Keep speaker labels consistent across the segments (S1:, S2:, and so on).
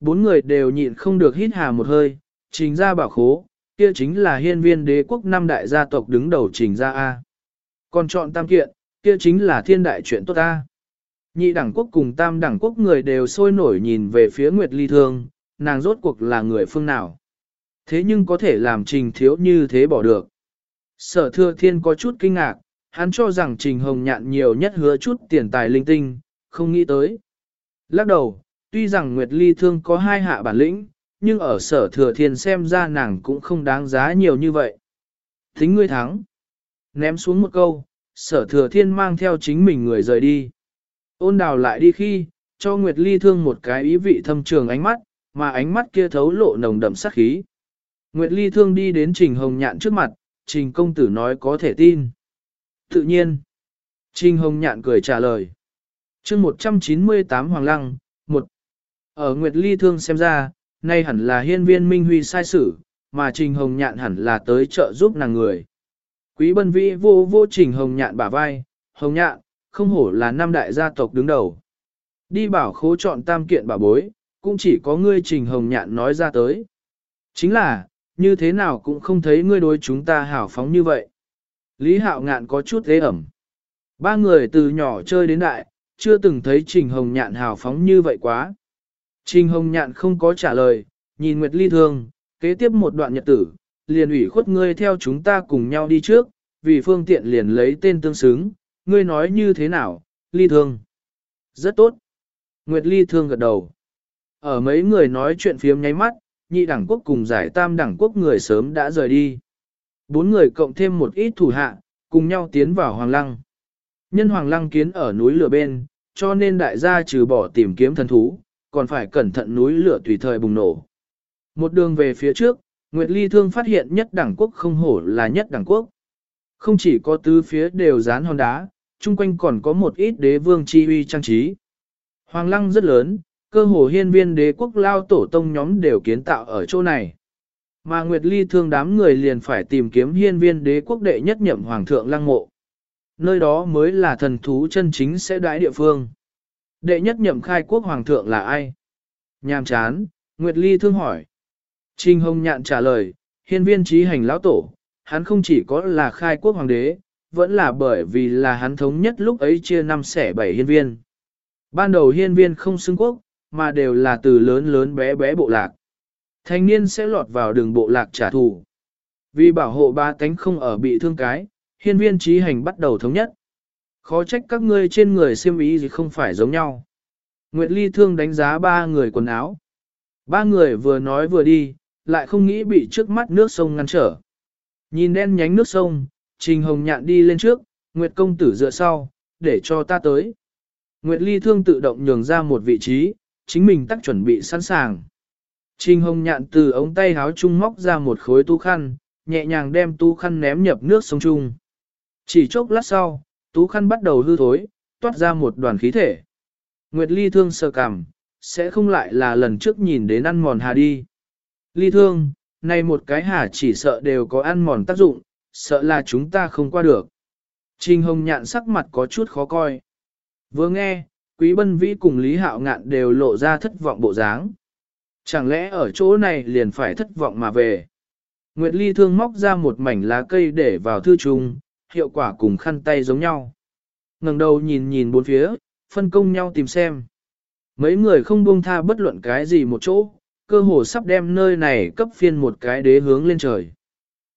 S1: Bốn người đều nhịn không được hít hà một hơi, trình ra bảo khố, kia chính là hiên viên đế quốc năm đại gia tộc đứng đầu trình ra A. Còn chọn tam kiện, kia chính là thiên đại chuyện tốt A. Nhị đẳng quốc cùng tam đẳng quốc người đều sôi nổi nhìn về phía Nguyệt Ly Thương, nàng rốt cuộc là người phương nào. Thế nhưng có thể làm trình thiếu như thế bỏ được. Sở thưa thiên có chút kinh ngạc, hắn cho rằng trình hồng nhạn nhiều nhất hứa chút tiền tài linh tinh, không nghĩ tới. Lắc đầu, tuy rằng Nguyệt Ly Thương có hai hạ bản lĩnh, nhưng ở sở thừa thiên xem ra nàng cũng không đáng giá nhiều như vậy. Thính ngươi thắng. Ném xuống một câu, sở thừa thiên mang theo chính mình người rời đi. Ôn đào lại đi khi, cho Nguyệt Ly Thương một cái ý vị thâm trường ánh mắt, mà ánh mắt kia thấu lộ nồng đậm sát khí. Nguyệt Ly Thương đi đến Trình Hồng Nhạn trước mặt, Trình công tử nói có thể tin. Tự nhiên. Trình Hồng Nhạn cười trả lời. chương 198 Hoàng Lăng, ở Nguyệt Ly Thương xem ra, nay hẳn là hiên viên Minh Huy sai sử, mà Trình Hồng Nhạn hẳn là tới trợ giúp nàng người. Quý bân vĩ vô vô Trình Hồng Nhạn bả vai, Hồng Nhạn, không hổ là năm đại gia tộc đứng đầu. Đi bảo khố chọn tam kiện bà bối, cũng chỉ có ngươi Trình Hồng Nhạn nói ra tới. Chính là, như thế nào cũng không thấy ngươi đối chúng ta hảo phóng như vậy. Lý Hạo Ngạn có chút thế ẩm. Ba người từ nhỏ chơi đến đại, chưa từng thấy Trình Hồng Nhạn hào phóng như vậy quá. Trình Hồng Nhạn không có trả lời, nhìn Nguyệt Ly thương, kế tiếp một đoạn nhật tử, liền ủy khuất ngươi theo chúng ta cùng nhau đi trước, vì phương tiện liền lấy tên tương xứng, ngươi nói như thế nào, Ly thương. Rất tốt. Nguyệt Ly thương gật đầu. Ở mấy người nói chuyện phiếm nháy mắt, nhị đẳng quốc cùng giải tam đẳng quốc người sớm đã rời đi. Bốn người cộng thêm một ít thủ hạ, cùng nhau tiến vào Hoàng Lăng. Nhân Hoàng Lăng kiến ở núi lửa bên, cho nên đại gia trừ bỏ tìm kiếm thần thú, còn phải cẩn thận núi lửa tùy thời bùng nổ. Một đường về phía trước, Nguyệt Ly Thương phát hiện nhất đẳng quốc không hổ là nhất đẳng quốc. Không chỉ có tứ phía đều dán hòn đá, chung quanh còn có một ít đế vương chi uy trang trí. Hoàng lăng rất lớn, cơ hồ hiên viên đế quốc lao tổ tông nhóm đều kiến tạo ở chỗ này. Mà Nguyệt Ly thương đám người liền phải tìm kiếm hiên viên đế quốc đệ nhất nhậm hoàng thượng lăng mộ. Nơi đó mới là thần thú chân chính sẽ đãi địa phương. Đệ nhất nhậm khai quốc hoàng thượng là ai? Nhàm chán, Nguyệt Ly thương hỏi. Trình Hồng Nhạn trả lời, hiên viên trí hành lão tổ, hắn không chỉ có là khai quốc hoàng đế, vẫn là bởi vì là hắn thống nhất lúc ấy chia năm xẻ bảy hiên viên. Ban đầu hiên viên không xưng quốc, mà đều là từ lớn lớn bé bé bộ lạc. Thanh niên sẽ lọt vào đường bộ lạc trả thù. Vì bảo hộ ba tánh không ở bị thương cái, hiên viên trí hành bắt đầu thống nhất. Khó trách các ngươi trên người xiêm ý gì không phải giống nhau. Nguyệt Ly thương đánh giá ba người quần áo. Ba người vừa nói vừa đi, lại không nghĩ bị trước mắt nước sông ngăn trở. Nhìn đen nhánh nước sông, Trình Hồng Nhạn đi lên trước, Nguyệt công tử dựa sau, để cho ta tới. Nguyệt Ly thương tự động nhường ra một vị trí, chính mình tắc chuẩn bị sẵn sàng. Trình Hồng Nhạn từ ống tay háo trung móc ra một khối tu khăn, nhẹ nhàng đem tu khăn ném nhập nước sông trung. Chỉ chốc lát sau, tú khăn bắt đầu hư thối, toát ra một đoàn khí thể. Nguyệt Ly thương sờ cằm, sẽ không lại là lần trước nhìn đến ăn mòn hà đi. Ly thương, này một cái hà chỉ sợ đều có ăn mòn tác dụng, sợ là chúng ta không qua được. Trình Hồng Nhạn sắc mặt có chút khó coi. Vừa nghe, Quý Bân Vĩ cùng Lý Hạo Ngạn đều lộ ra thất vọng bộ dáng. Chẳng lẽ ở chỗ này liền phải thất vọng mà về? Nguyệt Ly thương móc ra một mảnh lá cây để vào thư trùng, hiệu quả cùng khăn tay giống nhau. ngẩng đầu nhìn nhìn bốn phía, phân công nhau tìm xem. Mấy người không buông tha bất luận cái gì một chỗ, cơ hồ sắp đem nơi này cấp phiên một cái đế hướng lên trời.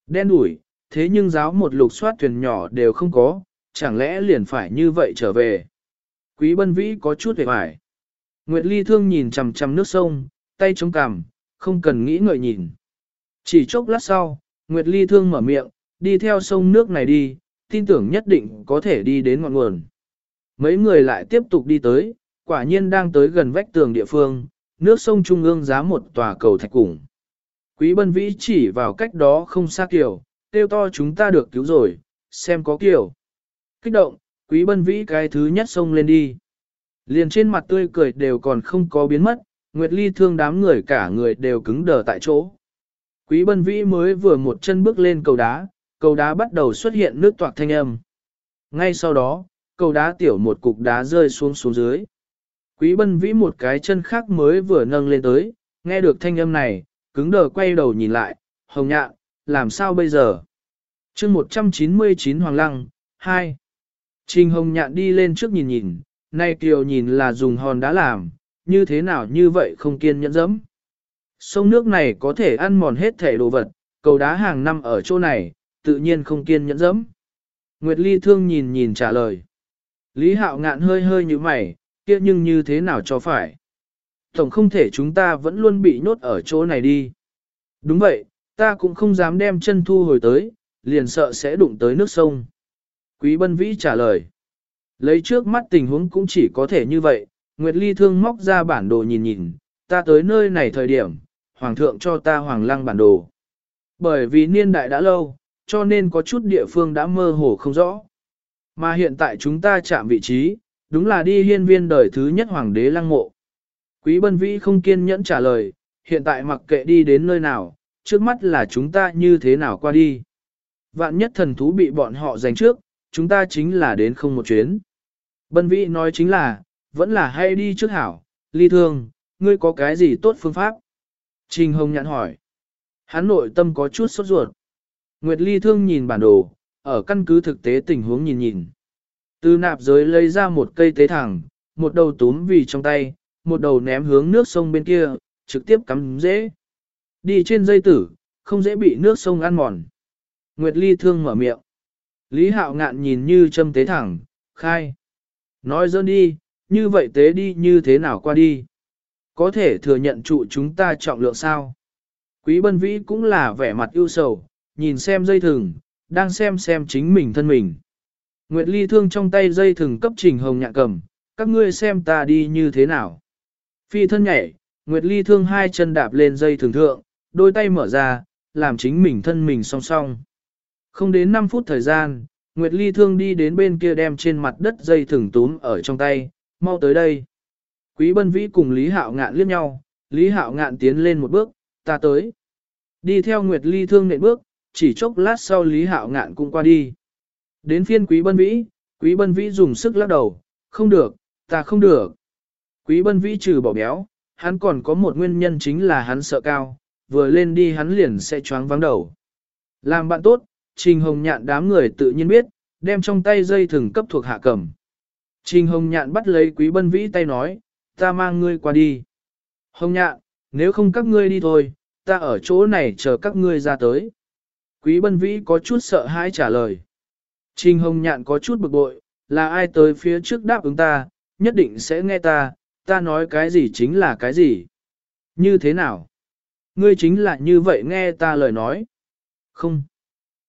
S1: Đen đủi, thế nhưng giáo một lục soát thuyền nhỏ đều không có, chẳng lẽ liền phải như vậy trở về. Quý bân vĩ có chút về vải. Nguyệt Ly thương nhìn chằm chằm nước sông, tay chống cằm, không cần nghĩ ngợi nhìn. Chỉ chốc lát sau, Nguyệt Ly thương mở miệng, đi theo sông nước này đi, tin tưởng nhất định có thể đi đến ngọn nguồn. Mấy người lại tiếp tục đi tới, quả nhiên đang tới gần vách tường địa phương, nước sông trung ương giá một tòa cầu thạch củng. Quý bân vĩ chỉ vào cách đó không xa kiểu, tiêu to chúng ta được cứu rồi, xem có kiểu. Kích động, quý bân vĩ cái thứ nhất sông lên đi. Liền trên mặt tươi cười đều còn không có biến mất, Nguyệt Ly thương đám người cả người đều cứng đờ tại chỗ. Quý bân vĩ mới vừa một chân bước lên cầu đá, cầu đá bắt đầu xuất hiện nước toạc thanh âm. Ngay sau đó, cầu đá tiểu một cục đá rơi xuống xuống dưới. Quý bân vĩ một cái chân khác mới vừa nâng lên tới, nghe được thanh âm này, cứng đờ quay đầu nhìn lại, hồng nhạn, làm sao bây giờ? chương 199 Hoàng Lăng, 2. Trình hồng nhạn đi lên trước nhìn nhìn, nay kiều nhìn là dùng hòn đá làm, như thế nào như vậy không kiên nhẫn dẫm. Sông nước này có thể ăn mòn hết thể đồ vật, cầu đá hàng năm ở chỗ này, tự nhiên không kiên nhẫn dẫm. Nguyệt Ly thương nhìn nhìn trả lời. Lý hạo ngạn hơi hơi như mày, kia nhưng như thế nào cho phải. Tổng không thể chúng ta vẫn luôn bị nhốt ở chỗ này đi. Đúng vậy, ta cũng không dám đem chân thu hồi tới, liền sợ sẽ đụng tới nước sông. Quý Bân Vĩ trả lời. Lấy trước mắt tình huống cũng chỉ có thể như vậy, Nguyệt Ly thương móc ra bản đồ nhìn nhìn, ta tới nơi này thời điểm, Hoàng thượng cho ta Hoàng lăng bản đồ. Bởi vì niên đại đã lâu, cho nên có chút địa phương đã mơ hồ không rõ. Mà hiện tại chúng ta chạm vị trí, đúng là đi hiên viên đời thứ nhất Hoàng đế lăng mộ. Quý Bân Vĩ không kiên nhẫn trả lời, hiện tại mặc kệ đi đến nơi nào, trước mắt là chúng ta như thế nào qua đi. Vạn nhất thần thú bị bọn họ giành trước, chúng ta chính là đến không một chuyến. Bân Vĩ nói chính là, vẫn là hay đi trước hảo, ly thương, ngươi có cái gì tốt phương pháp? Trình Hồng nhặn hỏi. Hắn nội tâm có chút sốt ruột. Nguyệt ly thương nhìn bản đồ, ở căn cứ thực tế tình huống nhìn nhìn. Từ nạp giới lấy ra một cây tế thẳng, một đầu túm vì trong tay, một đầu ném hướng nước sông bên kia, trực tiếp cắm dễ. Đi trên dây tử, không dễ bị nước sông ăn mòn. Nguyệt ly thương mở miệng. Lý hạo ngạn nhìn như châm tế thẳng, khai. Nói dơn đi, như vậy tế đi như thế nào qua đi? Có thể thừa nhận trụ chúng ta trọng lượng sao? Quý bân vĩ cũng là vẻ mặt ưu sầu, nhìn xem dây thừng, đang xem xem chính mình thân mình. Nguyệt Ly thương trong tay dây thừng cấp trình hồng nhạn cầm, các ngươi xem ta đi như thế nào. Phi thân nhảy, Nguyệt Ly thương hai chân đạp lên dây thừng thượng, đôi tay mở ra, làm chính mình thân mình song song. Không đến 5 phút thời gian, Nguyệt Ly thương đi đến bên kia đem trên mặt đất dây thừng túm ở trong tay, mau tới đây. Quý bân vĩ cùng Lý Hạo ngạn liếc nhau, Lý Hạo ngạn tiến lên một bước, ta tới. Đi theo Nguyệt Ly thương nện bước, chỉ chốc lát sau Lý Hạo ngạn cũng qua đi. Đến phiên Quý bân vĩ, Quý bân vĩ dùng sức lắc đầu, không được, ta không được. Quý bân vĩ trừ bỏ béo, hắn còn có một nguyên nhân chính là hắn sợ cao, vừa lên đi hắn liền sẽ choáng vắng đầu. Làm bạn tốt, Trình Hồng Nhạn đám người tự nhiên biết, đem trong tay dây thừng cấp thuộc hạ cầm. Trình Hồng Nhạn bắt lấy Quý Bân Vĩ tay nói, ta mang ngươi qua đi. Hồng Nhạn, nếu không các ngươi đi thôi, ta ở chỗ này chờ các ngươi ra tới. Quý Bân Vĩ có chút sợ hãi trả lời. Trình Hồng Nhạn có chút bực bội, là ai tới phía trước đáp ứng ta, nhất định sẽ nghe ta, ta nói cái gì chính là cái gì. Như thế nào? Ngươi chính là như vậy nghe ta lời nói. Không.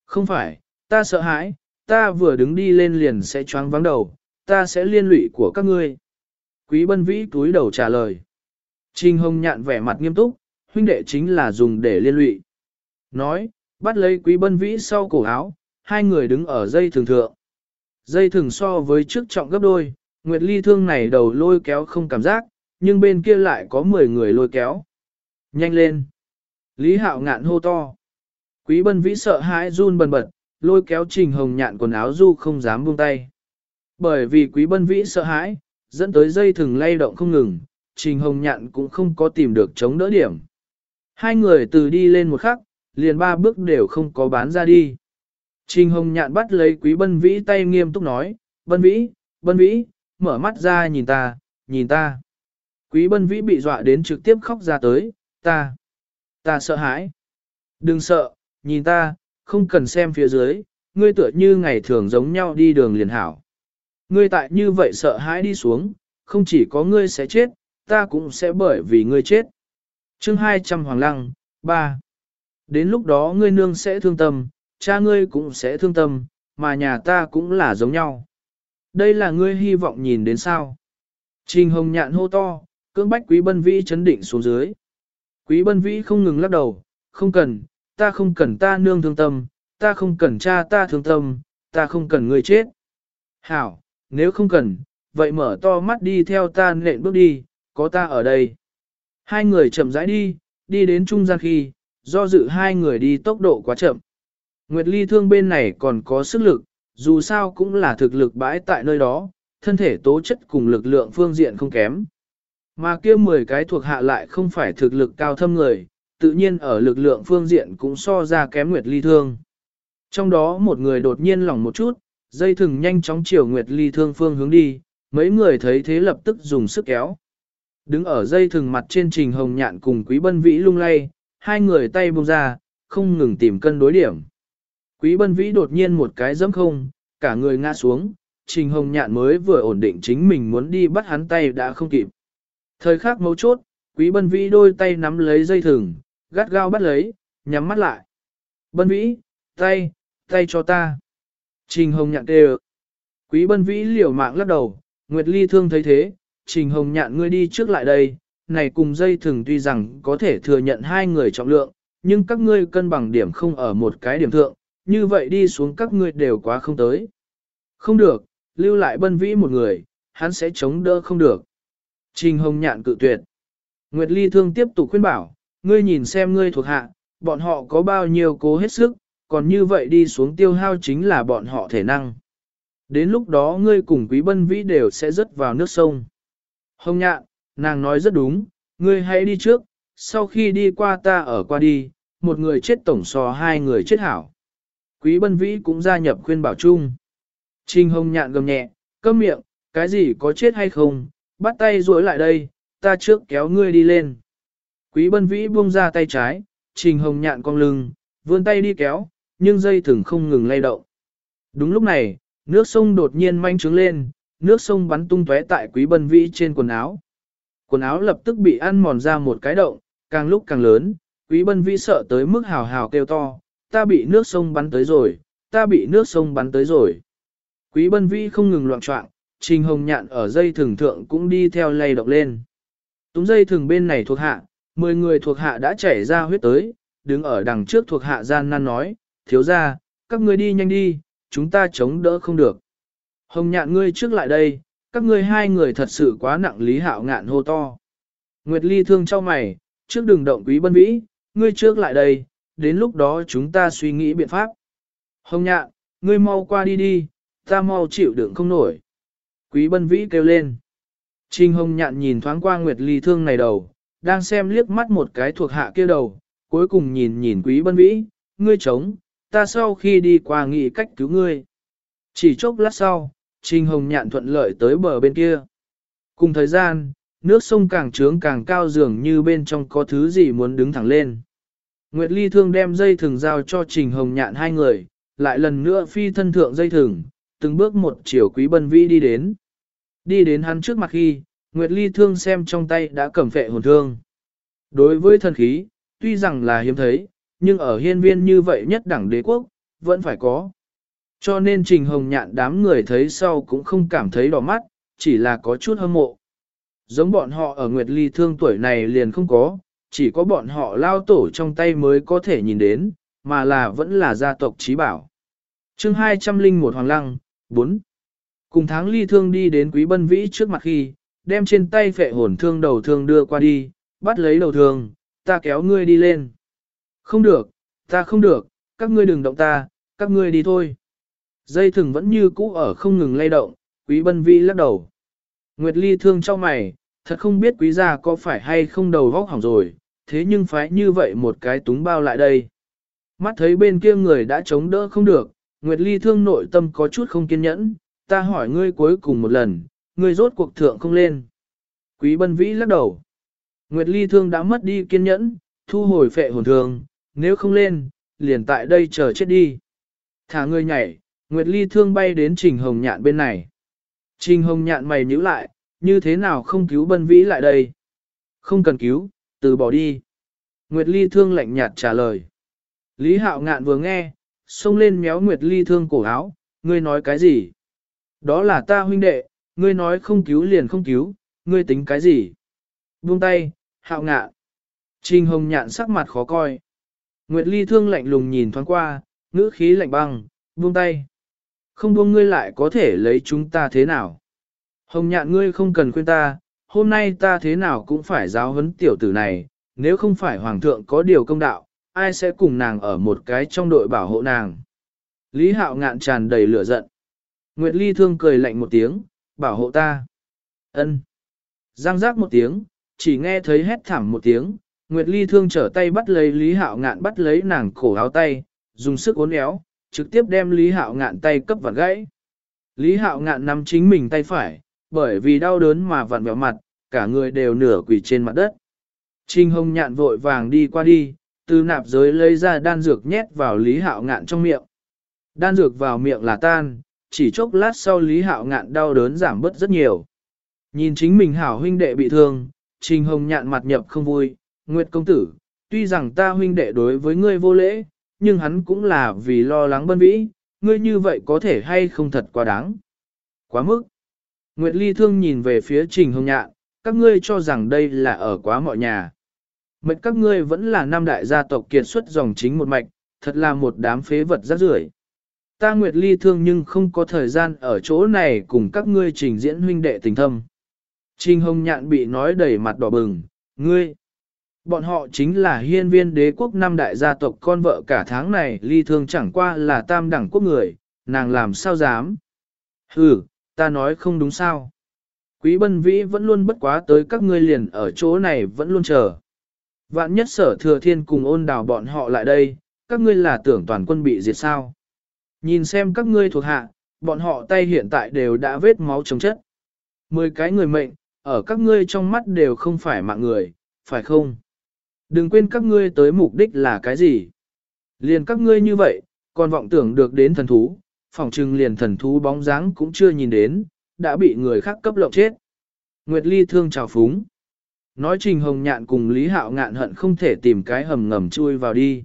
S1: Không phải, ta sợ hãi, ta vừa đứng đi lên liền sẽ choáng vắng đầu, ta sẽ liên lụy của các ngươi. Quý bân vĩ túi đầu trả lời. Trình hồng nhạn vẻ mặt nghiêm túc, huynh đệ chính là dùng để liên lụy. Nói, bắt lấy quý bân vĩ sau cổ áo, hai người đứng ở dây thường thượng. Dây thường so với trước trọng gấp đôi, Nguyệt Ly thương này đầu lôi kéo không cảm giác, nhưng bên kia lại có 10 người lôi kéo. Nhanh lên! Lý Hạo ngạn hô to. Quý bân vĩ sợ hãi run bần bật, lôi kéo trình hồng nhạn quần áo du không dám buông tay. Bởi vì quý bân vĩ sợ hãi, dẫn tới dây thừng lay động không ngừng, trình hồng nhạn cũng không có tìm được chống đỡ điểm. Hai người từ đi lên một khắc, liền ba bước đều không có bán ra đi. Trình hồng nhạn bắt lấy quý bân vĩ tay nghiêm túc nói, bân vĩ, bân vĩ, mở mắt ra nhìn ta, nhìn ta. Quý bân vĩ bị dọa đến trực tiếp khóc ra tới, ta, ta sợ hãi. Đừng sợ, nhìn ta, không cần xem phía dưới, ngươi tựa như ngày thường giống nhau đi đường liền hảo. Ngươi tại như vậy sợ hãi đi xuống, không chỉ có ngươi sẽ chết, ta cũng sẽ bởi vì ngươi chết. chương 200 Hoàng Lăng, 3. Đến lúc đó ngươi nương sẽ thương tâm, cha ngươi cũng sẽ thương tâm, mà nhà ta cũng là giống nhau. Đây là ngươi hy vọng nhìn đến sao. Trình hồng nhạn hô to, cưỡng bách quý bân vĩ chấn định xuống dưới. Quý bân vĩ không ngừng lắc đầu, không cần, ta không cần ta nương thương tâm, ta không cần cha ta thương tâm, ta không cần ngươi chết. Hảo, nếu không cần, vậy mở to mắt đi theo ta nện bước đi, có ta ở đây. Hai người chậm rãi đi, đi đến trung gian khi, do dự hai người đi tốc độ quá chậm. Nguyệt Ly thương bên này còn có sức lực, dù sao cũng là thực lực bãi tại nơi đó, thân thể tố chất cùng lực lượng phương diện không kém, Mà kia 10 cái thuộc hạ lại không phải thực lực cao thâm người, tự nhiên ở lực lượng phương diện cũng so ra kém Nguyệt Ly Thương. Trong đó một người đột nhiên lỏng một chút, dây thừng nhanh chóng chiều Nguyệt Ly Thương phương hướng đi, mấy người thấy thế lập tức dùng sức kéo. Đứng ở dây thừng mặt trên trình hồng nhạn cùng quý bân vĩ lung lay, hai người tay buông ra, không ngừng tìm cân đối điểm. Quý bân vĩ đột nhiên một cái dẫm không, cả người ngã xuống, trình hồng nhạn mới vừa ổn định chính mình muốn đi bắt hắn tay đã không kịp. Thời khắc mấu chốt, quý bân vĩ đôi tay nắm lấy dây thừng, gắt gao bắt lấy, nhắm mắt lại. Bân vĩ, tay, tay cho ta. Trình hồng nhạn kêu. Quý bân vĩ liều mạng lắc đầu, Nguyệt Ly thương thấy thế, Trình Hồng Nhạn ngươi đi trước lại đây, này cùng dây thừng tuy rằng có thể thừa nhận hai người trọng lượng, nhưng các ngươi cân bằng điểm không ở một cái điểm thượng, như vậy đi xuống các ngươi đều quá không tới. Không được, lưu lại bân vĩ một người, hắn sẽ chống đỡ không được. Trình Hồng Nhạn cự tuyệt. Nguyệt Ly thương tiếp tục khuyên bảo, ngươi nhìn xem ngươi thuộc hạ, bọn họ có bao nhiêu cố hết sức, còn như vậy đi xuống tiêu hao chính là bọn họ thể năng. Đến lúc đó ngươi cùng quý bân vĩ đều sẽ rớt vào nước sông. Hồng nhạn, nàng nói rất đúng, ngươi hãy đi trước, sau khi đi qua ta ở qua đi, một người chết tổng so hai người chết hảo. Quý bân vĩ cũng gia nhập khuyên bảo chung. Trình hồng nhạn gầm nhẹ, câm miệng, cái gì có chết hay không, bắt tay duỗi lại đây, ta trước kéo ngươi đi lên. Quý bân vĩ buông ra tay trái, trình hồng nhạn cong lưng, vươn tay đi kéo, nhưng dây thừng không ngừng lay động. Đúng lúc này, nước sông đột nhiên manh trướng lên, nước sông bắn tung tóe tại quý bân vĩ trên quần áo. Quần áo lập tức bị ăn mòn ra một cái động, càng lúc càng lớn, quý bân vĩ sợ tới mức hào hào kêu to, ta bị nước sông bắn tới rồi, ta bị nước sông bắn tới rồi. Quý bân vĩ không ngừng loạn trọng, trình hồng nhạn ở dây thường thượng cũng đi theo lay động lên. Túng dây thường bên này thuộc hạ, 10 người thuộc hạ đã chảy ra huyết tới, đứng ở đằng trước thuộc hạ gian nan nói, thiếu ra, các ngươi đi nhanh đi, chúng ta chống đỡ không được. Hồng nhạn ngươi trước lại đây, các ngươi hai người thật sự quá nặng lý hạo ngạn hô to. Nguyệt Ly thương cho mày, trước đừng động quý bân vĩ, ngươi trước lại đây, đến lúc đó chúng ta suy nghĩ biện pháp. Hồng nhạn, ngươi mau qua đi đi, ta mau chịu đựng không nổi. Quý bân vĩ kêu lên. Trình hồng nhạn nhìn thoáng qua Nguyệt Ly thương này đầu, đang xem liếc mắt một cái thuộc hạ kia đầu, cuối cùng nhìn nhìn quý bân vĩ, ngươi trống, ta sau khi đi qua nghĩ cách cứu ngươi. Chỉ chốc lát sau, Trình Hồng Nhạn thuận lợi tới bờ bên kia. Cùng thời gian, nước sông càng trướng càng cao dường như bên trong có thứ gì muốn đứng thẳng lên. Nguyệt Ly thương đem dây thừng giao cho Trình Hồng Nhạn hai người, lại lần nữa phi thân thượng dây thừng, từng bước một chiều quý bân vĩ đi đến. Đi đến hắn trước mặt khi, Nguyệt Ly thương xem trong tay đã cầm phệ hồn thương. Đối với thần khí, tuy rằng là hiếm thấy, nhưng ở hiên viên như vậy nhất đẳng đế quốc, vẫn phải có. Cho nên Trình Hồng Nhạn đám người thấy sau cũng không cảm thấy đỏ mắt, chỉ là có chút hâm mộ. Giống bọn họ ở Nguyệt Ly thương tuổi này liền không có, chỉ có bọn họ lao tổ trong tay mới có thể nhìn đến, mà là vẫn là gia tộc trí bảo. chương 201 Hoàng Lăng, 4. Cùng tháng ly thương đi đến quý bân vĩ trước mặt khi, đem trên tay phệ hồn thương đầu thương đưa qua đi, bắt lấy đầu thương, ta kéo ngươi đi lên. Không được, ta không được, các ngươi đừng động ta, các ngươi đi thôi. Dây thừng vẫn như cũ ở không ngừng lay động, quý bân vi lắc đầu. Nguyệt Ly thương cho mày, thật không biết quý gia có phải hay không đầu vóc hỏng rồi, thế nhưng phải như vậy một cái túng bao lại đây. Mắt thấy bên kia người đã chống đỡ không được, Nguyệt Ly thương nội tâm có chút không kiên nhẫn, ta hỏi ngươi cuối cùng một lần, ngươi rốt cuộc thượng không lên. Quý bân vĩ lắc đầu. Nguyệt Ly thương đã mất đi kiên nhẫn, thu hồi phệ hồn thường, nếu không lên, liền tại đây chờ chết đi. Thả ngươi nhảy, Nguyệt Ly thương bay đến Trình Hồng Nhạn bên này. Trình Hồng Nhạn mày nhíu lại, như thế nào không cứu bân vĩ lại đây? Không cần cứu, từ bỏ đi. Nguyệt Ly thương lạnh nhạt trả lời. Lý Hạo Ngạn vừa nghe, xông lên méo Nguyệt Ly thương cổ áo, ngươi nói cái gì? Đó là ta huynh đệ, ngươi nói không cứu liền không cứu, ngươi tính cái gì? Buông tay, Hạo Ngạn. Trình Hồng Nhạn sắc mặt khó coi. Nguyệt Ly thương lạnh lùng nhìn thoáng qua, ngữ khí lạnh băng, buông tay. Không buông ngươi lại có thể lấy chúng ta thế nào? Hồng nhạn ngươi không cần khuyên ta, hôm nay ta thế nào cũng phải giáo huấn tiểu tử này, nếu không phải hoàng thượng có điều công đạo, ai sẽ cùng nàng ở một cái trong đội bảo hộ nàng. Lý hạo ngạn tràn đầy lửa giận. Nguyệt Ly thương cười lạnh một tiếng, bảo hộ ta. ân Giang giác một tiếng, chỉ nghe thấy hét thảm một tiếng, Nguyệt Ly thương trở tay bắt lấy Lý Hạo ngạn bắt lấy nàng cổ áo tay, dùng sức uốn éo, trực tiếp đem Lý Hạo ngạn tay cấp vặn gãy. Lý Hạo ngạn nắm chính mình tay phải, bởi vì đau đớn mà vặn vẹo mặt, cả người đều nửa quỳ trên mặt đất. Trình hồng nhạn vội vàng đi qua đi, từ nạp giới lấy ra đan dược nhét vào Lý Hạo ngạn trong miệng. Đan dược vào miệng là tan, chỉ chốc lát sau Lý Hạo ngạn đau đớn giảm bớt rất nhiều. Nhìn chính mình hảo huynh đệ bị thương, Trình Hồng nhạn mặt nhập không vui, Nguyệt công tử, tuy rằng ta huynh đệ đối với ngươi vô lễ, nhưng hắn cũng là vì lo lắng bân vĩ, ngươi như vậy có thể hay không thật quá đáng. Quá mức. Nguyệt Ly thương nhìn về phía Trình Hồng nhạn, các ngươi cho rằng đây là ở quá mọi nhà. Mệnh các ngươi vẫn là nam đại gia tộc kiệt xuất dòng chính một mạch, thật là một đám phế vật rác rưởi. Ta Nguyệt Ly thương nhưng không có thời gian ở chỗ này cùng các ngươi trình diễn huynh đệ tình thâm. Trình Hồng Nhạn bị nói đầy mặt đỏ bừng, ngươi. Bọn họ chính là hiên viên đế quốc năm đại gia tộc con vợ cả tháng này ly thương chẳng qua là tam đẳng quốc người, nàng làm sao dám. Ừ, ta nói không đúng sao. Quý bân vĩ vẫn luôn bất quá tới các ngươi liền ở chỗ này vẫn luôn chờ. Vạn nhất sở thừa thiên cùng ôn đào bọn họ lại đây, các ngươi là tưởng toàn quân bị diệt sao. Nhìn xem các ngươi thuộc hạ, bọn họ tay hiện tại đều đã vết máu chống chất. Mười cái người mệnh, ở các ngươi trong mắt đều không phải mạng người, phải không? Đừng quên các ngươi tới mục đích là cái gì? Liền các ngươi như vậy, còn vọng tưởng được đến thần thú, phỏng trừng liền thần thú bóng dáng cũng chưa nhìn đến, đã bị người khác cấp lộng chết. Nguyệt Ly thương chào phúng. Nói Trình Hồng Nhạn cùng Lý Hạo ngạn hận không thể tìm cái hầm ngầm chui vào đi.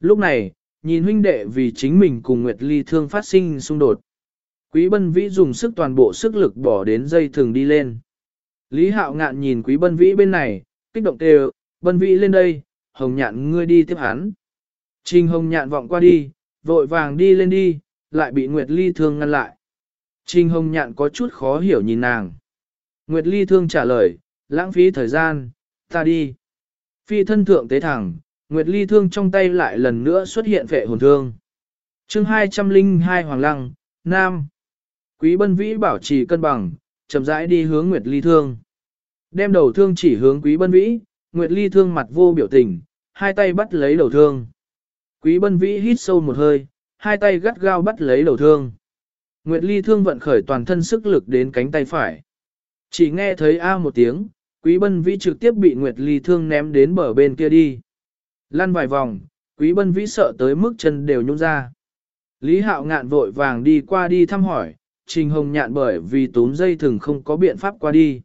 S1: Lúc này, nhìn huynh đệ vì chính mình cùng Nguyệt Ly thương phát sinh xung đột. Quý Bân Vĩ dùng sức toàn bộ sức lực bỏ đến dây thường đi lên. Lý Hạo ngạn nhìn Quý Bân Vĩ bên này, kích động kêu, Bân Vĩ lên đây, Hồng Nhạn ngươi đi tiếp hắn. Trình Hồng Nhạn vọng qua đi, vội vàng đi lên đi, lại bị Nguyệt Ly thương ngăn lại. Trình Hồng Nhạn có chút khó hiểu nhìn nàng. Nguyệt Ly thương trả lời, lãng phí thời gian, ta đi. Phi thân thượng tế thẳng, Nguyệt Ly thương trong tay lại lần nữa xuất hiện vệ hồn thương. chương 202 Hoàng Lăng, Nam. Quý bân vĩ bảo trì cân bằng, chậm rãi đi hướng Nguyệt Ly thương. Đem đầu thương chỉ hướng quý bân vĩ, Nguyệt Ly thương mặt vô biểu tình, hai tay bắt lấy đầu thương. Quý bân vĩ hít sâu một hơi, hai tay gắt gao bắt lấy đầu thương. Nguyệt Ly thương vận khởi toàn thân sức lực đến cánh tay phải. Chỉ nghe thấy A một tiếng, Quý Bân Vĩ trực tiếp bị Nguyệt Ly thương ném đến bờ bên kia đi. Lăn vài vòng, Quý Bân Vĩ sợ tới mức chân đều nhung ra. Lý Hạo ngạn vội vàng đi qua đi thăm hỏi, Trình Hồng nhạn bởi vì túm dây thừng không có biện pháp qua đi.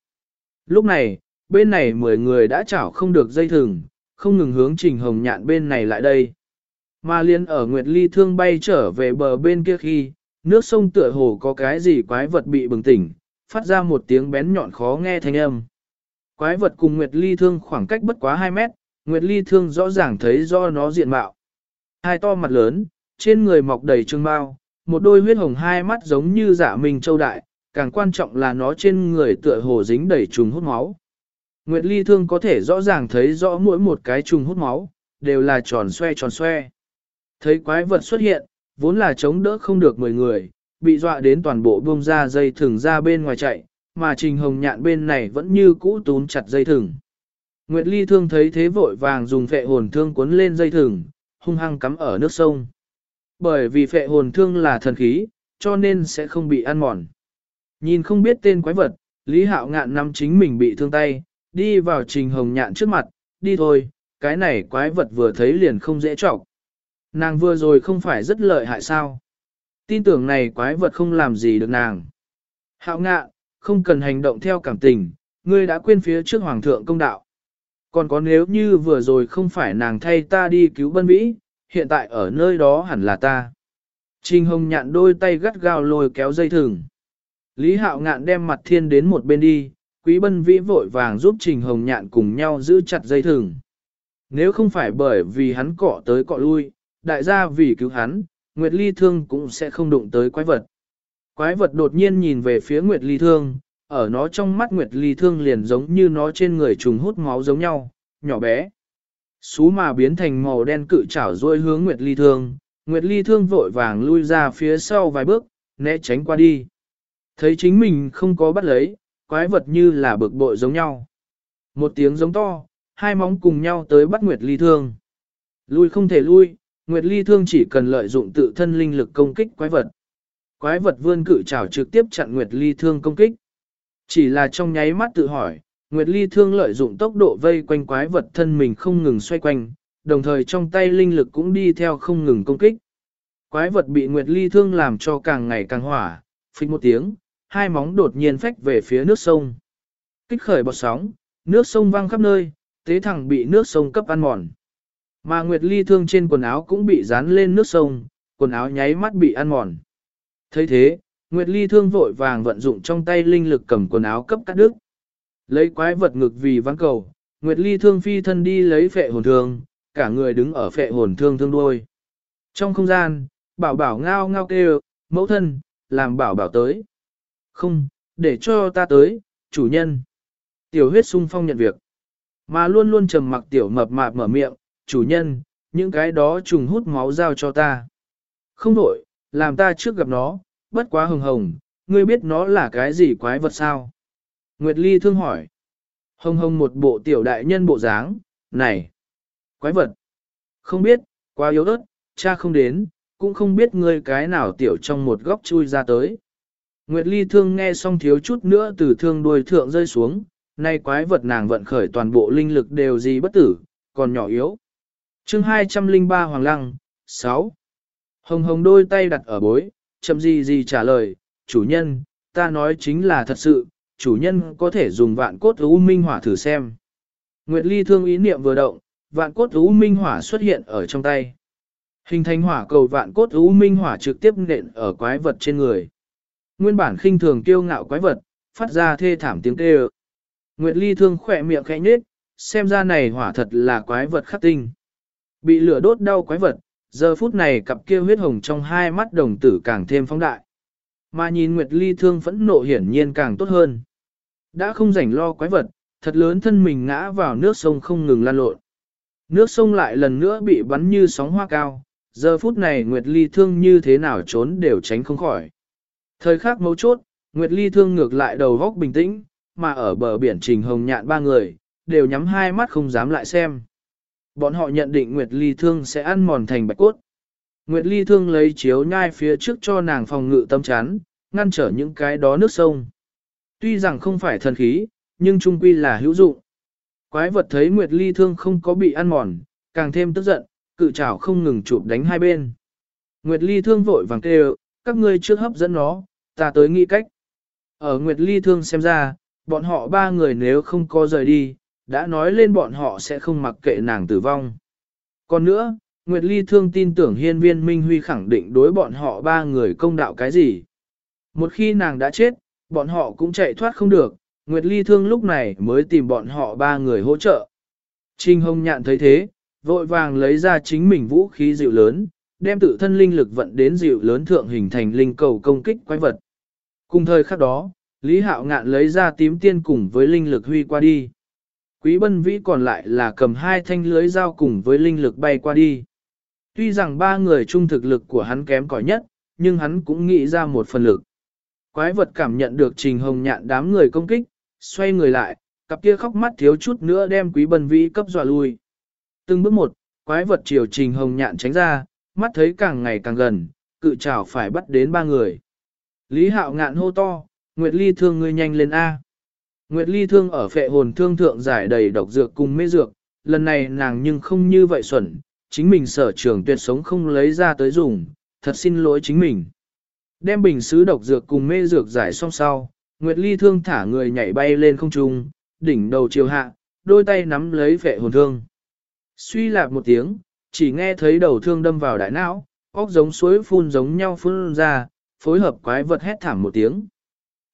S1: Lúc này, bên này 10 người đã chảo không được dây thừng, không ngừng hướng Trình Hồng nhạn bên này lại đây. Mà liên ở Nguyệt Ly thương bay trở về bờ bên kia khi, nước sông tựa hồ có cái gì quái vật bị bừng tỉnh, phát ra một tiếng bén nhọn khó nghe thanh âm. Quái vật cùng Nguyệt Ly thương khoảng cách bất quá 2 mét, Nguyệt Ly thương rõ ràng thấy do nó diện mạo. Hai to mặt lớn, trên người mọc đầy trương bao, một đôi huyết hồng hai mắt giống như dạ giả mình châu đại, càng quan trọng là nó trên người tựa hồ dính đầy trùng hút máu. Nguyệt Ly thương có thể rõ ràng thấy rõ mỗi một cái trùng hút máu, đều là tròn xoe tròn xoe. Thấy quái vật xuất hiện, vốn là chống đỡ không được 10 người, bị dọa đến toàn bộ buông ra dây thừng ra bên ngoài chạy, mà Trình Hồng Nhạn bên này vẫn như cũ tún chặt dây thừng. Nguyệt Ly thương thấy thế vội vàng dùng phệ hồn thương cuốn lên dây thừng, hung hăng cắm ở nước sông. Bởi vì phệ hồn thương là thần khí, cho nên sẽ không bị ăn mòn. Nhìn không biết tên quái vật, Lý Hạo ngạn nắm chính mình bị thương tay, đi vào Trình Hồng Nhạn trước mặt, đi thôi, cái này quái vật vừa thấy liền không dễ trọng. Nàng vừa rồi không phải rất lợi hại sao? Tin tưởng này quái vật không làm gì được nàng. Hạo ngạ, không cần hành động theo cảm tình, ngươi đã quên phía trước hoàng thượng công đạo. Còn có nếu như vừa rồi không phải nàng thay ta đi cứu bân vĩ, hiện tại ở nơi đó hẳn là ta. Trình hồng nhạn đôi tay gắt gao lôi kéo dây thừng. Lý hạo ngạn đem mặt thiên đến một bên đi, quý bân vĩ vội vàng giúp trình hồng nhạn cùng nhau giữ chặt dây thừng. Nếu không phải bởi vì hắn cọ tới cọ lui, đại gia vì cứu hắn, Nguyệt Ly Thương cũng sẽ không đụng tới quái vật. Quái vật đột nhiên nhìn về phía Nguyệt Ly Thương, ở nó trong mắt Nguyệt Ly Thương liền giống như nó trên người trùng hút máu giống nhau, nhỏ bé. Xú mà biến thành màu đen cự chảo ruôi hướng Nguyệt Ly Thương, Nguyệt Ly Thương vội vàng lui ra phía sau vài bước, né tránh qua đi. Thấy chính mình không có bắt lấy, quái vật như là bực bội giống nhau. Một tiếng giống to, hai móng cùng nhau tới bắt Nguyệt Ly Thương. Lui không thể lui, Nguyệt Ly Thương chỉ cần lợi dụng tự thân linh lực công kích quái vật. Quái vật vươn cự trảo trực tiếp chặn Nguyệt Ly Thương công kích. Chỉ là trong nháy mắt tự hỏi, Nguyệt Ly Thương lợi dụng tốc độ vây quanh quái vật thân mình không ngừng xoay quanh, đồng thời trong tay linh lực cũng đi theo không ngừng công kích. Quái vật bị Nguyệt Ly Thương làm cho càng ngày càng hỏa, phích một tiếng, hai móng đột nhiên phách về phía nước sông. Kích khởi bọt sóng, nước sông văng khắp nơi, tế thẳng bị nước sông cấp ăn mòn. Mà Nguyệt Ly thương trên quần áo cũng bị dán lên nước sông, quần áo nháy mắt bị ăn mòn. thấy thế, Nguyệt Ly thương vội vàng vận dụng trong tay linh lực cầm quần áo cấp cắt đứt. Lấy quái vật ngực vì vắng cầu, Nguyệt Ly thương phi thân đi lấy phệ hồn thương, cả người đứng ở phệ hồn thương thương đuôi. Trong không gian, bảo bảo ngao ngao kêu, mẫu thân, làm bảo bảo tới. Không, để cho ta tới, chủ nhân. Tiểu huyết sung phong nhận việc. Mà luôn luôn trầm mặc tiểu mập mạp mở miệng, chủ nhân, những cái đó trùng hút máu giao cho ta. Không đổi, làm ta trước gặp nó, bất quá hồng hồng, ngươi biết nó là cái gì quái vật sao? Nguyệt Ly thương hỏi. Hồng hồng một bộ tiểu đại nhân bộ dáng, này, quái vật. Không biết, quá yếu ớt, cha không đến, cũng không biết ngươi cái nào tiểu trong một góc chui ra tới. Nguyệt Ly thương nghe xong thiếu chút nữa từ thương đuôi thượng rơi xuống, nay quái vật nàng vận khởi toàn bộ linh lực đều gì bất tử, còn nhỏ yếu. chương 203 Hoàng Lăng, 6. Hồng hồng đôi tay đặt ở bối, chậm gì gì trả lời, chủ nhân, ta nói chính là thật sự, chủ nhân có thể dùng vạn cốt u minh hỏa thử xem. Nguyệt Ly thương ý niệm vừa động, vạn cốt u minh hỏa xuất hiện ở trong tay. Hình thành hỏa cầu vạn cốt u minh hỏa trực tiếp nện ở quái vật trên người. Nguyên bản khinh thường kiêu ngạo quái vật, phát ra thê thảm tiếng kêu. Nguyệt Ly thương khỏe miệng khẽ nhếch, xem ra này hỏa thật là quái vật khắc tinh. Bị lửa đốt đau quái vật, giờ phút này cặp kia huyết hồng trong hai mắt đồng tử càng thêm phóng đại. Mà nhìn Nguyệt Ly thương phẫn nộ hiển nhiên càng tốt hơn. Đã không rảnh lo quái vật, thật lớn thân mình ngã vào nước sông không ngừng lan lộn. Nước sông lại lần nữa bị bắn như sóng hoa cao, giờ phút này Nguyệt Ly thương như thế nào trốn đều tránh không khỏi. Thời khắc mấu chốt, Nguyệt Ly thương ngược lại đầu góc bình tĩnh, mà ở bờ biển Trình Hồng Nhạn ba người, đều nhắm hai mắt không dám lại xem. Bọn họ nhận định Nguyệt Ly thương sẽ ăn mòn thành bạch cốt. Nguyệt Ly thương lấy chiếu nhai phía trước cho nàng phòng ngự tâm chán, ngăn trở những cái đó nước sông. Tuy rằng không phải thần khí, nhưng trung quy là hữu dụng. Quái vật thấy Nguyệt Ly thương không có bị ăn mòn, càng thêm tức giận, cự trảo không ngừng chụp đánh hai bên. Nguyệt Ly thương vội vàng kêu, các ngươi trước hấp dẫn nó, ta tới nghĩ cách. Ở Nguyệt Ly thương xem ra, bọn họ ba người nếu không có rời đi, đã nói lên bọn họ sẽ không mặc kệ nàng tử vong. Còn nữa, Nguyệt Ly thương tin tưởng hiên viên Minh Huy khẳng định đối bọn họ ba người công đạo cái gì. Một khi nàng đã chết, bọn họ cũng chạy thoát không được, Nguyệt Ly thương lúc này mới tìm bọn họ ba người hỗ trợ. Trình Hồng Nhạn thấy thế, vội vàng lấy ra chính mình vũ khí dịu lớn, đem tự thân linh lực vận đến dịu lớn thượng hình thành linh cầu công kích quái vật. Cùng thời khắc đó, Lý Hạo Ngạn lấy ra tím tiên cùng với linh lực huy qua đi. Quý bân vĩ còn lại là cầm hai thanh lưới dao cùng với linh lực bay qua đi. Tuy rằng ba người chung thực lực của hắn kém cỏi nhất, nhưng hắn cũng nghĩ ra một phần lực. Quái vật cảm nhận được trình hồng nhạn đám người công kích, xoay người lại, cặp kia khóc mắt thiếu chút nữa đem quý bân vĩ cấp dọa lui. Từng bước một, quái vật chiều trình hồng nhạn tránh ra, mắt thấy càng ngày càng gần, cự trảo phải bắt đến ba người. Lý hạo ngạn hô to, Nguyệt Ly thương ngươi nhanh lên A. Nguyệt Ly thương ở phệ hồn thương thượng giải đầy độc dược cùng mê dược, lần này nàng nhưng không như vậy xuẩn, chính mình sở trường tuyệt sống không lấy ra tới dùng, thật xin lỗi chính mình. Đem bình sứ độc dược cùng mê dược giải xong sau, Nguyệt Ly thương thả người nhảy bay lên không trung, đỉnh đầu chiều hạ, đôi tay nắm lấy phệ hồn thương. Suy lạc một tiếng, chỉ nghe thấy đầu thương đâm vào đại não, óc giống suối phun giống nhau phun ra, phối hợp quái vật hét thảm một tiếng.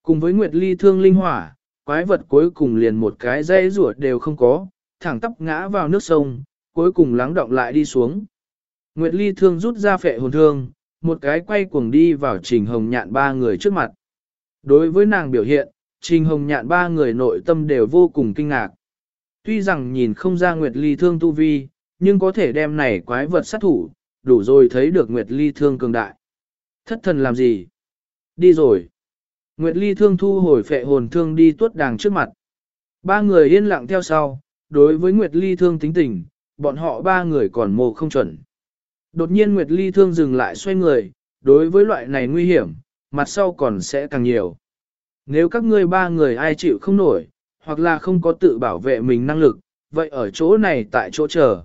S1: Cùng với Nguyệt Ly thương linh hỏa, quái vật cuối cùng liền một cái dây ruột đều không có, thẳng tắp ngã vào nước sông, cuối cùng lắng động lại đi xuống. Nguyệt Ly thương rút ra phệ hồn thương, một cái quay cuồng đi vào Trình Hồng Nhạn ba người trước mặt. Đối với nàng biểu hiện, Trình Hồng Nhạn ba người nội tâm đều vô cùng kinh ngạc. Tuy rằng nhìn không ra Nguyệt Ly thương tu vi, nhưng có thể đem này quái vật sát thủ, đủ rồi thấy được Nguyệt Ly thương cường đại. Thất thần làm gì? Đi rồi. Nguyệt Ly thương thu hồi phệ hồn thương đi tuốt đàng trước mặt. Ba người yên lặng theo sau, đối với Nguyệt Ly thương tính tình, bọn họ ba người còn mồ không chuẩn. Đột nhiên Nguyệt Ly thương dừng lại xoay người, đối với loại này nguy hiểm, mặt sau còn sẽ càng nhiều. Nếu các ngươi ba người ai chịu không nổi, hoặc là không có tự bảo vệ mình năng lực, vậy ở chỗ này tại chỗ chờ.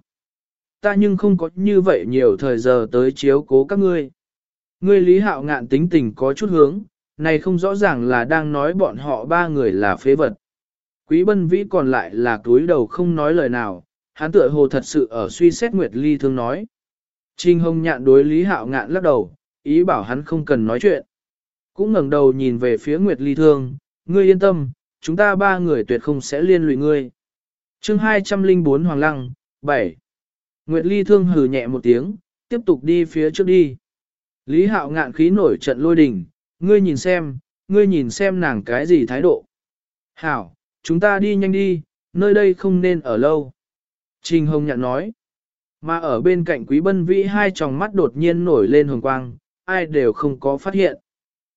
S1: Ta nhưng không có như vậy nhiều thời giờ tới chiếu cố các ngươi. Ngươi lý hạo ngạn tính tình có chút hướng, này không rõ ràng là đang nói bọn họ ba người là phế vật. Quý bân vĩ còn lại là túi đầu không nói lời nào, hắn tựa hồ thật sự ở suy xét Nguyệt Ly thương nói. Trình hồng nhạn đối lý hạo ngạn lắc đầu, ý bảo hắn không cần nói chuyện. Cũng ngẩng đầu nhìn về phía Nguyệt Ly thương, ngươi yên tâm, chúng ta ba người tuyệt không sẽ liên lụy ngươi. chương 204 Hoàng Lăng, 7. Nguyệt Ly thương hừ nhẹ một tiếng, tiếp tục đi phía trước đi. Lý hạo ngạn khí nổi trận lôi đình, ngươi nhìn xem, ngươi nhìn xem nàng cái gì thái độ. Hảo, chúng ta đi nhanh đi, nơi đây không nên ở lâu. Trình Hồng nhạn nói, mà ở bên cạnh quý bân vĩ hai tròng mắt đột nhiên nổi lên hồng quang, ai đều không có phát hiện.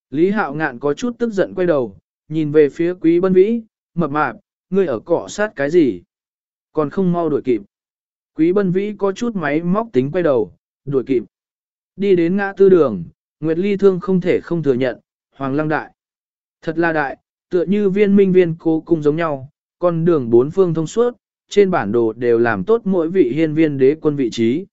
S1: Lý hạo ngạn có chút tức giận quay đầu, nhìn về phía quý bân vĩ, mập mạp, ngươi ở cọ sát cái gì? Còn không mau đuổi kịp. Quý bân vĩ có chút máy móc tính quay đầu, đuổi kịp. Đi đến ngã tư đường, Nguyệt Ly Thương không thể không thừa nhận, Hoàng Lăng Đại. Thật là đại, tựa như viên minh viên cố cung giống nhau, con đường bốn phương thông suốt, trên bản đồ đều làm tốt mỗi vị hiên viên đế quân vị trí.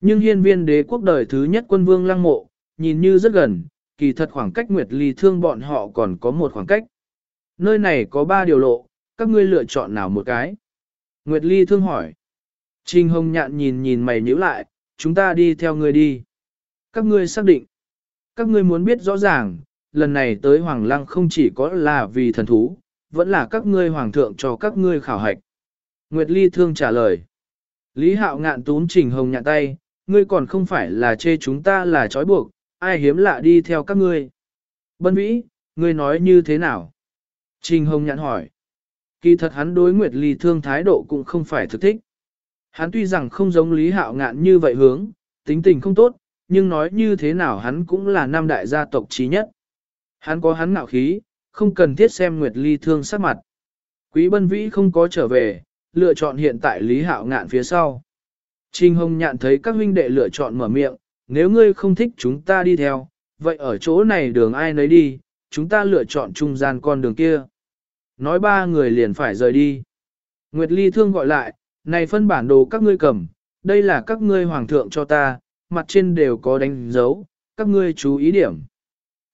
S1: Nhưng hiên viên đế quốc đời thứ nhất quân vương lăng mộ, nhìn như rất gần, kỳ thật khoảng cách Nguyệt Ly Thương bọn họ còn có một khoảng cách. Nơi này có ba điều lộ, các ngươi lựa chọn nào một cái? Nguyệt Ly Thương hỏi. Trình Hồng Nhạn nhìn nhìn mày nhíu lại, chúng ta đi theo ngươi đi. Các ngươi xác định. Các ngươi muốn biết rõ ràng, lần này tới Hoàng Lăng không chỉ có là vì thần thú, vẫn là các ngươi Hoàng thượng cho các ngươi khảo hạch. Nguyệt Ly Thương trả lời. Lý Hạo ngạn tún Trình Hồng Nhạn tay, ngươi còn không phải là chê chúng ta là trói buộc, ai hiếm lạ đi theo các ngươi. Bân Vĩ, ngươi nói như thế nào? Trình Hồng nhạn hỏi. Kỳ thật hắn đối Nguyệt Ly Thương thái độ cũng không phải thực thích. Hắn tuy rằng không giống Lý Hạo ngạn như vậy hướng, tính tình không tốt, nhưng nói như thế nào hắn cũng là nam đại gia tộc trí nhất. Hắn có hắn ngạo khí, không cần thiết xem Nguyệt Ly Thương sắc mặt. Quý Bân Vĩ không có trở về, lựa chọn hiện tại Lý Hạo ngạn phía sau. Trình Hồng nhạn thấy các huynh đệ lựa chọn mở miệng, nếu ngươi không thích chúng ta đi theo, vậy ở chỗ này đường ai nấy đi, chúng ta lựa chọn trung gian con đường kia. Nói ba người liền phải rời đi. Nguyệt Ly thương gọi lại, này phân bản đồ các ngươi cầm, đây là các ngươi hoàng thượng cho ta, mặt trên đều có đánh dấu, các ngươi chú ý điểm.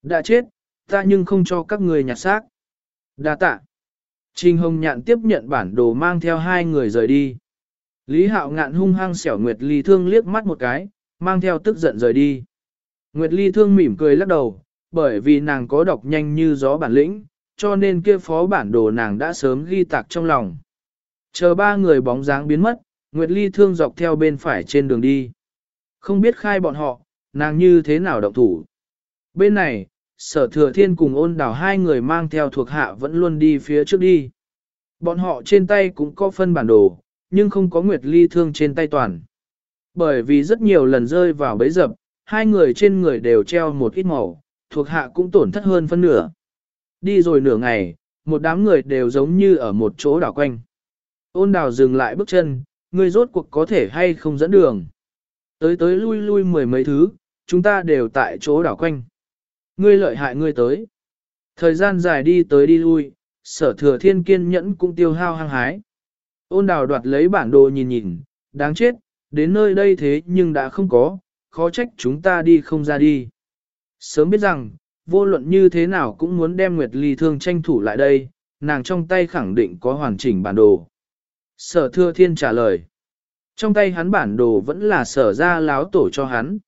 S1: Đã chết, ta nhưng không cho các ngươi nhặt xác. Đa tạ. Trình Hồng Nhạn tiếp nhận bản đồ mang theo hai người rời đi. Lý Hạo Ngạn hung hăng xẻo Nguyệt Ly Thương liếc mắt một cái, mang theo tức giận rời đi. Nguyệt Ly thương mỉm cười lắc đầu, bởi vì nàng có đọc nhanh như gió bản lĩnh, cho nên kia phó bản đồ nàng đã sớm ghi tạc trong lòng. Chờ ba người bóng dáng biến mất, Nguyệt Ly thương dọc theo bên phải trên đường đi. Không biết khai bọn họ, nàng như thế nào động thủ. Bên này, sở thừa thiên cùng ôn đảo hai người mang theo thuộc hạ vẫn luôn đi phía trước đi. Bọn họ trên tay cũng có phân bản đồ, nhưng không có Nguyệt Ly thương trên tay toàn. Bởi vì rất nhiều lần rơi vào bẫy dập, hai người trên người đều treo một ít màu, thuộc hạ cũng tổn thất hơn phân nửa. Đi rồi nửa ngày, một đám người đều giống như ở một chỗ đảo quanh. Ôn đào dừng lại bước chân, ngươi rốt cuộc có thể hay không dẫn đường. Tới tới lui lui mười mấy thứ, chúng ta đều tại chỗ đảo quanh. Ngươi lợi hại ngươi tới. Thời gian dài đi tới đi lui, sở thừa thiên kiên nhẫn cũng tiêu hao hăng hái. Ôn đào đoạt lấy bản đồ nhìn nhìn, đáng chết, đến nơi đây thế nhưng đã không có, khó trách chúng ta đi không ra đi. Sớm biết rằng, vô luận như thế nào cũng muốn đem Nguyệt Ly Thương tranh thủ lại đây, nàng trong tay khẳng định có hoàn chỉnh bản đồ. Sở Thưa Thiên trả lời. Trong tay hắn bản đồ vẫn là sở ra láo tổ cho hắn.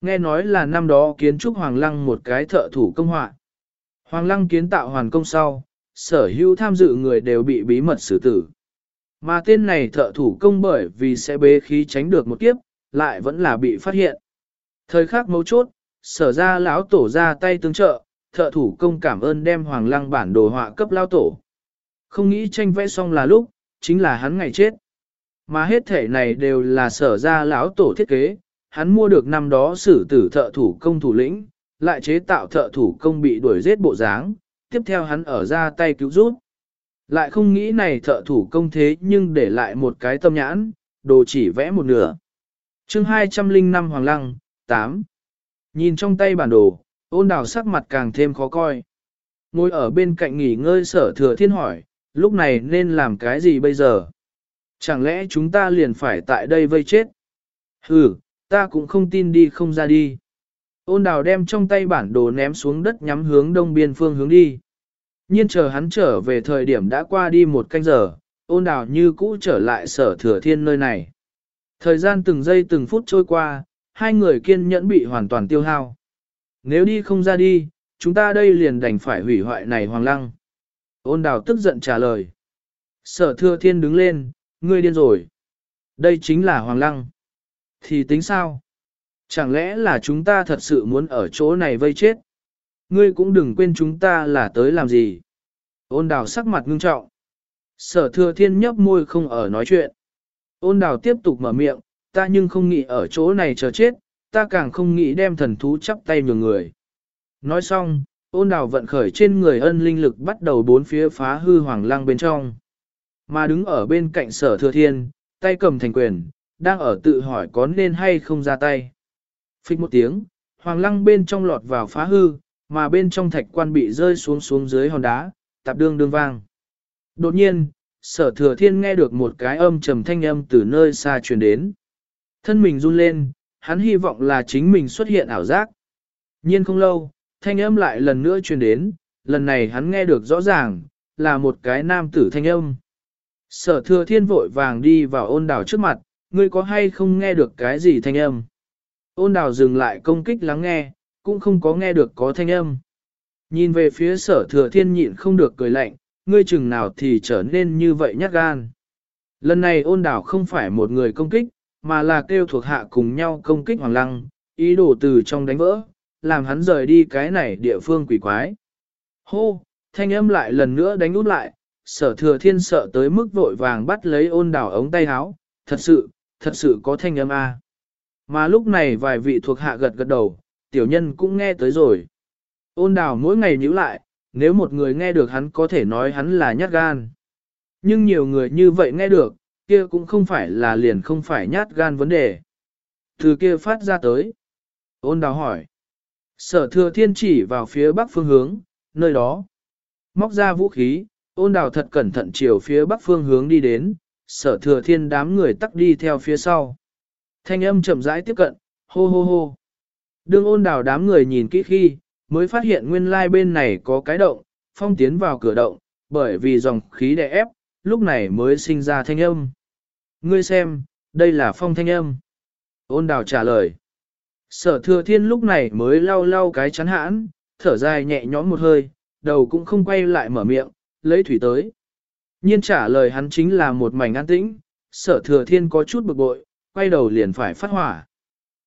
S1: Nghe nói là năm đó kiến trúc Hoàng Lăng một cái thợ thủ công họa. Hoàng Lăng kiến tạo hoàn công sau, sở hữu tham dự người đều bị bí mật xử tử. Mà tên này thợ thủ công bởi vì sẽ bế khí tránh được một kiếp, lại vẫn là bị phát hiện. Thời khắc mấu chốt, sở ra lão tổ ra tay tương trợ, thợ thủ công cảm ơn đem hoàng lăng bản đồ họa cấp lao tổ. Không nghĩ tranh vẽ xong là lúc, chính là hắn ngày chết. Mà hết thể này đều là sở ra lão tổ thiết kế, hắn mua được năm đó sử tử thợ thủ công thủ lĩnh, lại chế tạo thợ thủ công bị đuổi giết bộ dáng, tiếp theo hắn ở ra tay cứu giúp. Lại không nghĩ này thợ thủ công thế nhưng để lại một cái tâm nhãn, đồ chỉ vẽ một nửa. chương 205 Hoàng Lăng, 8. Nhìn trong tay bản đồ, ôn đào sắc mặt càng thêm khó coi. Ngồi ở bên cạnh nghỉ ngơi sở thừa thiên hỏi, lúc này nên làm cái gì bây giờ? Chẳng lẽ chúng ta liền phải tại đây vây chết? Ừ, ta cũng không tin đi không ra đi. Ôn đào đem trong tay bản đồ ném xuống đất nhắm hướng đông biên phương hướng đi. Nhiên chờ hắn trở về thời điểm đã qua đi một canh giờ, ôn đào như cũ trở lại sở thừa thiên nơi này. Thời gian từng giây từng phút trôi qua, hai người kiên nhẫn bị hoàn toàn tiêu hao. Nếu đi không ra đi, chúng ta đây liền đành phải hủy hoại này hoàng lăng. Ôn đào tức giận trả lời. Sở thừa thiên đứng lên, ngươi điên rồi. Đây chính là hoàng lăng. Thì tính sao? Chẳng lẽ là chúng ta thật sự muốn ở chỗ này vây chết? Ngươi cũng đừng quên chúng ta là tới làm gì. Ôn đào sắc mặt ngưng trọng. Sở thừa thiên nhấp môi không ở nói chuyện. Ôn đào tiếp tục mở miệng, ta nhưng không nghĩ ở chỗ này chờ chết, ta càng không nghĩ đem thần thú chắp tay nhường người. Nói xong, ôn đào vận khởi trên người ân linh lực bắt đầu bốn phía phá hư hoàng lăng bên trong. Mà đứng ở bên cạnh sở thừa thiên, tay cầm thành quyền, đang ở tự hỏi có nên hay không ra tay. Phích một tiếng, hoàng lăng bên trong lọt vào phá hư, mà bên trong thạch quan bị rơi xuống xuống dưới hòn đá, tạp đương đương vang. Đột nhiên, sở thừa thiên nghe được một cái âm trầm thanh âm từ nơi xa truyền đến. Thân mình run lên, hắn hy vọng là chính mình xuất hiện ảo giác. Nhiên không lâu, thanh âm lại lần nữa truyền đến, lần này hắn nghe được rõ ràng, là một cái nam tử thanh âm. Sở thừa thiên vội vàng đi vào ôn đảo trước mặt, ngươi có hay không nghe được cái gì thanh âm? Ôn đảo dừng lại công kích lắng nghe, cũng không có nghe được có thanh âm. Nhìn về phía sở thừa thiên nhịn không được cười lạnh, ngươi chừng nào thì trở nên như vậy nhát gan. Lần này ôn đảo không phải một người công kích, mà là kêu thuộc hạ cùng nhau công kích hoàng lăng, ý đồ từ trong đánh vỡ, làm hắn rời đi cái này địa phương quỷ quái. Hô, thanh âm lại lần nữa đánh út lại, sở thừa thiên sợ tới mức vội vàng bắt lấy ôn đảo ống tay áo, thật sự, thật sự có thanh âm a. À. Mà lúc này vài vị thuộc hạ gật gật đầu, tiểu nhân cũng nghe tới rồi. Ôn đảo mỗi ngày nhíu lại, nếu một người nghe được hắn có thể nói hắn là nhát gan. Nhưng nhiều người như vậy nghe được, kia cũng không phải là liền không phải nhát gan vấn đề. Từ kia phát ra tới. Ôn đào hỏi. Sở thừa thiên chỉ vào phía bắc phương hướng, nơi đó. Móc ra vũ khí, ôn đào thật cẩn thận chiều phía bắc phương hướng đi đến, sở thừa thiên đám người tắc đi theo phía sau. Thanh âm chậm rãi tiếp cận, hô hô hô. Đương ôn đào đám người nhìn kỹ khi, mới phát hiện nguyên lai bên này có cái động, phong tiến vào cửa động, bởi vì dòng khí đè ép, lúc này mới sinh ra thanh âm. Ngươi xem, đây là phong thanh âm. Ôn đào trả lời. Sở thừa thiên lúc này mới lau lau cái chắn hãn, thở dài nhẹ nhõm một hơi, đầu cũng không quay lại mở miệng, lấy thủy tới. Nhiên trả lời hắn chính là một mảnh an tĩnh, sở thừa thiên có chút bực bội, quay đầu liền phải phát hỏa.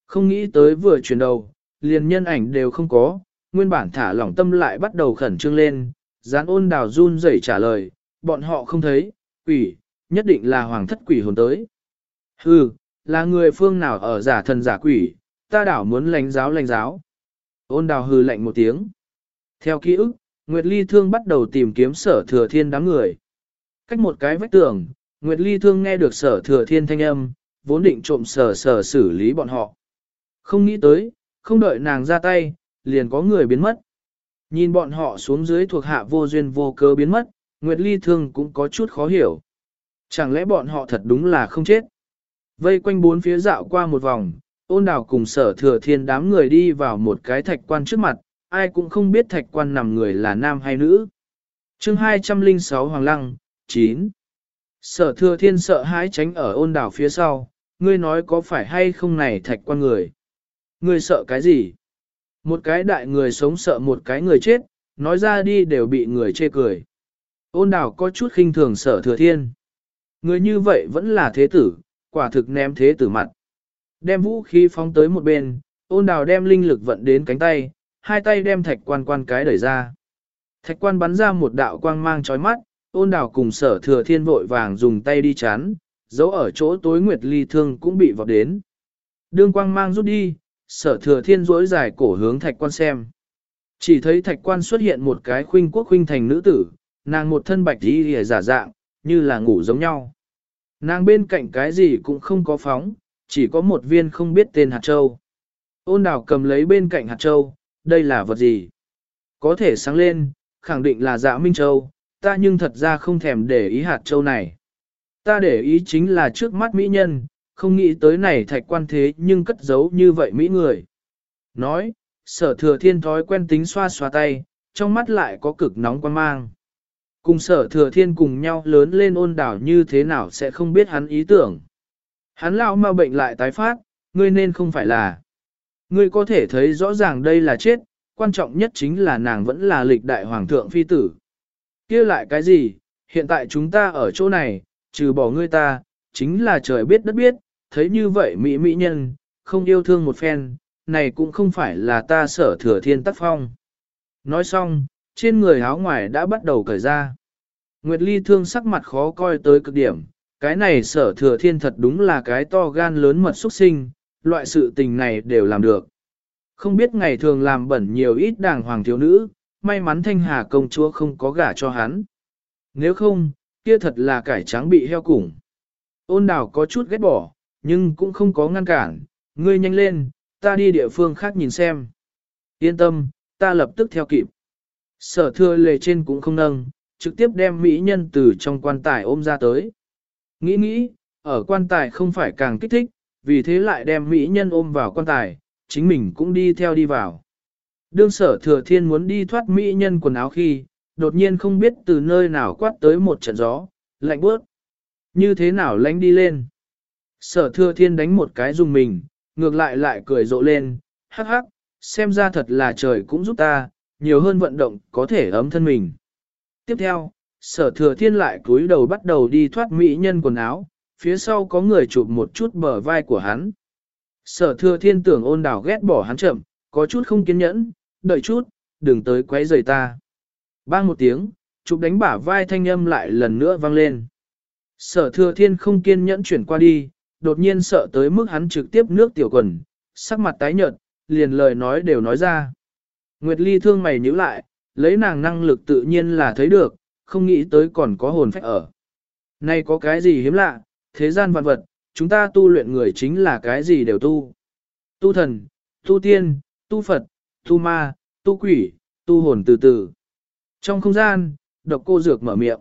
S1: Không nghĩ tới vừa chuyển đầu, liền nhân ảnh đều không có, nguyên bản thả lỏng tâm lại bắt đầu khẩn trương lên, gián ôn đào run rẩy trả lời, bọn họ không thấy, quỷ, nhất định là hoàng thất quỷ hồn tới. Hừ, là người phương nào ở giả thần giả quỷ, ta đảo muốn lánh giáo lánh giáo. Ôn đào hư lạnh một tiếng. Theo ký ức, Nguyệt Ly Thương bắt đầu tìm kiếm sở thừa thiên đám người. Cách một cái vách tường, Nguyệt Ly Thương nghe được sở thừa thiên thanh âm, vốn định trộm sở sở xử lý bọn họ. Không nghĩ tới, không đợi nàng ra tay, liền có người biến mất. Nhìn bọn họ xuống dưới thuộc hạ vô duyên vô cớ biến mất, Nguyệt Ly Thương cũng có chút khó hiểu. Chẳng lẽ bọn họ thật đúng là không chết? Vây quanh bốn phía dạo qua một vòng, ôn đào cùng sở thừa thiên đám người đi vào một cái thạch quan trước mặt, ai cũng không biết thạch quan nằm người là nam hay nữ. chương 206 Hoàng Lăng, 9. Sở thừa thiên sợ hãi tránh ở ôn đảo phía sau, ngươi nói có phải hay không này thạch quan người. Ngươi sợ cái gì? Một cái đại người sống sợ một cái người chết, nói ra đi đều bị người chê cười. Ôn đảo có chút khinh thường sở thừa thiên. Người như vậy vẫn là thế tử, quả thực ném thế tử mặt. Đem vũ khí phóng tới một bên, ôn đào đem linh lực vận đến cánh tay, hai tay đem thạch quan quan cái đẩy ra. Thạch quan bắn ra một đạo quang mang chói mắt, ôn đào cùng sở thừa thiên vội vàng dùng tay đi chắn, dấu ở chỗ tối nguyệt ly thương cũng bị vọt đến. Đương quang mang rút đi, sở thừa thiên rỗi dài cổ hướng thạch quan xem. Chỉ thấy thạch quan xuất hiện một cái khuynh quốc khuynh thành nữ tử, nàng một thân bạch đi hề giả dạng, như là ngủ giống nhau. Nàng bên cạnh cái gì cũng không có phóng, chỉ có một viên không biết tên hạt châu. Ôn đào cầm lấy bên cạnh hạt châu, đây là vật gì? Có thể sáng lên, khẳng định là dạ Minh Châu, ta nhưng thật ra không thèm để ý hạt châu này. Ta để ý chính là trước mắt mỹ nhân, không nghĩ tới này thạch quan thế nhưng cất giấu như vậy mỹ người. Nói, sở thừa thiên thói quen tính xoa xoa tay, trong mắt lại có cực nóng quan mang. Cùng sở thừa thiên cùng nhau lớn lên ôn đảo như thế nào sẽ không biết hắn ý tưởng. Hắn lão ma bệnh lại tái phát, ngươi nên không phải là. Ngươi có thể thấy rõ ràng đây là chết, quan trọng nhất chính là nàng vẫn là lịch đại hoàng thượng phi tử. kia lại cái gì, hiện tại chúng ta ở chỗ này, trừ bỏ ngươi ta, chính là trời biết đất biết, thấy như vậy mỹ mỹ nhân, không yêu thương một phen, này cũng không phải là ta sở thừa thiên tác phong. Nói xong, trên người áo ngoài đã bắt đầu cởi ra. Nguyệt Ly thương sắc mặt khó coi tới cực điểm, cái này sở thừa thiên thật đúng là cái to gan lớn mật xuất sinh, loại sự tình này đều làm được. Không biết ngày thường làm bẩn nhiều ít đàng hoàng thiếu nữ, may mắn thanh hà công chúa không có gả cho hắn. Nếu không, kia thật là cải trắng bị heo củng. Ôn đào có chút ghét bỏ, nhưng cũng không có ngăn cản, ngươi nhanh lên, ta đi địa phương khác nhìn xem. Yên tâm, ta lập tức theo kịp. Sở thừa lề trên cũng không nâng, trực tiếp đem mỹ nhân từ trong quan tài ôm ra tới. Nghĩ nghĩ, ở quan tài không phải càng kích thích, vì thế lại đem mỹ nhân ôm vào quan tài, chính mình cũng đi theo đi vào. Đương sở thừa thiên muốn đi thoát mỹ nhân quần áo khi, đột nhiên không biết từ nơi nào quát tới một trận gió, lạnh bước. Như thế nào lánh đi lên. Sở thừa thiên đánh một cái dùng mình, ngược lại lại cười rộ lên, hắc hắc, xem ra thật là trời cũng giúp ta, nhiều hơn vận động có thể ấm thân mình. Tiếp theo, sở thừa thiên lại cúi đầu bắt đầu đi thoát mỹ nhân quần áo, phía sau có người chụp một chút bờ vai của hắn. Sở thừa thiên tưởng ôn đảo ghét bỏ hắn chậm, có chút không kiên nhẫn, đợi chút, đừng tới quấy rầy ta. Bang một tiếng, chụp đánh bả vai thanh âm lại lần nữa vang lên. Sở thừa thiên không kiên nhẫn chuyển qua đi, đột nhiên sợ tới mức hắn trực tiếp nước tiểu quần, sắc mặt tái nhợt, liền lời nói đều nói ra. Nguyệt Ly thương mày nhíu lại, lấy nàng năng lực tự nhiên là thấy được, không nghĩ tới còn có hồn phách ở. Nay có cái gì hiếm lạ, thế gian vạn vật, chúng ta tu luyện người chính là cái gì đều tu. Tu thần, tu tiên, tu Phật, tu ma, tu quỷ, tu hồn từ từ. Trong không gian, độc cô dược mở miệng.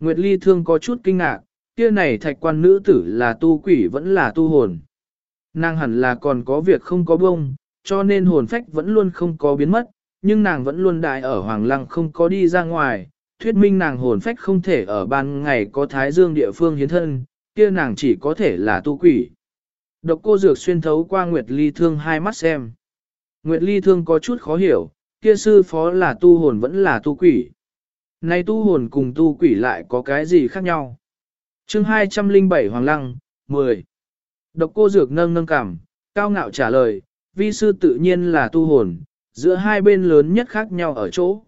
S1: Nguyệt Ly thương có chút kinh ngạc, kia này thạch quan nữ tử là tu quỷ vẫn là tu hồn. Nàng hẳn là còn có việc không có bông, cho nên hồn phách vẫn luôn không có biến mất, nhưng nàng vẫn luôn đại ở Hoàng Lăng không có đi ra ngoài, thuyết minh nàng hồn phách không thể ở ban ngày có thái dương địa phương hiến thân, kia nàng chỉ có thể là tu quỷ. Độc cô dược xuyên thấu qua Nguyệt Ly Thương hai mắt xem. Nguyệt Ly Thương có chút khó hiểu, kia sư phó là tu hồn vẫn là tu quỷ. Này tu hồn cùng tu quỷ lại có cái gì khác nhau? chương 207 Hoàng Lăng, 10. Độc cô dược nâng nâng cảm, cao ngạo trả lời, vi sư tự nhiên là tu hồn, giữa hai bên lớn nhất khác nhau ở chỗ.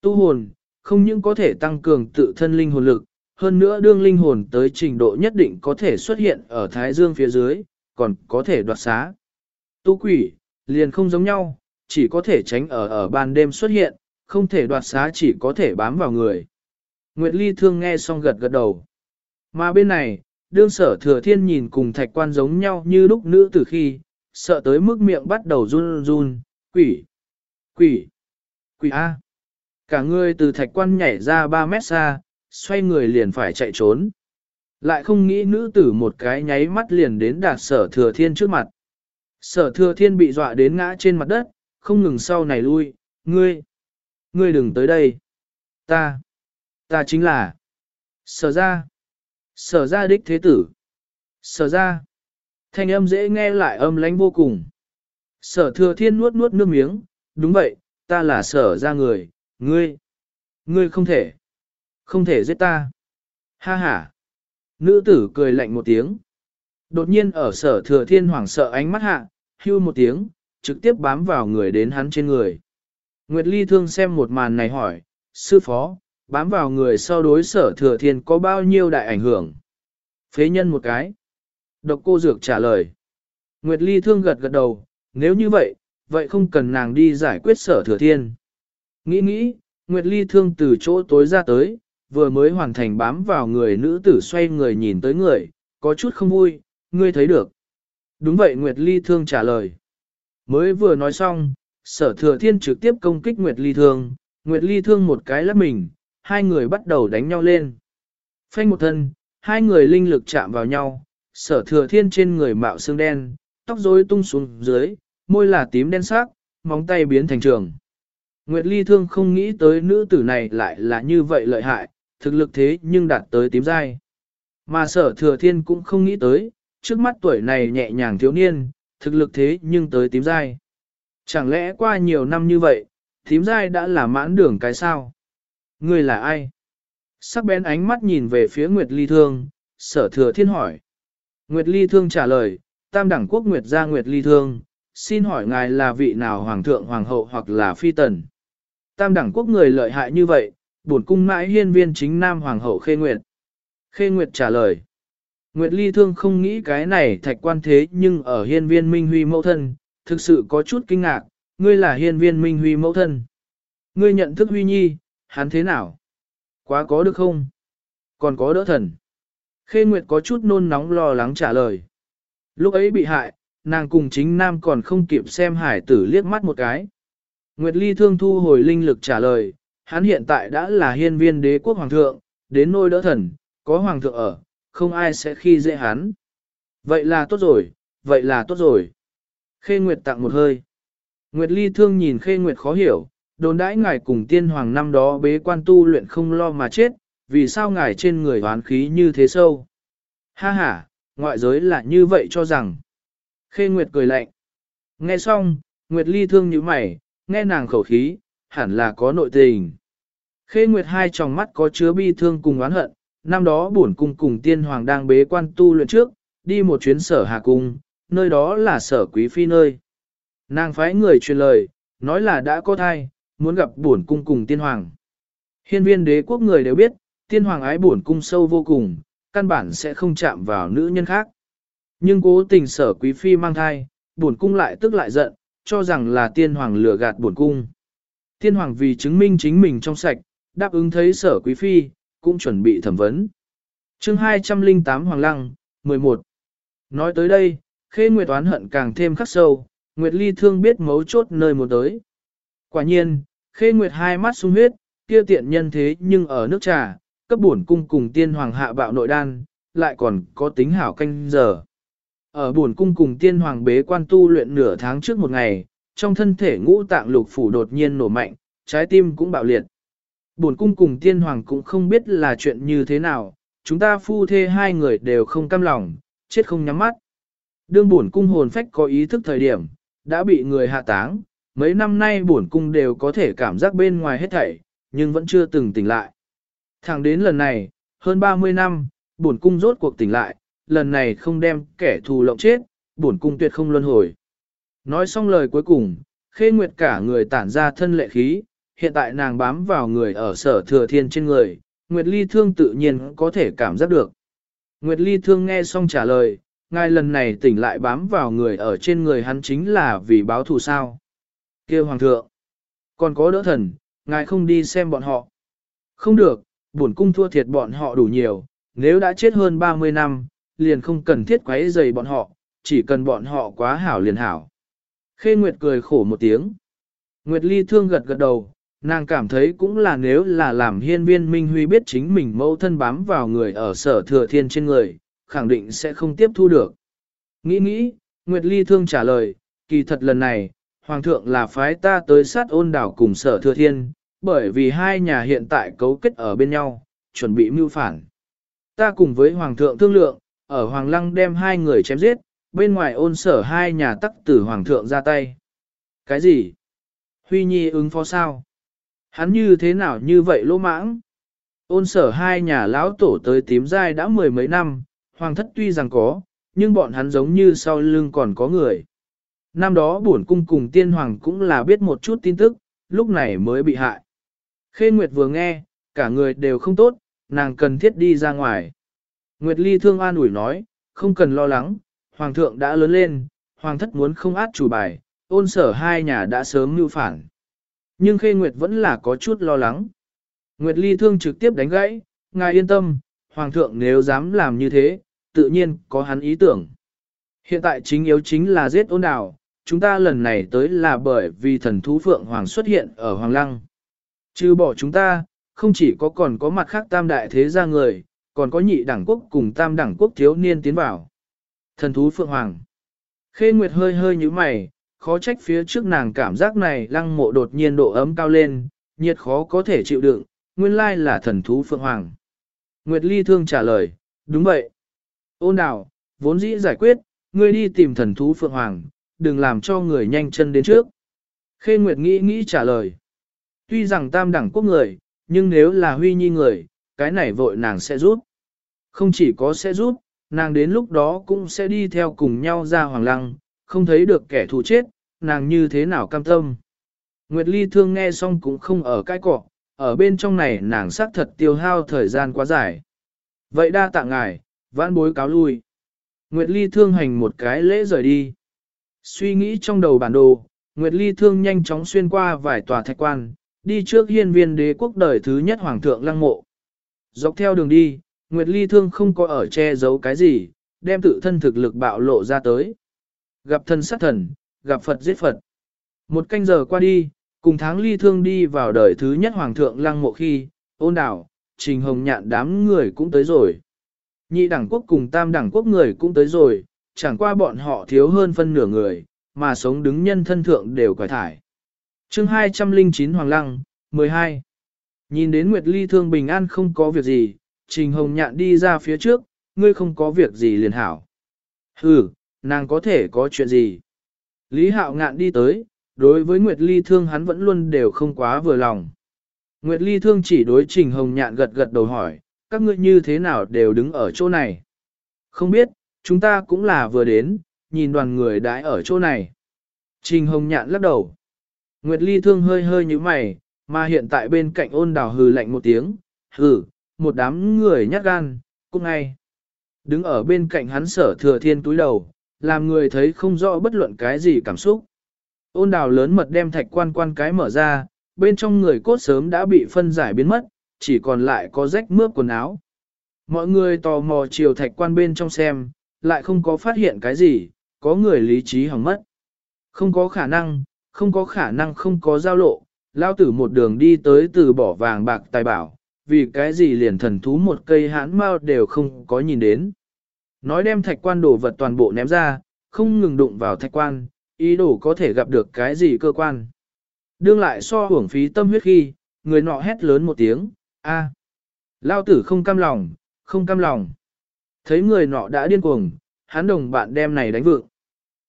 S1: Tu hồn, không những có thể tăng cường tự thân linh hồn lực, hơn nữa đương linh hồn tới trình độ nhất định có thể xuất hiện ở thái dương phía dưới, còn có thể đoạt xá. Tu quỷ, liền không giống nhau, chỉ có thể tránh ở ở ban đêm xuất hiện, không thể đoạt xá chỉ có thể bám vào người. Nguyệt Ly thương nghe xong gật gật đầu. Mà bên này, đương sở thừa thiên nhìn cùng thạch quan giống nhau như lúc nữ từ khi, sợ tới mức miệng bắt đầu run run, quỷ, quỷ, quỷ A. Cả người từ thạch quan nhảy ra 3 mét xa, xoay người liền phải chạy trốn. Lại không nghĩ nữ tử một cái nháy mắt liền đến đạt sở thừa thiên trước mặt. Sở thừa thiên bị dọa đến ngã trên mặt đất, không ngừng sau này lui, ngươi, ngươi đừng tới đây. Ta, ta chính là sở ra, sở ra đích thế tử. Sở ra, thanh âm dễ nghe lại âm lánh vô cùng. Sở thừa thiên nuốt nuốt nước miếng, đúng vậy, ta là sở ra người, ngươi, ngươi không thể, không thể giết ta. Ha ha. Nữ tử cười lạnh một tiếng. Đột nhiên ở sở thừa thiên hoảng sợ ánh mắt hạ, hưu một tiếng, trực tiếp bám vào người đến hắn trên người. Nguyệt Ly thương xem một màn này hỏi, sư phó, bám vào người sau đối sở thừa thiên có bao nhiêu đại ảnh hưởng? Phế nhân một cái. Độc cô dược trả lời. Nguyệt Ly thương gật gật đầu, nếu như vậy, vậy không cần nàng đi giải quyết sở thừa thiên. Nghĩ nghĩ, Nguyệt Ly thương từ chỗ tối ra tới, vừa mới hoàn thành bám vào người nữ tử xoay người nhìn tới người, có chút không vui, ngươi thấy được. Đúng vậy Nguyệt Ly thương trả lời. Mới vừa nói xong, sở thừa thiên trực tiếp công kích Nguyệt Ly thương, Nguyệt Ly thương một cái lắp mình, hai người bắt đầu đánh nhau lên. Phanh một thân, hai người linh lực chạm vào nhau, sở thừa thiên trên người mạo xương đen, tóc rối tung xuống dưới, môi là tím đen sắc, móng tay biến thành trường. Nguyệt Ly Thương không nghĩ tới nữ tử này lại là như vậy lợi hại, thực lực thế nhưng đạt tới tím dai. Mà sở thừa thiên cũng không nghĩ tới, trước mắt tuổi này nhẹ nhàng thiếu niên, thực lực thế nhưng tới tím dai. Chẳng lẽ qua nhiều năm như vậy, tím dai đã là mãn đường cái sao? Người là ai? Sắc bén ánh mắt nhìn về phía Nguyệt Ly Thương, sở thừa thiên hỏi. Nguyệt Ly Thương trả lời, tam đẳng quốc Nguyệt gia Nguyệt Ly Thương, xin hỏi ngài là vị nào hoàng thượng hoàng hậu hoặc là phi tần? Tam đẳng quốc người lợi hại như vậy, bổn cung mãi hiên viên chính nam hoàng hậu Khê Nguyệt. Khê Nguyệt trả lời. Nguyệt Ly Thương không nghĩ cái này thạch quan thế nhưng ở hiên viên Minh Huy mẫu thân, thực sự có chút kinh ngạc, ngươi là hiên viên Minh Huy mẫu thân. Ngươi nhận thức Huy Nhi, hắn thế nào? Quá có được không? Còn có đỡ thần. Khê Nguyệt có chút nôn nóng lo lắng trả lời. Lúc ấy bị hại, nàng cùng chính nam còn không kịp xem hải tử liếc mắt một cái. Nguyệt Ly thương thu hồi linh lực trả lời, hắn hiện tại đã là hiên viên đế quốc hoàng thượng, đến nôi đỡ thần, có hoàng thượng ở, không ai sẽ khi dễ hắn. Vậy là tốt rồi, vậy là tốt rồi. Khê Nguyệt tặng một hơi. Nguyệt Ly thương nhìn Khê Nguyệt khó hiểu, đồn đãi ngài cùng tiên hoàng năm đó bế quan tu luyện không lo mà chết, vì sao ngài trên người hoán khí như thế sâu. Ha ha, ngoại giới là như vậy cho rằng. Khê Nguyệt cười lạnh. Nghe xong, Nguyệt Ly thương như mày, nghe nàng khẩu khí, hẳn là có nội tình. Khê Nguyệt hai tròng mắt có chứa bi thương cùng oán hận, năm đó bổn cung cùng tiên hoàng đang bế quan tu luyện trước, đi một chuyến sở hà cung, nơi đó là sở quý phi nơi. Nàng phái người truyền lời, nói là đã có thai, muốn gặp bổn cung cùng tiên hoàng. Hiên viên đế quốc người đều biết, tiên hoàng ái bổn cung sâu vô cùng, căn bản sẽ không chạm vào nữ nhân khác. Nhưng cố tình sở quý phi mang thai, bổn cung lại tức lại giận, cho rằng là tiên hoàng lừa gạt bổn cung. Tiên hoàng vì chứng minh chính mình trong sạch, đáp ứng thấy sở quý phi, cũng chuẩn bị thẩm vấn. chương 208 Hoàng Lăng, 11. Nói tới đây, khê nguyệt oán hận càng thêm khắc sâu, Nguyệt Ly thương biết mấu chốt nơi một tới. Quả nhiên, khê nguyệt hai mắt sung huyết, kia tiện nhân thế nhưng ở nước trà, cấp bổn cung cùng tiên hoàng hạ bạo nội đan, lại còn có tính hảo canh giờ. Ở bổn cung cùng tiên hoàng bế quan tu luyện nửa tháng trước một ngày, trong thân thể ngũ tạng lục phủ đột nhiên nổ mạnh, trái tim cũng bạo liệt. Bổn cung cùng tiên hoàng cũng không biết là chuyện như thế nào, chúng ta phu thê hai người đều không cam lòng, chết không nhắm mắt. Đương bổn cung hồn phách có ý thức thời điểm, đã bị người hạ táng, mấy năm nay bổn cung đều có thể cảm giác bên ngoài hết thảy, nhưng vẫn chưa từng tỉnh lại. Thẳng đến lần này, hơn 30 năm, bổn cung rốt cuộc tỉnh lại, lần này không đem kẻ thù lộng chết, bổn cung tuyệt không luân hồi. Nói xong lời cuối cùng, khê nguyệt cả người tản ra thân lệ khí, hiện tại nàng bám vào người ở sở thừa thiên trên người, Nguyệt Ly Thương tự nhiên có thể cảm giác được. Nguyệt Ly Thương nghe xong trả lời, ngài lần này tỉnh lại bám vào người ở trên người hắn chính là vì báo thù sao. kêu Hoàng thượng, còn có đỡ thần, ngài không đi xem bọn họ. Không được, bổn cung thua thiệt bọn họ đủ nhiều, nếu đã chết hơn 30 năm, liền không cần thiết quấy rầy bọn họ, chỉ cần bọn họ quá hảo liền hảo. Khê Nguyệt cười khổ một tiếng. Nguyệt Ly thương gật gật đầu, nàng cảm thấy cũng là nếu là làm hiên viên Minh Huy biết chính mình mâu thân bám vào người ở sở thừa thiên trên người, khẳng định sẽ không tiếp thu được. Nghĩ nghĩ, Nguyệt Ly thương trả lời, kỳ thật lần này, Hoàng thượng là phái ta tới sát ôn đảo cùng sở thừa thiên, bởi vì hai nhà hiện tại cấu kết ở bên nhau, chuẩn bị mưu phản. Ta cùng với Hoàng thượng thương lượng, ở Hoàng Lăng đem hai người chém giết, bên ngoài ôn sở hai nhà tắc tử Hoàng thượng ra tay. Cái gì? Huy Nhi ứng phó sao? Hắn như thế nào như vậy lỗ mãng? Ôn sở hai nhà lão tổ tới tím dai đã mười mấy năm, Hoàng thất tuy rằng có, nhưng bọn hắn giống như sau lưng còn có người. Năm đó bổn cung cùng tiên hoàng cũng là biết một chút tin tức, lúc này mới bị hại. Khê Nguyệt vừa nghe, cả người đều không tốt, nàng cần thiết đi ra ngoài. Nguyệt Ly thương an ủi nói, không cần lo lắng, Hoàng thượng đã lớn lên, hoàng thất muốn không át chủ bài, ôn sở hai nhà đã sớm mưu phản. Nhưng Khê Nguyệt vẫn là có chút lo lắng. Nguyệt Ly thương trực tiếp đánh gãy, ngài yên tâm, hoàng thượng nếu dám làm như thế, tự nhiên có hắn ý tưởng. Hiện tại chính yếu chính là giết ôn đào, chúng ta lần này tới là bởi vì thần thú phượng hoàng xuất hiện ở hoàng lăng. Chứ bỏ chúng ta, không chỉ có còn có mặt khác tam đại thế gia người, còn có nhị đẳng quốc cùng tam đẳng quốc thiếu niên tiến vào. Thần thú phượng hoàng. Khê Nguyệt hơi hơi như mày, khó trách phía trước nàng cảm giác này lăng mộ đột nhiên độ ấm cao lên, nhiệt khó có thể chịu đựng, nguyên lai là thần thú phượng hoàng. Nguyệt Ly thương trả lời, đúng vậy. Ôn đào, vốn dĩ giải quyết, ngươi đi tìm thần thú phượng hoàng, đừng làm cho người nhanh chân đến trước. Khê Nguyệt nghĩ nghĩ trả lời. Tuy rằng tam đẳng quốc người, nhưng nếu là huy nhi người, cái này vội nàng sẽ rút. Không chỉ có sẽ rút, nàng đến lúc đó cũng sẽ đi theo cùng nhau ra hoàng lăng, không thấy được kẻ thù chết, nàng như thế nào cam tâm. Nguyệt Ly thương nghe xong cũng không ở cái cọ, ở bên trong này nàng xác thật tiêu hao thời gian quá dài. Vậy đa tạ ngài, vãn bối cáo lui. Nguyệt Ly thương hành một cái lễ rời đi. Suy nghĩ trong đầu bản đồ, Nguyệt Ly thương nhanh chóng xuyên qua vài tòa thạch quan, đi trước hiên viên đế quốc đời thứ nhất hoàng thượng lăng mộ. Dọc theo đường đi, Nguyệt Ly thương không có ở che giấu cái gì, đem tự thân thực lực bạo lộ ra tới. Gặp thần sát thần, gặp Phật giết Phật. Một canh giờ qua đi, cùng tháng ly thương đi vào đời thứ nhất hoàng thượng lăng mộ khi, ôn đảo, trình hồng nhạn đám người cũng tới rồi. Nhị đẳng quốc cùng tam đẳng quốc người cũng tới rồi, chẳng qua bọn họ thiếu hơn phân nửa người, mà sống đứng nhân thân thượng đều quải thải. chương 209 Hoàng Lăng, 12. Nhìn đến Nguyệt Ly thương bình an không có việc gì, Trình Hồng Nhạn đi ra phía trước, ngươi không có việc gì liền hảo. Ừ, nàng có thể có chuyện gì? Lý Hạo Ngạn đi tới, đối với Nguyệt Ly thương hắn vẫn luôn đều không quá vừa lòng. Nguyệt Ly thương chỉ đối Trình Hồng Nhạn gật gật đầu hỏi, các ngươi như thế nào đều đứng ở chỗ này? Không biết, chúng ta cũng là vừa đến, nhìn đoàn người đãi ở chỗ này. Trình Hồng Nhạn lắc đầu. Nguyệt Ly thương hơi hơi như mày, mà hiện tại bên cạnh ôn đào hừ lạnh một tiếng, hừ, một đám người nhát gan, cũng ngay. Đứng ở bên cạnh hắn sở thừa thiên túi đầu, làm người thấy không rõ bất luận cái gì cảm xúc. Ôn đào lớn mật đem thạch quan quan cái mở ra, bên trong người cốt sớm đã bị phân giải biến mất, chỉ còn lại có rách mướp quần áo. Mọi người tò mò chiều thạch quan bên trong xem, lại không có phát hiện cái gì, có người lý trí hỏng mất. Không có khả năng, không có khả năng không có giao lộ, lao tử một đường đi tới từ bỏ vàng bạc tài bảo, vì cái gì liền thần thú một cây hãn mau đều không có nhìn đến. Nói đem thạch quan đồ vật toàn bộ ném ra, không ngừng đụng vào thạch quan, ý đồ có thể gặp được cái gì cơ quan. Đương lại so hưởng phí tâm huyết khi, người nọ hét lớn một tiếng, a Lao tử không cam lòng, không cam lòng. Thấy người nọ đã điên cuồng, hắn đồng bạn đem này đánh vượng.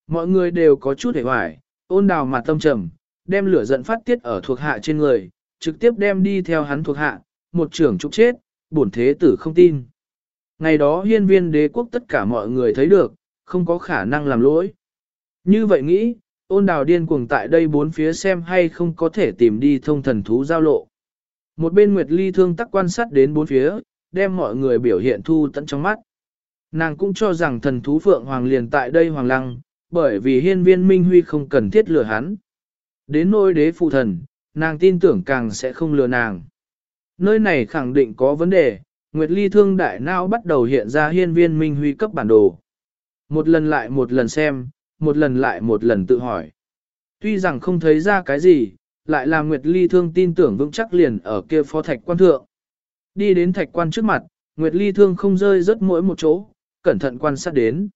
S1: Mọi người đều có chút hề hoài, ôn đào mặt tâm trầm, đem lửa giận phát tiết ở thuộc hạ trên người, trực tiếp đem đi theo hắn thuộc hạ, một trưởng trục chết, bổn thế tử không tin. Ngày đó hiên viên đế quốc tất cả mọi người thấy được, không có khả năng làm lỗi. Như vậy nghĩ, ôn đào điên cuồng tại đây bốn phía xem hay không có thể tìm đi thông thần thú giao lộ. Một bên Nguyệt Ly thương tắc quan sát đến bốn phía, đem mọi người biểu hiện thu tận trong mắt. Nàng cũng cho rằng thần thú Phượng Hoàng liền tại đây Hoàng Lăng, bởi vì hiên viên Minh Huy không cần thiết lừa hắn. Đến nôi đế phụ thần, nàng tin tưởng càng sẽ không lừa nàng. Nơi này khẳng định có vấn đề, Nguyệt Ly thương đại não bắt đầu hiện ra hiên viên Minh Huy cấp bản đồ. Một lần lại một lần xem, một lần lại một lần tự hỏi. Tuy rằng không thấy ra cái gì, lại là Nguyệt Ly thương tin tưởng vững chắc liền ở kia phó thạch quan thượng. Đi đến thạch quan trước mặt, Nguyệt Ly thương không rơi rớt mỗi một chỗ, cẩn thận quan sát đến.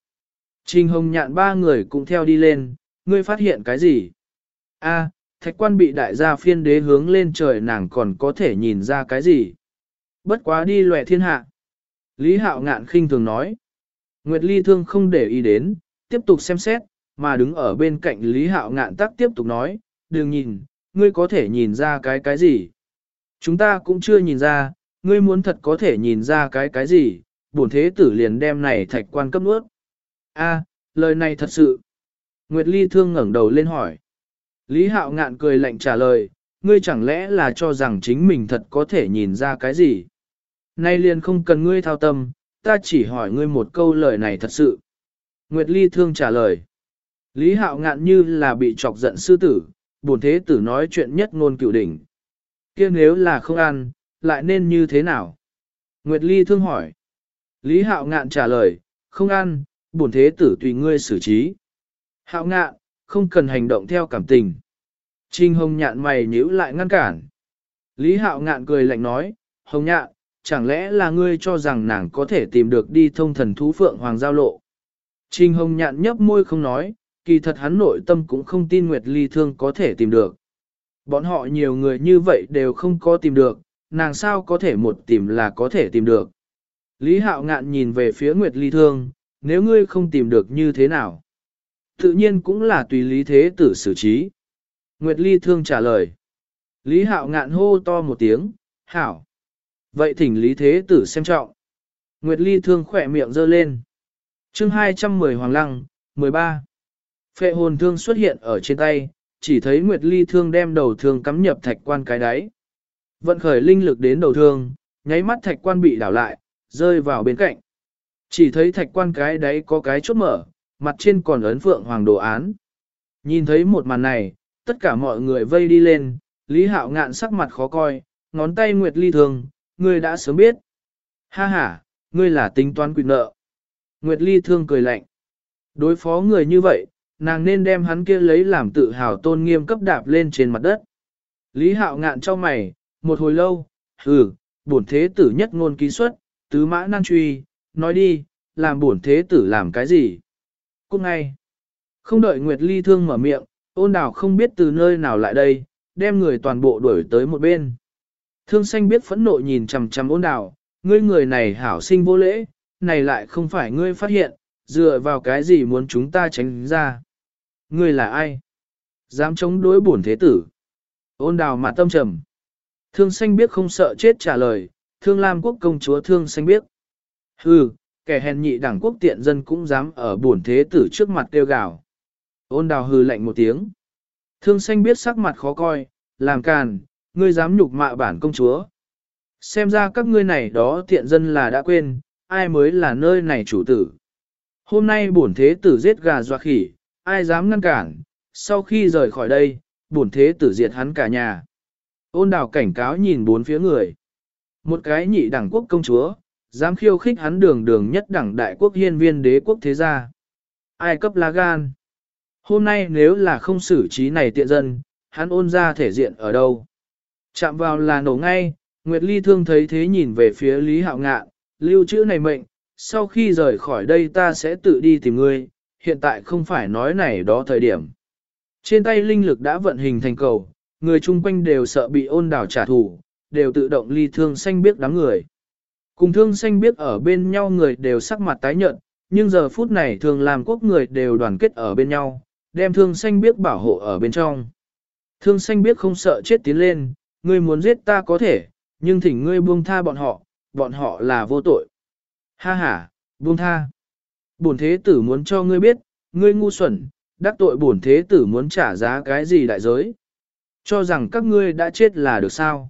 S1: Trình hồng nhạn ba người cũng theo đi lên, ngươi phát hiện cái gì? A, thạch quan bị đại gia phiên đế hướng lên trời nàng còn có thể nhìn ra cái gì? Bất quá đi lòe thiên hạ. Lý hạo ngạn khinh thường nói. Nguyệt Ly thương không để ý đến, tiếp tục xem xét, mà đứng ở bên cạnh Lý hạo ngạn tắc tiếp tục nói, đừng nhìn, ngươi có thể nhìn ra cái cái gì? Chúng ta cũng chưa nhìn ra, ngươi muốn thật có thể nhìn ra cái cái gì, bổn thế tử liền đem này thạch quan cấp nuốt. A, lời này thật sự. Nguyệt Ly thương ngẩng đầu lên hỏi. Lý Hạo ngạn cười lạnh trả lời, ngươi chẳng lẽ là cho rằng chính mình thật có thể nhìn ra cái gì? Nay liền không cần ngươi thao tâm, ta chỉ hỏi ngươi một câu lời này thật sự. Nguyệt Ly thương trả lời. Lý hạo ngạn như là bị chọc giận sư tử, buồn thế tử nói chuyện nhất ngôn cựu đỉnh. kia nếu là không ăn, lại nên như thế nào? Nguyệt Ly thương hỏi. Lý hạo ngạn trả lời, không ăn, buồn thế tử tùy ngươi xử trí. Hạo ngạn, không cần hành động theo cảm tình. Trình hồng nhạn mày nhíu lại ngăn cản. Lý hạo ngạn cười lạnh nói, hồng nhạn, chẳng lẽ là ngươi cho rằng nàng có thể tìm được đi thông thần thú phượng hoàng giao lộ. Trình hồng nhạn nhấp môi không nói, kỳ thật hắn nội tâm cũng không tin Nguyệt Ly Thương có thể tìm được. Bọn họ nhiều người như vậy đều không có tìm được, nàng sao có thể một tìm là có thể tìm được. Lý Hạo ngạn nhìn về phía Nguyệt Ly Thương, nếu ngươi không tìm được như thế nào? Tự nhiên cũng là tùy lý thế tử xử trí. Nguyệt Ly Thương trả lời. Lý Hạo ngạn hô to một tiếng, hảo. Vậy thỉnh lý thế tử xem trọng. Nguyệt Ly Thương khỏe miệng giơ lên. chương 210 Hoàng Lăng, 13. Phệ hồn thương xuất hiện ở trên tay, chỉ thấy Nguyệt Ly thương đem đầu thương cắm nhập thạch quan cái đáy. Vận khởi linh lực đến đầu thương, nháy mắt thạch quan bị đảo lại, rơi vào bên cạnh. Chỉ thấy thạch quan cái đáy có cái chốt mở, mặt trên còn ấn phượng hoàng đồ án. Nhìn thấy một màn này, tất cả mọi người vây đi lên, Lý Hạo ngạn sắc mặt khó coi, ngón tay Nguyệt Ly thương, ngươi đã sớm biết. Ha ha, ngươi là tính toán quyền nợ. Nguyệt Ly thương cười lạnh. Đối phó người như vậy, nàng nên đem hắn kia lấy làm tự hào tôn nghiêm cấp đạp lên trên mặt đất. Lý hạo ngạn cho mày, một hồi lâu, hừ, bổn thế tử nhất ngôn ký xuất, tứ mã nan truy, nói đi, làm bổn thế tử làm cái gì? Cút ngay, không đợi Nguyệt Ly thương mở miệng, ôn đảo không biết từ nơi nào lại đây, đem người toàn bộ đuổi tới một bên. Thương xanh biết phẫn nộ nhìn chằm chằm ôn đảo, ngươi người này hảo sinh vô lễ, này lại không phải ngươi phát hiện, dựa vào cái gì muốn chúng ta tránh ra. Ngươi là ai? Dám chống đối bổn thế tử. Ôn đào mặt tâm trầm. Thương xanh biết không sợ chết trả lời, thương lam quốc công chúa thương xanh biết. Hừ, kẻ hèn nhị đảng quốc tiện dân cũng dám ở bổn thế tử trước mặt tiêu gào. Ôn đào hừ lạnh một tiếng. Thương xanh biết sắc mặt khó coi, làm càn, ngươi dám nhục mạ bản công chúa. Xem ra các ngươi này đó tiện dân là đã quên, ai mới là nơi này chủ tử. Hôm nay bổn thế tử giết gà doa khỉ, ai dám ngăn cản, sau khi rời khỏi đây, bổn thế tử diệt hắn cả nhà. Ôn đào cảnh cáo nhìn bốn phía người. Một cái nhị đẳng quốc công chúa, dám khiêu khích hắn đường đường nhất đẳng đại quốc hiên viên đế quốc thế gia. Ai cấp lá gan? Hôm nay nếu là không xử trí này tiện dân, hắn ôn ra thể diện ở đâu? Chạm vào là nổ ngay, Nguyệt Ly thương thấy thế nhìn về phía Lý Hạo Ngạn, lưu chữ này mệnh, sau khi rời khỏi đây ta sẽ tự đi tìm ngươi, hiện tại không phải nói này đó thời điểm. Trên tay linh lực đã vận hình thành cầu, người chung quanh đều sợ bị ôn đảo trả thù, đều tự động ly thương xanh biết đám người. Cùng thương xanh biết ở bên nhau người đều sắc mặt tái nhợt, nhưng giờ phút này thường làm quốc người đều đoàn kết ở bên nhau, đem thương xanh biết bảo hộ ở bên trong. Thương xanh biết không sợ chết tiến lên, ngươi muốn giết ta có thể, nhưng thỉnh ngươi buông tha bọn họ, bọn họ là vô tội. Ha ha, buông tha. Bổn thế tử muốn cho ngươi biết, ngươi ngu xuẩn, đắc tội bổn thế tử muốn trả giá cái gì đại giới. Cho rằng các ngươi đã chết là được sao.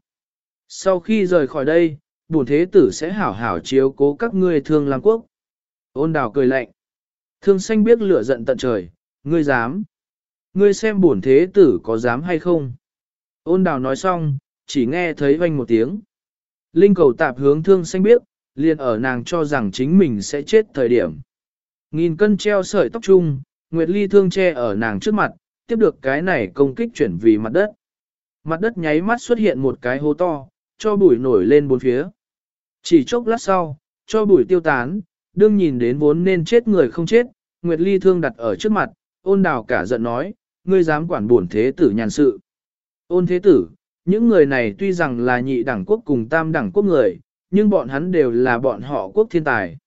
S1: Sau khi rời khỏi đây, bổn thế tử sẽ hảo hảo chiếu cố các ngươi thương làm quốc. Ôn đào cười lạnh. Thương xanh biết lửa giận tận trời, ngươi dám. Ngươi xem bổn thế tử có dám hay không. Ôn đào nói xong, chỉ nghe thấy vanh một tiếng. Linh cầu tạp hướng thương xanh biết, liền ở nàng cho rằng chính mình sẽ chết thời điểm. Nghìn cân treo sợi tóc chung, Nguyệt Ly thương che ở nàng trước mặt, tiếp được cái này công kích chuyển vì mặt đất. Mặt đất nháy mắt xuất hiện một cái hố to, cho bụi nổi lên bốn phía. Chỉ chốc lát sau, cho bụi tiêu tán, đương nhìn đến vốn nên chết người không chết, Nguyệt Ly thương đặt ở trước mặt, ôn đào cả giận nói, ngươi dám quản buồn thế tử nhàn sự. Ôn thế tử, những người này tuy rằng là nhị đẳng quốc cùng tam đẳng quốc người, nhưng bọn hắn đều là bọn họ quốc thiên tài.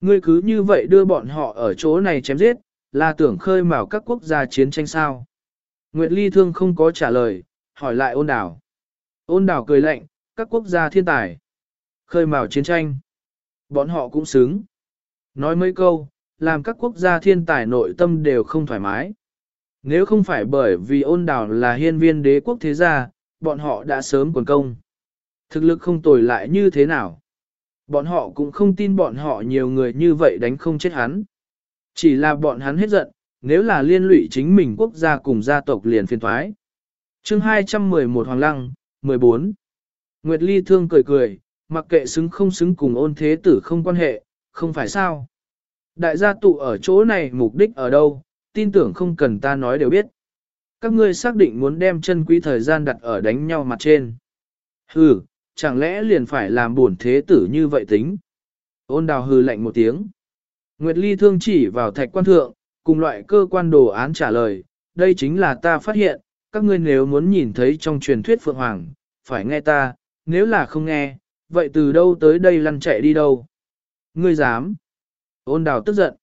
S1: Ngươi cứ như vậy đưa bọn họ ở chỗ này chém giết, là tưởng khơi mào các quốc gia chiến tranh sao. Nguyệt Ly Thương không có trả lời, hỏi lại ôn Đào Ôn Đào cười lạnh, các quốc gia thiên tài. Khơi mào chiến tranh. Bọn họ cũng xứng. Nói mấy câu, làm các quốc gia thiên tài nội tâm đều không thoải mái. Nếu không phải bởi vì ôn đảo là hiên viên đế quốc thế gia, bọn họ đã sớm quần công. Thực lực không tồi lại như thế nào? Bọn họ cũng không tin bọn họ nhiều người như vậy đánh không chết hắn. Chỉ là bọn hắn hết giận, nếu là liên lụy chính mình quốc gia cùng gia tộc liền phiên thoái. chương 211 Hoàng Lăng, 14. Nguyệt Ly thương cười cười, mặc kệ xứng không xứng cùng ôn thế tử không quan hệ, không phải sao. Đại gia tụ ở chỗ này mục đích ở đâu, tin tưởng không cần ta nói đều biết. Các ngươi xác định muốn đem chân quý thời gian đặt ở đánh nhau mặt trên. Hừ, chẳng lẽ liền phải làm buồn thế tử như vậy tính. Ôn đào hừ lạnh một tiếng. Nguyệt Ly thương chỉ vào thạch quan thượng, cùng loại cơ quan đồ án trả lời, đây chính là ta phát hiện, các ngươi nếu muốn nhìn thấy trong truyền thuyết Phượng Hoàng, phải nghe ta, nếu là không nghe, vậy từ đâu tới đây lăn chạy đi đâu? Ngươi dám? Ôn đào tức giận.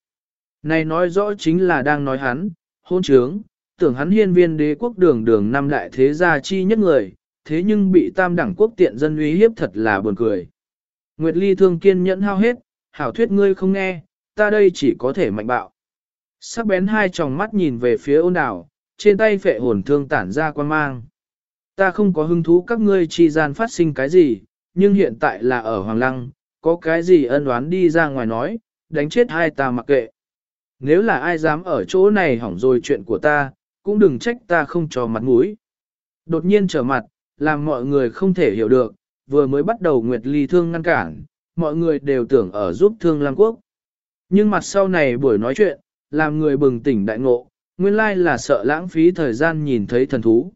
S1: Này nói rõ chính là đang nói hắn, hôn trướng, tưởng hắn hiên viên đế quốc đường đường năm đại thế gia chi nhất người, thế nhưng bị tam đẳng quốc tiện dân uy hiếp thật là buồn cười. Nguyệt Ly thương kiên nhẫn hao hết, hảo thuyết ngươi không nghe, ta đây chỉ có thể mạnh bạo. Sắc bén hai tròng mắt nhìn về phía ôn đảo, trên tay phệ hồn thương tản ra quan mang. Ta không có hứng thú các ngươi chi gian phát sinh cái gì, nhưng hiện tại là ở Hoàng Lăng, có cái gì ân oán đi ra ngoài nói, đánh chết hai ta mặc kệ. Nếu là ai dám ở chỗ này hỏng rồi chuyện của ta, cũng đừng trách ta không cho mặt mũi. Đột nhiên trở mặt, làm mọi người không thể hiểu được, vừa mới bắt đầu Nguyệt Ly Thương ngăn cản, mọi người đều tưởng ở giúp Thương Lam Quốc. Nhưng mặt sau này buổi nói chuyện, làm người bừng tỉnh đại ngộ, nguyên lai là sợ lãng phí thời gian nhìn thấy thần thú.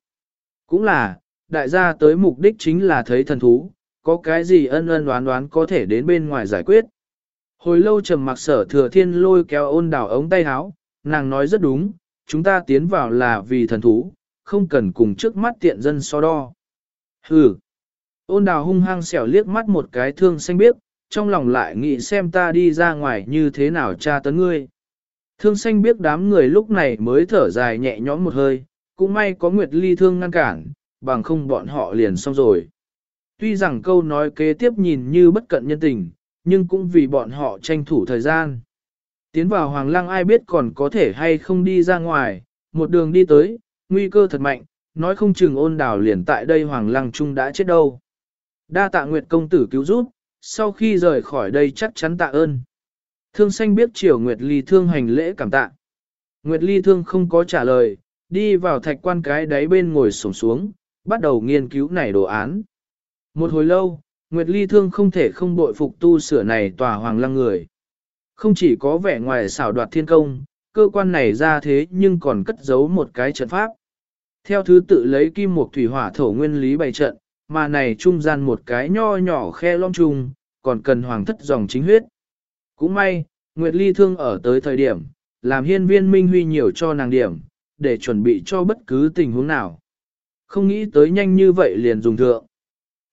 S1: Cũng là, đại gia tới mục đích chính là thấy thần thú, có cái gì ân ân đoán đoán có thể đến bên ngoài giải quyết. Hồi lâu trầm mặc sở thừa thiên lôi kéo ôn đảo ống tay háo, nàng nói rất đúng, chúng ta tiến vào là vì thần thú, không cần cùng trước mắt tiện dân so đo. Hừ. Ôn đào hung hăng xẻo liếc mắt một cái thương xanh biếc, trong lòng lại nghĩ xem ta đi ra ngoài như thế nào tra tấn ngươi. Thương xanh biết đám người lúc này mới thở dài nhẹ nhõm một hơi, cũng may có Nguyệt Ly thương ngăn cản, bằng không bọn họ liền xong rồi. Tuy rằng câu nói kế tiếp nhìn như bất cận nhân tình, nhưng cũng vì bọn họ tranh thủ thời gian. Tiến vào Hoàng Lăng ai biết còn có thể hay không đi ra ngoài, một đường đi tới, nguy cơ thật mạnh, nói không chừng ôn đảo liền tại đây Hoàng Lăng Trung đã chết đâu. Đa tạ Nguyệt công tử cứu giúp, sau khi rời khỏi đây chắc chắn tạ ơn. Thương xanh biết chiều Nguyệt Ly Thương hành lễ cảm tạ. Nguyệt Ly Thương không có trả lời, đi vào thạch quan cái đáy bên ngồi sổng xuống, bắt đầu nghiên cứu này đồ án. Một hồi lâu, Nguyệt Ly Thương không thể không bội phục tu sửa này tòa hoàng lăng người. Không chỉ có vẻ ngoài xảo đoạt thiên công, cơ quan này ra thế nhưng còn cất giấu một cái trận pháp. Theo thứ tự lấy kim một thủy hỏa thổ nguyên lý bày trận, mà này trung gian một cái nho nhỏ khe long trùng, còn cần hoàng thất dòng chính huyết. Cũng may, Nguyệt Ly Thương ở tới thời điểm, làm hiên viên minh huy nhiều cho nàng điểm, để chuẩn bị cho bất cứ tình huống nào. Không nghĩ tới nhanh như vậy liền dùng thượng.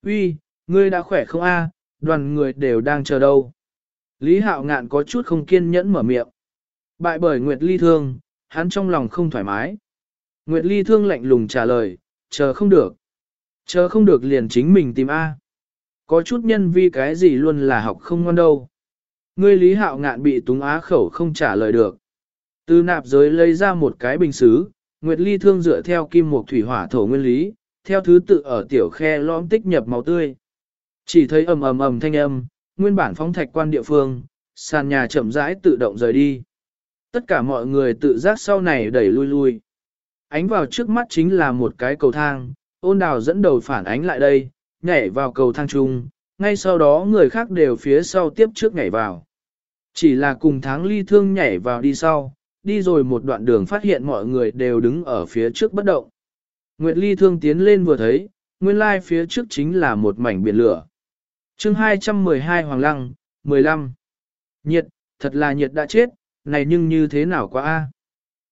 S1: Uy, ngươi đã khỏe không a? đoàn người đều đang chờ đâu. Lý Hạo Ngạn có chút không kiên nhẫn mở miệng. Bại bởi Nguyệt Ly Thương, hắn trong lòng không thoải mái. Nguyệt Ly Thương lạnh lùng trả lời, chờ không được. Chờ không được liền chính mình tìm A. Có chút nhân vi cái gì luôn là học không ngon đâu. Ngươi Lý Hạo Ngạn bị túng á khẩu không trả lời được. Từ nạp giới lấy ra một cái bình xứ, Nguyệt Ly thương dựa theo kim mục thủy hỏa thổ nguyên lý, theo thứ tự ở tiểu khe lõm tích nhập máu tươi. Chỉ thấy ầm ầm ầm thanh âm, nguyên bản phóng thạch quan địa phương, sàn nhà chậm rãi tự động rời đi. Tất cả mọi người tự giác sau này đẩy lui lui. Ánh vào trước mắt chính là một cái cầu thang, ôn đào dẫn đầu phản ánh lại đây, nhảy vào cầu thang chung, ngay sau đó người khác đều phía sau tiếp trước nhảy vào. Chỉ là cùng tháng ly thương nhảy vào đi sau, đi rồi một đoạn đường phát hiện mọi người đều đứng ở phía trước bất động. Nguyệt ly thương tiến lên vừa thấy, nguyên lai phía trước chính là một mảnh biển lửa. chương 212 Hoàng Lăng, 15. Nhiệt, thật là nhiệt đã chết, này nhưng như thế nào quá a?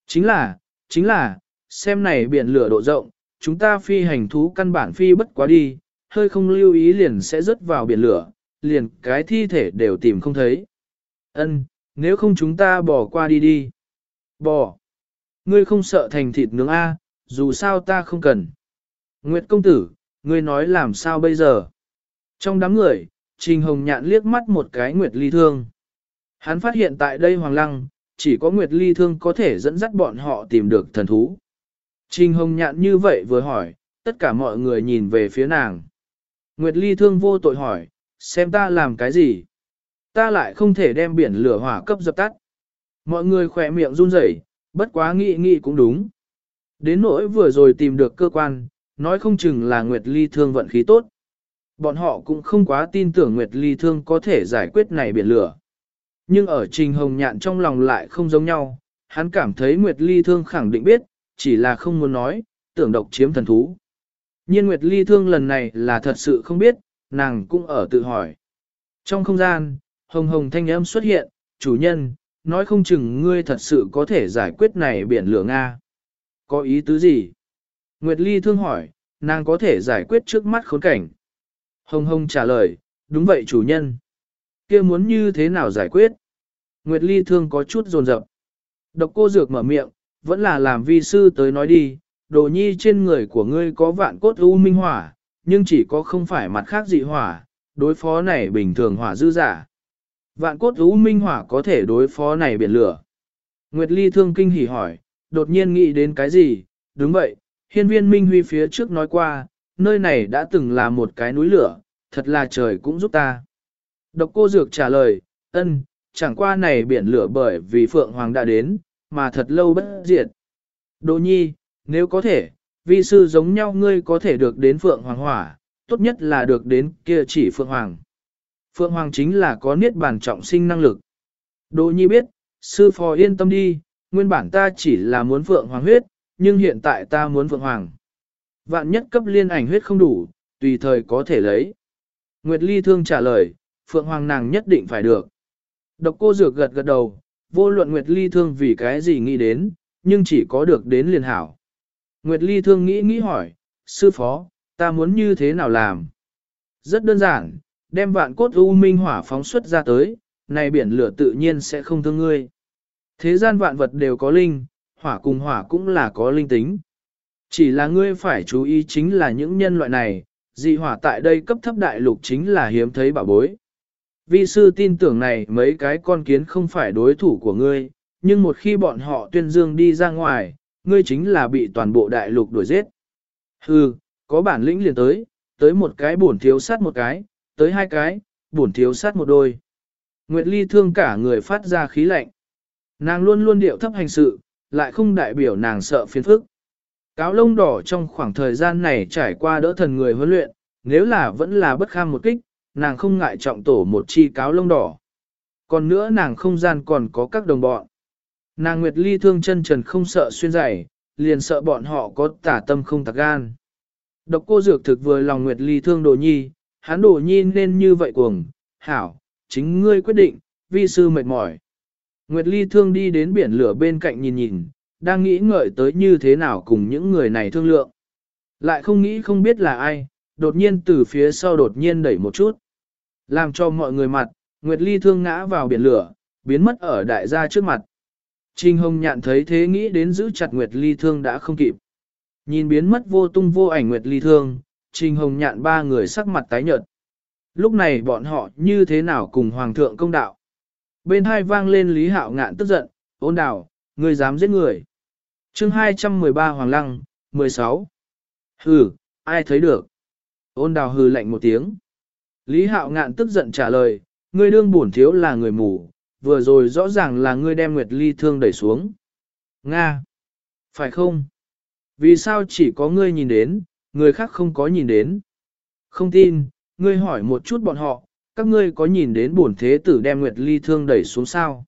S1: Chính là, chính là, xem này biển lửa độ rộng, chúng ta phi hành thú căn bản phi bất quá đi, hơi không lưu ý liền sẽ rớt vào biển lửa, liền cái thi thể đều tìm không thấy. Ân, nếu không chúng ta bỏ qua đi đi. Bỏ. Ngươi không sợ thành thịt nướng A, dù sao ta không cần. Nguyệt công tử, ngươi nói làm sao bây giờ? Trong đám người, Trình Hồng nhạn liếc mắt một cái Nguyệt Ly Thương. Hắn phát hiện tại đây Hoàng Lăng, chỉ có Nguyệt Ly Thương có thể dẫn dắt bọn họ tìm được thần thú. Trình Hồng nhạn như vậy vừa hỏi, tất cả mọi người nhìn về phía nàng. Nguyệt Ly Thương vô tội hỏi, xem ta làm cái gì? ta lại không thể đem biển lửa hỏa cấp dập tắt. Mọi người khỏe miệng run rẩy, Bất quá nghĩ nghĩ cũng đúng. Đến nỗi vừa rồi tìm được cơ quan, nói không chừng là Nguyệt Ly Thương vận khí tốt. Bọn họ cũng không quá tin tưởng Nguyệt Ly Thương có thể giải quyết này biển lửa. Nhưng ở Trình Hồng Nhạn trong lòng lại không giống nhau, hắn cảm thấy Nguyệt Ly Thương khẳng định biết, chỉ là không muốn nói, tưởng độc chiếm thần thú. Nhiên Nguyệt Ly Thương lần này là thật sự không biết, nàng cũng ở tự hỏi. Trong không gian, hồng hồng thanh âm xuất hiện, chủ nhân, nói không chừng ngươi thật sự có thể giải quyết này biển lửa Nga. Có ý tứ gì? Nguyệt Ly thương hỏi, nàng có thể giải quyết trước mắt khốn cảnh. Hồng hồng trả lời, đúng vậy chủ nhân. kia muốn như thế nào giải quyết? Nguyệt Ly thương có chút rồn rập. Độc cô dược mở miệng, vẫn là làm vi sư tới nói đi, đồ nhi trên người của ngươi có vạn cốt u minh hỏa, nhưng chỉ có không phải mặt khác dị hỏa, đối phó này bình thường hỏa dư giả. Vạn cốt u minh hỏa có thể đối phó này biển lửa. Nguyệt Ly thương kinh hỉ hỏi, đột nhiên nghĩ đến cái gì, đúng vậy, hiên viên Minh Huy phía trước nói qua, nơi này đã từng là một cái núi lửa, thật là trời cũng giúp ta. Độc cô dược trả lời, ân, chẳng qua này biển lửa bởi vì Phượng Hoàng đã đến, mà thật lâu bất diệt. Đỗ nhi, nếu có thể, vi sư giống nhau ngươi có thể được đến Phượng Hoàng hỏa, tốt nhất là được đến kia chỉ Phượng Hoàng. Phượng Hoàng chính là có niết bàn trọng sinh năng lực. Đỗ nhi biết, sư phò yên tâm đi, nguyên bản ta chỉ là muốn Phượng Hoàng huyết, nhưng hiện tại ta muốn Phượng Hoàng. Vạn nhất cấp liên ảnh huyết không đủ, tùy thời có thể lấy. Nguyệt Ly Thương trả lời, Phượng Hoàng nàng nhất định phải được. Độc cô dược gật gật đầu, vô luận Nguyệt Ly Thương vì cái gì nghĩ đến, nhưng chỉ có được đến liền hảo. Nguyệt Ly Thương nghĩ nghĩ hỏi, sư phó, ta muốn như thế nào làm? Rất đơn giản, đem vạn cốt u minh hỏa phóng xuất ra tới, này biển lửa tự nhiên sẽ không thương ngươi. Thế gian vạn vật đều có linh, hỏa cùng hỏa cũng là có linh tính. Chỉ là ngươi phải chú ý chính là những nhân loại này, dị hỏa tại đây cấp thấp đại lục chính là hiếm thấy bảo bối. Vi sư tin tưởng này mấy cái con kiến không phải đối thủ của ngươi, nhưng một khi bọn họ tuyên dương đi ra ngoài, ngươi chính là bị toàn bộ đại lục đuổi giết. Hừ, có bản lĩnh liền tới, tới một cái bổn thiếu sát một cái, tới hai cái, bổn thiếu sát một đôi. Nguyệt Ly thương cả người phát ra khí lạnh. Nàng luôn luôn điệu thấp hành sự, lại không đại biểu nàng sợ phiền phức. Cáo lông đỏ trong khoảng thời gian này trải qua đỡ thần người huấn luyện, nếu là vẫn là bất kham một kích, nàng không ngại trọng tổ một chi cáo lông đỏ. Còn nữa nàng không gian còn có các đồng bọn. Nàng Nguyệt Ly thương chân trần không sợ xuyên dày, liền sợ bọn họ có tả tâm không tạc gan. Độc cô dược thực vừa lòng Nguyệt Ly thương đồ nhi, hắn đồ nhi nên như vậy cuồng, hảo, chính ngươi quyết định, vi sư mệt mỏi. Nguyệt Ly thương đi đến biển lửa bên cạnh nhìn nhìn, đang nghĩ ngợi tới như thế nào cùng những người này thương lượng. Lại không nghĩ không biết là ai, đột nhiên từ phía sau đột nhiên đẩy một chút. Làm cho mọi người mặt, Nguyệt Ly thương ngã vào biển lửa, biến mất ở đại gia trước mặt. Trình Hồng nhạn thấy thế nghĩ đến giữ chặt Nguyệt Ly thương đã không kịp. Nhìn biến mất vô tung vô ảnh Nguyệt Ly thương, Trình Hồng nhạn ba người sắc mặt tái nhợt. Lúc này bọn họ như thế nào cùng Hoàng thượng công đạo? Bên hai vang lên Lý Hạo ngạn tức giận, ôn đảo, ngươi dám giết người. chương 213 Hoàng Lăng, 16. Hừ, ai thấy được? Ôn đào hừ lạnh một tiếng. Lý Hạo ngạn tức giận trả lời, ngươi đương bổn thiếu là người mù, vừa rồi rõ ràng là ngươi đem Nguyệt Ly thương đẩy xuống. Nga! Phải không? Vì sao chỉ có ngươi nhìn đến, người khác không có nhìn đến? Không tin, ngươi hỏi một chút bọn họ, các ngươi có nhìn đến bổn thế tử đem Nguyệt Ly thương đẩy xuống sao?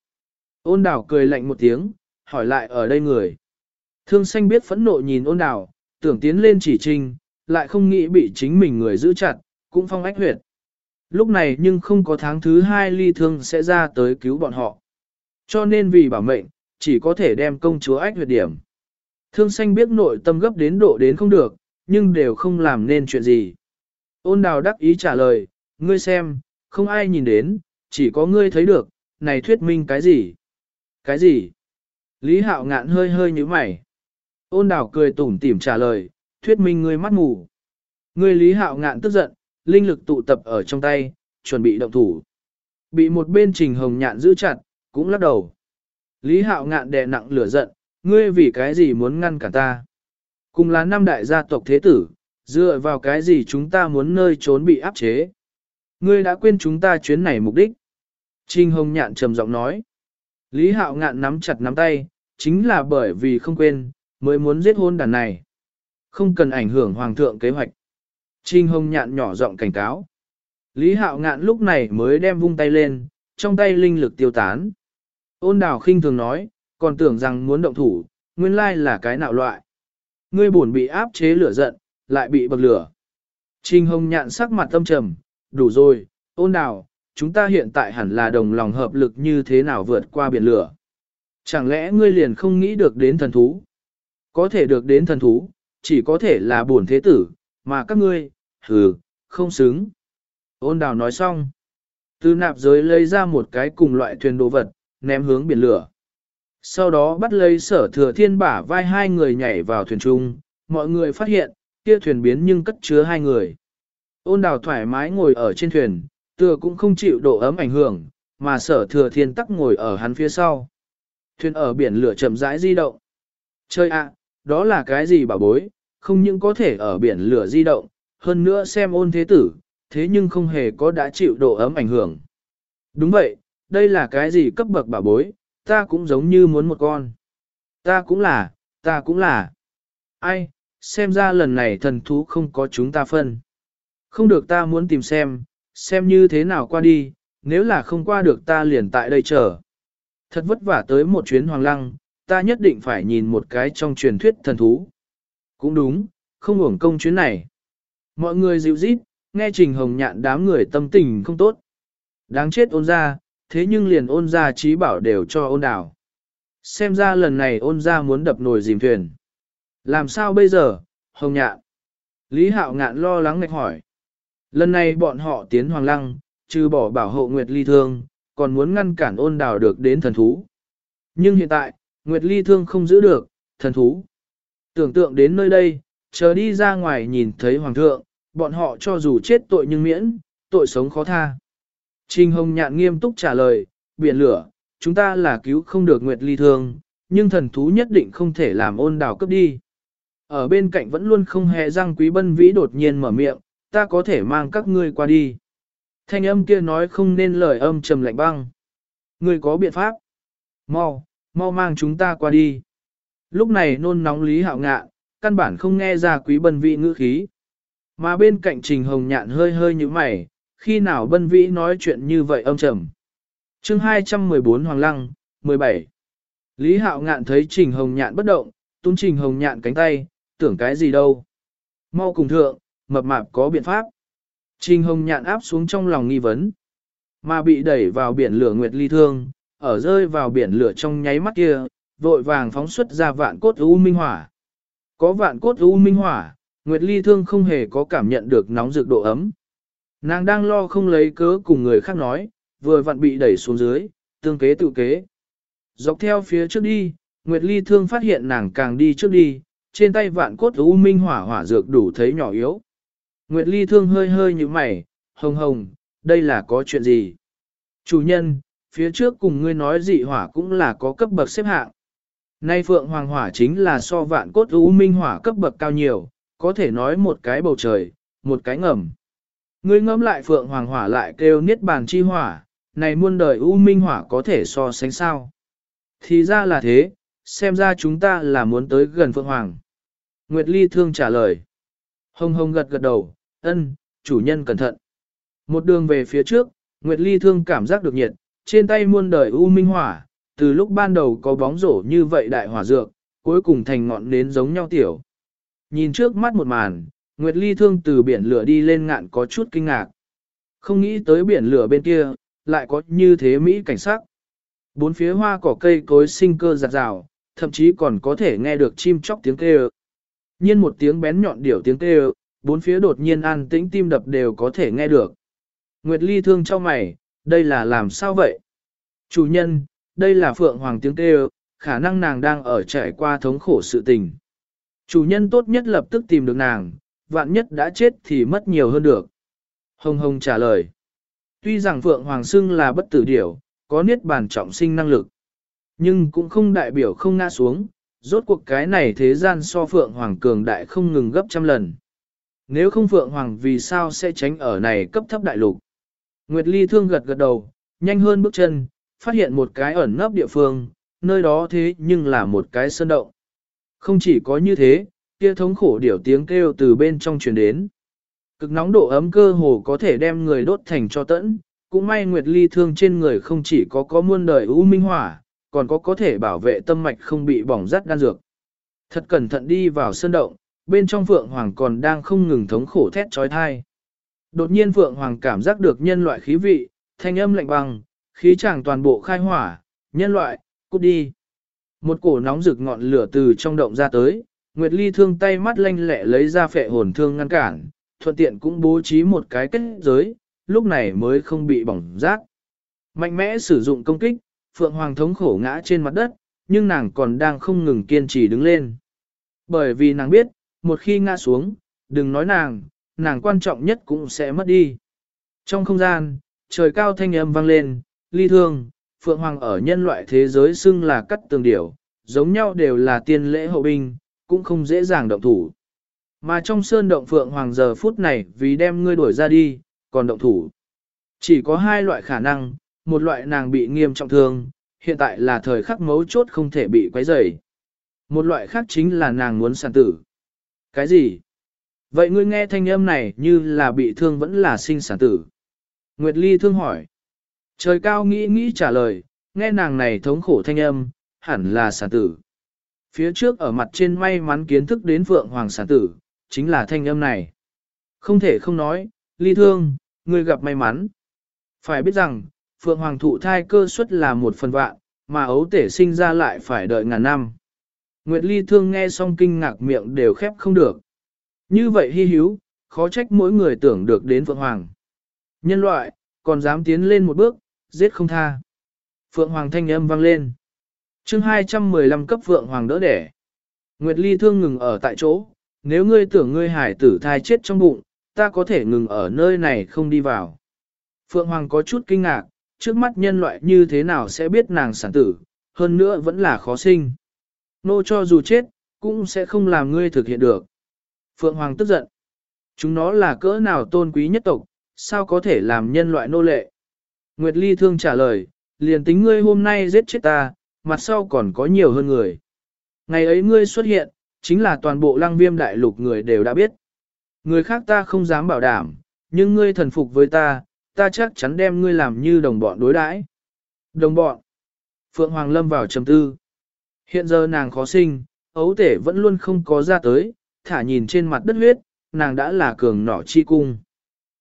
S1: Ôn đảo cười lạnh một tiếng, hỏi lại ở đây người. Thương xanh biết phẫn nộ nhìn ôn đảo, tưởng tiến lên chỉ trinh, lại không nghĩ bị chính mình người giữ chặt, cũng phong ách huyệt. Lúc này nhưng không có tháng thứ hai ly thương sẽ ra tới cứu bọn họ. Cho nên vì bảo mệnh, chỉ có thể đem công chúa ách huyệt điểm. Thương xanh biết nội tâm gấp đến độ đến không được, nhưng đều không làm nên chuyện gì. Ôn đào đắc ý trả lời, ngươi xem, không ai nhìn đến, chỉ có ngươi thấy được, này thuyết minh cái gì? Cái gì? Lý hạo ngạn hơi hơi như mày. Ôn đào cười tủm tỉm trả lời, thuyết minh ngươi mắt ngủ. Ngươi lý hạo ngạn tức giận, linh lực tụ tập ở trong tay, chuẩn bị động thủ. Bị một bên trình hồng nhạn giữ chặt, cũng lắc đầu. Lý hạo ngạn đè nặng lửa giận, ngươi vì cái gì muốn ngăn cả ta? Cùng là năm đại gia tộc thế tử, dựa vào cái gì chúng ta muốn nơi trốn bị áp chế? Ngươi đã quên chúng ta chuyến này mục đích. Trình hồng nhạn trầm giọng nói. Lý hạo ngạn nắm chặt nắm tay, chính là bởi vì không quên, mới muốn giết hôn đàn này. Không cần ảnh hưởng hoàng thượng kế hoạch. Trinh hồng nhạn nhỏ giọng cảnh cáo. Lý hạo ngạn lúc này mới đem vung tay lên, trong tay linh lực tiêu tán. Ôn đào khinh thường nói, còn tưởng rằng muốn động thủ, nguyên lai là cái nạo loại. Ngươi buồn bị áp chế lửa giận, lại bị bậc lửa. Trình hồng nhạn sắc mặt tâm trầm, đủ rồi, ôn đào, chúng ta hiện tại hẳn là đồng lòng hợp lực như thế nào vượt qua biển lửa. Chẳng lẽ ngươi liền không nghĩ được đến thần thú? Có thể được đến thần thú, chỉ có thể là buồn thế tử, mà các ngươi, hừ, không xứng. Ôn đào nói xong. Từ nạp giới lấy ra một cái cùng loại thuyền đồ vật, ném hướng biển lửa. Sau đó bắt lấy sở thừa thiên bả vai hai người nhảy vào thuyền trung, mọi người phát hiện, kia thuyền biến nhưng cất chứa hai người. Ôn đào thoải mái ngồi ở trên thuyền, tựa cũng không chịu độ ấm ảnh hưởng, mà sở thừa thiên tắc ngồi ở hắn phía sau. Thuyền ở biển lửa chậm rãi di động. Chơi ạ, đó là cái gì bảo bối, không những có thể ở biển lửa di động, hơn nữa xem ôn thế tử, thế nhưng không hề có đã chịu độ ấm ảnh hưởng. Đúng vậy, đây là cái gì cấp bậc bảo bối, ta cũng giống như muốn một con. Ta cũng là, ta cũng là. Ai, xem ra lần này thần thú không có chúng ta phân. Không được ta muốn tìm xem, xem như thế nào qua đi, nếu là không qua được ta liền tại đây chờ. Thật vất vả tới một chuyến hoàng lăng, ta nhất định phải nhìn một cái trong truyền thuyết thần thú. Cũng đúng, không uổng công chuyến này. Mọi người dịu rít, nghe Trình Hồng Nhạn đám người tâm tình không tốt. Đáng chết ôn ra, thế nhưng liền ôn ra trí bảo đều cho ôn đảo. Xem ra lần này ôn ra muốn đập nồi dìm thuyền. Làm sao bây giờ, Hồng Nhạn? Lý Hạo Ngạn lo lắng ngạch hỏi. Lần này bọn họ tiến Hoàng Lăng, trừ bỏ bảo hộ Nguyệt Ly Thương, còn muốn ngăn cản ôn Đào được đến thần thú. Nhưng hiện tại, Nguyệt Ly Thương không giữ được, thần thú. Tưởng tượng đến nơi đây, chờ đi ra ngoài nhìn thấy Hoàng thượng, bọn họ cho dù chết tội nhưng miễn, tội sống khó tha. Trình Hồng Nhạn nghiêm túc trả lời, biển lửa, chúng ta là cứu không được Nguyệt Ly Thương, nhưng thần thú nhất định không thể làm ôn Đào cấp đi. Ở bên cạnh vẫn luôn không hề răng quý bân vĩ đột nhiên mở miệng, ta có thể mang các ngươi qua đi. Thanh âm kia nói không nên lời âm trầm lạnh băng. Ngươi có biện pháp? Mau, mau mang chúng ta qua đi. Lúc này nôn nóng Lý Hạo Ngạn, căn bản không nghe ra quý bân vĩ ngữ khí. Mà bên cạnh Trình Hồng Nhạn hơi hơi như mày, khi nào bân vĩ nói chuyện như vậy âm trầm. chương 214 Hoàng Lăng, 17. Lý Hạo Ngạn thấy Trình Hồng Nhạn bất động, tung Trình Hồng Nhạn cánh tay, tưởng cái gì đâu. Mau cùng thượng, mập mạp có biện pháp. Trình Hồng Nhạn áp xuống trong lòng nghi vấn, mà bị đẩy vào biển lửa Nguyệt Ly Thương, ở rơi vào biển lửa trong nháy mắt kia, vội vàng phóng xuất ra vạn cốt u minh hỏa. Có vạn cốt u minh hỏa, Nguyệt Ly Thương không hề có cảm nhận được nóng rực độ ấm. Nàng đang lo không lấy cớ cùng người khác nói, vừa vặn bị đẩy xuống dưới, tương kế tự kế. Dọc theo phía trước đi, Nguyệt Ly Thương phát hiện nàng càng đi trước đi, trên tay vạn cốt u minh hỏa hỏa dược đủ thấy nhỏ yếu. Nguyệt Ly Thương hơi hơi như mày, hồng hồng, đây là có chuyện gì? Chủ nhân, phía trước cùng ngươi nói dị hỏa cũng là có cấp bậc xếp hạng. Nay Phượng Hoàng Hỏa chính là so vạn cốt u minh hỏa cấp bậc cao nhiều, có thể nói một cái bầu trời, một cái ngầm. Ngươi ngẫm lại Phượng Hoàng Hỏa lại kêu niết bàn chi hỏa, này muôn đời u minh hỏa có thể so sánh sao. Thì ra là thế, xem ra chúng ta là muốn tới gần Phượng Hoàng. Nguyệt Ly thương trả lời. Hồng hồng gật gật đầu, ân, chủ nhân cẩn thận. Một đường về phía trước, Nguyệt Ly thương cảm giác được nhiệt, trên tay muôn đời u minh hỏa, từ lúc ban đầu có bóng rổ như vậy đại hỏa dược, cuối cùng thành ngọn nến giống nhau tiểu. Nhìn trước mắt một màn, Nguyệt Ly thương từ biển lửa đi lên ngạn có chút kinh ngạc. Không nghĩ tới biển lửa bên kia, lại có như thế Mỹ cảnh sắc. Bốn phía hoa cỏ cây cối sinh cơ giặt rào, thậm chí còn có thể nghe được chim chóc tiếng kêu. Nhiên một tiếng bén nhọn điểu tiếng kêu, bốn phía đột nhiên an tĩnh tim đập đều có thể nghe được. Nguyệt Ly thương cho mày, đây là làm sao vậy? Chủ nhân, đây là Phượng Hoàng tiếng kêu, khả năng nàng đang ở trải qua thống khổ sự tình. Chủ nhân tốt nhất lập tức tìm được nàng, vạn nhất đã chết thì mất nhiều hơn được. Hồng Hồng trả lời. Tuy rằng Phượng Hoàng Sưng là bất tử điểu, có niết bàn trọng sinh năng lực, nhưng cũng không đại biểu không ngã xuống, rốt cuộc cái này thế gian so Phượng Hoàng cường đại không ngừng gấp trăm lần. Nếu không Phượng Hoàng vì sao sẽ tránh ở này cấp thấp đại lục? Nguyệt Ly thương gật gật đầu, nhanh hơn bước chân, phát hiện một cái ẩn nấp địa phương, nơi đó thế nhưng là một cái sơn động. Không chỉ có như thế, kia thống khổ điểu tiếng kêu từ bên trong truyền đến. Cực nóng độ ấm cơ hồ có thể đem người đốt thành cho tẫn, cũng may Nguyệt Ly thương trên người không chỉ có có muôn đời u minh hỏa, còn có có thể bảo vệ tâm mạch không bị bỏng rát đan dược. Thật cẩn thận đi vào sơn động, bên trong Phượng Hoàng còn đang không ngừng thống khổ thét trói thai. Đột nhiên Phượng Hoàng cảm giác được nhân loại khí vị, thanh âm lạnh băng, khí chẳng toàn bộ khai hỏa, nhân loại, cút đi. Một cổ nóng rực ngọn lửa từ trong động ra tới, Nguyệt Ly thương tay mắt lanh lẹ lấy ra phệ hồn thương ngăn cản, thuận tiện cũng bố trí một cái kết giới, lúc này mới không bị bỏng rát. Mạnh mẽ sử dụng công kích, Phượng Hoàng thống khổ ngã trên mặt đất, nhưng nàng còn đang không ngừng kiên trì đứng lên. Bởi vì nàng biết, một khi ngã xuống, đừng nói nàng, nàng quan trọng nhất cũng sẽ mất đi. Trong không gian, trời cao thanh âm vang lên, ly thương, Phượng Hoàng ở nhân loại thế giới xưng là cắt tường điểu, giống nhau đều là tiên lễ hậu binh, cũng không dễ dàng động thủ. Mà trong sơn động Phượng Hoàng giờ phút này vì đem ngươi đuổi ra đi, còn động thủ. Chỉ có hai loại khả năng, một loại nàng bị nghiêm trọng thương, hiện tại là thời khắc mấu chốt không thể bị quấy rầy. Một loại khác chính là nàng muốn sản tử. Cái gì? Vậy ngươi nghe thanh âm này như là bị thương vẫn là sinh sản tử. Nguyệt Ly thương hỏi. Trời cao nghĩ nghĩ trả lời, nghe nàng này thống khổ thanh âm, hẳn là sản tử. Phía trước ở mặt trên may mắn kiến thức đến vượng Hoàng sản tử, chính là thanh âm này. Không thể không nói, ly thương, ngươi gặp may mắn. Phải biết rằng, Phượng Hoàng thụ thai cơ suất là một phần vạn, mà ấu tể sinh ra lại phải đợi ngàn năm. Nguyệt ly thương nghe xong kinh ngạc miệng đều khép không được. Như vậy hy hữu, khó trách mỗi người tưởng được đến Phượng Hoàng. Nhân loại, còn dám tiến lên một bước, giết không tha. Phượng Hoàng thanh âm vang lên. chương 215 cấp Phượng Hoàng đỡ đẻ. Nguyệt Ly thương ngừng ở tại chỗ, nếu ngươi tưởng ngươi hải tử thai chết trong bụng, ta có thể ngừng ở nơi này không đi vào. Phượng Hoàng có chút kinh ngạc, trước mắt nhân loại như thế nào sẽ biết nàng sản tử, hơn nữa vẫn là khó sinh. Nô cho dù chết, cũng sẽ không làm ngươi thực hiện được. Phượng Hoàng tức giận. Chúng nó là cỡ nào tôn quý nhất tộc, sao có thể làm nhân loại nô lệ? Nguyệt Ly thương trả lời, liền tính ngươi hôm nay giết chết ta, mặt sau còn có nhiều hơn người. Ngày ấy ngươi xuất hiện, chính là toàn bộ lăng viêm đại lục người đều đã biết. Người khác ta không dám bảo đảm, nhưng ngươi thần phục với ta, ta chắc chắn đem ngươi làm như đồng bọn đối đãi. Đồng bọn. Phượng Hoàng lâm vào trầm tư. Hiện giờ nàng khó sinh, ấu tể vẫn luôn không có ra tới, thả nhìn trên mặt đất huyết, nàng đã là cường nỏ chi cung.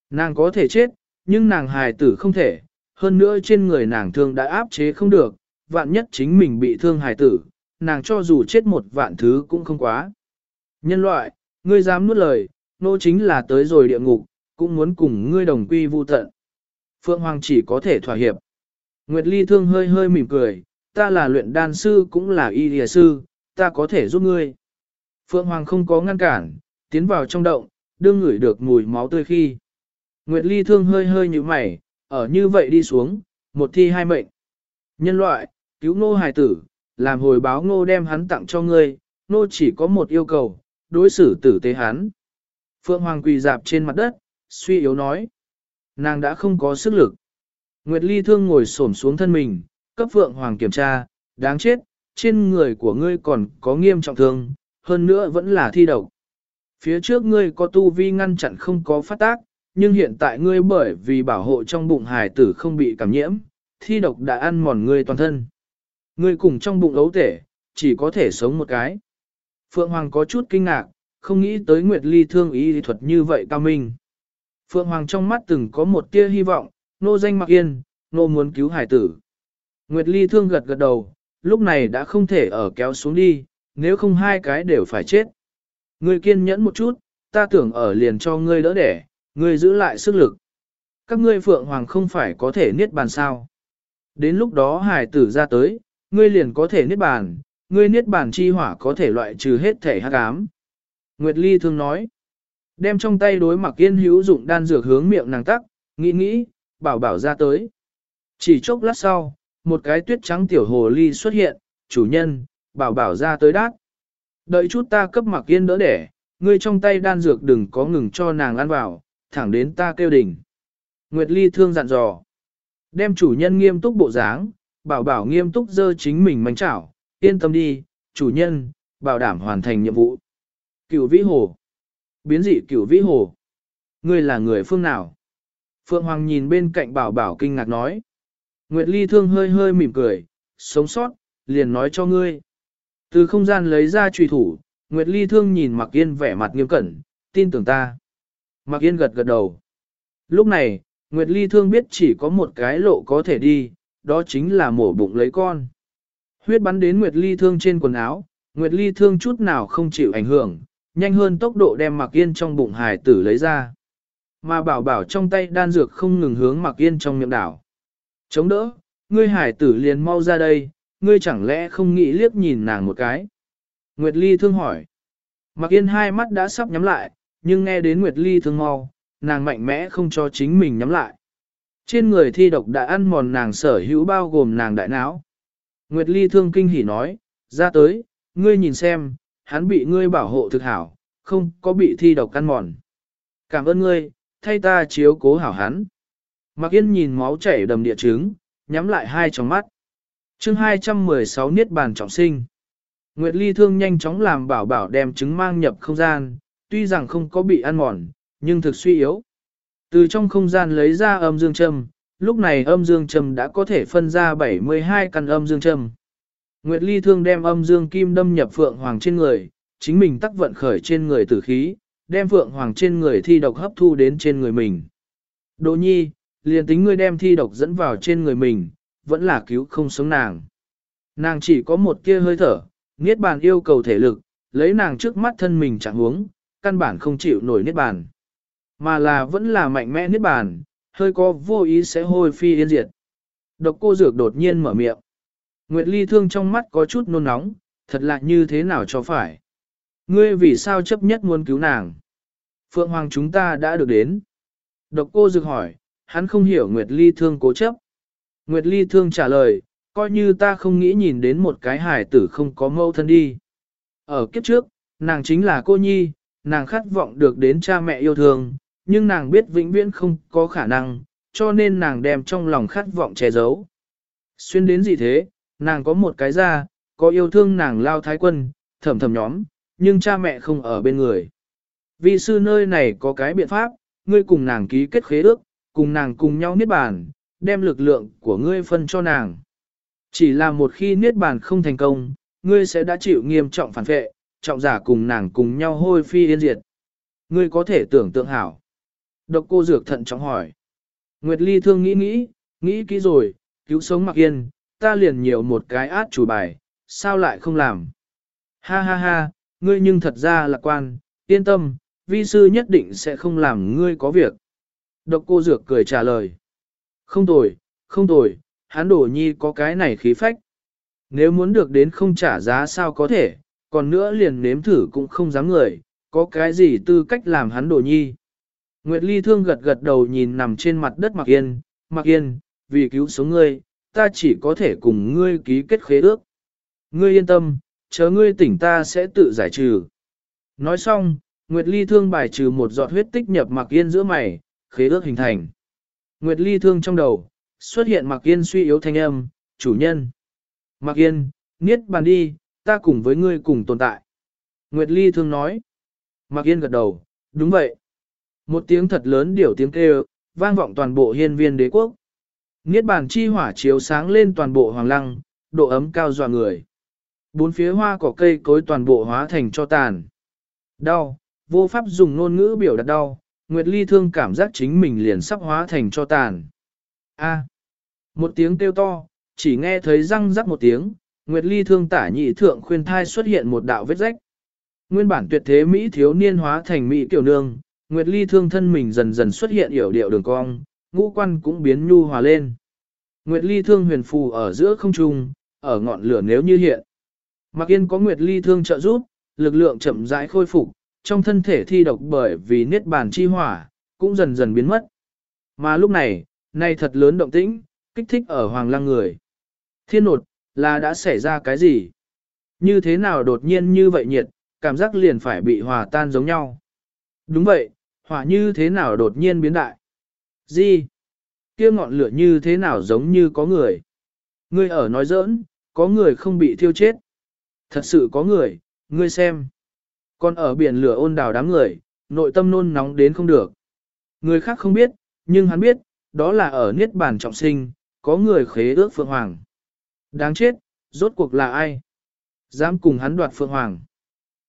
S1: Nàng có thể chết, nhưng nàng hài tử không thể, hơn nữa trên người nàng thương đã áp chế không được, vạn nhất chính mình bị thương hài tử, nàng cho dù chết một vạn thứ cũng không quá. Nhân loại, ngươi dám nuốt lời, nô chính là tới rồi địa ngục, cũng muốn cùng ngươi đồng quy vu tận. Phượng Hoàng chỉ có thể thỏa hiệp. Nguyệt Ly thương hơi hơi mỉm cười, ta là luyện đan sư cũng là y lìa sư, ta có thể giúp ngươi. Phượng Hoàng không có ngăn cản, tiến vào trong động, đương ngửi được mùi máu tươi khi. Nguyệt Ly thương hơi hơi như mày, ở như vậy đi xuống, một thi hai mệnh. Nhân loại, cứu ngô hài tử, làm hồi báo ngô đem hắn tặng cho ngươi, ngô chỉ có một yêu cầu, đối xử tử tế hắn. Phượng Hoàng quỳ dạp trên mặt đất, suy yếu nói. Nàng đã không có sức lực. Nguyệt Ly thương ngồi xổm xuống thân mình, cấp Phượng Hoàng kiểm tra, đáng chết, trên người của ngươi còn có nghiêm trọng thương, hơn nữa vẫn là thi độc. Phía trước ngươi có tu vi ngăn chặn không có phát tác, nhưng hiện tại ngươi bởi vì bảo hộ trong bụng hài tử không bị cảm nhiễm, thi độc đã ăn mòn ngươi toàn thân. Ngươi cùng trong bụng ấu tể, chỉ có thể sống một cái. Phượng Hoàng có chút kinh ngạc, không nghĩ tới Nguyệt Ly thương ý thuật như vậy cao minh. Phượng Hoàng trong mắt từng có một tia hy vọng, nô danh mặc yên, nô muốn cứu hải tử. Nguyệt Ly thương gật gật đầu, lúc này đã không thể ở kéo xuống đi, nếu không hai cái đều phải chết. Ngươi kiên nhẫn một chút, ta tưởng ở liền cho ngươi đỡ đẻ, ngươi giữ lại sức lực. Các ngươi Phượng Hoàng không phải có thể niết bàn sao. Đến lúc đó hải tử ra tới, ngươi liền có thể niết bàn, ngươi niết bàn chi hỏa có thể loại trừ hết thể hắc ám. Nguyệt Ly thương nói, đem trong tay đối mặc yên hữu dụng đan dược hướng miệng nàng tắc, nghĩ nghĩ, bảo bảo ra tới. Chỉ chốc lát sau, một cái tuyết trắng tiểu hồ ly xuất hiện, chủ nhân, bảo bảo ra tới đát. Đợi chút ta cấp mặc yên đỡ đẻ, ngươi trong tay đan dược đừng có ngừng cho nàng ăn vào, thẳng đến ta kêu đỉnh. Nguyệt Ly thương dặn dò. Đem chủ nhân nghiêm túc bộ dáng, bảo bảo nghiêm túc dơ chính mình mánh chảo, yên tâm đi, chủ nhân, bảo đảm hoàn thành nhiệm vụ. Cửu vĩ hồ. Biến dị cửu vĩ hồ. Ngươi là người phương nào? Phượng Hoàng nhìn bên cạnh bảo bảo kinh ngạc nói. Nguyệt Ly thương hơi hơi mỉm cười, sống sót, liền nói cho ngươi. Từ không gian lấy ra trùy thủ, Nguyệt Ly thương nhìn Mạc Yên vẻ mặt nghiêm cẩn, tin tưởng ta. Mạc Yên gật gật đầu. Lúc này, Nguyệt Ly thương biết chỉ có một cái lộ có thể đi, đó chính là mổ bụng lấy con. Huyết bắn đến Nguyệt Ly thương trên quần áo, Nguyệt Ly thương chút nào không chịu ảnh hưởng, nhanh hơn tốc độ đem Mạc Yên trong bụng hải tử lấy ra. Mà bảo bảo trong tay đan dược không ngừng hướng Mạc Yên trong miệng đảo. Chống đỡ, ngươi hải tử liền mau ra đây, ngươi chẳng lẽ không nghĩ liếc nhìn nàng một cái. Nguyệt Ly thương hỏi. Mặc Yên hai mắt đã sắp nhắm lại, nhưng nghe đến Nguyệt Ly thương mau, nàng mạnh mẽ không cho chính mình nhắm lại. Trên người thi độc đã ăn mòn nàng sở hữu bao gồm nàng đại não. Nguyệt Ly thương kinh hỉ nói, ra tới, ngươi nhìn xem, hắn bị ngươi bảo hộ thực hảo, không có bị thi độc ăn mòn. Cảm ơn ngươi, thay ta chiếu cố hảo hắn. Mạc Yên nhìn máu chảy đầm địa trứng, nhắm lại hai tròng mắt. chương 216 Niết Bàn Trọng Sinh Nguyệt Ly Thương nhanh chóng làm bảo bảo đem trứng mang nhập không gian, tuy rằng không có bị ăn mòn, nhưng thực suy yếu. Từ trong không gian lấy ra âm dương châm, lúc này âm dương châm đã có thể phân ra 72 căn âm dương châm. Nguyệt Ly Thương đem âm dương kim đâm nhập Phượng Hoàng trên người, chính mình tắc vận khởi trên người tử khí, đem Phượng Hoàng trên người thi độc hấp thu đến trên người mình. Đỗ nhi, liền tính ngươi đem thi độc dẫn vào trên người mình, vẫn là cứu không sống nàng. Nàng chỉ có một kia hơi thở, Niết bàn yêu cầu thể lực, lấy nàng trước mắt thân mình chẳng huống, căn bản không chịu nổi Niết bàn. Mà là vẫn là mạnh mẽ Niết bàn, hơi có vô ý sẽ hôi phi yên diệt. Độc cô dược đột nhiên mở miệng. Nguyệt Ly thương trong mắt có chút nôn nóng, thật lạ như thế nào cho phải. Ngươi vì sao chấp nhất muốn cứu nàng? Phượng Hoàng chúng ta đã được đến. Độc cô dược hỏi, hắn không hiểu Nguyệt Ly thương cố chấp. Nguyệt Ly thương trả lời, coi như ta không nghĩ nhìn đến một cái hải tử không có mâu thân đi. Ở kiếp trước, nàng chính là cô nhi, nàng khát vọng được đến cha mẹ yêu thương, nhưng nàng biết vĩnh viễn không có khả năng, cho nên nàng đem trong lòng khát vọng che giấu. Xuyên đến gì thế, nàng có một cái ra, có yêu thương nàng lao thái quân, thầm thầm nhóm, nhưng cha mẹ không ở bên người. Vì sư nơi này có cái biện pháp, ngươi cùng nàng ký kết khế ước, cùng nàng cùng nhau niết bàn, đem lực lượng của ngươi phân cho nàng. Chỉ là một khi niết bàn không thành công, ngươi sẽ đã chịu nghiêm trọng phản vệ, trọng giả cùng nàng cùng nhau hôi phi yên diệt. Ngươi có thể tưởng tượng hảo. Độc cô dược thận trọng hỏi. Nguyệt Ly thương nghĩ nghĩ, nghĩ kỹ rồi, cứu sống mặc yên, ta liền nhiều một cái át chủ bài, sao lại không làm. Ha ha ha, ngươi nhưng thật ra lạc quan, yên tâm, vi sư nhất định sẽ không làm ngươi có việc. Độc cô dược cười trả lời. Không tồi, không tồi, hắn đổ nhi có cái này khí phách. Nếu muốn được đến không trả giá sao có thể, còn nữa liền nếm thử cũng không dám người, có cái gì tư cách làm hắn đổ nhi. Nguyệt Ly thương gật gật đầu nhìn nằm trên mặt đất Mạc Yên, Mạc Yên, vì cứu sống ngươi, ta chỉ có thể cùng ngươi ký kết khế ước. Ngươi yên tâm, chờ ngươi tỉnh ta sẽ tự giải trừ. Nói xong, Nguyệt Ly thương bài trừ một giọt huyết tích nhập Mạc Yên giữa mày, khế ước hình thành. Nguyệt Ly thương trong đầu, xuất hiện Mạc Yên suy yếu thanh âm, chủ nhân. Mạc Yên, niết bàn đi, ta cùng với ngươi cùng tồn tại. Nguyệt Ly thương nói. Mạc Yên gật đầu, đúng vậy. Một tiếng thật lớn điểu tiếng kêu, vang vọng toàn bộ hiên viên đế quốc. Niết bàn chi hỏa chiếu sáng lên toàn bộ hoàng lăng, độ ấm cao dọa người. Bốn phía hoa cỏ cây cối toàn bộ hóa thành cho tàn. Đau, vô pháp dùng ngôn ngữ biểu đạt đau, Nguyệt Ly thương cảm giác chính mình liền sắp hóa thành cho tàn. A. một tiếng kêu to, chỉ nghe thấy răng rắc một tiếng, Nguyệt Ly thương tả nhị thượng khuyên thai xuất hiện một đạo vết rách. Nguyên bản tuyệt thế Mỹ thiếu niên hóa thành Mỹ tiểu nương, Nguyệt Ly thương thân mình dần dần xuất hiện hiểu điệu đường cong, ngũ quan cũng biến nhu hòa lên. Nguyệt Ly thương huyền phù ở giữa không trung, ở ngọn lửa nếu như hiện. Mặc yên có Nguyệt Ly thương trợ giúp, lực lượng chậm rãi khôi phục, trong thân thể thi độc bởi vì niết bàn chi hỏa, cũng dần dần biến mất. Mà lúc này, nay thật lớn động tĩnh, kích thích ở hoàng lăng người. Thiên nột, là đã xảy ra cái gì? Như thế nào đột nhiên như vậy nhiệt, cảm giác liền phải bị hòa tan giống nhau. Đúng vậy, hỏa như thế nào đột nhiên biến đại? Gì? kia ngọn lửa như thế nào giống như có người? Ngươi ở nói giỡn, có người không bị thiêu chết. Thật sự có người, ngươi xem. Còn ở biển lửa ôn đào đám người, nội tâm nôn nóng đến không được. Người khác không biết, nhưng hắn biết, đó là ở Niết Bàn trọng sinh, có người khế ước Phượng Hoàng. Đáng chết, rốt cuộc là ai? Dám cùng hắn đoạt Phượng Hoàng.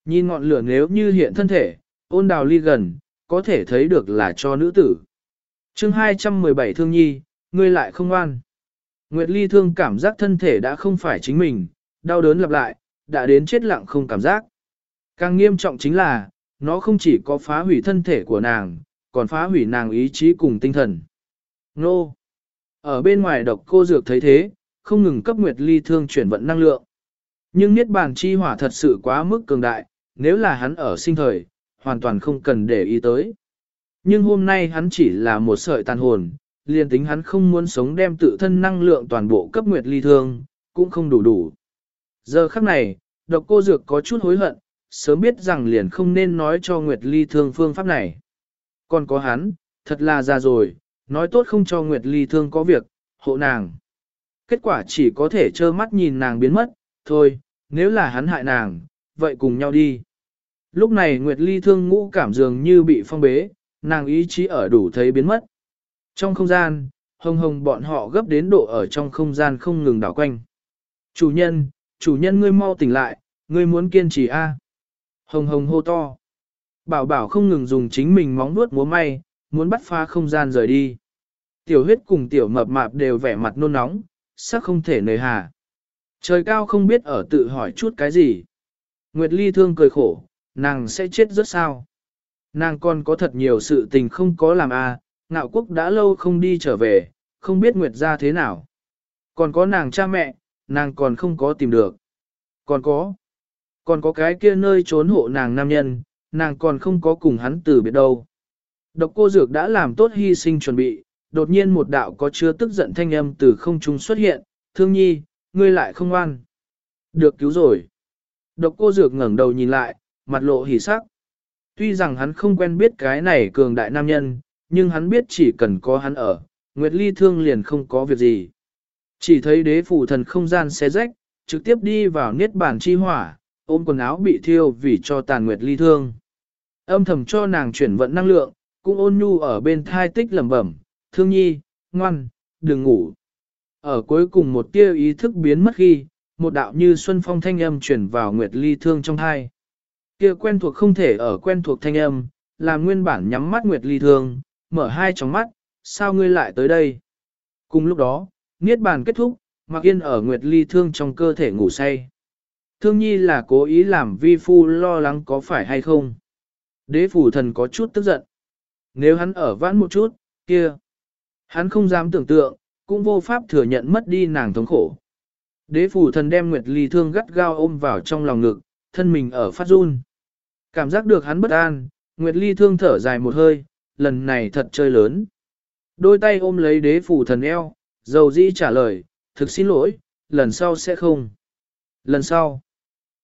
S1: Nhìn ngọn lửa nếu như hiện thân thể, ôn đào ly gần, có thể thấy được là cho nữ tử. chương 217 Thương Nhi, ngươi lại không ngoan. Nguyệt Ly thương cảm giác thân thể đã không phải chính mình, đau đớn lặp lại, đã đến chết lặng không cảm giác. Càng nghiêm trọng chính là, nó không chỉ có phá hủy thân thể của nàng, còn phá hủy nàng ý chí cùng tinh thần. Nô! Ở bên ngoài độc cô dược thấy thế, không ngừng cấp Nguyệt Ly thương chuyển vận năng lượng. Nhưng Niết Bàn chi hỏa thật sự quá mức cường đại, nếu là hắn ở sinh thời, hoàn toàn không cần để ý tới. Nhưng hôm nay hắn chỉ là một sợi tàn hồn, liền tính hắn không muốn sống đem tự thân năng lượng toàn bộ cấp Nguyệt Ly thương, cũng không đủ đủ. Giờ khắc này, độc cô dược có chút hối hận, sớm biết rằng liền không nên nói cho Nguyệt Ly thương phương pháp này. Còn có hắn, thật là già rồi, nói tốt không cho Nguyệt Ly thương có việc, hộ nàng. Kết quả chỉ có thể trơ mắt nhìn nàng biến mất, thôi, nếu là hắn hại nàng, vậy cùng nhau đi. Lúc này Nguyệt Ly thương ngũ cảm dường như bị phong bế, nàng ý chí ở đủ thấy biến mất. Trong không gian, hồng hồng bọn họ gấp đến độ ở trong không gian không ngừng đảo quanh. Chủ nhân, chủ nhân ngươi mau tỉnh lại, ngươi muốn kiên trì a. Hồng hồng hô to. Bảo bảo không ngừng dùng chính mình móng vuốt múa may, muốn bắt pha không gian rời đi. Tiểu huyết cùng tiểu mập mạp đều vẻ mặt nôn nóng, sắc không thể nời hà. Trời cao không biết ở tự hỏi chút cái gì. Nguyệt Ly thương cười khổ, nàng sẽ chết rất sao. Nàng còn có thật nhiều sự tình không có làm a, à, ngạo quốc đã lâu không đi trở về, không biết Nguyệt ra thế nào. Còn có nàng cha mẹ, nàng còn không có tìm được. Còn có, còn có cái kia nơi trốn hộ nàng nam nhân, nàng còn không có cùng hắn từ biệt đâu. Độc cô dược đã làm tốt hy sinh chuẩn bị, đột nhiên một đạo có chứa tức giận thanh âm từ không trung xuất hiện, thương nhi, ngươi lại không ngoan. Được cứu rồi. Độc cô dược ngẩng đầu nhìn lại, mặt lộ hỉ sắc. Tuy rằng hắn không quen biết cái này cường đại nam nhân, nhưng hắn biết chỉ cần có hắn ở, Nguyệt Ly thương liền không có việc gì. Chỉ thấy đế phủ thần không gian xé rách, trực tiếp đi vào niết bàn chi hỏa, ôm quần áo bị thiêu vì cho tàn Nguyệt Ly thương. Âm thầm cho nàng chuyển vận năng lượng, cũng ôn nhu ở bên thai tích lẩm bẩm, thương nhi, ngoan, đừng ngủ. Ở cuối cùng một tia ý thức biến mất khi, một đạo như xuân phong thanh âm chuyển vào Nguyệt Ly thương trong thai. Kia quen thuộc không thể ở quen thuộc thanh âm, làm nguyên bản nhắm mắt Nguyệt Ly thương, mở hai tròng mắt, sao ngươi lại tới đây? Cùng lúc đó, niết bàn kết thúc, Mặc Yên ở Nguyệt Ly thương trong cơ thể ngủ say. Thương nhi là cố ý làm vi phu lo lắng có phải hay không? Đế phủ thần có chút tức giận. Nếu hắn ở vãn một chút, kia. Hắn không dám tưởng tượng, cũng vô pháp thừa nhận mất đi nàng thống khổ. Đế phủ thần đem Nguyệt Ly thương gắt gao ôm vào trong lòng ngực, thân mình ở phát run. Cảm giác được hắn bất an, Nguyệt Ly thương thở dài một hơi, lần này thật chơi lớn. Đôi tay ôm lấy đế phủ thần eo, dầu dĩ trả lời, thực xin lỗi, lần sau sẽ không. Lần sau,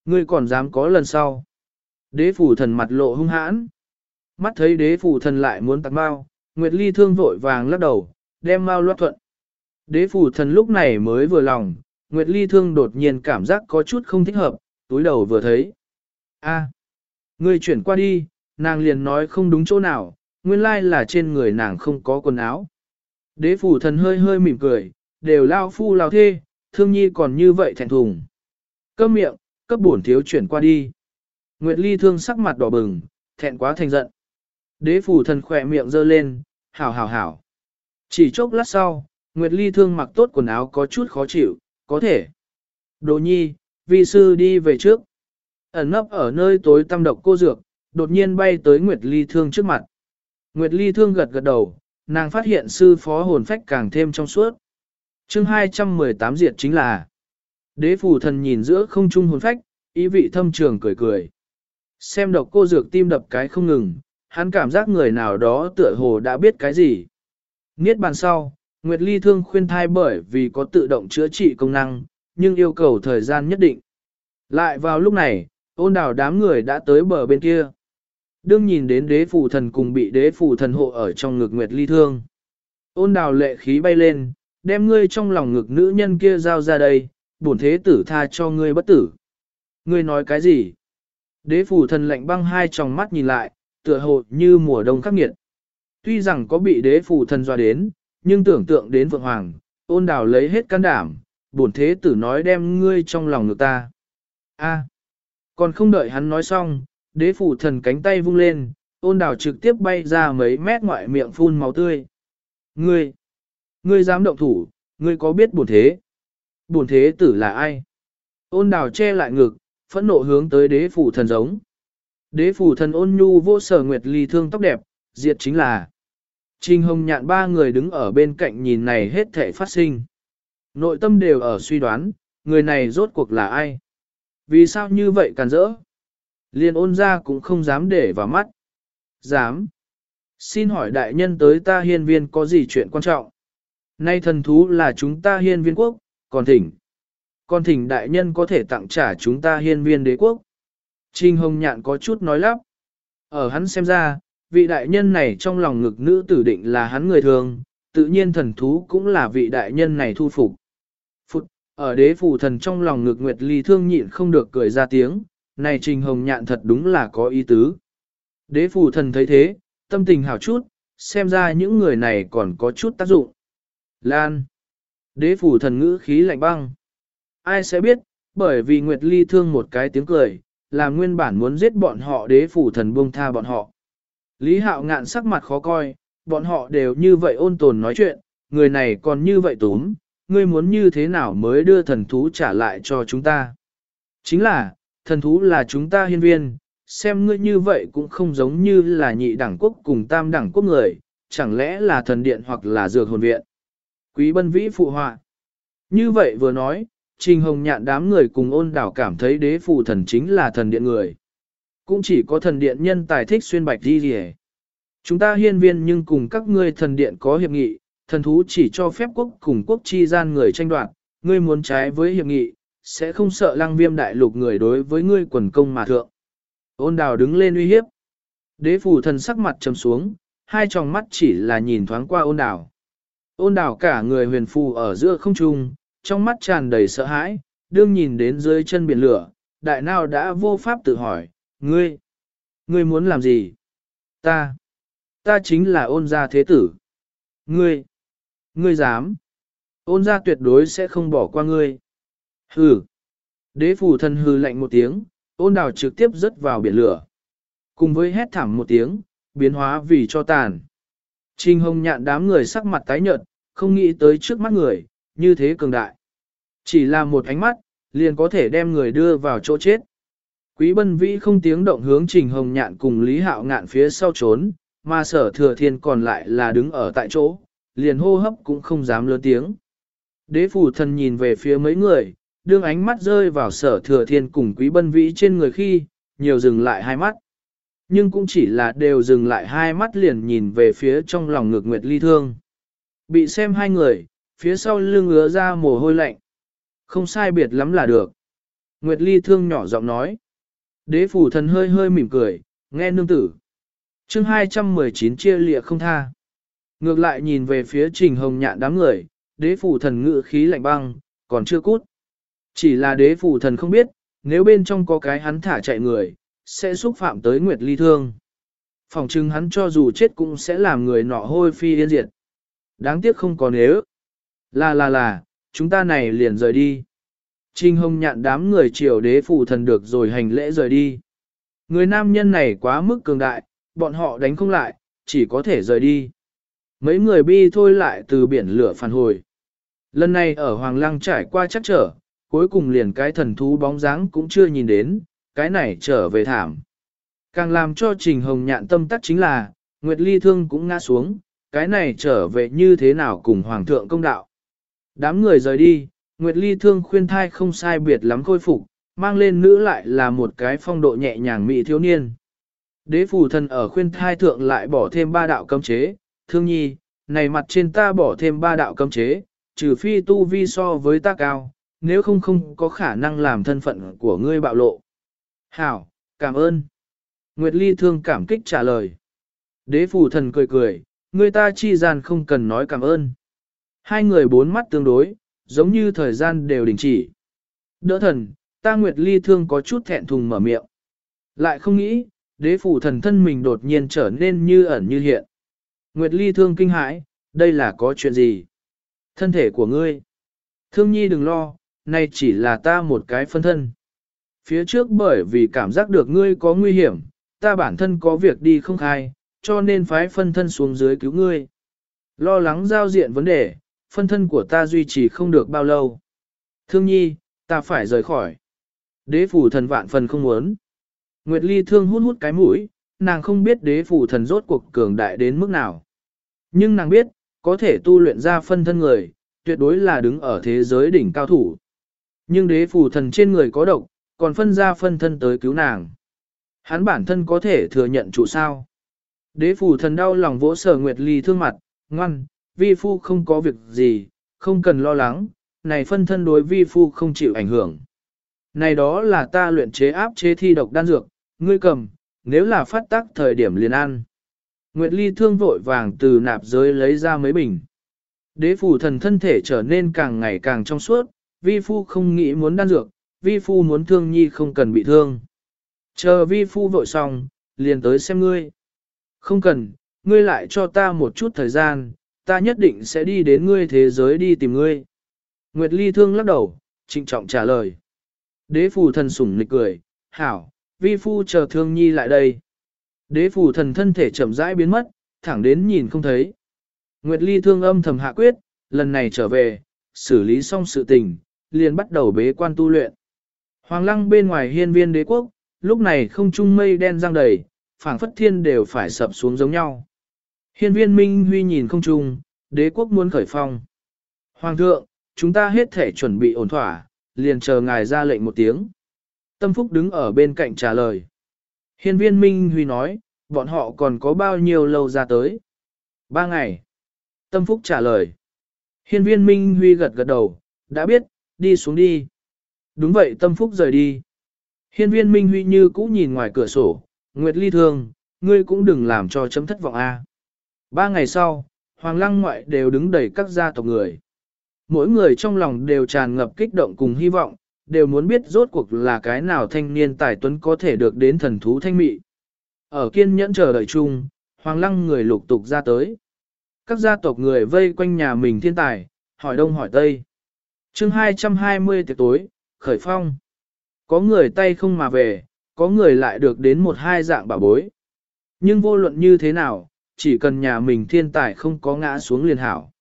S1: ngươi còn dám có lần sau. Đế phủ thần mặt lộ hung hãn. Mắt thấy đế phủ thần lại muốn tặng bao, Nguyệt Ly thương vội vàng lắc đầu, đem mau loát thuận. Đế phủ thần lúc này mới vừa lòng, Nguyệt Ly thương đột nhiên cảm giác có chút không thích hợp, túi đầu vừa thấy. a ngươi chuyển qua đi, nàng liền nói không đúng chỗ nào, nguyên lai là trên người nàng không có quần áo. Đế phủ thần hơi hơi mỉm cười, đều lao phu lao thê, thương nhi còn như vậy thẹn thùng. Câm miệng, cấp bổn thiếu chuyển qua đi. Nguyệt Ly thương sắc mặt đỏ bừng, thẹn quá thành giận. Đế phủ thần khỏe miệng giơ lên, hảo hảo hảo. Chỉ chốc lát sau, Nguyệt Ly thương mặc tốt quần áo có chút khó chịu, có thể. Đồ nhi, vi sư đi về trước. Ẩn nấp ở nơi tối tăm độc cô dược, đột nhiên bay tới Nguyệt Ly thương trước mặt. Nguyệt Ly thương gật gật đầu, nàng phát hiện sư phó hồn phách càng thêm trong suốt. chương 218 diệt chính là Đế phủ thần nhìn giữa không trung hồn phách, ý vị thâm trường cười cười. Xem độc cô dược tim đập cái không ngừng, hắn cảm giác người nào đó tựa hồ đã biết cái gì. Niết bàn sau, Nguyệt Ly thương khuyên thai bởi vì có tự động chữa trị công năng, nhưng yêu cầu thời gian nhất định. Lại vào lúc này, ôn đảo đám người đã tới bờ bên kia. Đương nhìn đến đế phù thần cùng bị đế phù thần hộ ở trong ngực Nguyệt Ly thương. Ôn đào lệ khí bay lên, đem ngươi trong lòng ngực nữ nhân kia giao ra đây, bổn thế tử tha cho ngươi bất tử. Ngươi nói cái gì? Đế phủ thần lạnh băng hai tròng mắt nhìn lại, tựa hồ như mùa đông khắc nghiệt. Tuy rằng có bị đế phủ thần dọa đến, nhưng tưởng tượng đến vượng Hoàng, ôn đào lấy hết can đảm, bổn thế tử nói đem ngươi trong lòng ngực ta. A, còn không đợi hắn nói xong, đế phủ thần cánh tay vung lên, ôn đào trực tiếp bay ra mấy mét ngoại miệng phun máu tươi. Ngươi, ngươi dám động thủ, ngươi có biết bổn thế? Buồn thế tử là ai? Ôn đào che lại ngực, phẫn nộ hướng tới đế phủ thần giống. Đế phủ thần ôn nhu vô sở nguyệt ly thương tóc đẹp, diệt chính là. Trình hồng nhạn ba người đứng ở bên cạnh nhìn này hết thể phát sinh. Nội tâm đều ở suy đoán, người này rốt cuộc là ai? Vì sao như vậy càn rỡ? Liên ôn ra cũng không dám để vào mắt. Dám. Xin hỏi đại nhân tới ta hiên viên có gì chuyện quan trọng? Nay thần thú là chúng ta hiên viên quốc, còn thỉnh. Còn thỉnh đại nhân có thể tặng trả chúng ta hiên viên đế quốc. Trình hồng nhạn có chút nói lắp. Ở hắn xem ra, vị đại nhân này trong lòng ngực nữ tử định là hắn người thường, tự nhiên thần thú cũng là vị đại nhân này thu phục. Phụt, ở đế phủ thần trong lòng ngực Nguyệt Ly thương nhịn không được cười ra tiếng, này trình hồng nhạn thật đúng là có ý tứ. Đế phủ thần thấy thế, tâm tình hảo chút, xem ra những người này còn có chút tác dụng. Lan. Đế phủ thần ngữ khí lạnh băng. Ai sẽ biết, bởi vì Nguyệt Ly thương một cái tiếng cười, là nguyên bản muốn giết bọn họ đế phủ thần buông tha bọn họ. Lý hạo ngạn sắc mặt khó coi, bọn họ đều như vậy ôn tồn nói chuyện, người này còn như vậy túm, ngươi muốn như thế nào mới đưa thần thú trả lại cho chúng ta. Chính là, thần thú là chúng ta hiên viên, xem ngươi như vậy cũng không giống như là nhị đẳng quốc cùng tam đẳng quốc người, chẳng lẽ là thần điện hoặc là dược hồn viện. Quý bân vĩ phụ họa. Như vậy vừa nói, Trình Hồng Nhạn đám người cùng ôn đảo cảm thấy đế phụ thần chính là thần điện người. Cũng chỉ có thần điện nhân tài thích xuyên bạch đi gì Chúng ta hiên viên nhưng cùng các ngươi thần điện có hiệp nghị, thần thú chỉ cho phép quốc cùng quốc chi gian người tranh đoạt, ngươi muốn trái với hiệp nghị, sẽ không sợ lăng viêm đại lục người đối với ngươi quần công mà thượng. Ôn đào đứng lên uy hiếp. Đế phủ thần sắc mặt trầm xuống, hai tròng mắt chỉ là nhìn thoáng qua ôn đào. Ôn đảo cả người huyền phù ở giữa không trung, trong mắt tràn đầy sợ hãi, đương nhìn đến dưới chân biển lửa, đại nào đã vô pháp tự hỏi, ngươi, ngươi muốn làm gì? Ta, ta chính là ôn gia thế tử. Ngươi, ngươi dám, ôn gia tuyệt đối sẽ không bỏ qua ngươi. Hừ, đế phủ thần hừ lạnh một tiếng, ôn đảo trực tiếp rớt vào biển lửa. Cùng với hét thảm một tiếng, biến hóa vì cho tàn. Trình hồng nhạn đám người sắc mặt tái nhợt, không nghĩ tới trước mắt người, như thế cường đại. Chỉ là một ánh mắt, liền có thể đem người đưa vào chỗ chết. Quý bân vĩ không tiếng động hướng trình hồng nhạn cùng Lý Hạo ngạn phía sau trốn, mà sở thừa thiên còn lại là đứng ở tại chỗ, liền hô hấp cũng không dám lớn tiếng. Đế phủ thần nhìn về phía mấy người, đương ánh mắt rơi vào sở thừa thiên cùng quý bân vĩ trên người khi, nhiều dừng lại hai mắt. Nhưng cũng chỉ là đều dừng lại hai mắt liền nhìn về phía trong lòng ngược Nguyệt Ly Thương. Bị xem hai người, phía sau lưng ứa ra mồ hôi lạnh. Không sai biệt lắm là được. Nguyệt Ly Thương nhỏ giọng nói. Đế phủ thần hơi hơi mỉm cười, nghe nương tử. chương 219 chia lịa không tha. Ngược lại nhìn về phía trình hồng nhạn đám người, đế phủ thần ngự khí lạnh băng, còn chưa cút. Chỉ là đế phủ thần không biết, nếu bên trong có cái hắn thả chạy người, sẽ xúc phạm tới Nguyệt Ly Thương. Phòng trưng hắn cho dù chết cũng sẽ làm người nọ hôi phi yên diệt. Đáng tiếc không có nếu. Là là là, chúng ta này liền rời đi. Trình hồng nhạn đám người triều đế phụ thần được rồi hành lễ rời đi. Người nam nhân này quá mức cường đại, bọn họ đánh không lại, chỉ có thể rời đi. Mấy người bi thôi lại từ biển lửa phản hồi. Lần này ở Hoàng Lăng trải qua chắc trở, cuối cùng liền cái thần thú bóng dáng cũng chưa nhìn đến, cái này trở về thảm. Càng làm cho Trình Hồng nhạn tâm tắc chính là, Nguyệt Ly Thương cũng ngã xuống, cái này trở về như thế nào cùng Hoàng thượng công đạo. Đám người rời đi, Nguyệt Ly Thương khuyên thai không sai biệt lắm khôi phục, mang lên nữ lại là một cái phong độ nhẹ nhàng mỹ thiếu niên. Đế phù thần ở khuyên thai thượng lại bỏ thêm ba đạo cấm chế, thương nhi, này mặt trên ta bỏ thêm ba đạo cấm chế, trừ phi tu vi so với ta cao, nếu không không có khả năng làm thân phận của ngươi bạo lộ. Hảo, cảm ơn. Nguyệt Ly thương cảm kích trả lời. Đế phù thần cười cười, người ta chi gian không cần nói cảm ơn. Hai người bốn mắt tương đối, giống như thời gian đều đình chỉ. Đỡ thần, ta Nguyệt Ly thương có chút thẹn thùng mở miệng. Lại không nghĩ, đế phủ thần thân mình đột nhiên trở nên như ẩn như hiện. Nguyệt Ly thương kinh hãi, đây là có chuyện gì? Thân thể của ngươi. Thương nhi đừng lo, nay chỉ là ta một cái phân thân. Phía trước bởi vì cảm giác được ngươi có nguy hiểm, ta bản thân có việc đi không khai, cho nên phái phân thân xuống dưới cứu ngươi. Lo lắng giao diện vấn đề, phân thân của ta duy trì không được bao lâu. Thương nhi, ta phải rời khỏi. Đế phủ thần vạn phần không muốn. Nguyệt Ly thương hút hút cái mũi, nàng không biết đế phủ thần rốt cuộc cường đại đến mức nào. Nhưng nàng biết, có thể tu luyện ra phân thân người, tuyệt đối là đứng ở thế giới đỉnh cao thủ. Nhưng đế phủ thần trên người có độc, còn phân ra phân thân tới cứu nàng. Hắn bản thân có thể thừa nhận chủ sao. Đế phủ thần đau lòng vỗ sở Nguyệt Ly thương mặt, ngoan, vi phu không có việc gì, không cần lo lắng, này phân thân đối vi phu không chịu ảnh hưởng. Này đó là ta luyện chế áp chế thi độc đan dược, ngươi cầm, nếu là phát tác thời điểm liền ăn. Nguyệt Ly thương vội vàng từ nạp giới lấy ra mấy bình. Đế phủ thần thân thể trở nên càng ngày càng trong suốt, vi phu không nghĩ muốn đan dược, vi phu muốn thương nhi không cần bị thương. Chờ vi phu vội xong, liền tới xem ngươi. Không cần, ngươi lại cho ta một chút thời gian, ta nhất định sẽ đi đến ngươi thế giới đi tìm ngươi. Nguyệt Ly thương lắc đầu, trịnh trọng trả lời. Đế phù thần sủng nịch cười, hảo, vi phu chờ thương nhi lại đây. Đế phù thần thân thể chậm rãi biến mất, thẳng đến nhìn không thấy. Nguyệt Ly thương âm thầm hạ quyết, lần này trở về, xử lý xong sự tình, liền bắt đầu bế quan tu luyện. Hoàng lăng bên ngoài hiên viên đế quốc, lúc này không trung mây đen răng đầy, phảng phất thiên đều phải sập xuống giống nhau. Hiên viên Minh Huy nhìn không trung, đế quốc muốn khởi phong. Hoàng thượng, chúng ta hết thể chuẩn bị ổn thỏa, liền chờ ngài ra lệnh một tiếng. Tâm Phúc đứng ở bên cạnh trả lời. Hiên viên Minh Huy nói, bọn họ còn có bao nhiêu lâu ra tới? Ba ngày. Tâm Phúc trả lời. Hiên viên Minh Huy gật gật đầu, đã biết, đi xuống đi. Đúng vậy Tâm Phúc rời đi. Hiên viên Minh Huy như cũ nhìn ngoài cửa sổ, Nguyệt Ly thương, ngươi cũng đừng làm cho chấm thất vọng a. Ba ngày sau, Hoàng Lăng ngoại đều đứng đầy các gia tộc người. Mỗi người trong lòng đều tràn ngập kích động cùng hy vọng, đều muốn biết rốt cuộc là cái nào thanh niên tài tuấn có thể được đến thần thú thanh mị. Ở kiên nhẫn chờ đợi chung, Hoàng Lăng người lục tục ra tới. Các gia tộc người vây quanh nhà mình thiên tài, hỏi đông hỏi tây. chương 220 tiệc tối, khởi phong. Có người tay không mà về, có người lại được đến một hai dạng bảo bối. Nhưng vô luận như thế nào, chỉ cần nhà mình thiên tài không có ngã xuống liền hảo.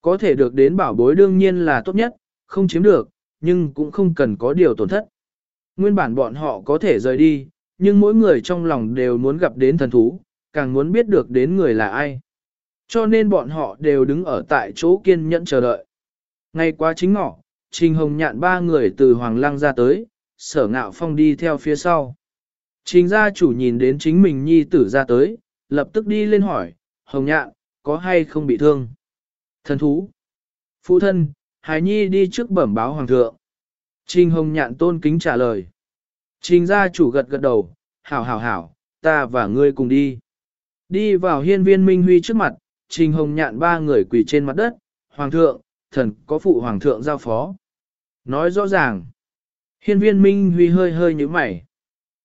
S1: Có thể được đến bảo bối đương nhiên là tốt nhất, không chiếm được, nhưng cũng không cần có điều tổn thất. Nguyên bản bọn họ có thể rời đi, nhưng mỗi người trong lòng đều muốn gặp đến thần thú, càng muốn biết được đến người là ai. Cho nên bọn họ đều đứng ở tại chỗ kiên nhẫn chờ đợi. Ngay qua chính ngọ, Trình Hồng nhạn ba người từ Hoàng Lăng ra tới, sở ngạo phong đi theo phía sau. Trình gia chủ nhìn đến chính mình nhi tử ra tới, lập tức đi lên hỏi, Hồng nhạn, có hay không bị thương? Thần thú. Phụ thân, Hải Nhi đi trước bẩm báo Hoàng thượng. Trình Hồng nhạn tôn kính trả lời. Trình gia chủ gật gật đầu, hảo hảo hảo, ta và ngươi cùng đi. Đi vào hiên viên Minh Huy trước mặt, Trình Hồng nhạn ba người quỳ trên mặt đất, Hoàng thượng, thần có phụ Hoàng thượng giao phó. Nói rõ ràng. Hiên viên Minh Huy hơi hơi như mày.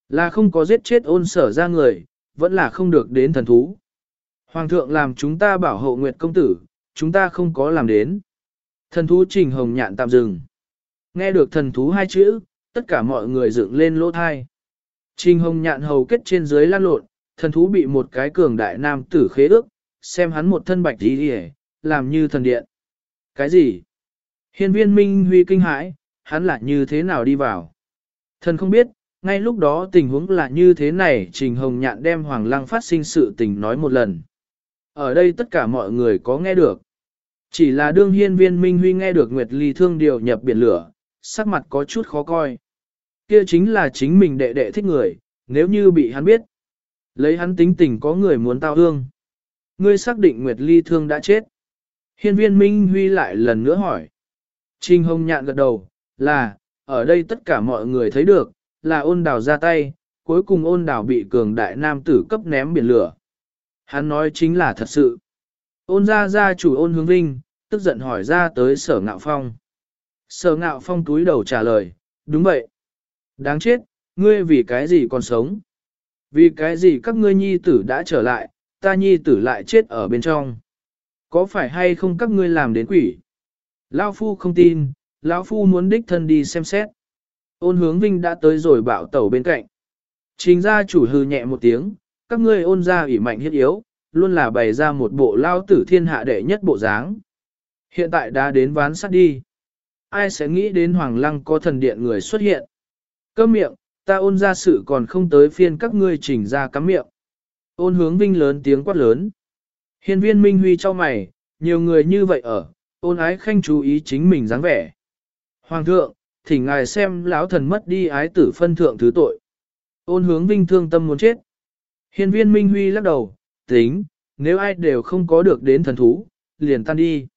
S1: Là không có giết chết ôn sở ra người, vẫn là không được đến thần thú. Hoàng thượng làm chúng ta bảo hộ Nguyệt công tử, chúng ta không có làm đến. Thần thú trình hồng nhạn tạm dừng. Nghe được thần thú hai chữ, tất cả mọi người dựng lên lỗ thai. Trình hồng nhạn hầu kết trên dưới lan lộn, thần thú bị một cái cường đại nam tử khế ước, xem hắn một thân bạch đi hề, làm như thần điện. Cái gì? Hiên viên minh huy kinh hãi, hắn lại như thế nào đi vào? Thần không biết, ngay lúc đó tình huống là như thế này Trình Hồng Nhạn đem Hoàng Lăng phát sinh sự tình nói một lần. Ở đây tất cả mọi người có nghe được. Chỉ là đương hiên viên Minh Huy nghe được Nguyệt Ly thương điều nhập biển lửa, sắc mặt có chút khó coi. Kia chính là chính mình đệ đệ thích người, nếu như bị hắn biết. Lấy hắn tính tình có người muốn tao hương. Ngươi xác định Nguyệt Ly thương đã chết. Hiên viên Minh Huy lại lần nữa hỏi. Trình Hồng Nhạn gật đầu, là, ở đây tất cả mọi người thấy được, là ôn đào ra tay, cuối cùng ôn đào bị cường đại nam tử cấp ném biển lửa. Hắn nói chính là thật sự. Ôn gia gia chủ ôn hướng vinh, tức giận hỏi ra tới sở ngạo phong. Sở ngạo phong túi đầu trả lời, đúng vậy. Đáng chết, ngươi vì cái gì còn sống? Vì cái gì các ngươi nhi tử đã trở lại, ta nhi tử lại chết ở bên trong? Có phải hay không các ngươi làm đến quỷ? Lao phu không tin, lão phu muốn đích thân đi xem xét. Ôn hướng vinh đã tới rồi bạo tẩu bên cạnh. Trình gia chủ hư nhẹ một tiếng, các ngươi ôn gia ủy mạnh hiết yếu, luôn là bày ra một bộ lao tử thiên hạ đệ nhất bộ dáng. Hiện tại đã đến ván sắt đi. Ai sẽ nghĩ đến Hoàng Lăng có thần điện người xuất hiện? Câm miệng, ta ôn ra sự còn không tới phiên các ngươi chỉnh ra cắm miệng. Ôn hướng vinh lớn tiếng quát lớn. Hiên viên Minh Huy cho mày, nhiều người như vậy ở, ôn ái khanh chú ý chính mình dáng vẻ. Hoàng thượng, thỉnh ngài xem lão thần mất đi ái tử phân thượng thứ tội. Ôn hướng vinh thương tâm muốn chết. Hiên viên Minh Huy lắc đầu, tính, nếu ai đều không có được đến thần thú, liền tan đi.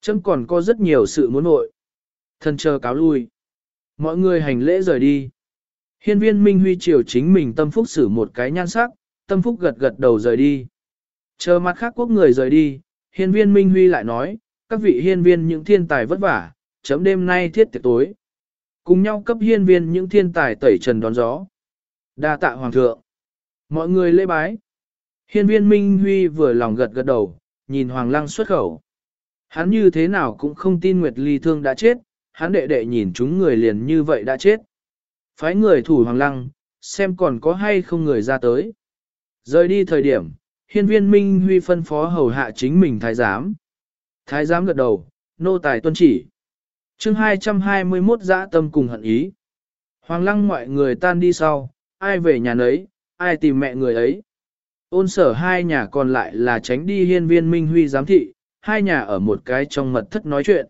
S1: Chấm còn có rất nhiều sự muốn nội. Thần chờ cáo lui. Mọi người hành lễ rời đi. Hiên viên Minh Huy triều chính mình tâm phúc xử một cái nhan sắc, tâm phúc gật gật đầu rời đi. Chờ mặt khác quốc người rời đi, hiên viên Minh Huy lại nói, các vị hiên viên những thiên tài vất vả, chấm đêm nay thiết tiệc tối. Cùng nhau cấp hiên viên những thiên tài tẩy trần đón gió. đa tạ hoàng thượng. Mọi người lễ bái. Hiên viên Minh Huy vừa lòng gật gật đầu, nhìn Hoàng Lăng xuất khẩu. Hắn như thế nào cũng không tin Nguyệt Ly Thương đã chết, hắn đệ đệ nhìn chúng người liền như vậy đã chết. Phái người thủ Hoàng Lăng, xem còn có hay không người ra tới. Rời đi thời điểm, hiên viên Minh Huy phân phó hầu hạ chính mình thái giám. Thái giám gật đầu, nô tài tuân chỉ. chương 221 dã tâm cùng hận ý. Hoàng Lăng mọi người tan đi sau, ai về nhà nấy, ai tìm mẹ người ấy. Ôn sở hai nhà còn lại là tránh đi hiên viên Minh Huy giám thị, hai nhà ở một cái trong mật thất nói chuyện.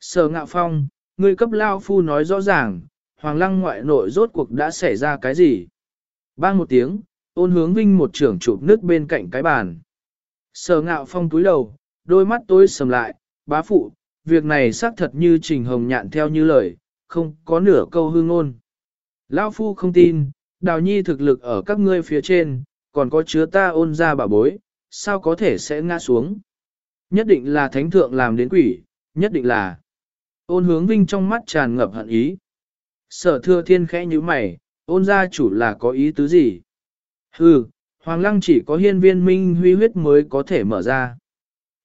S1: Sở ngạo phong, người cấp lao phu nói rõ ràng, hoàng lăng ngoại nội rốt cuộc đã xảy ra cái gì. Bang một tiếng, ôn hướng vinh một trưởng chụp nước bên cạnh cái bàn. Sở ngạo phong túi đầu, đôi mắt tối sầm lại, bá phụ, việc này xác thật như trình hồng nhạn theo như lời, không có nửa câu hư ngôn. Lao phu không tin, đào nhi thực lực ở các ngươi phía trên, còn có chứa ta ôn ra bà bối, sao có thể sẽ ngã xuống. Nhất định là thánh thượng làm đến quỷ, nhất định là. Ôn hướng vinh trong mắt tràn ngập hận ý. Sở thưa thiên khẽ như mày, ôn gia chủ là có ý tứ gì? Hừ, Hoàng lăng chỉ có hiên viên minh huy huyết mới có thể mở ra.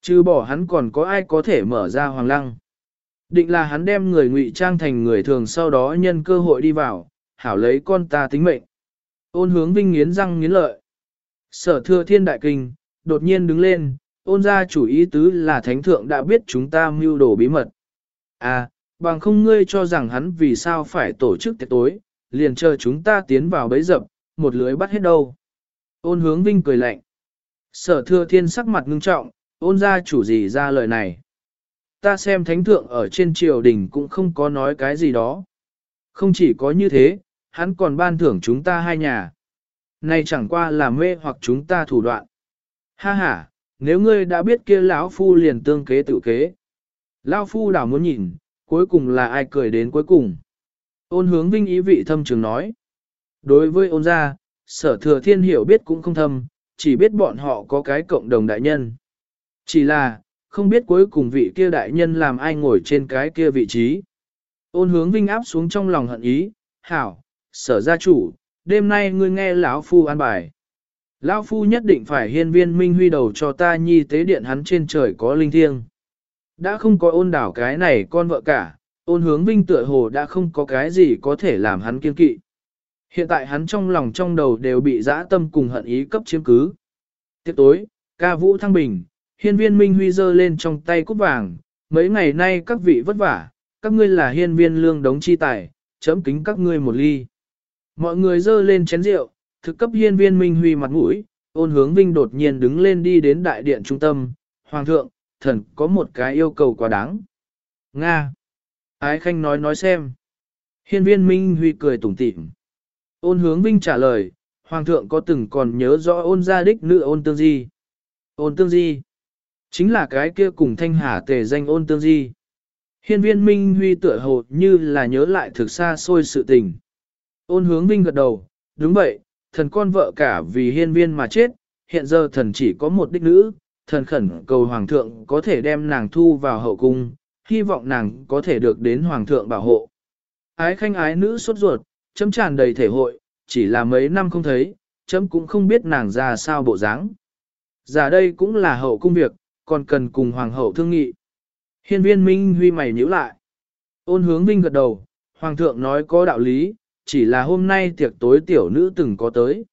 S1: Chứ bỏ hắn còn có ai có thể mở ra hoàng lăng. Định là hắn đem người ngụy trang thành người thường sau đó nhân cơ hội đi vào, hảo lấy con ta tính mệnh. Ôn hướng vinh nghiến răng nghiến lợi. Sở thưa thiên đại kinh, đột nhiên đứng lên, ôn ra chủ ý tứ là thánh thượng đã biết chúng ta mưu đồ bí mật. À, bằng không ngươi cho rằng hắn vì sao phải tổ chức tiệc tối, liền chờ chúng ta tiến vào bấy dập, một lưới bắt hết đâu. Ôn hướng vinh cười lạnh. Sở thưa thiên sắc mặt ngưng trọng, ôn ra chủ gì ra lời này. Ta xem thánh thượng ở trên triều đình cũng không có nói cái gì đó. Không chỉ có như thế, hắn còn ban thưởng chúng ta hai nhà. Này chẳng qua là mê hoặc chúng ta thủ đoạn. Ha ha, nếu ngươi đã biết kia lão phu liền tương kế tự kế. Lão phu đảo muốn nhìn, cuối cùng là ai cười đến cuối cùng. Ôn hướng vinh ý vị thâm trường nói. Đối với ôn gia, sở thừa thiên hiểu biết cũng không thâm, chỉ biết bọn họ có cái cộng đồng đại nhân. Chỉ là, không biết cuối cùng vị kia đại nhân làm ai ngồi trên cái kia vị trí. Ôn hướng vinh áp xuống trong lòng hận ý, hảo, sở gia chủ, đêm nay ngươi nghe lão phu an bài. Lão phu nhất định phải hiên viên minh huy đầu cho ta nhi tế điện hắn trên trời có linh thiêng. Đã không có ôn đảo cái này con vợ cả, ôn hướng vinh tựa hồ đã không có cái gì có thể làm hắn kiên kỵ. Hiện tại hắn trong lòng trong đầu đều bị dã tâm cùng hận ý cấp chiếm cứ. Tiếp tối, ca vũ thăng bình, hiên viên minh huy giơ lên trong tay cúp vàng, mấy ngày nay các vị vất vả, các ngươi là hiên viên lương đống chi tài, chấm kính các ngươi một ly. Mọi người dơ lên chén rượu, thực cấp hiên viên Minh Huy mặt mũi, ôn hướng vinh đột nhiên đứng lên đi đến đại điện trung tâm, Hoàng thượng, thần có một cái yêu cầu quá đáng. Nga. Ái Khanh nói nói xem. Hiên viên Minh Huy cười tủm tỉm. Ôn hướng vinh trả lời, Hoàng thượng có từng còn nhớ rõ ôn gia đích nữ ôn tương di. Ôn tương di. Chính là cái kia cùng thanh hà tề danh ôn tương di. Hiên viên Minh Huy tựa hồ như là nhớ lại thực xa xôi sự tình. Ôn hướng vinh gật đầu, đúng vậy, thần con vợ cả vì hiên viên mà chết, hiện giờ thần chỉ có một đích nữ, thần khẩn cầu hoàng thượng có thể đem nàng thu vào hậu cung, hy vọng nàng có thể được đến hoàng thượng bảo hộ. Ái khanh ái nữ sốt ruột, chấm tràn đầy thể hội, chỉ là mấy năm không thấy, chấm cũng không biết nàng ra sao bộ dáng. Giả đây cũng là hậu cung việc, còn cần cùng hoàng hậu thương nghị. Hiên viên Minh Huy mày nhíu lại. Ôn hướng vinh gật đầu, hoàng thượng nói có đạo lý, chỉ là hôm nay tiệc tối tiểu nữ từng có tới.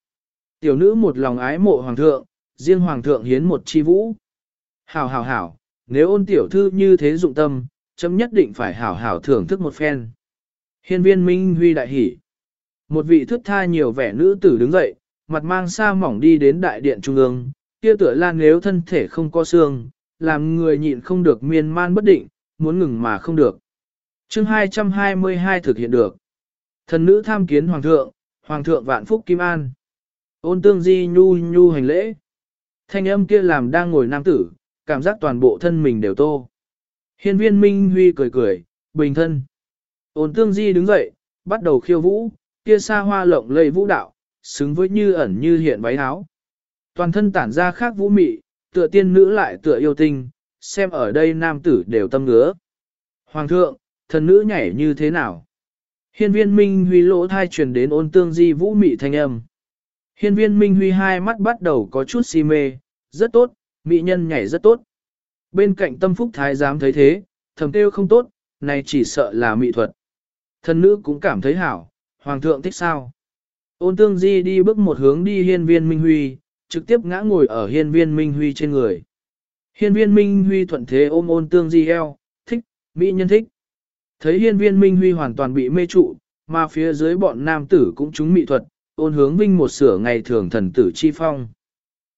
S1: Tiểu nữ một lòng ái mộ hoàng thượng, riêng hoàng thượng hiến một chi vũ. Hảo hảo hảo, nếu ôn tiểu thư như thế dụng tâm, chấm nhất định phải hảo hảo thưởng thức một phen. Hiên viên Minh Huy đại hỉ. Một vị thức tha nhiều vẻ nữ tử đứng dậy, mặt mang sa mỏng đi đến đại điện trung ương, kia tựa lan nếu thân thể không có xương, làm người nhịn không được miên man bất định, muốn ngừng mà không được. chương 222 thực hiện được. Thần nữ tham kiến hoàng thượng, hoàng thượng vạn phúc kim an. Ôn tương di nhu nhu hành lễ. Thanh âm kia làm đang ngồi nam tử, cảm giác toàn bộ thân mình đều tô. Hiên viên Minh Huy cười cười, bình thân. Ôn tương di đứng dậy, bắt đầu khiêu vũ, kia xa hoa lộng lây vũ đạo, xứng với như ẩn như hiện váy áo. Toàn thân tản ra khác vũ mị, tựa tiên nữ lại tựa yêu tinh, xem ở đây nam tử đều tâm ngứa. Hoàng thượng, thần nữ nhảy như thế nào? Hiên viên Minh Huy lỗ thai truyền đến ôn tương di vũ mị thanh âm. Hiên viên Minh Huy hai mắt bắt đầu có chút si mê, rất tốt, mỹ nhân nhảy rất tốt. Bên cạnh tâm phúc thái giám thấy thế, thầm kêu không tốt, này chỉ sợ là mỹ thuật. Thần nữ cũng cảm thấy hảo, hoàng thượng thích sao. Ôn tương di đi bước một hướng đi hiên viên Minh Huy, trực tiếp ngã ngồi ở hiên viên Minh Huy trên người. Hiên viên Minh Huy thuận thế ôm ôn tương di eo, thích, mỹ nhân thích. Thấy hiên viên Minh Huy hoàn toàn bị mê trụ, mà phía dưới bọn nam tử cũng trúng mỹ thuật, ôn hướng vinh một sửa ngày thường thần tử chi phong.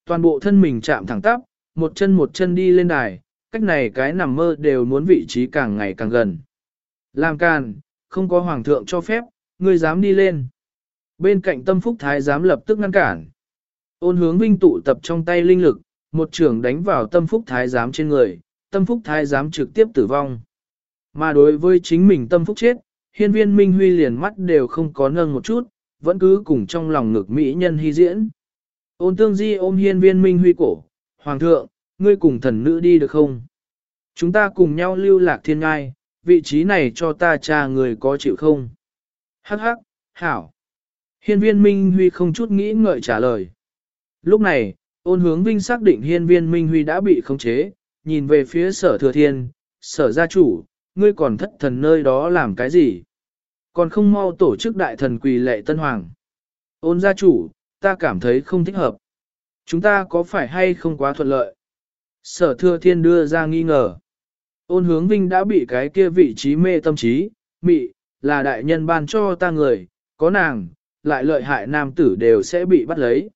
S1: Toàn bộ thân mình chạm thẳng tắp, một chân một chân đi lên đài, cách này cái nằm mơ đều muốn vị trí càng ngày càng gần. Làm càn, không có hoàng thượng cho phép, ngươi dám đi lên. Bên cạnh tâm phúc thái dám lập tức ngăn cản. Ôn hướng vinh tụ tập trong tay linh lực, một trưởng đánh vào tâm phúc thái giám trên người, tâm phúc thái giám trực tiếp tử vong. Mà đối với chính mình tâm phúc chết, hiên viên Minh Huy liền mắt đều không có nâng một chút, vẫn cứ cùng trong lòng ngực mỹ nhân hy diễn. Ôn tương di ôm hiên viên Minh Huy cổ, Hoàng thượng, ngươi cùng thần nữ đi được không? Chúng ta cùng nhau lưu lạc thiên ngai, vị trí này cho ta cha người có chịu không? Hắc hắc, hảo. Hiên viên Minh Huy không chút nghĩ ngợi trả lời. Lúc này, ôn hướng vinh xác định hiên viên Minh Huy đã bị khống chế, nhìn về phía sở thừa thiên, sở gia chủ, ngươi còn thất thần nơi đó làm cái gì? Còn không mau tổ chức đại thần quỳ lệ tân hoàng. Ôn gia chủ, ta cảm thấy không thích hợp. Chúng ta có phải hay không quá thuận lợi? Sở thừa thiên đưa ra nghi ngờ. Ôn hướng vinh đã bị cái kia vị trí mê tâm trí, mị, là đại nhân ban cho ta người, có nàng, lại lợi hại nam tử đều sẽ bị bắt lấy.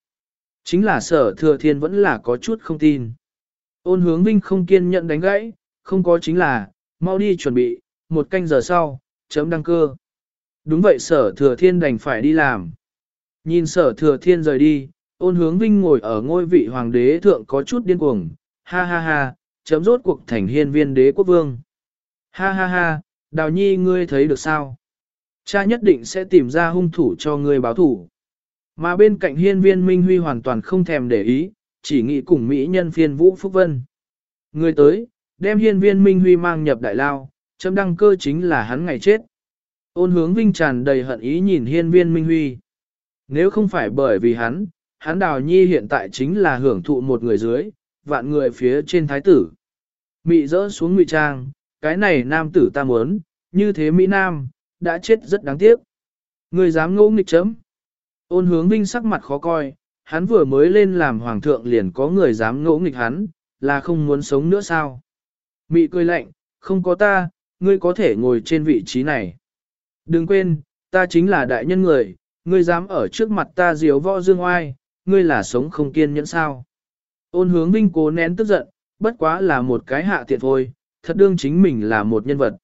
S1: Chính là sở thừa thiên vẫn là có chút không tin. Ôn hướng vinh không kiên nhận đánh gãy, không có chính là, mau đi chuẩn bị, một canh giờ sau, chấm đăng cơ. Đúng vậy sở thừa thiên đành phải đi làm. Nhìn sở thừa thiên rời đi, ôn hướng vinh ngồi ở ngôi vị hoàng đế thượng có chút điên cuồng, ha ha ha, chấm rốt cuộc thành hiên viên đế quốc vương. Ha ha ha, đào nhi ngươi thấy được sao? Cha nhất định sẽ tìm ra hung thủ cho ngươi báo thủ. Mà bên cạnh hiên viên Minh Huy hoàn toàn không thèm để ý, chỉ nghĩ cùng Mỹ nhân phiên Vũ Phúc Vân. Người tới, đem hiên viên Minh Huy mang nhập đại lao, chấm đăng cơ chính là hắn ngày chết. Ôn hướng vinh tràn đầy hận ý nhìn hiên viên Minh Huy. Nếu không phải bởi vì hắn, hắn đào nhi hiện tại chính là hưởng thụ một người dưới, vạn người phía trên thái tử. Mị rỡ xuống ngụy trang, cái này nam tử ta muốn, như thế Mỹ Nam, đã chết rất đáng tiếc. Người dám ngỗ nghịch chấm. Ôn hướng vinh sắc mặt khó coi, hắn vừa mới lên làm hoàng thượng liền có người dám ngỗ nghịch hắn, là không muốn sống nữa sao. Mị cười lạnh, không có ta, ngươi có thể ngồi trên vị trí này. Đừng quên, ta chính là đại nhân người, ngươi dám ở trước mặt ta diếu võ dương oai, ngươi là sống không kiên nhẫn sao. Ôn hướng vinh cố nén tức giận, bất quá là một cái hạ tiện thôi, thật đương chính mình là một nhân vật.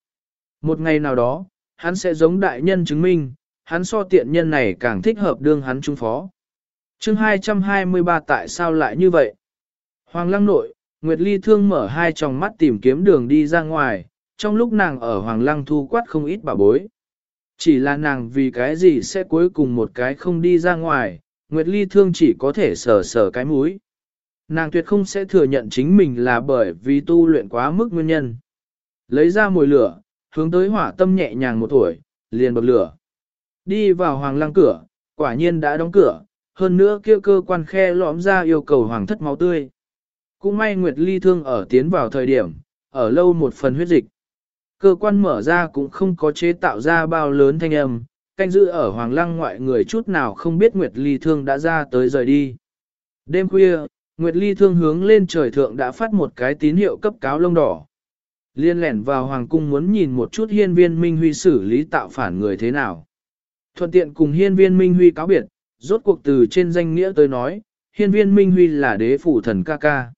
S1: Một ngày nào đó, hắn sẽ giống đại nhân chứng minh, hắn so tiện nhân này càng thích hợp đương hắn trung phó. chương 223 tại sao lại như vậy? Hoàng lăng nội, Nguyệt Ly thương mở hai tròng mắt tìm kiếm đường đi ra ngoài, trong lúc nàng ở Hoàng lăng thu quát không ít bà bối. Chỉ là nàng vì cái gì sẽ cuối cùng một cái không đi ra ngoài, Nguyệt Ly thương chỉ có thể sờ sờ cái mũi. Nàng tuyệt không sẽ thừa nhận chính mình là bởi vì tu luyện quá mức nguyên nhân. Lấy ra mồi lửa, hướng tới hỏa tâm nhẹ nhàng một tuổi, liền bật lửa. Đi vào hoàng lăng cửa, quả nhiên đã đóng cửa, hơn nữa kia cơ quan khe lõm ra yêu cầu hoàng thất máu tươi. Cũng may Nguyệt Ly thương ở tiến vào thời điểm, ở lâu một phần huyết dịch. Cơ quan mở ra cũng không có chế tạo ra bao lớn thanh âm, canh giữ ở hoàng lăng ngoại người chút nào không biết Nguyệt Ly thương đã ra tới rời đi. Đêm khuya, Nguyệt Ly thương hướng lên trời thượng đã phát một cái tín hiệu cấp cáo lông đỏ. Liên lẻn vào hoàng cung muốn nhìn một chút hiên viên Minh Huy xử lý tạo phản người thế nào. Thuận tiện cùng hiên viên Minh Huy cáo biệt, rốt cuộc từ trên danh nghĩa tới nói, hiên viên Minh Huy là đế phủ thần ca ca.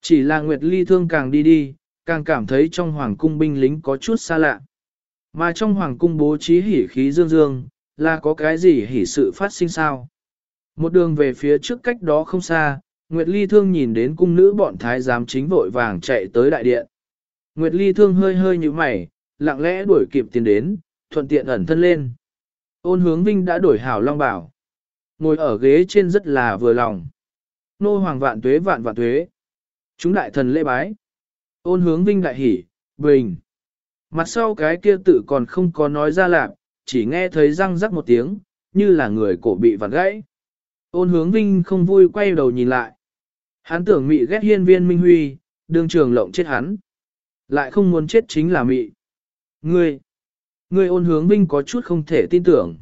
S1: Chỉ là Nguyệt Ly thương càng đi đi, càng cảm thấy trong hoàng cung binh lính có chút xa lạ. Mà trong hoàng cung bố trí hỉ khí dương dương, là có cái gì hỉ sự phát sinh sao? Một đường về phía trước cách đó không xa, Nguyệt Ly thương nhìn đến cung nữ bọn thái giám chính vội vàng chạy tới đại điện. Nguyệt Ly thương hơi hơi như mày, lặng lẽ đuổi kịp tiến đến, thuận tiện ẩn thân lên. Ôn hướng vinh đã đổi hảo long bảo. Ngồi ở ghế trên rất là vừa lòng. Nô hoàng vạn tuế vạn vạn tuế. Chúng đại thần lễ bái. Ôn hướng vinh đại hỉ, bình. Mặt sau cái kia tự còn không có nói ra lạc, chỉ nghe thấy răng rắc một tiếng, như là người cổ bị vặn gãy. Ôn hướng vinh không vui quay đầu nhìn lại. Hắn tưởng mị ghét hiên viên Minh Huy, đương trường lộng chết hắn. Lại không muốn chết chính là mị. Ngươi, ngươi ôn hướng vinh có chút không thể tin tưởng.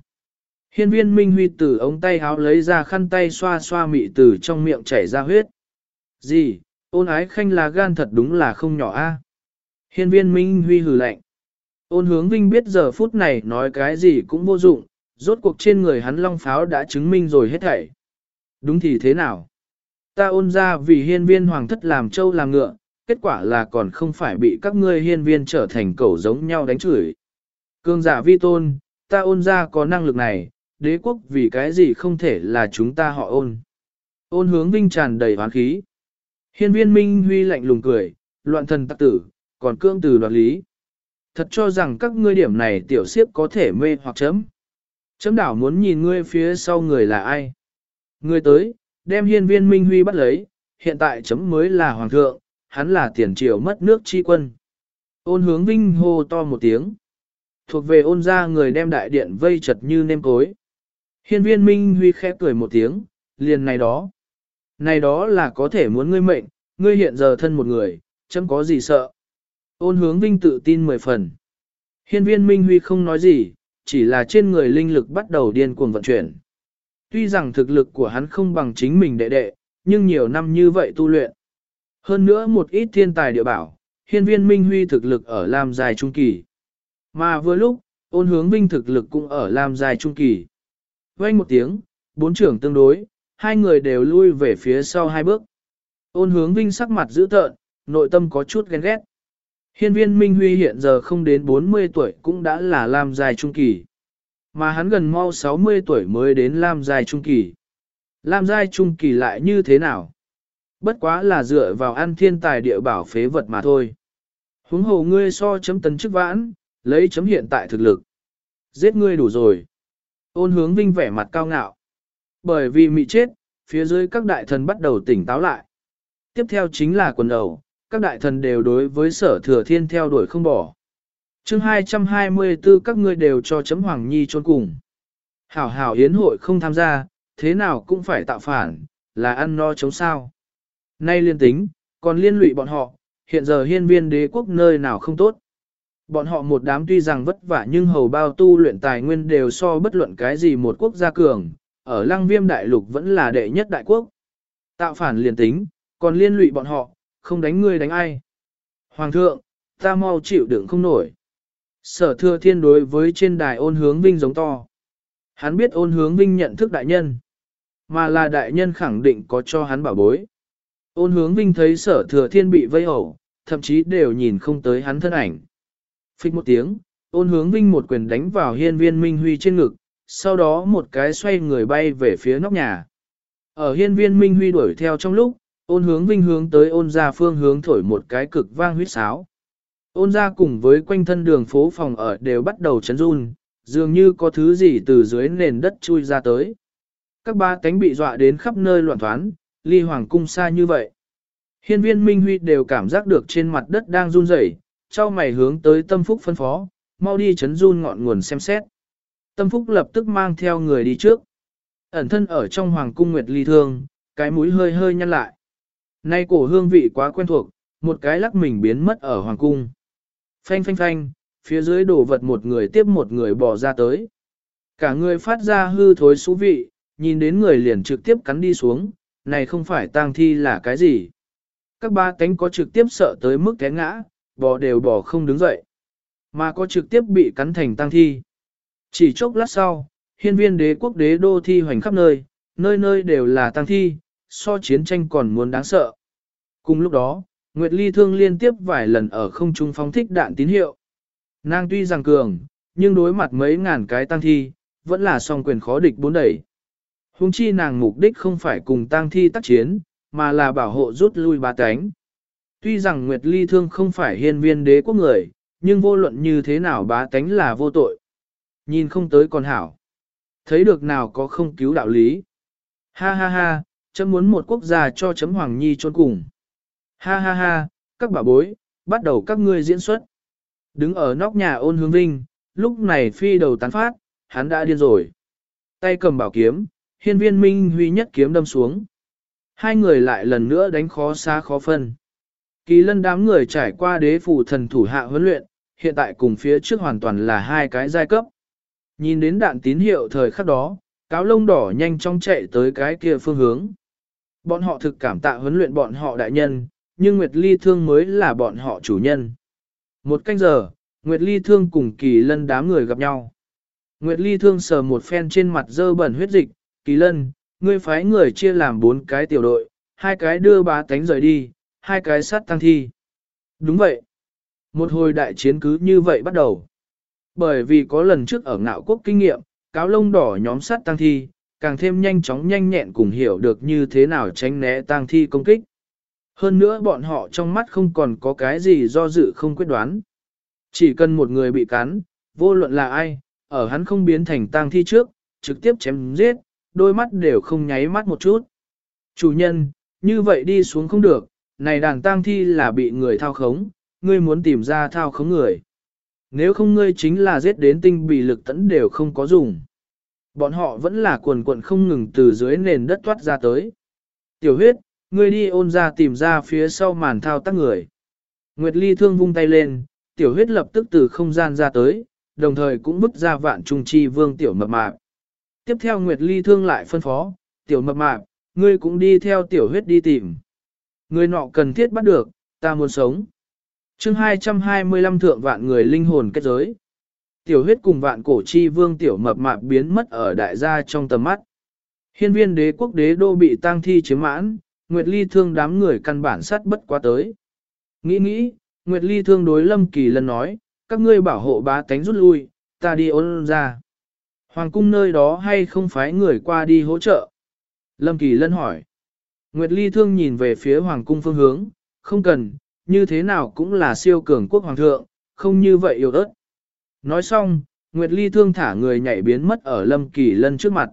S1: Hiên viên Minh Huy từ ống tay háo lấy ra khăn tay xoa xoa mị từ trong miệng chảy ra huyết. Gì, ôn ái khanh là gan thật đúng là không nhỏ a. Hiên viên Minh Huy hừ lạnh. Ôn hướng vinh biết giờ phút này nói cái gì cũng vô dụng, rốt cuộc trên người hắn long pháo đã chứng minh rồi hết thảy. Đúng thì thế nào? Ta ôn ra vì hiên viên hoàng thất làm trâu làm ngựa, kết quả là còn không phải bị các ngươi hiên viên trở thành cẩu giống nhau đánh chửi. Cương giả vi tôn, ta ôn ra có năng lực này, đế quốc vì cái gì không thể là chúng ta họ ôn. Ôn hướng vinh tràn đầy hoán khí. Hiên viên minh huy lạnh lùng cười, loạn thần tắc tử, còn cương từ đoạt lý. Thật cho rằng các ngươi điểm này tiểu siếp có thể mê hoặc chấm. Chấm đảo muốn nhìn ngươi phía sau người là ai. Ngươi tới, đem hiên viên minh huy bắt lấy, hiện tại chấm mới là hoàng thượng, hắn là tiền triều mất nước chi quân. Ôn hướng vinh hô to một tiếng. Thuộc về ôn ra người đem đại điện vây chật như nêm cối. Hiên viên minh huy khẽ cười một tiếng, liền này đó. Này đó là có thể muốn ngươi mệnh, ngươi hiện giờ thân một người, chẳng có gì sợ. Ôn hướng vinh tự tin mười phần. Hiên viên minh huy không nói gì, chỉ là trên người linh lực bắt đầu điên cuồng vận chuyển. Tuy rằng thực lực của hắn không bằng chính mình đệ đệ, nhưng nhiều năm như vậy tu luyện. Hơn nữa một ít thiên tài địa bảo, hiên viên minh huy thực lực ở làm Dài Trung Kỳ. Mà vừa lúc, ôn hướng vinh thực lực cũng ở làm Dài Trung Kỳ. Quay một tiếng, bốn trưởng tương đối, hai người đều lui về phía sau hai bước. Ôn hướng vinh sắc mặt dữ tợn, nội tâm có chút ghen ghét. Hiên viên Minh Huy hiện giờ không đến 40 tuổi cũng đã là làm Dài Trung Kỳ. Mà hắn gần mau 60 tuổi mới đến làm Dài Trung Kỳ. Làm Dài Trung Kỳ lại như thế nào? Bất quá là dựa vào ăn thiên tài địa bảo phế vật mà thôi. Huống hồ ngươi so chấm tấn chức vãn, lấy chấm hiện tại thực lực. Giết ngươi đủ rồi. Ôn hướng vinh vẻ mặt cao ngạo. Bởi vì mị chết, phía dưới các đại thần bắt đầu tỉnh táo lại. Tiếp theo chính là quần đầu, các đại thần đều đối với sở thừa thiên theo đuổi không bỏ. chương 224 các ngươi đều cho chấm Hoàng Nhi trôn cùng. Hảo hảo hiến hội không tham gia, thế nào cũng phải tạo phản, là ăn no chống sao. Nay liên tính, còn liên lụy bọn họ, hiện giờ hiên viên đế quốc nơi nào không tốt. Bọn họ một đám tuy rằng vất vả nhưng hầu bao tu luyện tài nguyên đều so bất luận cái gì một quốc gia cường, ở lăng viêm đại lục vẫn là đệ nhất đại quốc. Tạo phản liền tính, còn liên lụy bọn họ, không đánh ngươi đánh ai. Hoàng thượng, ta mau chịu đựng không nổi. Sở thừa thiên đối với trên đài ôn hướng vinh giống to. Hắn biết ôn hướng vinh nhận thức đại nhân, mà là đại nhân khẳng định có cho hắn bảo bối. Ôn hướng vinh thấy sở thừa thiên bị vây ẩu, thậm chí đều nhìn không tới hắn thân ảnh. Phịch một tiếng, ôn hướng vinh một quyền đánh vào hiên viên minh huy trên ngực, sau đó một cái xoay người bay về phía nóc nhà. Ở hiên viên minh huy đuổi theo trong lúc, ôn hướng vinh hướng tới ôn ra phương hướng thổi một cái cực vang huyết sáo. Ôn ra cùng với quanh thân đường phố phòng ở đều bắt đầu chấn run, dường như có thứ gì từ dưới nền đất chui ra tới. Các ba cánh bị dọa đến khắp nơi loạn thoán, ly hoàng cung xa như vậy. Hiên viên Minh Huy đều cảm giác được trên mặt đất đang run rẩy, cho mày hướng tới tâm phúc phân phó, mau đi chấn run ngọn nguồn xem xét. Tâm phúc lập tức mang theo người đi trước. Ẩn thân ở trong hoàng cung nguyệt ly thương, cái mũi hơi hơi nhăn lại. Nay cổ hương vị quá quen thuộc, một cái lắc mình biến mất ở hoàng cung. Phanh phanh phanh, phía dưới đổ vật một người tiếp một người bỏ ra tới. Cả người phát ra hư thối xú vị, nhìn đến người liền trực tiếp cắn đi xuống, này không phải tang thi là cái gì. Các ba tánh có trực tiếp sợ tới mức té ngã, bò đều bò không đứng dậy, mà có trực tiếp bị cắn thành tang thi. Chỉ chốc lát sau, hiên viên đế quốc đế đô thi hoành khắp nơi, nơi nơi đều là tang thi, so chiến tranh còn muốn đáng sợ. Cùng lúc đó, Nguyệt Ly thương liên tiếp vài lần ở không trung phóng thích đạn tín hiệu. Nàng tuy rằng cường, nhưng đối mặt mấy ngàn cái tang thi, vẫn là song quyền khó địch bốn đẩy. Hùng chi nàng mục đích không phải cùng tang thi tác chiến, mà là bảo hộ rút lui ba cánh. Tuy rằng Nguyệt Ly Thương không phải hiên viên đế quốc người, nhưng vô luận như thế nào bá tánh là vô tội. Nhìn không tới còn hảo. Thấy được nào có không cứu đạo lý. Ha ha ha, chấm muốn một quốc gia cho chấm Hoàng Nhi trốn cùng. Ha ha ha, các bà bối, bắt đầu các ngươi diễn xuất. Đứng ở nóc nhà ôn hướng vinh, lúc này phi đầu tán phát, hắn đã điên rồi. Tay cầm bảo kiếm, hiên viên minh huy nhất kiếm đâm xuống. Hai người lại lần nữa đánh khó xa khó phân. Kỳ lân đám người trải qua đế phủ thần thủ hạ huấn luyện, hiện tại cùng phía trước hoàn toàn là hai cái giai cấp. Nhìn đến đạn tín hiệu thời khắc đó, cáo lông đỏ nhanh chóng chạy tới cái kia phương hướng. Bọn họ thực cảm tạ huấn luyện bọn họ đại nhân, nhưng Nguyệt Ly Thương mới là bọn họ chủ nhân. Một canh giờ, Nguyệt Ly Thương cùng Kỳ Lân đám người gặp nhau. Nguyệt Ly Thương sờ một phen trên mặt dơ bẩn huyết dịch, Kỳ Lân, ngươi phái người chia làm bốn cái tiểu đội, hai cái đưa ba tánh rời đi, hai cái sát tăng thi. Đúng vậy. Một hồi đại chiến cứ như vậy bắt đầu. Bởi vì có lần trước ở ngạo quốc kinh nghiệm, cáo lông đỏ nhóm sát tăng thi, càng thêm nhanh chóng nhanh nhẹn cùng hiểu được như thế nào tránh né tăng thi công kích. Hơn nữa bọn họ trong mắt không còn có cái gì do dự không quyết đoán. Chỉ cần một người bị cắn, vô luận là ai, ở hắn không biến thành tang thi trước, trực tiếp chém giết, đôi mắt đều không nháy mắt một chút. Chủ nhân, như vậy đi xuống không được, này đàn tang thi là bị người thao khống, ngươi muốn tìm ra thao khống người. Nếu không ngươi chính là giết đến tinh bị lực tẫn đều không có dùng. Bọn họ vẫn là quần cuộn không ngừng từ dưới nền đất toát ra tới. Tiểu huyết, ngươi đi ôn ra tìm ra phía sau màn thao tác người. Nguyệt Ly thương vung tay lên, tiểu huyết lập tức từ không gian ra tới, đồng thời cũng bức ra vạn trung chi vương tiểu mập mạp. Tiếp theo Nguyệt Ly thương lại phân phó, tiểu mập mạp, ngươi cũng đi theo tiểu huyết đi tìm. Người nọ cần thiết bắt được, ta muốn sống. chương 225 thượng vạn người linh hồn kết giới. Tiểu huyết cùng vạn cổ chi vương tiểu mập mạp biến mất ở đại gia trong tầm mắt. Hiên viên đế quốc đế đô bị tang thi chiếm mãn, Nguyệt Ly thương đám người căn bản sát bất quá tới. Nghĩ nghĩ, Nguyệt Ly thương đối Lâm Kỳ Lân nói, các ngươi bảo hộ bá tánh rút lui, ta đi ôn ra. Hoàng cung nơi đó hay không phái người qua đi hỗ trợ? Lâm Kỳ Lân hỏi. Nguyệt Ly thương nhìn về phía Hoàng cung phương hướng, không cần, như thế nào cũng là siêu cường quốc hoàng thượng, không như vậy yếu ớt. Nói xong, Nguyệt Ly thương thả người nhảy biến mất ở Lâm Kỳ Lân trước mặt.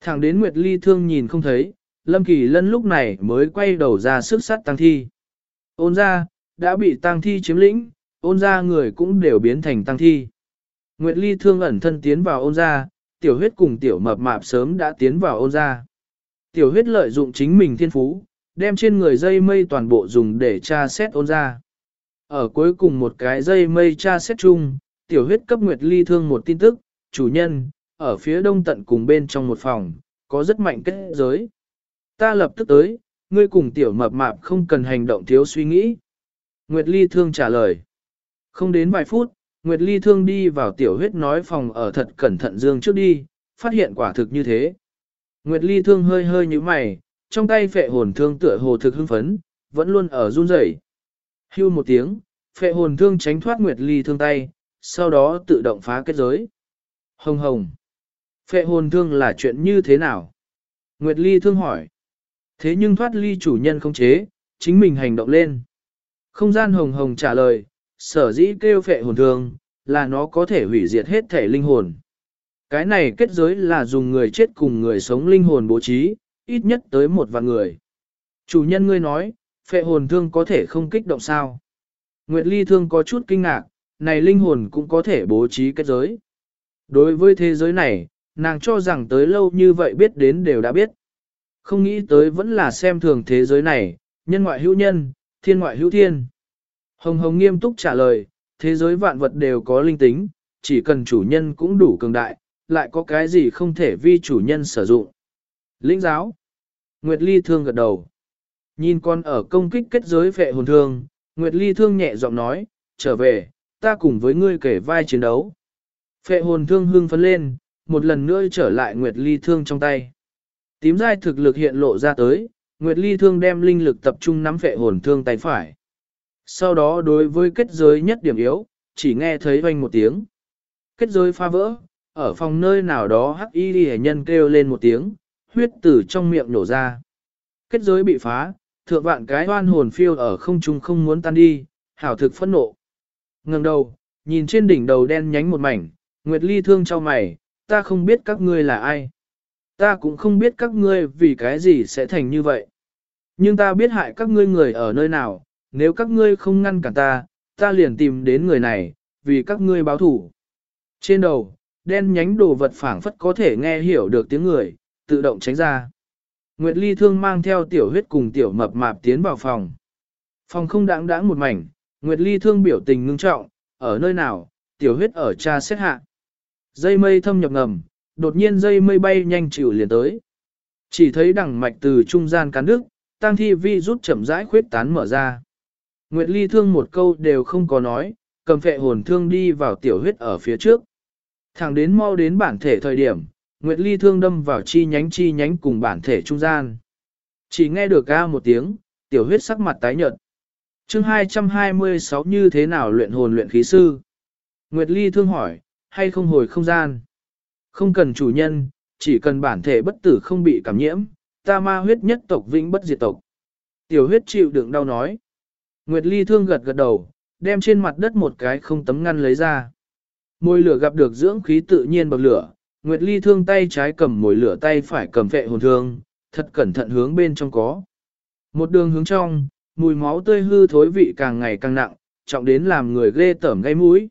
S1: Thẳng đến Nguyệt Ly thương nhìn không thấy, Lâm Kỳ Lân lúc này mới quay đầu ra sức sát tăng thi. Ôn ra, đã bị tăng thi chiếm lĩnh, ôn ra người cũng đều biến thành tăng thi. Nguyệt Ly thương ẩn thân tiến vào ôn ra, tiểu huyết cùng tiểu mập mạp sớm đã tiến vào ôn ra. Tiểu huyết lợi dụng chính mình thiên phú, đem trên người dây mây toàn bộ dùng để tra xét ôn ra. Ở cuối cùng một cái dây mây tra xét chung, tiểu huyết cấp Nguyệt Ly thương một tin tức, chủ nhân, ở phía đông tận cùng bên trong một phòng, có rất mạnh kết giới. Ta lập tức tới, ngươi cùng tiểu mập mạp không cần hành động thiếu suy nghĩ. Nguyệt Ly Thương trả lời. Không đến vài phút, Nguyệt Ly Thương đi vào tiểu huyết nói phòng ở thật cẩn thận dương trước đi, phát hiện quả thực như thế. Nguyệt Ly Thương hơi hơi như mày, trong tay phệ hồn thương tựa hồ thực hưng phấn, vẫn luôn ở run rẩy. Hưu một tiếng, phệ hồn thương tránh thoát Nguyệt Ly Thương tay, sau đó tự động phá kết giới. Hồng hồng. Phệ hồn thương là chuyện như thế nào? Nguyệt Ly Thương hỏi. Thế nhưng thoát ly chủ nhân không chế, chính mình hành động lên. Không gian hồng hồng trả lời, sở dĩ kêu phệ hồn thương, là nó có thể hủy diệt hết thể linh hồn. Cái này kết giới là dùng người chết cùng người sống linh hồn bố trí, ít nhất tới một vạn người. Chủ nhân ngươi nói, phệ hồn thương có thể không kích động sao. Nguyệt Ly thương có chút kinh ngạc, này linh hồn cũng có thể bố trí kết giới. Đối với thế giới này, nàng cho rằng tới lâu như vậy biết đến đều đã biết. Không nghĩ tới vẫn là xem thường thế giới này, nhân ngoại hữu nhân, thiên ngoại hữu thiên. Hồng Hồng nghiêm túc trả lời, thế giới vạn vật đều có linh tính, chỉ cần chủ nhân cũng đủ cường đại, lại có cái gì không thể vi chủ nhân sử dụng. Lĩnh giáo. Nguyệt Ly thương gật đầu. Nhìn con ở công kích kết giới vệ hồn thương, Nguyệt Ly thương nhẹ giọng nói, trở về, ta cùng với ngươi kể vai chiến đấu. Phệ hồn thương hưng phấn lên, một lần nữa trở lại Nguyệt Ly thương trong tay. Tím dai thực lực hiện lộ ra tới, Nguyệt Ly thương đem linh lực tập trung nắm phệ hồn thương tay phải. Sau đó đối với kết giới nhất điểm yếu, chỉ nghe thấy vang một tiếng. Kết giới phá vỡ, ở phòng nơi nào đó hắc y đi nhân kêu lên một tiếng, huyết tử trong miệng nổ ra. Kết giới bị phá, thượng vạn cái hoan hồn phiêu ở không trung không muốn tan đi, hảo thực phẫn nộ. ngẩng đầu, nhìn trên đỉnh đầu đen nhánh một mảnh, Nguyệt Ly thương cho mày, ta không biết các ngươi là ai. Ta cũng không biết các ngươi vì cái gì sẽ thành như vậy. Nhưng ta biết hại các ngươi người ở nơi nào, nếu các ngươi không ngăn cản ta, ta liền tìm đến người này, vì các ngươi báo thủ. Trên đầu, đen nhánh đồ vật phảng phất có thể nghe hiểu được tiếng người, tự động tránh ra. Nguyệt Ly Thương mang theo tiểu huyết cùng tiểu mập mạp tiến vào phòng. Phòng không đáng đáng một mảnh, Nguyệt Ly Thương biểu tình ngưng trọng, ở nơi nào, tiểu huyết ở cha xét hạ. Dây mây thâm nhập ngầm, đột nhiên dây mây bay nhanh chịu liền tới. Chỉ thấy đằng mạch từ trung gian cán nước, tăng thi vi rút chậm rãi khuyết tán mở ra. Nguyệt Ly Thương một câu đều không có nói, cầm phệ hồn thương đi vào tiểu huyết ở phía trước. Thẳng đến mau đến bản thể thời điểm, Nguyệt Ly thương đâm vào chi nhánh chi nhánh cùng bản thể trung gian. Chỉ nghe được ca một tiếng, tiểu huyết sắc mặt tái nhợt. chương 226 như thế nào luyện hồn luyện khí sư? Nguyệt Ly thương hỏi, hay không hồi không gian? Không cần chủ nhân, chỉ cần bản thể bất tử không bị cảm nhiễm, ta ma huyết nhất tộc vĩnh bất diệt tộc. Tiểu huyết chịu đựng đau nói. Nguyệt Ly thương gật gật đầu, đem trên mặt đất một cái không tấm ngăn lấy ra. Môi lửa gặp được dưỡng khí tự nhiên bậc lửa, Nguyệt Ly thương tay trái cầm mồi lửa tay phải cầm vệ hồn thương, thật cẩn thận hướng bên trong có. Một đường hướng trong, mùi máu tươi hư thối vị càng ngày càng nặng, trọng đến làm người ghê tởm gây mũi.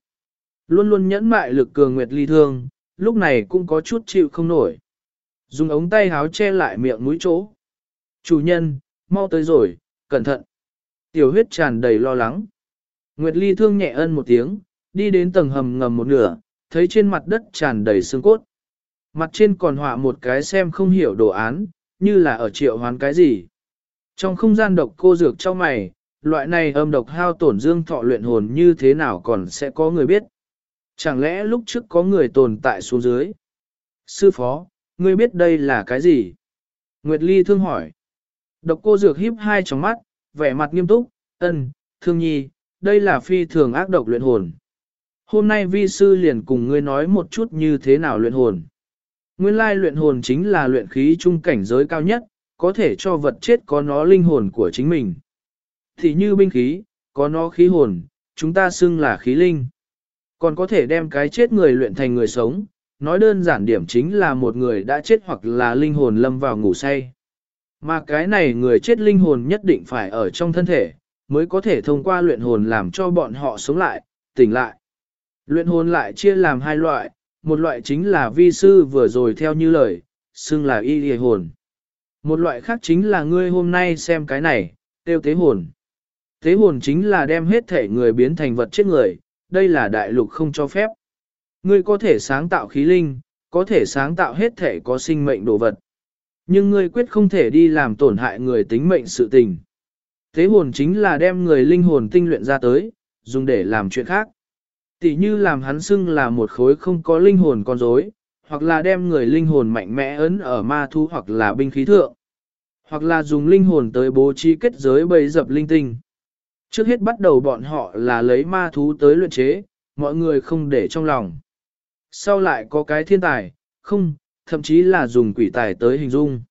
S1: Luôn luôn nhẫn mại lực cường Nguyệt Ly thương, lúc này cũng có chút chịu không nổi. Dùng ống tay háo che lại miệng mũi chỗ. Chủ nhân, mau tới rồi, cẩn thận. Tiểu huyết tràn đầy lo lắng. Nguyệt Ly thương nhẹ ân một tiếng, đi đến tầng hầm ngầm một nửa, thấy trên mặt đất tràn đầy xương cốt. Mặt trên còn họa một cái xem không hiểu đồ án, như là ở triệu hoán cái gì. Trong không gian độc cô dược cho mày, loại này âm độc hao tổn dương thọ luyện hồn như thế nào còn sẽ có người biết. Chẳng lẽ lúc trước có người tồn tại xuống dưới? Sư phó, ngươi biết đây là cái gì? Nguyệt Ly thương hỏi. Độc cô dược híp hai tròng mắt, vẻ mặt nghiêm túc, ân, thương nhi, đây là phi thường ác độc luyện hồn. Hôm nay vi sư liền cùng ngươi nói một chút như thế nào luyện hồn. Nguyên lai luyện hồn chính là luyện khí trung cảnh giới cao nhất, có thể cho vật chết có nó linh hồn của chính mình. Thì như binh khí, có nó khí hồn, chúng ta xưng là khí linh. Còn có thể đem cái chết người luyện thành người sống, nói đơn giản điểm chính là một người đã chết hoặc là linh hồn lâm vào ngủ say. Mà cái này người chết linh hồn nhất định phải ở trong thân thể, mới có thể thông qua luyện hồn làm cho bọn họ sống lại, tỉnh lại. Luyện hồn lại chia làm hai loại, một loại chính là vi sư vừa rồi theo như lời, xưng là y lìa hồn. Một loại khác chính là ngươi hôm nay xem cái này, tiêu tế hồn. Tế hồn chính là đem hết thể người biến thành vật chết người, đây là đại lục không cho phép. Ngươi có thể sáng tạo khí linh, có thể sáng tạo hết thể có sinh mệnh đồ vật. Nhưng ngươi quyết không thể đi làm tổn hại người tính mệnh sự tình. Tế hồn chính là đem người linh hồn tinh luyện ra tới, dùng để làm chuyện khác. Tỷ như làm hắn xưng là một khối không có linh hồn con rối, hoặc là đem người linh hồn mạnh mẽ ấn ở ma thu hoặc là binh khí thượng, hoặc là dùng linh hồn tới bố trí kết giới bầy dập linh tinh. Trước hết bắt đầu bọn họ là lấy ma thú tới luyện chế, mọi người không để trong lòng. Sau lại có cái thiên tài, không, thậm chí là dùng quỷ tài tới hình dung.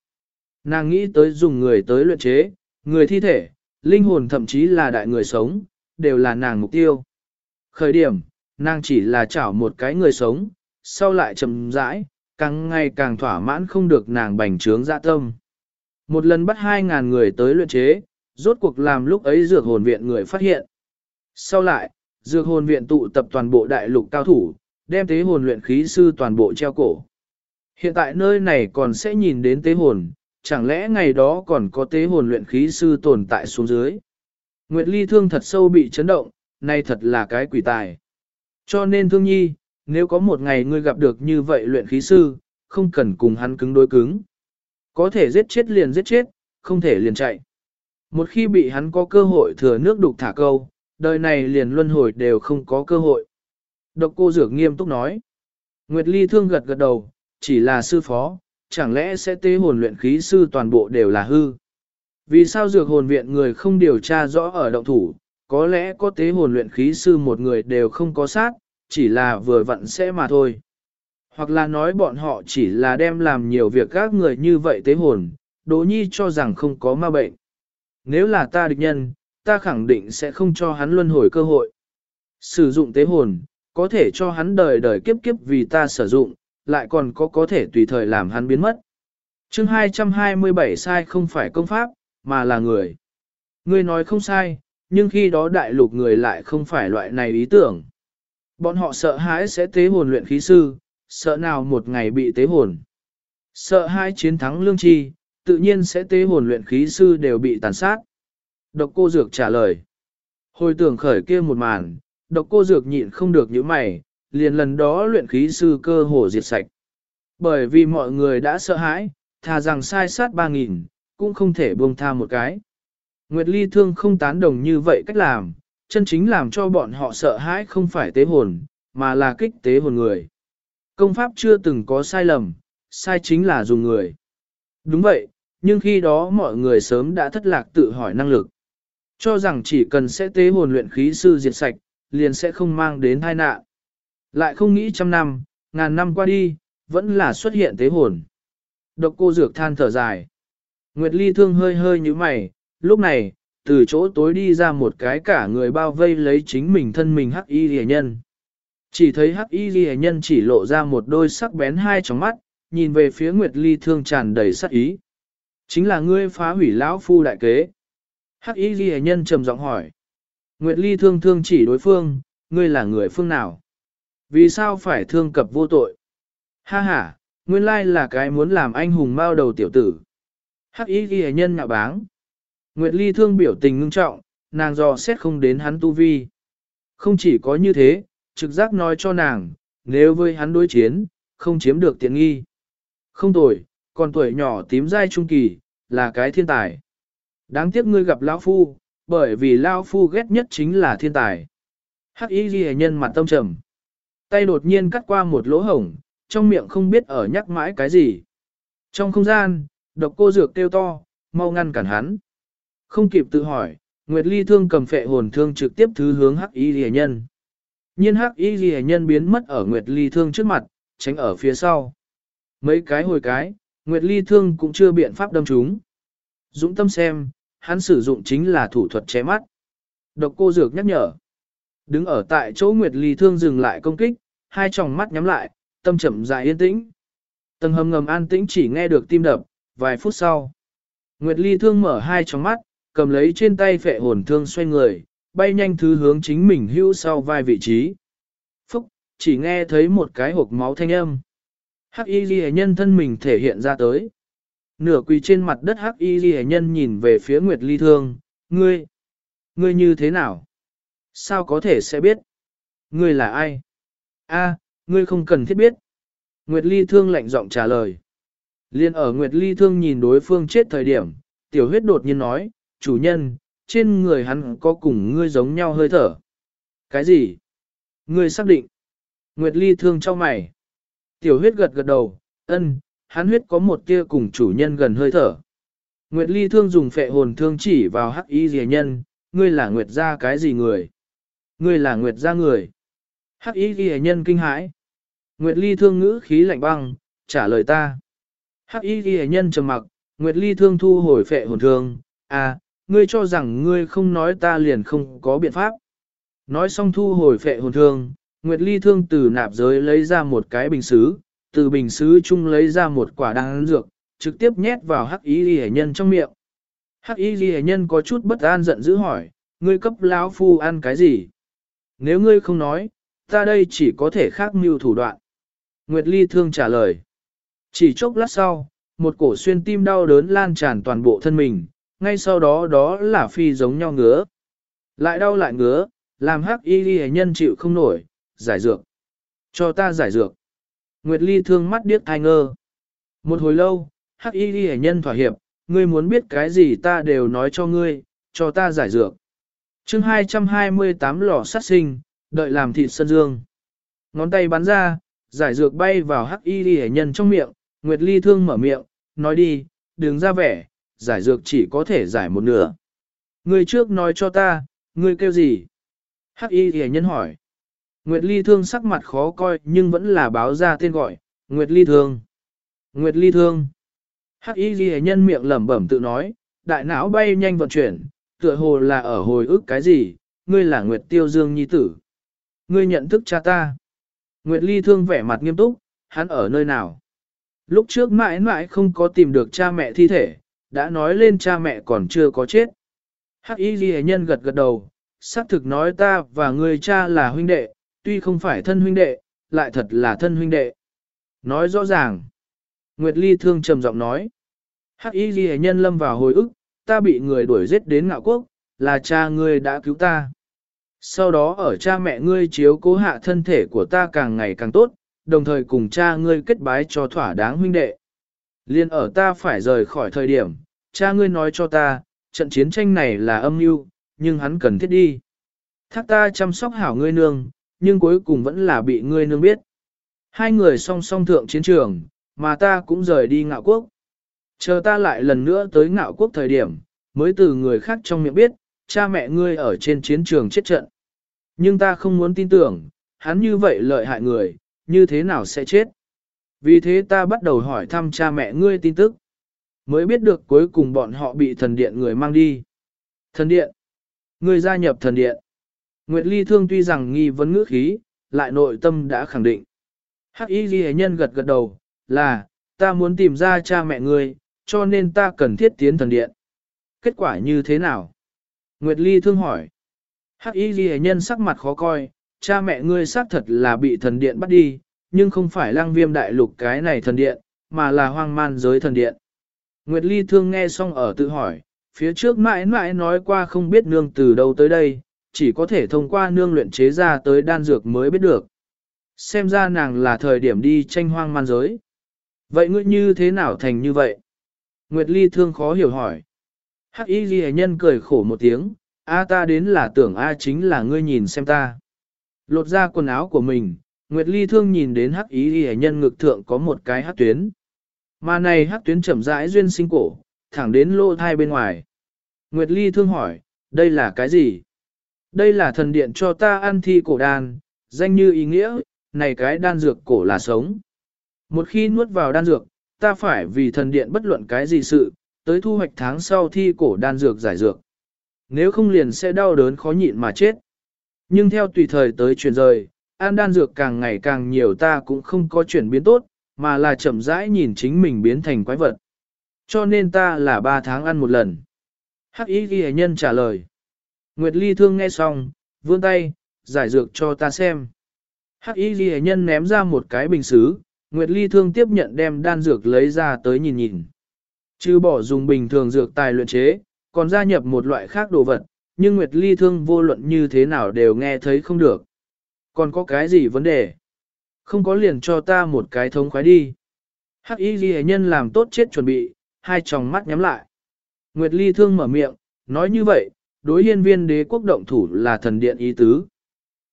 S1: Nàng nghĩ tới dùng người tới luyện chế, người thi thể, linh hồn thậm chí là đại người sống, đều là nàng mục tiêu. Khởi điểm, nàng chỉ là chảo một cái người sống, sau lại chậm rãi, càng ngày càng thỏa mãn không được nàng bành trướng dạ tâm. Một lần bắt 2.000 người tới luyện chế, rốt cuộc làm lúc ấy dược hồn viện người phát hiện. Sau lại, dược hồn viện tụ tập toàn bộ đại lục cao thủ, đem tế hồn luyện khí sư toàn bộ treo cổ. Hiện tại nơi này còn sẽ nhìn đến tế hồn, chẳng lẽ ngày đó còn có tế hồn luyện khí sư tồn tại xuống dưới. Nguyệt Ly thương thật sâu bị chấn động, nay thật là cái quỷ tài. Cho nên thương nhi, nếu có một ngày ngươi gặp được như vậy luyện khí sư, không cần cùng hắn cứng đối cứng. Có thể giết chết liền giết chết, không thể liền chạy. Một khi bị hắn có cơ hội thừa nước đục thả câu, đời này liền luân hồi đều không có cơ hội. Độc cô dược nghiêm túc nói. Nguyệt Ly thương gật gật đầu, chỉ là sư phó, chẳng lẽ sẽ tế hồn luyện khí sư toàn bộ đều là hư. Vì sao dược hồn viện người không điều tra rõ ở động thủ, có lẽ có tế hồn luyện khí sư một người đều không có sát, chỉ là vừa vặn sẽ mà thôi. Hoặc là nói bọn họ chỉ là đem làm nhiều việc các người như vậy tế hồn, Đỗ Nhi cho rằng không có ma bệnh. Nếu là ta địch nhân, ta khẳng định sẽ không cho hắn luân hồi cơ hội. Sử dụng tế hồn, có thể cho hắn đời đời kiếp kiếp vì ta sử dụng, lại còn có có thể tùy thời làm hắn biến mất. chương 227 sai không phải công pháp, mà là người. ngươi nói không sai, nhưng khi đó đại lục người lại không phải loại này ý tưởng. Bọn họ sợ hãi sẽ tế hồn luyện khí sư, sợ nào một ngày bị tế hồn. Sợ hai chiến thắng lương chi, tự nhiên sẽ tế hồn luyện khí sư đều bị tàn sát. Độc cô dược trả lời. Hồi tưởng khởi kia một màn, độc cô dược nhịn không được những mày, liền lần đó luyện khí sư cơ hồ diệt sạch. Bởi vì mọi người đã sợ hãi, thà rằng sai sát ba nghìn, cũng không thể buông tha một cái. Nguyệt Ly Thương không tán đồng như vậy cách làm, chân chính làm cho bọn họ sợ hãi không phải tế hồn, mà là kích tế hồn người. Công pháp chưa từng có sai lầm, sai chính là dùng người. Đúng vậy, nhưng khi đó mọi người sớm đã thất lạc tự hỏi năng lực. Cho rằng chỉ cần sẽ tế hồn luyện khí sư diệt sạch, liền sẽ không mang đến tai nạn. Lại không nghĩ trăm năm, ngàn năm qua đi, vẫn là xuất hiện tế hồn. Độc cô dược than thở dài. Nguyệt Ly thương hơi hơi như mày, lúc này, từ chỗ tối đi ra một cái cả người bao vây lấy chính mình thân mình hắc y rìa nhân. Chỉ thấy hắc y rìa nhân chỉ lộ ra một đôi sắc bén hai tròng mắt, nhìn về phía Nguyệt Ly thương tràn đầy sắc ý. Chính là ngươi phá hủy lão phu đại kế. Hắc y ghi nhân trầm giọng hỏi. Nguyệt Ly thương thương chỉ đối phương, ngươi là người phương nào? Vì sao phải thương cập vô tội? Ha ha, nguyên lai là cái muốn làm anh hùng mao đầu tiểu tử. Hắc y ghi nhân ngạo báng. Nguyệt Ly thương biểu tình ngưng trọng, nàng dò xét không đến hắn tu vi. Không chỉ có như thế, trực giác nói cho nàng, nếu với hắn đối chiến, không chiếm được tiện nghi. Không tuổi, còn tuổi nhỏ tím dai trung kỳ, là cái thiên tài. Đáng tiếc ngươi gặp Lão Phu, bởi vì Lão Phu ghét nhất chính là thiên tài. Hắc y ghi nhân mặt tâm trầm. Tay đột nhiên cắt qua một lỗ hổng, trong miệng không biết ở nhắc mãi cái gì. Trong không gian, độc cô dược kêu to, mau ngăn cản hắn. Không kịp tự hỏi, Nguyệt Ly thương cầm phệ hồn thương trực tiếp thứ hướng Hắc Y Lìa Nhân. Nhiên Hắc Y Lìa Nhân biến mất ở Nguyệt Ly thương trước mặt, tránh ở phía sau. Mấy cái hồi cái, Nguyệt Ly thương cũng chưa biện pháp đâm chúng. Dũng tâm xem, hắn sử dụng chính là thủ thuật che mắt. Độc cô dược nhắc nhở. Đứng ở tại chỗ Nguyệt Ly thương dừng lại công kích, hai tròng mắt nhắm lại, tâm chậm dài yên tĩnh. Tầng hầm ngầm an tĩnh chỉ nghe được tim đập, vài phút sau. Nguyệt Ly thương mở hai tròng mắt, cầm lấy trên tay phệ hồn thương xoay người, bay nhanh thứ hướng chính mình hưu sau vai vị trí. Phúc, chỉ nghe thấy một cái hộp máu thanh âm. Hắc y ghi nhân thân mình thể hiện ra tới. Nửa quỳ trên mặt đất hắc y ghi nhân nhìn về phía Nguyệt Ly Thương, ngươi, ngươi như thế nào? Sao có thể sẽ biết? Ngươi là ai? A, ngươi không cần thiết biết. Nguyệt Ly Thương lạnh giọng trả lời. Liên ở Nguyệt Ly Thương nhìn đối phương chết thời điểm, tiểu huyết đột nhiên nói, chủ nhân, trên người hắn có cùng ngươi giống nhau hơi thở. Cái gì? Ngươi xác định. Nguyệt Ly Thương cho mày. Tiểu huyết gật gật đầu, ân, hắn huyết có một kia cùng chủ nhân gần hơi thở. Nguyệt Ly thương dùng phệ hồn thương chỉ vào hắc y rìa nhân, ngươi là Nguyệt gia cái gì người? Ngươi là Nguyệt gia người. Hắc y rìa nhân kinh hãi. Nguyệt Ly thương ngữ khí lạnh băng, trả lời ta. Hắc y rìa nhân trầm mặc, Nguyệt Ly thương thu hồi phệ hồn thương, à, ngươi cho rằng ngươi không nói ta liền không có biện pháp. Nói xong thu hồi phệ hồn thương, Nguyệt Ly thương từ nạp giới lấy ra một cái bình xứ, từ bình xứ chung lấy ra một quả đan dược, trực tiếp nhét vào hắc y ghi nhân trong miệng. Hắc y ghi nhân có chút bất an giận dữ hỏi, ngươi cấp lão phu ăn cái gì? Nếu ngươi không nói, ta đây chỉ có thể khác mưu thủ đoạn. Nguyệt Ly thương trả lời. Chỉ chốc lát sau, một cổ xuyên tim đau đớn lan tràn toàn bộ thân mình, ngay sau đó đó là phi giống nhau ngứa. Lại đau lại ngứa, làm hắc y ghi nhân chịu không nổi, giải dược. Cho ta giải dược. Nguyệt Ly thương mắt điếc thai ngơ. Một hồi lâu, hắc y ghi nhân thỏa hiệp, ngươi muốn biết cái gì ta đều nói cho ngươi, cho ta giải dược. chương 228 lò sát sinh, đợi làm thịt sân dương. Ngón tay bắn ra, giải dược bay vào hắc y ghi nhân trong miệng, Nguyệt Ly thương mở miệng, nói đi, đừng ra vẻ, giải dược chỉ có thể giải một nửa. người trước nói cho ta, người kêu gì? Hắc y hề nhân hỏi. Nguyệt Ly Thương sắc mặt khó coi nhưng vẫn là báo ra tên gọi, Nguyệt Ly Thương. Nguyệt Ly Thương. Hắc Y hề nhân miệng lẩm bẩm tự nói, đại não bay nhanh vận chuyển, tựa hồ là ở hồi ức cái gì, ngươi là Nguyệt Tiêu Dương Nhi Tử. Ngươi nhận thức cha ta. Nguyệt Ly Thương vẻ mặt nghiêm túc, hắn ở nơi nào? Lúc trước mãi mãi không có tìm được cha mẹ thi thể, đã nói lên cha mẹ còn chưa có chết. Hắc Y Ghi nhân gật gật đầu, xác thực nói ta và người cha là huynh đệ, tuy không phải thân huynh đệ, lại thật là thân huynh đệ. Nói rõ ràng. Nguyệt Ly thương trầm giọng nói. Hắc y ghi nhân lâm vào hồi ức, ta bị người đuổi giết đến ngạo quốc, là cha ngươi đã cứu ta. Sau đó ở cha mẹ ngươi chiếu cố hạ thân thể của ta càng ngày càng tốt, đồng thời cùng cha ngươi kết bái cho thỏa đáng huynh đệ. Liên ở ta phải rời khỏi thời điểm, cha ngươi nói cho ta, trận chiến tranh này là âm mưu, nhưng hắn cần thiết đi. Thác ta chăm sóc hảo ngươi nương, nhưng cuối cùng vẫn là bị ngươi nương biết. Hai người song song thượng chiến trường, mà ta cũng rời đi ngạo quốc. Chờ ta lại lần nữa tới ngạo quốc thời điểm, mới từ người khác trong miệng biết, cha mẹ ngươi ở trên chiến trường chết trận. Nhưng ta không muốn tin tưởng, hắn như vậy lợi hại người, như thế nào sẽ chết. Vì thế ta bắt đầu hỏi thăm cha mẹ ngươi tin tức. Mới biết được cuối cùng bọn họ bị thần điện người mang đi. Thần điện. Ngươi gia nhập thần điện. Nguyệt Ly Thương tuy rằng nghi vấn ngữ khí, lại nội tâm đã khẳng định. Hắc Y Ghi Nhân gật gật đầu, là, ta muốn tìm ra cha mẹ ngươi, cho nên ta cần thiết tiến thần điện. Kết quả như thế nào? Nguyệt Ly Thương hỏi. Hắc Y Ghi Nhân sắc mặt khó coi, cha mẹ ngươi xác thật là bị thần điện bắt đi, nhưng không phải lang viêm đại lục cái này thần điện, mà là hoang man giới thần điện. Nguyệt Ly Thương nghe xong ở tự hỏi, phía trước mãi mãi nói qua không biết nương từ đâu tới đây, chỉ có thể thông qua nương luyện chế ra tới đan dược mới biết được. Xem ra nàng là thời điểm đi tranh hoang man giới. Vậy ngươi như thế nào thành như vậy? Nguyệt Ly thương khó hiểu hỏi. Hắc y ghi nhân cười khổ một tiếng, A ta đến là tưởng A chính là ngươi nhìn xem ta. Lột ra quần áo của mình, Nguyệt Ly thương nhìn đến hắc y ghi nhân ngực thượng có một cái hắc tuyến. Mà này hắc tuyến chậm rãi duyên sinh cổ, thẳng đến lô thai bên ngoài. Nguyệt Ly thương hỏi, đây là cái gì? Đây là thần điện cho ta ăn thi cổ đan, danh như ý nghĩa, này cái đan dược cổ là sống. Một khi nuốt vào đan dược, ta phải vì thần điện bất luận cái gì sự, tới thu hoạch tháng sau thi cổ đan dược giải dược. Nếu không liền sẽ đau đớn khó nhịn mà chết. Nhưng theo tùy thời tới chuyển rời, ăn đan dược càng ngày càng nhiều ta cũng không có chuyển biến tốt, mà là chậm rãi nhìn chính mình biến thành quái vật. Cho nên ta là 3 tháng ăn một lần. Hắc ý ghi nhân trả lời. Nguyệt Ly thương nghe xong, vươn tay, giải dược cho ta xem. Hắc y ghi nhân ném ra một cái bình xứ, Nguyệt Ly thương tiếp nhận đem đan dược lấy ra tới nhìn nhìn. Chứ bỏ dùng bình thường dược tài luyện chế, còn gia nhập một loại khác đồ vật, nhưng Nguyệt Ly thương vô luận như thế nào đều nghe thấy không được. Còn có cái gì vấn đề? Không có liền cho ta một cái thống khoái đi. Hắc y ghi nhân làm tốt chết chuẩn bị, hai tròng mắt nhắm lại. Nguyệt Ly thương mở miệng, nói như vậy, đối hiên viên đế quốc động thủ là thần điện ý tứ.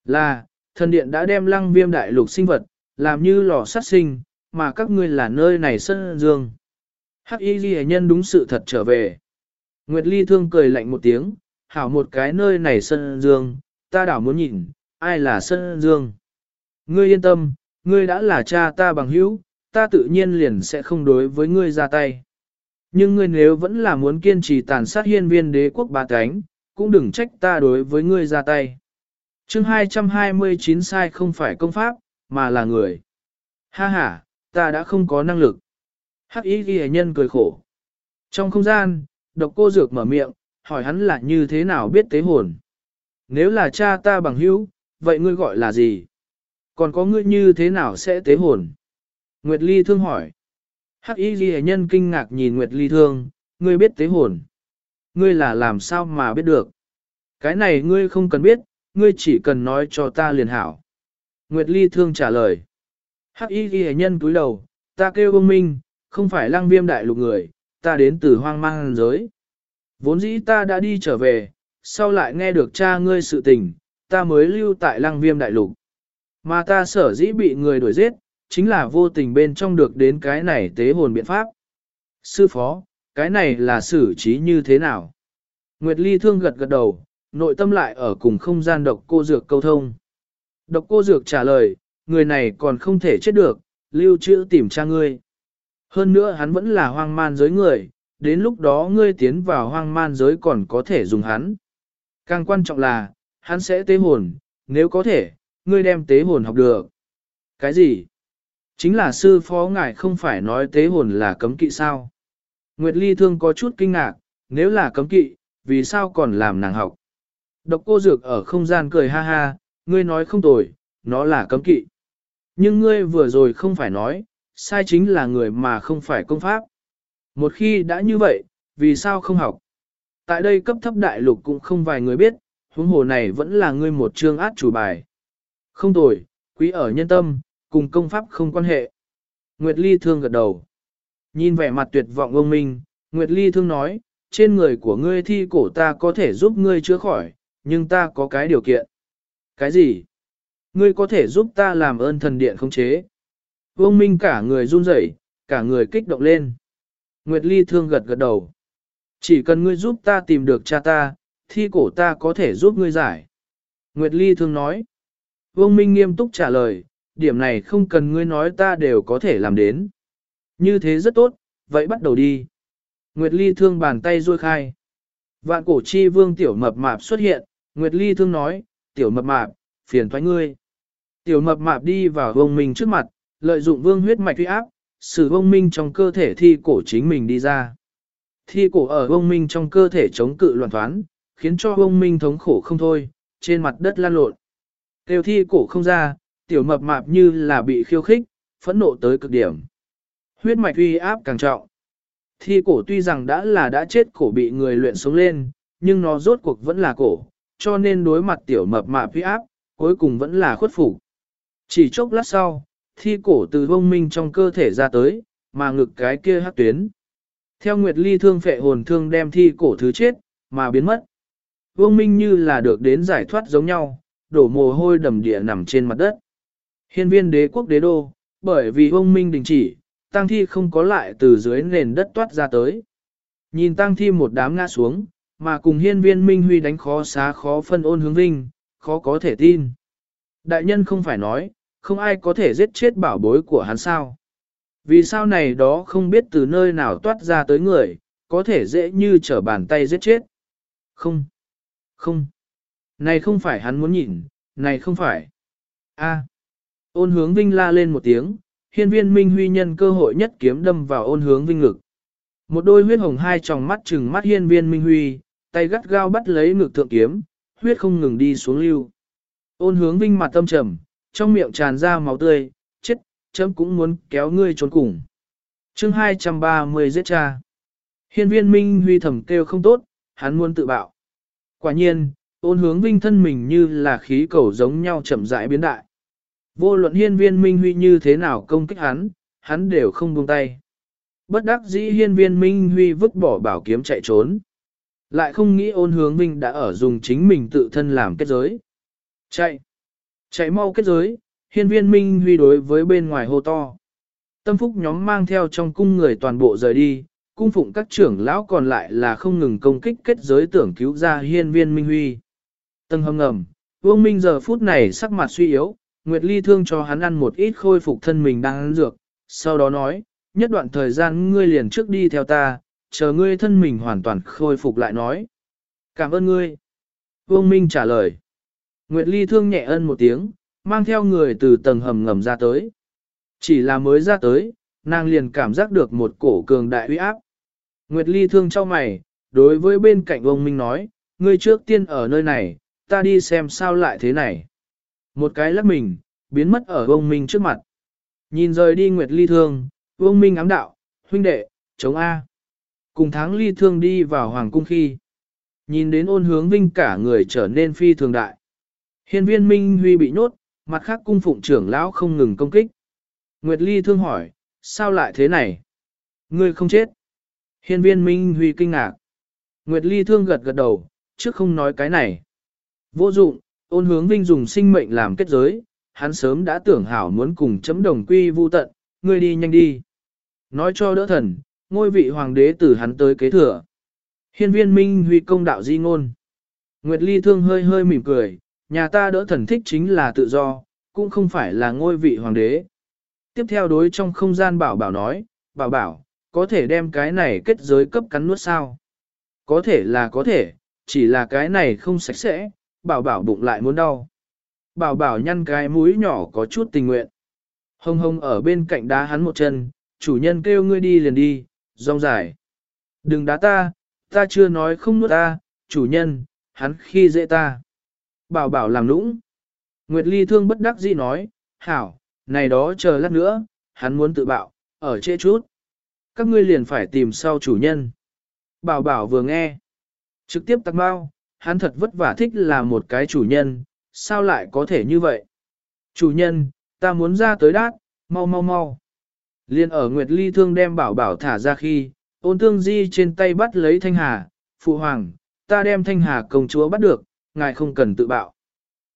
S1: Là, thần điện đã đem lăng viêm đại lục sinh vật, làm như lò sát sinh, mà các ngươi là nơi này sân dương. Hắc y ghi nhân đúng sự thật trở về. Nguyệt Ly thương cười lạnh một tiếng, hảo một cái nơi này sân dương, ta đảo muốn nhìn, ai là Sơn dương. Ngươi yên tâm, ngươi đã là cha ta bằng hữu, ta tự nhiên liền sẽ không đối với ngươi ra tay. Nhưng ngươi nếu vẫn là muốn kiên trì tàn sát hiên viên đế quốc ba cánh, cũng đừng trách ta đối với ngươi ra tay. chương 229 sai không phải công pháp, mà là người. Ha ha, ta đã không có năng lực. Hắc y ghi nhân cười khổ. Trong không gian, độc cô dược mở miệng, hỏi hắn là như thế nào biết tế hồn. Nếu là cha ta bằng hữu, vậy ngươi gọi là gì? Còn có ngươi như thế nào sẽ tế hồn? Nguyệt Ly thương hỏi. Hắc y ghi nhân kinh ngạc nhìn Nguyệt Ly thương, ngươi biết tế hồn. Ngươi là làm sao mà biết được? Cái này ngươi không cần biết, ngươi chỉ cần nói cho ta liền hảo. Nguyệt Ly thương trả lời. Hắc y ghi nhân cúi đầu, ta kêu ông Minh, không phải Lang viêm đại lục người, ta đến từ hoang mang giới. Vốn dĩ ta đã đi trở về, sau lại nghe được cha ngươi sự tình, ta mới lưu tại lăng viêm đại lục. Mà ta sở dĩ bị người đuổi giết, chính là vô tình bên trong được đến cái này tế hồn biện pháp. Sư phó, cái này là xử trí như thế nào? Nguyệt Ly thương gật gật đầu, nội tâm lại ở cùng không gian độc cô dược câu thông. Độc cô dược trả lời, người này còn không thể chết được, lưu trữ tìm cha ngươi. Hơn nữa hắn vẫn là hoang man giới người, đến lúc đó ngươi tiến vào hoang man giới còn có thể dùng hắn. Càng quan trọng là, hắn sẽ tế hồn, nếu có thể, ngươi đem tế hồn học được. Cái gì? Chính là sư phó ngài không phải nói tế hồn là cấm kỵ sao? Nguyệt Ly thương có chút kinh ngạc, nếu là cấm kỵ, vì sao còn làm nàng học? Độc cô dược ở không gian cười ha ha, ngươi nói không tồi, nó là cấm kỵ. Nhưng ngươi vừa rồi không phải nói, sai chính là người mà không phải công pháp. Một khi đã như vậy, vì sao không học? Tại đây cấp thấp đại lục cũng không vài người biết, huống hồ này vẫn là ngươi một chương át chủ bài. Không tồi, quý ở nhân tâm, cùng công pháp không quan hệ. Nguyệt Ly thương gật đầu. Nhìn vẻ mặt tuyệt vọng ông Minh, Nguyệt Ly thương nói, trên người của ngươi thi cổ ta có thể giúp ngươi chữa khỏi, nhưng ta có cái điều kiện. Cái gì? Ngươi có thể giúp ta làm ơn thần điện không chế. Vương Minh cả người run rẩy, cả người kích động lên. Nguyệt Ly thương gật gật đầu. Chỉ cần ngươi giúp ta tìm được cha ta, thi cổ ta có thể giúp ngươi giải. Nguyệt Ly thương nói. Vương Minh nghiêm túc trả lời, điểm này không cần ngươi nói ta đều có thể làm đến. Như thế rất tốt, vậy bắt đầu đi. Nguyệt Ly thương bàn tay ruôi khai. Vạn cổ chi vương tiểu mập mạp xuất hiện, Nguyệt Ly thương nói, tiểu mập mạp, phiền thoái ngươi. Tiểu mập mạp đi vào vương minh trước mặt, lợi dụng vương huyết mạch huy áp, sử vương minh trong cơ thể thi cổ chính mình đi ra. Thi cổ ở vương minh trong cơ thể chống cự loạn thoán, khiến cho ông minh thống khổ không thôi, trên mặt đất lan lộn. Tiêu thi cổ không ra, tiểu mập mạp như là bị khiêu khích, phẫn nộ tới cực điểm. Huyết mạch uy áp càng trọng. Thi cổ tuy rằng đã là đã chết cổ bị người luyện sống lên, nhưng nó rốt cuộc vẫn là cổ, cho nên đối mặt tiểu mập mạp uy áp, cuối cùng vẫn là khuất phục. Chỉ chốc lát sau, thi cổ từ vông minh trong cơ thể ra tới, mà ngực cái kia hát tuyến. Theo Nguyệt Ly thương phệ hồn thương đem thi cổ thứ chết, mà biến mất. Vương Minh như là được đến giải thoát giống nhau, đổ mồ hôi đầm địa nằm trên mặt đất. Hiên viên đế quốc đế đô, bởi vì Vương Minh đình chỉ, tang thi không có lại từ dưới nền đất toát ra tới. Nhìn tang thi một đám ngã xuống, mà cùng hiên viên Minh Huy đánh khó xá khó phân ôn hướng vinh, khó có thể tin. Đại nhân không phải nói, không ai có thể giết chết bảo bối của hắn sao. Vì sao này đó không biết từ nơi nào toát ra tới người, có thể dễ như trở bàn tay giết chết. Không, không, này không phải hắn muốn nhìn, này không phải. A. Ôn hướng vinh la lên một tiếng, hiên viên minh huy nhân cơ hội nhất kiếm đâm vào ôn hướng vinh ngực. Một đôi huyết hồng hai tròng mắt trừng mắt hiên viên minh huy, tay gắt gao bắt lấy ngực thượng kiếm, huyết không ngừng đi xuống lưu. Ôn hướng vinh mặt tâm trầm, trong miệng tràn ra máu tươi, chết, chấm cũng muốn kéo ngươi trốn cùng. chương 230 giết cha. Hiên viên minh huy thầm kêu không tốt, hắn muốn tự bạo. Quả nhiên, ôn hướng vinh thân mình như là khí cầu giống nhau chậm rãi biến đại. Vô luận hiên viên minh huy như thế nào công kích hắn, hắn đều không buông tay. Bất đắc dĩ hiên viên minh huy vứt bỏ bảo kiếm chạy trốn. Lại không nghĩ ôn hướng vinh đã ở dùng chính mình tự thân làm kết giới. Chạy! Chạy mau kết giới, hiên viên minh huy đối với bên ngoài hô to. Tâm phúc nhóm mang theo trong cung người toàn bộ rời đi, cung phụng các trưởng lão còn lại là không ngừng công kích kết giới tưởng cứu ra hiên viên minh huy. Tầng hâm ngầm, vương minh giờ phút này sắc mặt suy yếu, Nguyệt Ly thương cho hắn ăn một ít khôi phục thân mình đang ăn dược, sau đó nói, nhất đoạn thời gian ngươi liền trước đi theo ta, chờ ngươi thân mình hoàn toàn khôi phục lại nói. Cảm ơn ngươi. Vương Minh trả lời. Nguyệt Ly thương nhẹ ân một tiếng, mang theo người từ tầng hầm ngầm ra tới. Chỉ là mới ra tới, nàng liền cảm giác được một cổ cường đại uy áp. Nguyệt Ly thương cho mày, đối với bên cạnh ông Minh nói, ngươi trước tiên ở nơi này, ta đi xem sao lại thế này. Một cái lắc mình, biến mất ở ông Minh trước mặt. Nhìn rời đi Nguyệt Ly thương, ông Minh ám đạo, huynh đệ, chống A. Cùng tháng Ly thương đi vào Hoàng cung khi. Nhìn đến ôn hướng vinh cả người trở nên phi thường đại. Hiên viên Minh Huy bị nhốt, mặt khác cung phụng trưởng lão không ngừng công kích. Nguyệt Ly thương hỏi, sao lại thế này? Ngươi không chết. Hiên viên Minh Huy kinh ngạc. Nguyệt Ly thương gật gật đầu, trước không nói cái này. Vô dụng, ôn hướng vinh dùng sinh mệnh làm kết giới, hắn sớm đã tưởng hảo muốn cùng chấm đồng quy vu tận, ngươi đi nhanh đi. Nói cho đỡ thần, ngôi vị hoàng đế từ hắn tới kế thừa. Hiên viên Minh Huy công đạo di ngôn. Nguyệt Ly thương hơi hơi mỉm cười, nhà ta đỡ thần thích chính là tự do, cũng không phải là ngôi vị hoàng đế. Tiếp theo đối trong không gian bảo bảo nói, bảo bảo, có thể đem cái này kết giới cấp cắn nuốt sao? Có thể là có thể, chỉ là cái này không sạch sẽ, bảo bảo bụng lại muốn đau. Bảo bảo nhăn cái mũi nhỏ có chút tình nguyện. Hông hông ở bên cạnh đá hắn một chân, chủ nhân kêu ngươi đi liền đi, rong dài. Đừng đá ta, ta chưa nói không nuốt ta, chủ nhân, hắn khi dễ ta. Bảo bảo làm lũng Nguyệt Ly thương bất đắc dĩ nói, hảo, này đó chờ lát nữa, hắn muốn tự bạo, ở trễ chút. Các ngươi liền phải tìm sau chủ nhân. Bảo bảo vừa nghe. Trực tiếp tặng bao, hắn thật vất vả thích là một cái chủ nhân, sao lại có thể như vậy? Chủ nhân, ta muốn ra tới đát, mau mau mau. Liên ở Nguyệt Ly thương đem bảo bảo thả ra khi, ôn tương di trên tay bắt lấy thanh hà, phụ hoàng, ta đem thanh hà công chúa bắt được, ngài không cần tự bạo.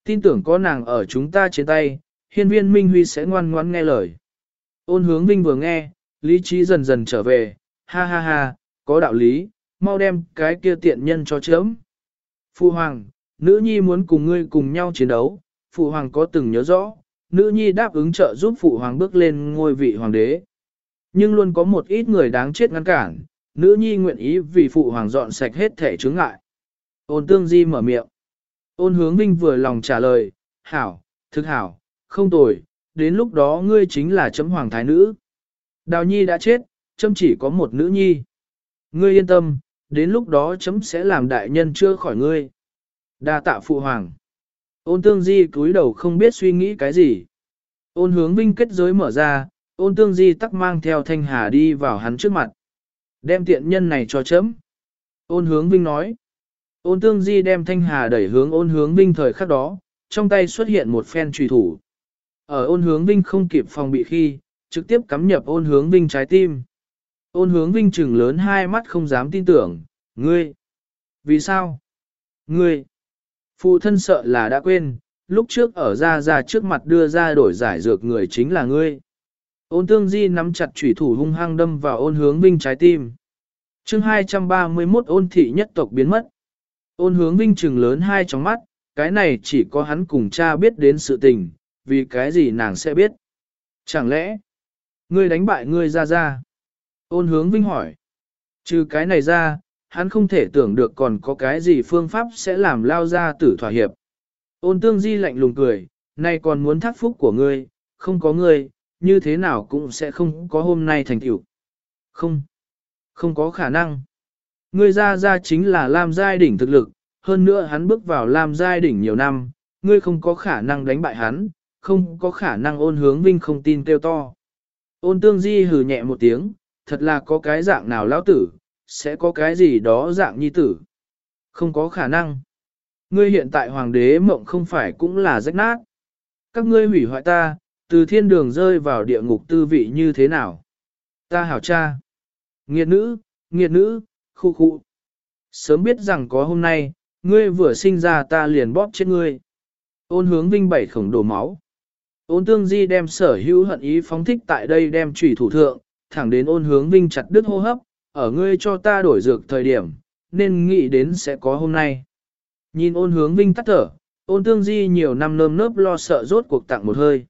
S1: Tin tưởng có nàng ở chúng ta trên tay, hiên viên Minh Huy sẽ ngoan ngoãn nghe lời. Ôn hướng Vinh vừa nghe, lý trí dần dần trở về, ha ha ha, có đạo lý, mau đem cái kia tiện nhân cho chớm. Phụ hoàng, nữ nhi muốn cùng ngươi cùng nhau chiến đấu, phụ hoàng có từng nhớ rõ, nữ nhi đáp ứng trợ giúp phụ hoàng bước lên ngôi vị hoàng đế. Nhưng luôn có một ít người đáng chết ngăn cản, nữ nhi nguyện ý vì phụ hoàng dọn sạch hết thể chướng ngại. Ôn tương di mở miệng. Ôn hướng vinh vừa lòng trả lời, hảo, thực hảo, không tồi, đến lúc đó ngươi chính là chấm hoàng thái nữ. Đào nhi đã chết, chấm chỉ có một nữ nhi. Ngươi yên tâm, đến lúc đó chấm sẽ làm đại nhân chưa khỏi ngươi. Đa tạ phụ hoàng. Ôn tương di cúi đầu không biết suy nghĩ cái gì. Ôn hướng vinh kết giới mở ra, ôn tương di tắc mang theo thanh hà đi vào hắn trước mặt. Đem tiện nhân này cho chấm. Ôn hướng vinh nói. Ôn tương di đem thanh hà đẩy hướng ôn hướng vinh thời khắc đó, trong tay xuất hiện một phen trùy thủ. Ở ôn hướng vinh không kịp phòng bị khi, trực tiếp cắm nhập ôn hướng vinh trái tim. Ôn hướng vinh trừng lớn hai mắt không dám tin tưởng, ngươi. Vì sao? Ngươi. Phụ thân sợ là đã quên, lúc trước ở ra ra trước mặt đưa ra đổi giải dược người chính là ngươi. Ôn tương di nắm chặt chủy thủ hung hăng đâm vào ôn hướng vinh trái tim. chương 231 ôn thị nhất tộc biến mất. Ôn hướng vinh trừng lớn hai tròng mắt, cái này chỉ có hắn cùng cha biết đến sự tình, vì cái gì nàng sẽ biết. Chẳng lẽ, ngươi đánh bại ngươi ra ra? Ôn hướng vinh hỏi. Trừ cái này ra, hắn không thể tưởng được còn có cái gì phương pháp sẽ làm lao ra tử thỏa hiệp. Ôn tương di lạnh lùng cười, nay còn muốn thác phúc của ngươi, không có ngươi, như thế nào cũng sẽ không có hôm nay thành tựu. Không, không có khả năng. Ngươi ra ra chính là Lam Giai đỉnh thực lực, hơn nữa hắn bước vào Lam Giai đỉnh nhiều năm, ngươi không có khả năng đánh bại hắn, không có khả năng ôn hướng vinh không tin kêu to. Ôn tương di hừ nhẹ một tiếng, thật là có cái dạng nào lão tử, sẽ có cái gì đó dạng nhi tử. Không có khả năng. Ngươi hiện tại hoàng đế mộng không phải cũng là rách nát. Các ngươi hủy hoại ta, từ thiên đường rơi vào địa ngục tư vị như thế nào. Ta hảo cha. Nghiệt nữ, nghiệt nữ, khu khu. Sớm biết rằng có hôm nay, ngươi vừa sinh ra ta liền bóp chết ngươi. Ôn hướng vinh bảy khổng đổ máu. Ôn tương di đem sở hữu hận ý phóng thích tại đây đem trùy thủ thượng, thẳng đến ôn hướng vinh chặt đứt hô hấp, ở ngươi cho ta đổi dược thời điểm, nên nghĩ đến sẽ có hôm nay. Nhìn ôn hướng vinh tắt thở, ôn tương di nhiều năm nơm nớp lo sợ rốt cuộc tặng một hơi.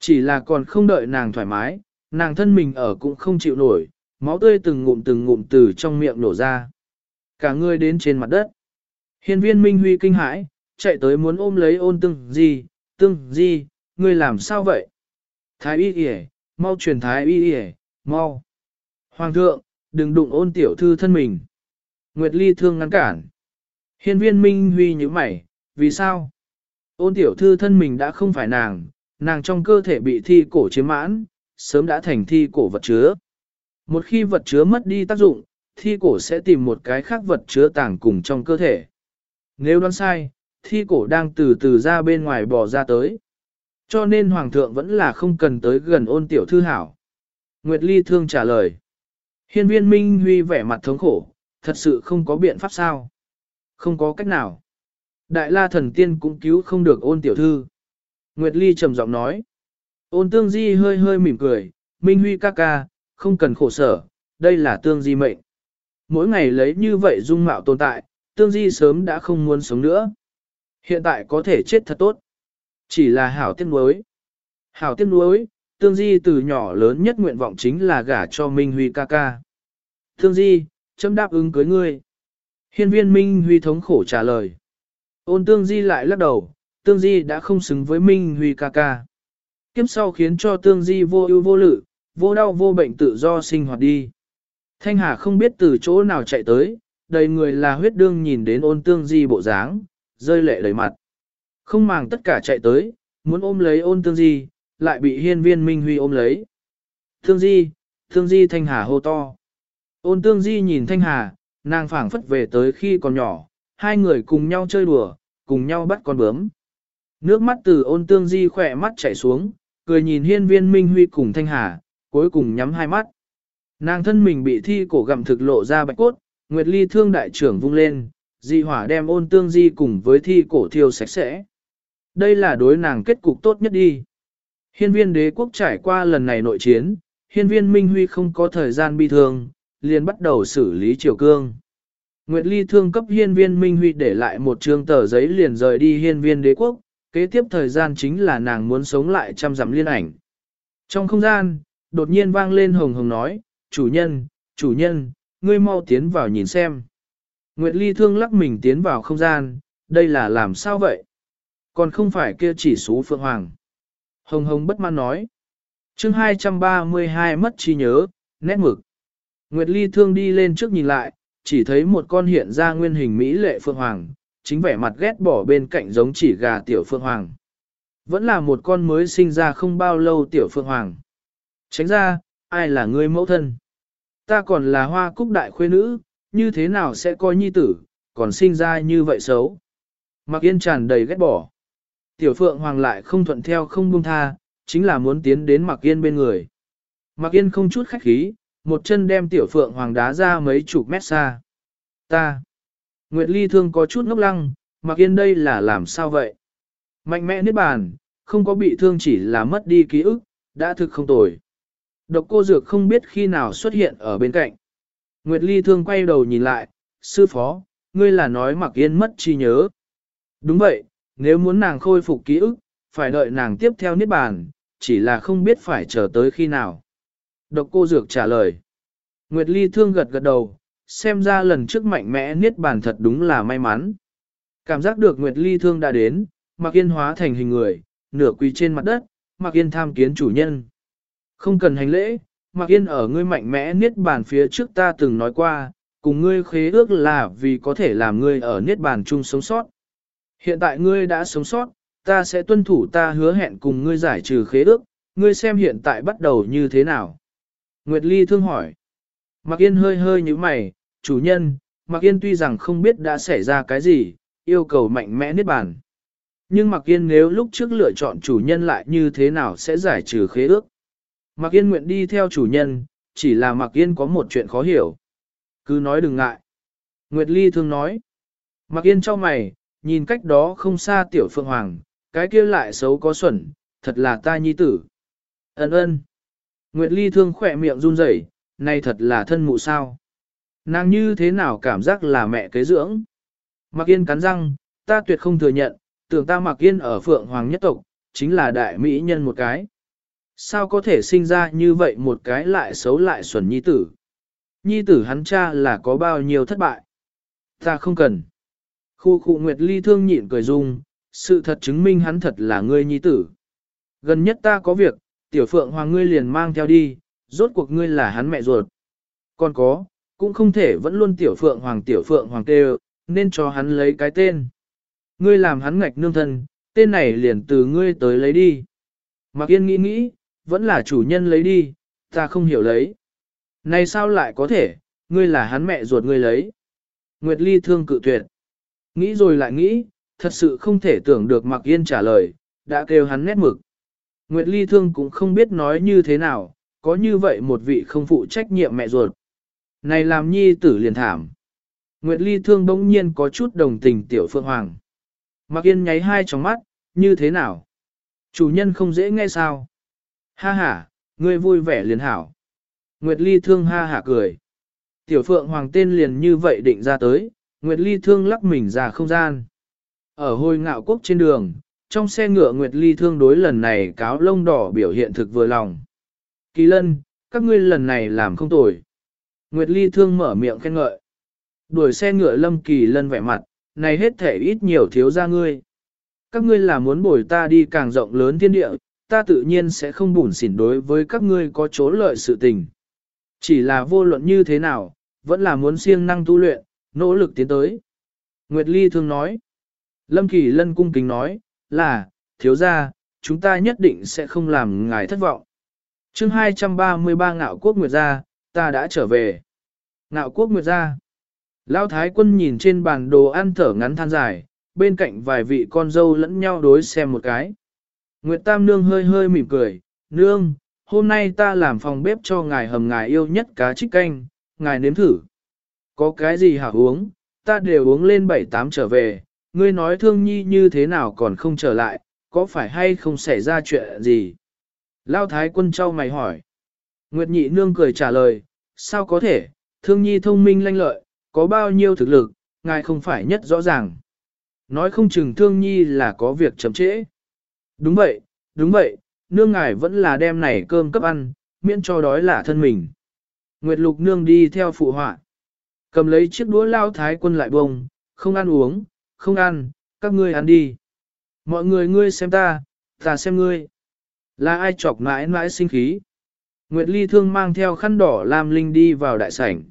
S1: Chỉ là còn không đợi nàng thoải mái, nàng thân mình ở cũng không chịu nổi, máu tươi từng ngụm từng ngụm từ trong miệng nổ ra. Cả người đến trên mặt đất. Hiên viên Minh Huy kinh hãi, chạy tới muốn ôm lấy ôn tương di, tương di, ngươi làm sao vậy? Thái y Yề, mau truyền thái y Yề, Mau! Hoàng thượng, đừng đụng ôn tiểu thư thân mình. Nguyệt Ly thương ngăn cản. Hiên viên Minh Huy như mày, vì sao? Ôn tiểu thư thân mình đã không phải nàng, nàng trong cơ thể bị thi cổ chiếm mãn, sớm đã thành thi cổ vật chứa. Một khi vật chứa mất đi tác dụng, thi cổ sẽ tìm một cái khác vật chứa tàng cùng trong cơ thể. Nếu đoán sai, thi cổ đang từ từ ra bên ngoài bò ra tới. Cho nên Hoàng thượng vẫn là không cần tới gần ôn tiểu thư hảo. Nguyệt Ly thương trả lời. Hiên viên Minh Huy vẻ mặt thống khổ, thật sự không có biện pháp sao. Không có cách nào. Đại la thần tiên cũng cứu không được ôn tiểu thư. Nguyệt Ly trầm giọng nói. Ôn tương di hơi hơi mỉm cười, Minh Huy ca ca, không cần khổ sở, đây là tương di mệnh. Mỗi ngày lấy như vậy dung mạo tồn tại, tương di sớm đã không muốn sống nữa. Hiện tại có thể chết thật tốt. Chỉ là hảo tiếc nuối. Hảo tiếc nuối, tương di từ nhỏ lớn nhất nguyện vọng chính là gả cho Minh Huy ca ca. Tương di, chấm đáp ứng cưới ngươi. Hiên viên Minh Huy thống khổ trả lời. Ôn tương di lại lắc đầu, tương di đã không xứng với Minh Huy ca ca. Kiếp sau khiến cho tương di vô ưu vô lự, vô đau vô bệnh tự do sinh hoạt đi. Thanh Hà không biết từ chỗ nào chạy tới, đầy người là huyết đương nhìn đến ôn tương di bộ dáng, rơi lệ đầy mặt. Không màng tất cả chạy tới, muốn ôm lấy ôn tương di, lại bị hiên viên Minh Huy ôm lấy. Tương di, tương di Thanh Hà hô to. Ôn tương di nhìn Thanh Hà, nàng phảng phất về tới khi còn nhỏ, hai người cùng nhau chơi đùa, cùng nhau bắt con bướm. Nước mắt từ ôn tương di khỏe mắt chảy xuống, cười nhìn hiên viên Minh Huy cùng Thanh Hà, cuối cùng nhắm hai mắt. Nàng thân mình bị thi cổ gặm thực lộ ra bạch cốt, Nguyệt Ly thương đại trưởng vung lên, dị hỏa đem ôn tương di cùng với thi cổ thiêu sạch sẽ. Đây là đối nàng kết cục tốt nhất đi. Hiên viên đế quốc trải qua lần này nội chiến, hiên viên Minh Huy không có thời gian bi thương, liền bắt đầu xử lý triều cương. Nguyệt Ly thương cấp hiên viên Minh Huy để lại một trương tờ giấy liền rời đi hiên viên đế quốc, kế tiếp thời gian chính là nàng muốn sống lại trăm dặm liên ảnh. Trong không gian, đột nhiên vang lên hồng hồng nói, chủ nhân, chủ nhân, ngươi mau tiến vào nhìn xem. Nguyệt Ly thương lắc mình tiến vào không gian, đây là làm sao vậy? Còn không phải kia chỉ số Phượng Hoàng. Hồng Hồng bất mãn nói. chương 232 mất trí nhớ, nét mực. Nguyệt Ly thương đi lên trước nhìn lại, chỉ thấy một con hiện ra nguyên hình Mỹ lệ Phượng Hoàng, chính vẻ mặt ghét bỏ bên cạnh giống chỉ gà tiểu Phượng Hoàng. Vẫn là một con mới sinh ra không bao lâu tiểu Phượng Hoàng. Tránh ra, ai là người mẫu thân? Ta còn là hoa cúc đại khuê nữ, như thế nào sẽ coi nhi tử, còn sinh ra như vậy xấu. Mặc yên tràn đầy ghét bỏ. Tiểu Phượng Hoàng lại không thuận theo không buông tha, chính là muốn tiến đến Mặc Yên bên người. Mặc Yên không chút khách khí, một chân đem Tiểu Phượng Hoàng đá ra mấy chục mét xa. Ta. Nguyệt Ly thương có chút ngốc lăng, Mặc Yên đây là làm sao vậy? Mạnh mẽ niết bàn, không có bị thương chỉ là mất đi ký ức, đã thực không tồi. Độc cô dược không biết khi nào xuất hiện ở bên cạnh. Nguyệt Ly thương quay đầu nhìn lại, sư phó, ngươi là nói Mặc Yên mất trí nhớ. Đúng vậy, nếu muốn nàng khôi phục ký ức, phải đợi nàng tiếp theo niết bàn, chỉ là không biết phải chờ tới khi nào. Độc cô dược trả lời. Nguyệt Ly thương gật gật đầu, xem ra lần trước mạnh mẽ niết bàn thật đúng là may mắn. Cảm giác được Nguyệt Ly thương đã đến, Mạc Yên hóa thành hình người, nửa quỳ trên mặt đất, Mạc Yên tham kiến chủ nhân. Không cần hành lễ, Mạc Yên ở ngươi mạnh mẽ niết bàn phía trước ta từng nói qua, cùng ngươi khế ước là vì có thể làm ngươi ở niết bàn chung sống sót. Hiện tại ngươi đã sống sót, ta sẽ tuân thủ ta hứa hẹn cùng ngươi giải trừ khế ước, ngươi xem hiện tại bắt đầu như thế nào. Nguyệt Ly thương hỏi. Mạc Yên hơi hơi như mày, chủ nhân, Mạc Yên tuy rằng không biết đã xảy ra cái gì, yêu cầu mạnh mẽ niết bàn. Nhưng Mạc Yên nếu lúc trước lựa chọn chủ nhân lại như thế nào sẽ giải trừ khế ước. Mạc Yên nguyện đi theo chủ nhân, chỉ là Mạc Yên có một chuyện khó hiểu. Cứ nói đừng ngại. Nguyệt Ly thương nói. Mạc Yên cho mày, nhìn cách đó không xa tiểu phượng hoàng, cái kia lại xấu có xuẩn, thật là ta nhi tử. Ấn ơn. Nguyệt Ly thương khỏe miệng run rẩy, này thật là thân mụ sao. Nàng như thế nào cảm giác là mẹ kế dưỡng. Mạc Yên cắn răng, ta tuyệt không thừa nhận, tưởng ta Mạc Yên ở phượng hoàng nhất tộc, chính là đại mỹ nhân một cái. Sao có thể sinh ra như vậy một cái lại xấu lại xuẩn nhi tử? Nhi tử hắn cha là có bao nhiêu thất bại? Ta không cần. Khu khu Nguyệt Ly thương nhịn cười dung, sự thật chứng minh hắn thật là ngươi nhi tử. Gần nhất ta có việc, tiểu phượng hoàng ngươi liền mang theo đi, rốt cuộc ngươi là hắn mẹ ruột. Còn có, cũng không thể vẫn luôn tiểu phượng hoàng tiểu phượng hoàng kêu, nên cho hắn lấy cái tên. Ngươi làm hắn ngạch nương thân, tên này liền từ ngươi tới lấy đi. Mạc Yên nghĩ nghĩ, vẫn là chủ nhân lấy đi, ta không hiểu lấy. Này sao lại có thể, ngươi là hắn mẹ ruột ngươi lấy. Nguyệt Ly thương cự tuyệt. Nghĩ rồi lại nghĩ, thật sự không thể tưởng được Mạc Yên trả lời, đã kêu hắn nét mực. Nguyệt Ly thương cũng không biết nói như thế nào, có như vậy một vị không phụ trách nhiệm mẹ ruột. Này làm nhi tử liền thảm. Nguyệt Ly thương bỗng nhiên có chút đồng tình tiểu Phượng Hoàng. Mạc Yên nháy hai tròng mắt, như thế nào? Chủ nhân không dễ nghe sao? Ha ha, ngươi vui vẻ liền hảo. Nguyệt Ly thương ha hả cười. Tiểu Phượng Hoàng tên liền như vậy định ra tới, Nguyệt Ly thương lắc mình ra không gian. Ở hồi ngạo quốc trên đường, trong xe ngựa Nguyệt Ly thương đối lần này cáo lông đỏ biểu hiện thực vừa lòng. Kỳ lân, các ngươi lần này làm không tồi. Nguyệt Ly thương mở miệng khen ngợi. Đuổi xe ngựa lâm kỳ lân vẻ mặt, này hết thể ít nhiều thiếu ra ngươi. Các ngươi là muốn bồi ta đi càng rộng lớn thiên địa, ta tự nhiên sẽ không bủn xỉn đối với các ngươi có chỗ lợi sự tình. Chỉ là vô luận như thế nào, vẫn là muốn siêng năng tu luyện, nỗ lực tiến tới. Nguyệt Ly thương nói. Lâm Kỳ Lân cung kính nói, là, thiếu gia, chúng ta nhất định sẽ không làm ngài thất vọng. chương 233 ngạo quốc Nguyệt gia, ta đã trở về. Ngạo quốc Nguyệt gia. Lão Thái quân nhìn trên bàn đồ ăn thở ngắn than dài, bên cạnh vài vị con dâu lẫn nhau đối xem một cái. Nguyệt Tam Nương hơi hơi mỉm cười, Nương, hôm nay ta làm phòng bếp cho ngài hầm ngài yêu nhất cá trích canh, ngài nếm thử. Có cái gì hả uống, ta đều uống lên bảy tám trở về, ngươi nói thương nhi như thế nào còn không trở lại, có phải hay không xảy ra chuyện gì? Lao Thái quân trao mày hỏi. Nguyệt Nhị Nương cười trả lời, sao có thể, thương nhi thông minh lanh lợi, có bao nhiêu thực lực, ngài không phải nhất rõ ràng. Nói không chừng thương nhi là có việc chậm trễ. Đúng vậy, đúng vậy, nương ngài vẫn là đem này cơm cấp ăn, miễn cho đói lả thân mình. Nguyệt lục nương đi theo phụ họa. Cầm lấy chiếc đũa lao thái quân lại bông, không ăn uống, không ăn, các ngươi ăn đi. Mọi người ngươi xem ta, ta xem ngươi. Là ai chọc mãi mãi sinh khí. Nguyệt Ly Thương mang theo khăn đỏ làm linh đi vào đại sảnh.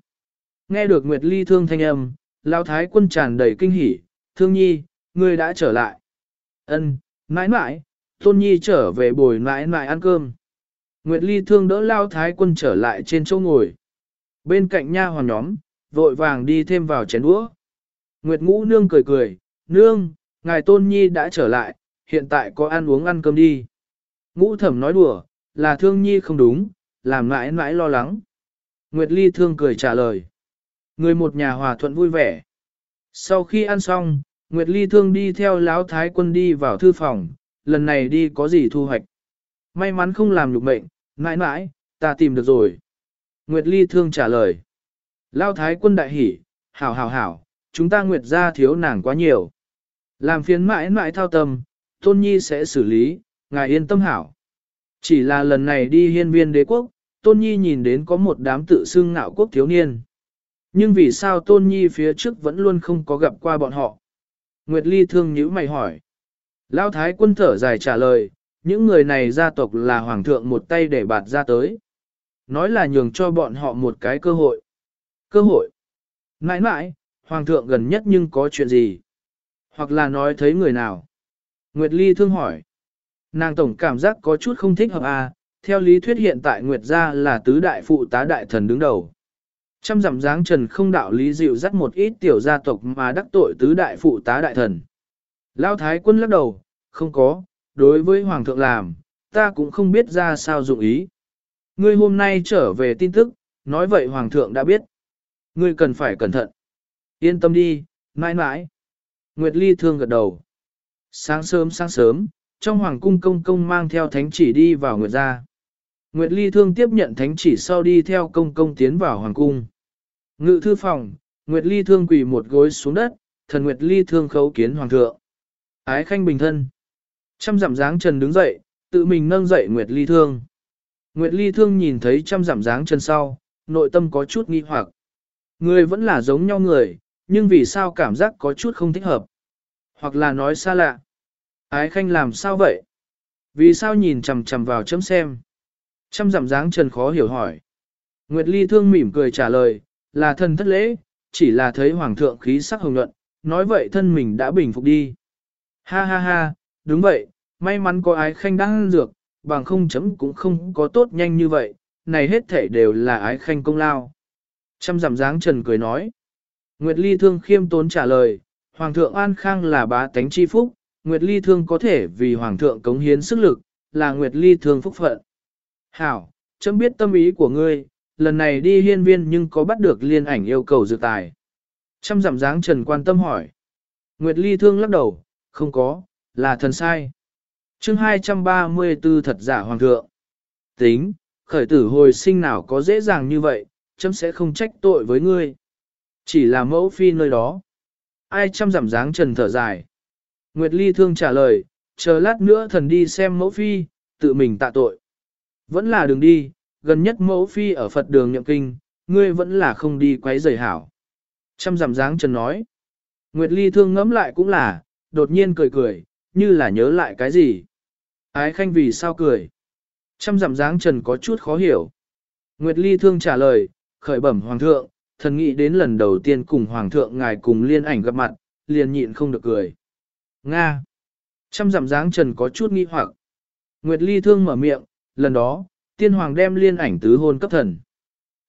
S1: Nghe được Nguyệt Ly Thương thanh âm, lao Thái quân tràn đầy kinh hỉ, Thương Nhi, ngươi đã trở lại. Ân, mãi mãi, Tôn Nhi trở về bồi mãi mãi ăn cơm. Nguyệt Ly Thương đỡ lao Thái quân trở lại trên chỗ ngồi. Bên cạnh nha hoàn nhóm, vội vàng đi thêm vào chén đũa. Nguyệt Ngũ Nương cười cười, Nương, ngài Tôn Nhi đã trở lại, hiện tại có ăn uống ăn cơm đi. Ngũ thẩm nói đùa, là Thương Nhi không đúng, làm mãi mãi lo lắng. Nguyệt Ly Thương cười trả lời. Người một nhà hòa thuận vui vẻ. Sau khi ăn xong, Nguyệt Ly Thương đi theo Lão Thái quân đi vào thư phòng, lần này đi có gì thu hoạch. May mắn không làm nhục mệnh, mãi mãi, ta tìm được rồi. Nguyệt Ly Thương trả lời. Lão Thái quân đại hỉ, hảo hảo hảo, chúng ta Nguyệt ra thiếu nàng quá nhiều. Làm phiền mãi mãi thao tâm, Tôn Nhi sẽ xử lý, ngài yên tâm hảo. Chỉ là lần này đi hiên viên đế quốc, Tôn Nhi nhìn đến có một đám tự xưng ngạo quốc thiếu niên. Nhưng vì sao Tôn Nhi phía trước vẫn luôn không có gặp qua bọn họ? Nguyệt Ly thương nhữ mày hỏi. Lão Thái quân thở dài trả lời, những người này gia tộc là hoàng thượng một tay để bạt ra tới. Nói là nhường cho bọn họ một cái cơ hội. Cơ hội? Nãi nãi, hoàng thượng gần nhất nhưng có chuyện gì? Hoặc là nói thấy người nào? Nguyệt Ly thương hỏi. Nàng tổng cảm giác có chút không thích hợp à, theo lý thuyết hiện tại Nguyệt gia là tứ đại phụ tá đại thần đứng đầu. Trăm dặm dáng trần không đạo lý dịu dắt một ít tiểu gia tộc mà đắc tội tứ đại phụ tá đại thần. Lao thái quân lắc đầu, không có, đối với hoàng thượng làm, ta cũng không biết ra sao dụng ý. Ngươi hôm nay trở về tin tức, nói vậy hoàng thượng đã biết. Ngươi cần phải cẩn thận. Yên tâm đi, mãi mãi. Nguyệt Ly thương gật đầu. Sáng sớm sáng sớm, trong hoàng cung công công mang theo thánh chỉ đi vào Nguyệt gia. Nguyệt Ly Thương tiếp nhận thánh chỉ sau đi theo công công tiến vào hoàng cung. Ngự thư phòng, Nguyệt Ly Thương quỳ một gối xuống đất, thần Nguyệt Ly Thương khấu kiến hoàng thượng. Ái khanh bình thân. Trăm giảm dáng trần đứng dậy, tự mình nâng dậy Nguyệt Ly Thương. Nguyệt Ly Thương nhìn thấy trăm giảm dáng trần sau, nội tâm có chút nghi hoặc. Người vẫn là giống nhau người, nhưng vì sao cảm giác có chút không thích hợp? Hoặc là nói xa lạ. Ái khanh làm sao vậy? Vì sao nhìn chằm chằm vào chấm xem? Chăm dặm dáng trần khó hiểu hỏi. Nguyệt Ly thương mỉm cười trả lời, là thân thất lễ, chỉ là thấy hoàng thượng khí sắc hồng nhuận, nói vậy thân mình đã bình phục đi. Ha ha ha, đúng vậy, may mắn có ái khanh đang dược, bằng không chấm cũng không có tốt nhanh như vậy, này hết thể đều là ái khanh công lao. Trăm giảm dáng trần cười nói. Nguyệt Ly thương khiêm tốn trả lời, Hoàng thượng An Khang là bá tánh chi phúc, Nguyệt Ly thương có thể vì Hoàng thượng cống hiến sức lực, là Nguyệt Ly thương phúc phận. Hảo, chấm biết tâm ý của ngươi, lần này đi hiên viên nhưng có bắt được liên ảnh yêu cầu dự tài. Trăm giảm dáng trần quan tâm hỏi. Nguyệt Ly thương lắc đầu, không có, là thần sai. chương 234 thật giả hoàng thượng. Tính, khởi tử hồi sinh nào có dễ dàng như vậy, chấm sẽ không trách tội với ngươi. Chỉ là mẫu phi nơi đó. Ai chăm giảm dáng trần thở dài. Nguyệt Ly thương trả lời, chờ lát nữa thần đi xem mẫu phi, tự mình tạ tội. Vẫn là đường đi, gần nhất mẫu phi ở Phật đường nhậm kinh, ngươi vẫn là không đi quấy rầy hảo. chăm giảm dáng trần nói. Nguyệt Ly thương ngẫm lại cũng là, đột nhiên cười cười, như là nhớ lại cái gì. Ái khanh vì sao cười? Trăm giảm dáng trần có chút khó hiểu. Nguyệt Ly thương trả lời, khởi bẩm hoàng thượng, thần nghĩ đến lần đầu tiên cùng hoàng thượng ngài cùng liên ảnh gặp mặt, liền nhịn không được cười. Nga. Trăm giảm dáng trần có chút nghi hoặc. Nguyệt Ly thương mở miệng, lần đó, tiên hoàng đem liên ảnh tứ hôn cấp thần.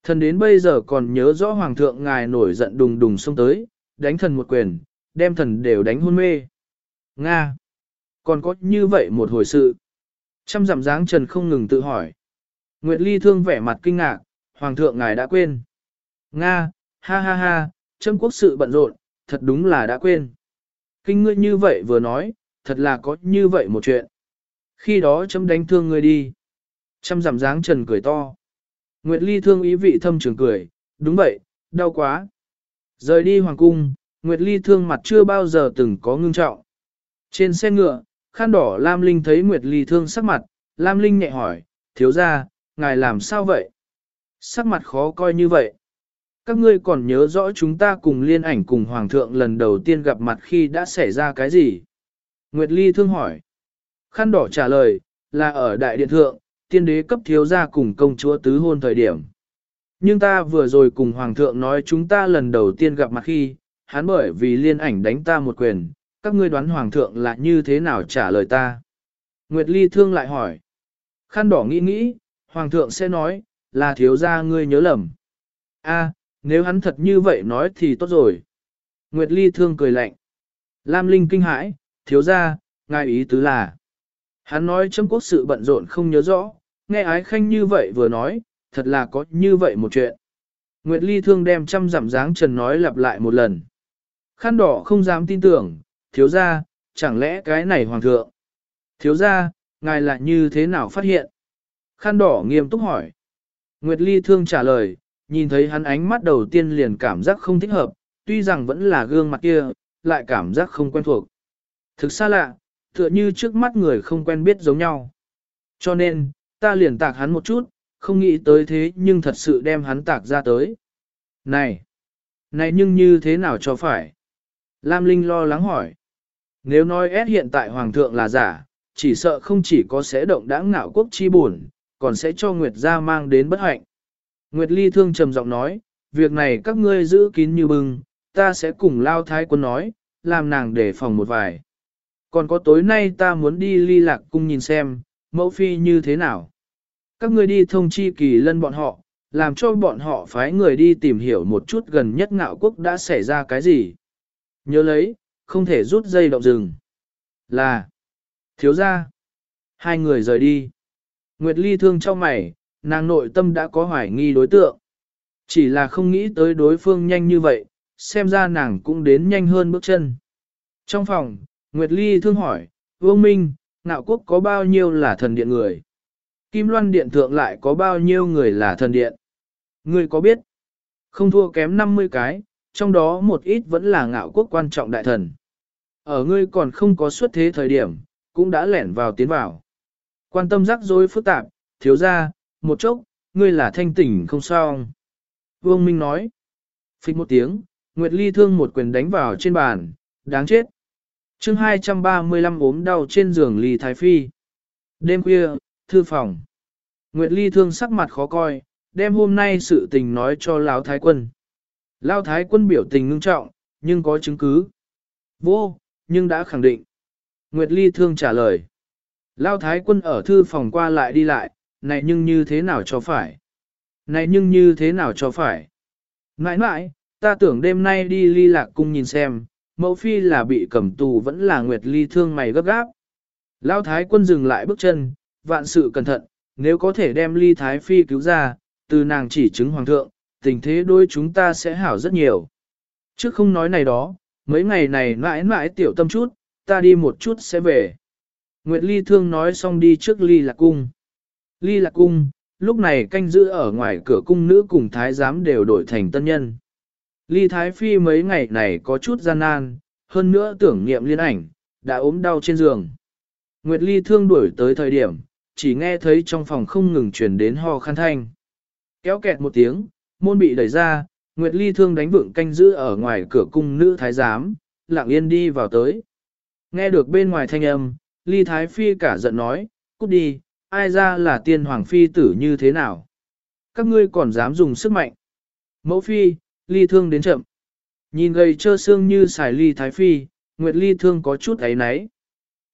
S1: Thần đến bây giờ còn nhớ rõ hoàng thượng ngài nổi giận đùng đùng xông tới, đánh thần một quyền, đem thần đều đánh hôn mê. Nga! Còn có như vậy một hồi sự. Trăm dặm dáng trần không ngừng tự hỏi. Nguyệt Ly thương vẻ mặt kinh ngạc, hoàng thượng ngài đã quên. Nga! Ha ha ha! Trâm quốc sự bận rộn, thật đúng là đã quên. Kinh ngươi như vậy vừa nói, thật là có như vậy một chuyện. Khi đó chấm đánh thương ngươi đi. Trăm giảm dáng trần cười to. Nguyệt Ly thương ý vị thâm trường cười, đúng vậy, đau quá. Rời đi hoàng cung, Nguyệt Ly thương mặt chưa bao giờ từng có ngưng trọng. Trên xe ngựa, khăn đỏ Lam Linh thấy Nguyệt Ly thương sắc mặt, Lam Linh nhẹ hỏi, thiếu ra, ngài làm sao vậy? Sắc mặt khó coi như vậy. Các ngươi còn nhớ rõ chúng ta cùng liên ảnh cùng Hoàng thượng lần đầu tiên gặp mặt khi đã xảy ra cái gì? Nguyệt Ly thương hỏi. Khăn đỏ trả lời, là ở đại điện thượng, tiên đế cấp thiếu gia cùng công chúa tứ hôn thời điểm. Nhưng ta vừa rồi cùng Hoàng thượng nói chúng ta lần đầu tiên gặp mặt khi, hắn bởi vì liên ảnh đánh ta một quyền, các ngươi đoán Hoàng thượng là như thế nào trả lời ta. Nguyệt Ly thương lại hỏi. Khăn đỏ nghĩ nghĩ, Hoàng thượng sẽ nói, là thiếu gia ngươi nhớ lầm. A, nếu hắn thật như vậy nói thì tốt rồi. Nguyệt Ly thương cười lạnh. Lam Linh kinh hãi, thiếu gia, ngài ý tứ là. Hắn nói chấm quốc sự bận rộn không nhớ rõ, nghe ái khanh như vậy vừa nói, thật là có như vậy một chuyện. Nguyệt Ly thương đem trăm giảm dáng trần nói lặp lại một lần. Khăn đỏ không dám tin tưởng, thiếu gia chẳng lẽ cái này hoàng thượng. Thiếu gia ngài lại như thế nào phát hiện? Khăn đỏ nghiêm túc hỏi. Nguyệt Ly thương trả lời, nhìn thấy hắn ánh mắt đầu tiên liền cảm giác không thích hợp, tuy rằng vẫn là gương mặt kia, lại cảm giác không quen thuộc. Thực xa lạ, tựa như trước mắt người không quen biết giống nhau. Cho nên, ta liền tạc hắn một chút, không nghĩ tới thế nhưng thật sự đem hắn tạc ra tới. Này! Này nhưng như thế nào cho phải? Lam Linh lo lắng hỏi. Nếu nói S hiện tại Hoàng thượng là giả, chỉ sợ không chỉ có sẽ động đãng ngạo quốc chi buồn, còn sẽ cho Nguyệt gia mang đến bất hạnh. Nguyệt Ly thương trầm giọng nói, việc này các ngươi giữ kín như bưng, ta sẽ cùng lao thái quân nói, làm nàng để phòng một vài. Còn có tối nay ta muốn đi ly lạc cung nhìn xem, mẫu phi như thế nào. Các ngươi đi thông chi kỳ lân bọn họ, làm cho bọn họ phái người đi tìm hiểu một chút gần nhất ngạo quốc đã xảy ra cái gì. Nhớ lấy, không thể rút dây động rừng. Là, thiếu ra. Hai người rời đi. Nguyệt Ly thương cho mày, nàng nội tâm đã có hoài nghi đối tượng. Chỉ là không nghĩ tới đối phương nhanh như vậy, xem ra nàng cũng đến nhanh hơn bước chân. Trong phòng, Nguyệt Ly thương hỏi, Vương Minh, nạo quốc có bao nhiêu là thần điện người? Kim Loan Điện thượng lại có bao nhiêu người là thần điện? Ngươi có biết? Không thua kém 50 cái, trong đó một ít vẫn là ngạo quốc quan trọng đại thần. Ở ngươi còn không có xuất thế thời điểm, cũng đã lẻn vào tiến vào. Quan tâm rắc rối phức tạp, thiếu ra, một chốc, ngươi là thanh tỉnh không sao. Vương Minh nói. Phích một tiếng, Nguyệt Ly thương một quyền đánh vào trên bàn, đáng chết. chương 235 ốm đau trên giường Ly Thái Phi. Đêm khuya, thư phòng. Nguyệt Ly thương sắc mặt khó coi, đem hôm nay sự tình nói cho Lão Thái quân. Lão Thái quân biểu tình ngưng trọng, nhưng có chứng cứ. Vô, nhưng đã khẳng định. Nguyệt Ly thương trả lời. Lão Thái quân ở thư phòng qua lại đi lại, này nhưng như thế nào cho phải? Này nhưng như thế nào cho phải? Nãi nãi, ta tưởng đêm nay đi ly lạc cung nhìn xem, mẫu phi là bị cầm tù vẫn là Nguyệt Ly thương mày gấp gáp. Lão Thái quân dừng lại bước chân, vạn sự cẩn thận, nếu có thể đem ly thái phi cứu ra, từ nàng chỉ chứng hoàng thượng, tình thế đôi chúng ta sẽ hảo rất nhiều. Trước không nói này đó, mấy ngày này mãi mãi tiểu tâm chút, ta đi một chút sẽ về. Nguyệt Ly thương nói xong đi trước Ly Lạc Cung. Ly Lạc Cung, lúc này canh giữ ở ngoài cửa cung nữ cùng thái giám đều đổi thành tân nhân. Ly Thái Phi mấy ngày này có chút gian nan, hơn nữa tưởng niệm liên ảnh, đã ốm đau trên giường. Nguyệt Ly thương đuổi tới thời điểm, chỉ nghe thấy trong phòng không ngừng truyền đến ho khăn thanh. Kéo kẹt một tiếng, môn bị đẩy ra, Nguyệt Ly thương đánh vượng canh giữ ở ngoài cửa cung nữ thái giám, lặng yên đi vào tới. Nghe được bên ngoài thanh âm, Ly Thái Phi cả giận nói, cút đi, ai ra là tiên hoàng phi tử như thế nào? Các ngươi còn dám dùng sức mạnh. Mẫu phi, Ly thương đến chậm. Nhìn gầy trơ xương như xài Ly Thái Phi, Nguyệt Ly thương có chút ấy náy.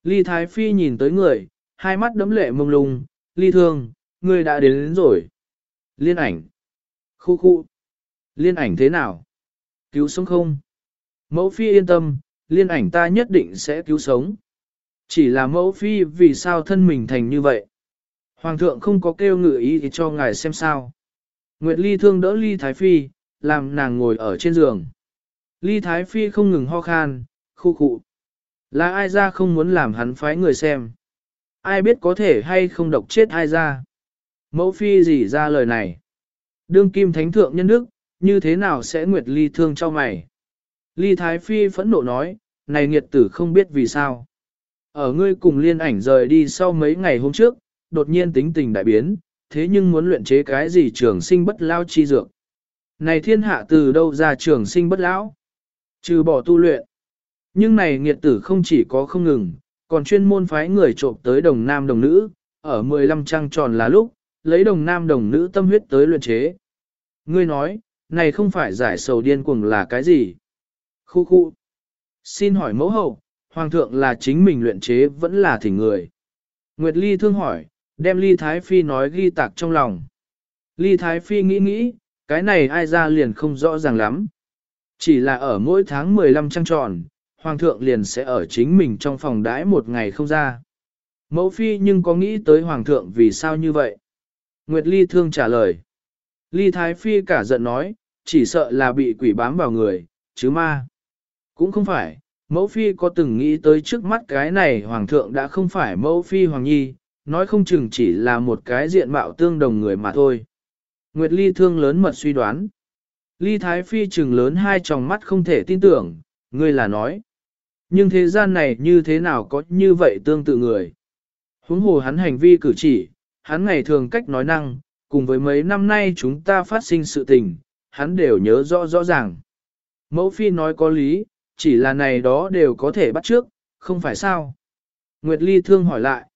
S1: Ly Thái Phi nhìn tới người, hai mắt đấm lệ mông lung, ly thương, ngươi đã đến, đến rồi. Liên ảnh. Khu khu. Liên ảnh thế nào? Cứu sống không? Mẫu phi yên tâm, liên ảnh ta nhất định sẽ cứu sống. Chỉ là mẫu phi vì sao thân mình thành như vậy? Hoàng thượng không có kêu ngự ý thì cho ngài xem sao. Nguyệt ly thương đỡ ly thái phi, làm nàng ngồi ở trên giường. Ly thái phi không ngừng ho khan, khu khụ. Là ai ra không muốn làm hắn phái người xem ai biết có thể hay không độc chết ai ra. Mẫu phi gì ra lời này. Đương kim thánh thượng nhân đức, như thế nào sẽ nguyệt ly thương cho mày. Ly Thái Phi phẫn nộ nói, này nghiệt tử không biết vì sao. Ở ngươi cùng liên ảnh rời đi sau mấy ngày hôm trước, đột nhiên tính tình đại biến, thế nhưng muốn luyện chế cái gì trường sinh bất lao chi dược. Này thiên hạ từ đâu ra trường sinh bất lão? Trừ bỏ tu luyện. Nhưng này nghiệt tử không chỉ có không ngừng, còn chuyên môn phái người trộm tới đồng nam đồng nữ, ở 15 trăng tròn là lúc, lấy đồng nam đồng nữ tâm huyết tới luyện chế. Ngươi nói, này không phải giải sầu điên cuồng là cái gì? Khu khu. Xin hỏi mẫu hậu, hoàng thượng là chính mình luyện chế vẫn là thỉnh người. Nguyệt Ly thương hỏi, đem Ly Thái Phi nói ghi tạc trong lòng. Ly Thái Phi nghĩ nghĩ, cái này ai ra liền không rõ ràng lắm. Chỉ là ở mỗi tháng 15 trăng tròn, hoàng thượng liền sẽ ở chính mình trong phòng đãi một ngày không ra. Mẫu phi nhưng có nghĩ tới hoàng thượng vì sao như vậy? Nguyệt Ly thương trả lời. Ly Thái Phi cả giận nói, chỉ sợ là bị quỷ bám vào người, chứ ma. Cũng không phải, mẫu phi có từng nghĩ tới trước mắt cái này hoàng thượng đã không phải mẫu phi hoàng nhi, nói không chừng chỉ là một cái diện mạo tương đồng người mà thôi. Nguyệt Ly thương lớn mật suy đoán. Ly Thái Phi trừng lớn hai tròng mắt không thể tin tưởng, ngươi là nói. Nhưng thế gian này như thế nào có như vậy tương tự người? Huống hồ hắn hành vi cử chỉ, hắn ngày thường cách nói năng, cùng với mấy năm nay chúng ta phát sinh sự tình, hắn đều nhớ rõ rõ ràng. Mẫu phi nói có lý, chỉ là này đó đều có thể bắt trước, không phải sao? Nguyệt Ly thương hỏi lại.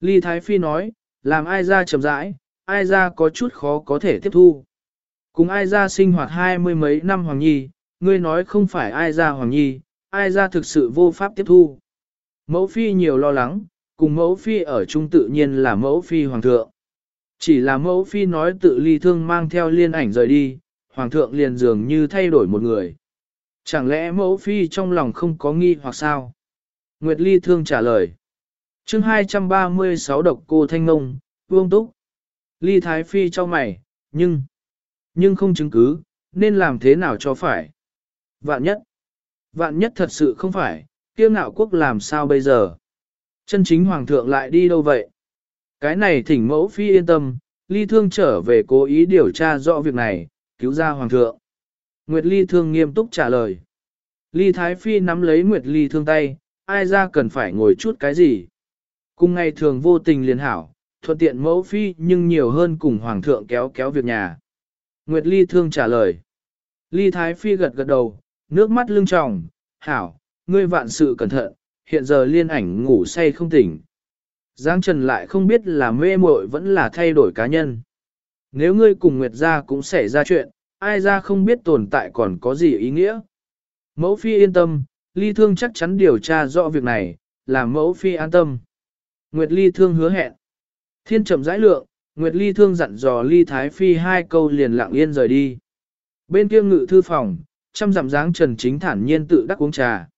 S1: Ly Thái Phi nói, làm ai ra chậm rãi, ai ra có chút khó có thể tiếp thu. Cùng ai ra sinh hoạt hai mươi mấy năm Hoàng Nhi, ngươi nói không phải ai ra Hoàng Nhi, ai ra thực sự vô pháp tiếp thu. Mẫu phi nhiều lo lắng, cùng mẫu phi ở chung tự nhiên là mẫu phi hoàng thượng. Chỉ là mẫu phi nói tự ly thương mang theo liên ảnh rời đi, hoàng thượng liền dường như thay đổi một người. Chẳng lẽ mẫu phi trong lòng không có nghi hoặc sao? Nguyệt ly thương trả lời. chương 236 độc cô thanh ngông, vương túc. Ly thái phi cho mày, nhưng, nhưng không chứng cứ, nên làm thế nào cho phải. Vạn nhất, Vạn nhất thật sự không phải, kiêu ngạo quốc làm sao bây giờ? Chân chính hoàng thượng lại đi đâu vậy? Cái này thỉnh mẫu phi yên tâm, ly thương trở về cố ý điều tra rõ việc này, cứu ra hoàng thượng. Nguyệt ly thương nghiêm túc trả lời. Ly thái phi nắm lấy Nguyệt ly thương tay, ai ra cần phải ngồi chút cái gì? Cùng ngày thường vô tình liền hảo, thuận tiện mẫu phi nhưng nhiều hơn cùng hoàng thượng kéo kéo việc nhà. Nguyệt ly thương trả lời. Ly thái phi gật gật đầu, nước mắt lưng tròng, hảo, ngươi vạn sự cẩn thận, hiện giờ liên ảnh ngủ say không tỉnh. Giang Trần lại không biết là mê muội vẫn là thay đổi cá nhân. Nếu ngươi cùng Nguyệt gia cũng xảy ra chuyện, ai ra không biết tồn tại còn có gì ý nghĩa. Mẫu phi yên tâm, ly thương chắc chắn điều tra rõ việc này, làm mẫu phi an tâm. Nguyệt ly thương hứa hẹn. Thiên chậm rãi lượng, Nguyệt ly thương dặn dò ly thái phi hai câu liền lặng yên rời đi. Bên kia ngự thư phòng, trăm dặm dáng trần chính thản nhiên tự đắc uống trà.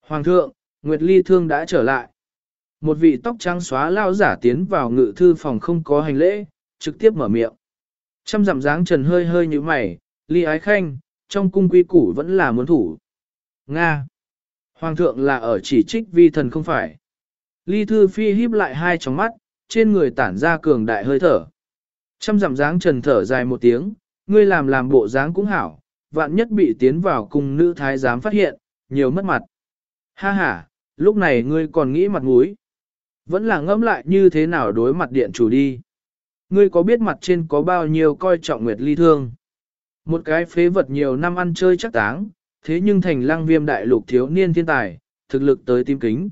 S1: Hoàng thượng, Nguyệt ly thương đã trở lại. Một vị tóc trắng xóa lao giả tiến vào ngự thư phòng không có hành lễ, trực tiếp mở miệng. Trăm dặm dáng trần hơi hơi như mày, ly ái khanh, trong cung quy củ vẫn là muốn thủ. Nga. Hoàng thượng là ở chỉ trích vi thần không phải. Ly thư phi híp lại hai tròng mắt, trên người tản ra cường đại hơi thở. Trăm dặm dáng trần thở dài một tiếng, ngươi làm làm bộ dáng cũng hảo, vạn nhất bị tiến vào cùng nữ thái giám phát hiện, nhiều mất mặt. Ha ha, lúc này ngươi còn nghĩ mặt mũi. Vẫn là ngẫm lại như thế nào đối mặt điện chủ đi. Ngươi có biết mặt trên có bao nhiêu coi trọng nguyệt ly thương. Một cái phế vật nhiều năm ăn chơi chắc táng, thế nhưng thành lăng viêm đại lục thiếu niên thiên tài, thực lực tới tim kính.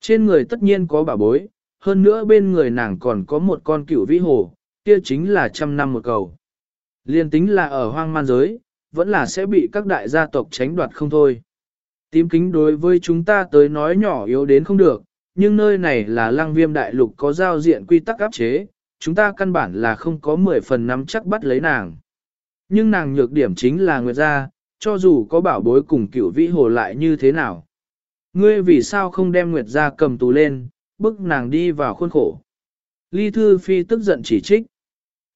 S1: Trên người tất nhiên có bảo bối, hơn nữa bên người nàng còn có một con cựu vĩ hồ, kia chính là trăm năm một cầu. Liên tính là ở hoang man giới, vẫn là sẽ bị các đại gia tộc tránh đoạt không thôi. Tím kính đối với chúng ta tới nói nhỏ yếu đến không được, nhưng nơi này là lăng viêm đại lục có giao diện quy tắc áp chế, chúng ta căn bản là không có 10 phần nắm chắc bắt lấy nàng. Nhưng nàng nhược điểm chính là Nguyệt Gia, cho dù có bảo bối cùng cửu vĩ hồ lại như thế nào. Ngươi vì sao không đem Nguyệt Gia cầm tù lên, bức nàng đi vào khuôn khổ. Ly Thư Phi tức giận chỉ trích.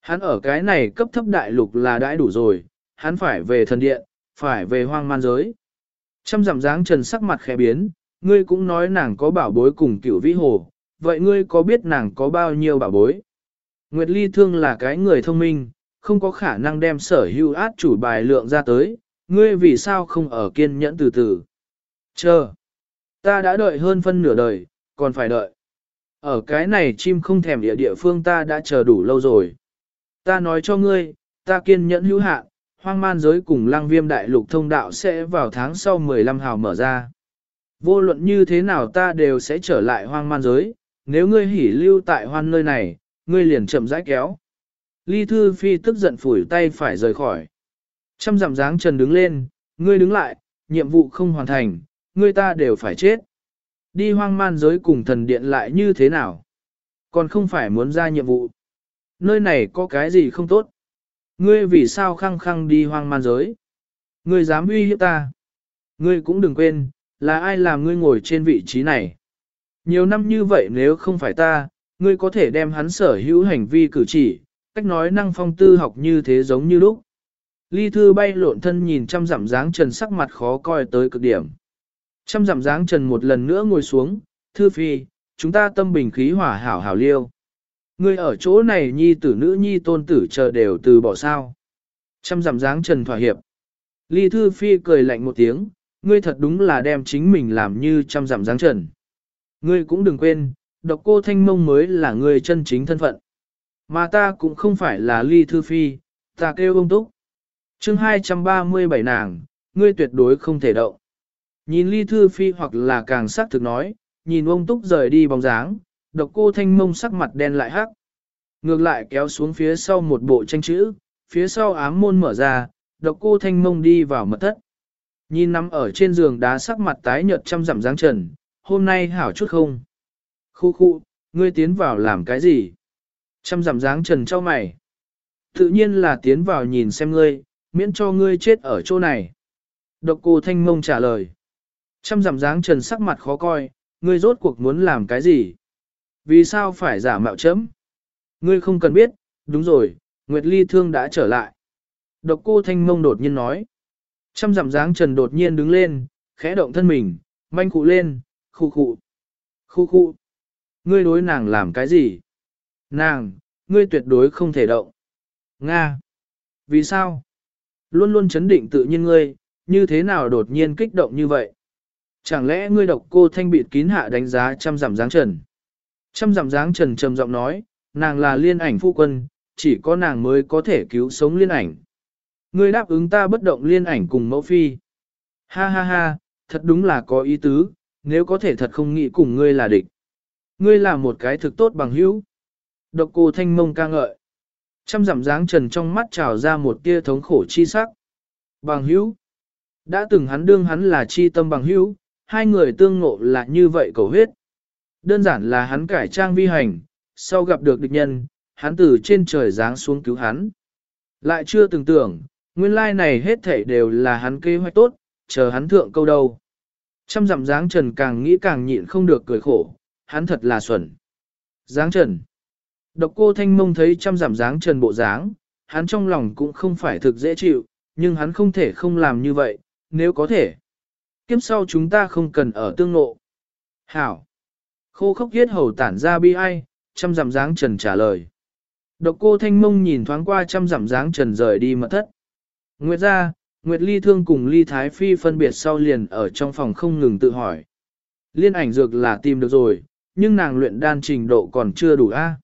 S1: Hắn ở cái này cấp thấp đại lục là đãi đủ rồi, hắn phải về thần điện, phải về hoang man giới. Trăm giảm dáng trần sắc mặt khẽ biến, ngươi cũng nói nàng có bảo bối cùng cửu vĩ hồ, vậy ngươi có biết nàng có bao nhiêu bảo bối? Nguyệt Ly Thương là cái người thông minh, không có khả năng đem sở hữu át chủ bài lượng ra tới, ngươi vì sao không ở kiên nhẫn từ từ. Chờ, ta đã đợi hơn phân nửa đời, còn phải đợi. Ở cái này chim không thèm địa địa phương ta đã chờ đủ lâu rồi. Ta nói cho ngươi, ta kiên nhẫn hữu hạn, hoang man giới cùng lăng viêm đại lục thông đạo sẽ vào tháng sau 15 hào mở ra. Vô luận như thế nào ta đều sẽ trở lại hoang man giới, nếu ngươi hỉ lưu tại hoan nơi này, ngươi liền chậm rãi kéo. Ly Thư Phi tức giận phủi tay phải rời khỏi. Trăm dặm dáng trần đứng lên, ngươi đứng lại, nhiệm vụ không hoàn thành, ngươi ta đều phải chết. Đi hoang man giới cùng thần điện lại như thế nào? Còn không phải muốn ra nhiệm vụ. Nơi này có cái gì không tốt? Ngươi vì sao khăng khăng đi hoang man giới? Ngươi dám uy hiếp ta? Ngươi cũng đừng quên, là ai làm ngươi ngồi trên vị trí này? Nhiều năm như vậy nếu không phải ta, ngươi có thể đem hắn sở hữu hành vi cử chỉ, cách nói năng phong tư học như thế giống như lúc. Ly thư bay lộn thân nhìn trăm giảm dáng trần sắc mặt khó coi tới cực điểm. Trăm giảm dáng trần một lần nữa ngồi xuống, thư phi, chúng ta tâm bình khí hỏa hảo hảo liêu. Ngươi ở chỗ này nhi tử nữ nhi tôn tử chờ đều từ bỏ sao. Trăm giảm dáng trần thỏa hiệp. Ly thư phi cười lạnh một tiếng, ngươi thật đúng là đem chính mình làm như trăm giảm dáng trần. Ngươi cũng đừng quên, độc cô thanh mông mới là người chân chính thân phận. Mà ta cũng không phải là ly thư phi, ta kêu ông túc. chương 237 nàng, ngươi tuyệt đối không thể động. Nhìn ly thư phi hoặc là càng sắc thực nói, nhìn ông túc rời đi bóng dáng, độc cô thanh mông sắc mặt đen lại hắc. Ngược lại kéo xuống phía sau một bộ tranh chữ, phía sau ám môn mở ra, độc cô thanh mông đi vào mật thất. Nhìn nằm ở trên giường đá sắc mặt tái nhợt trăm dặm dáng trần, hôm nay hảo chút không. Khu khu, ngươi tiến vào làm cái gì? Chăm giảm dáng trần cho mày. Tự nhiên là tiến vào nhìn xem ngươi, miễn cho ngươi chết ở chỗ này. Độc cô thanh mông trả lời. Chăm giảm dáng trần sắc mặt khó coi, ngươi rốt cuộc muốn làm cái gì? Vì sao phải giả mạo chấm? Ngươi không cần biết, đúng rồi, Nguyệt Ly Thương đã trở lại. Độc cô thanh mông đột nhiên nói. Trăm dặm dáng trần đột nhiên đứng lên, khẽ động thân mình, manh cụ lên, khu khu. Khu khu. Ngươi đối nàng làm cái gì? Nàng, ngươi tuyệt đối không thể động. Nga. Vì sao? Luôn luôn chấn định tự nhiên ngươi, như thế nào đột nhiên kích động như vậy? Chẳng lẽ ngươi độc cô thanh bịt kín hạ đánh giá trăm giảm dáng trần? Trăm giảm dáng trần trầm giọng nói, nàng là liên ảnh phu quân, chỉ có nàng mới có thể cứu sống liên ảnh. Ngươi đáp ứng ta bất động liên ảnh cùng mẫu phi. Ha ha ha, thật đúng là có ý tứ, nếu có thể thật không nghĩ cùng ngươi là địch. Ngươi là một cái thực tốt bằng hữu. Độc cô thanh mông ca ngợi. Trăm giảm dáng trần trong mắt trào ra một tia thống khổ chi sắc. Bằng hữu. Đã từng hắn đương hắn là chi tâm bằng hữu, hai người tương ngộ là như vậy cầu huyết. Đơn giản là hắn cải trang vi hành, sau gặp được địch nhân, hắn từ trên trời giáng xuống cứu hắn. Lại chưa từng tưởng, nguyên lai này hết thảy đều là hắn kế hoạch tốt, chờ hắn thượng câu đâu. Trăm dặm dáng trần càng nghĩ càng nhịn không được cười khổ, hắn thật là xuẩn. Dáng trần. Độc cô thanh mông thấy trăm giảm dáng trần bộ dáng, hắn trong lòng cũng không phải thực dễ chịu, nhưng hắn không thể không làm như vậy, nếu có thể. Kiếp sau chúng ta không cần ở tương ngộ. Hảo. Khô khốc yết hầu tản ra bi ai, trăm giảm dáng trần trả lời. Độc cô thanh mông nhìn thoáng qua trăm giảm dáng trần rời đi mật thất. Nguyệt ra, Nguyệt Ly Thương cùng Ly Thái Phi phân biệt sau liền ở trong phòng không ngừng tự hỏi. Liên ảnh dược là tìm được rồi, nhưng nàng luyện đan trình độ còn chưa đủ a.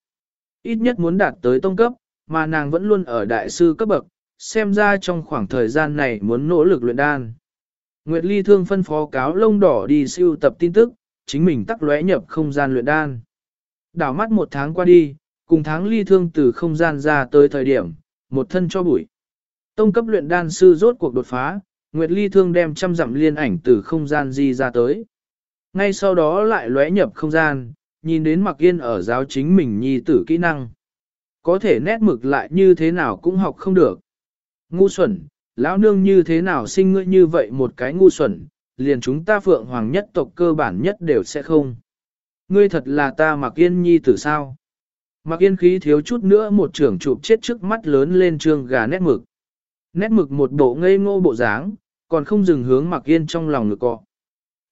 S1: Ít nhất muốn đạt tới tông cấp, mà nàng vẫn luôn ở đại sư cấp bậc, xem ra trong khoảng thời gian này muốn nỗ lực luyện đan. Nguyệt Ly Thương phân phó cáo lông đỏ đi siêu tập tin tức, chính mình tắc lóe nhập không gian luyện đan. Đảo mắt một tháng qua đi, cùng tháng Ly Thương từ không gian ra tới thời điểm, một thân cho bụi. Tông cấp luyện đan sư rốt cuộc đột phá, Nguyệt Ly Thương đem trăm dặm liên ảnh từ không gian di ra tới. Ngay sau đó lại lóe nhập không gian, nhìn đến Mặc Yên ở giáo chính mình nhi tử kỹ năng. Có thể nét mực lại như thế nào cũng học không được. Ngu xuẩn, lão nương như thế nào sinh ngươi như vậy một cái ngu xuẩn, liền chúng ta phượng hoàng nhất tộc cơ bản nhất đều sẽ không. Ngươi thật là ta Mặc Yên nhi tử sao? Mặc Yên khí thiếu chút nữa một trưởng chụp chết trước mắt lớn lên trương gà nét mực. Nét mực một bộ ngây ngô bộ dáng, còn không dừng hướng Mặc Yên trong lòng ngực cọ.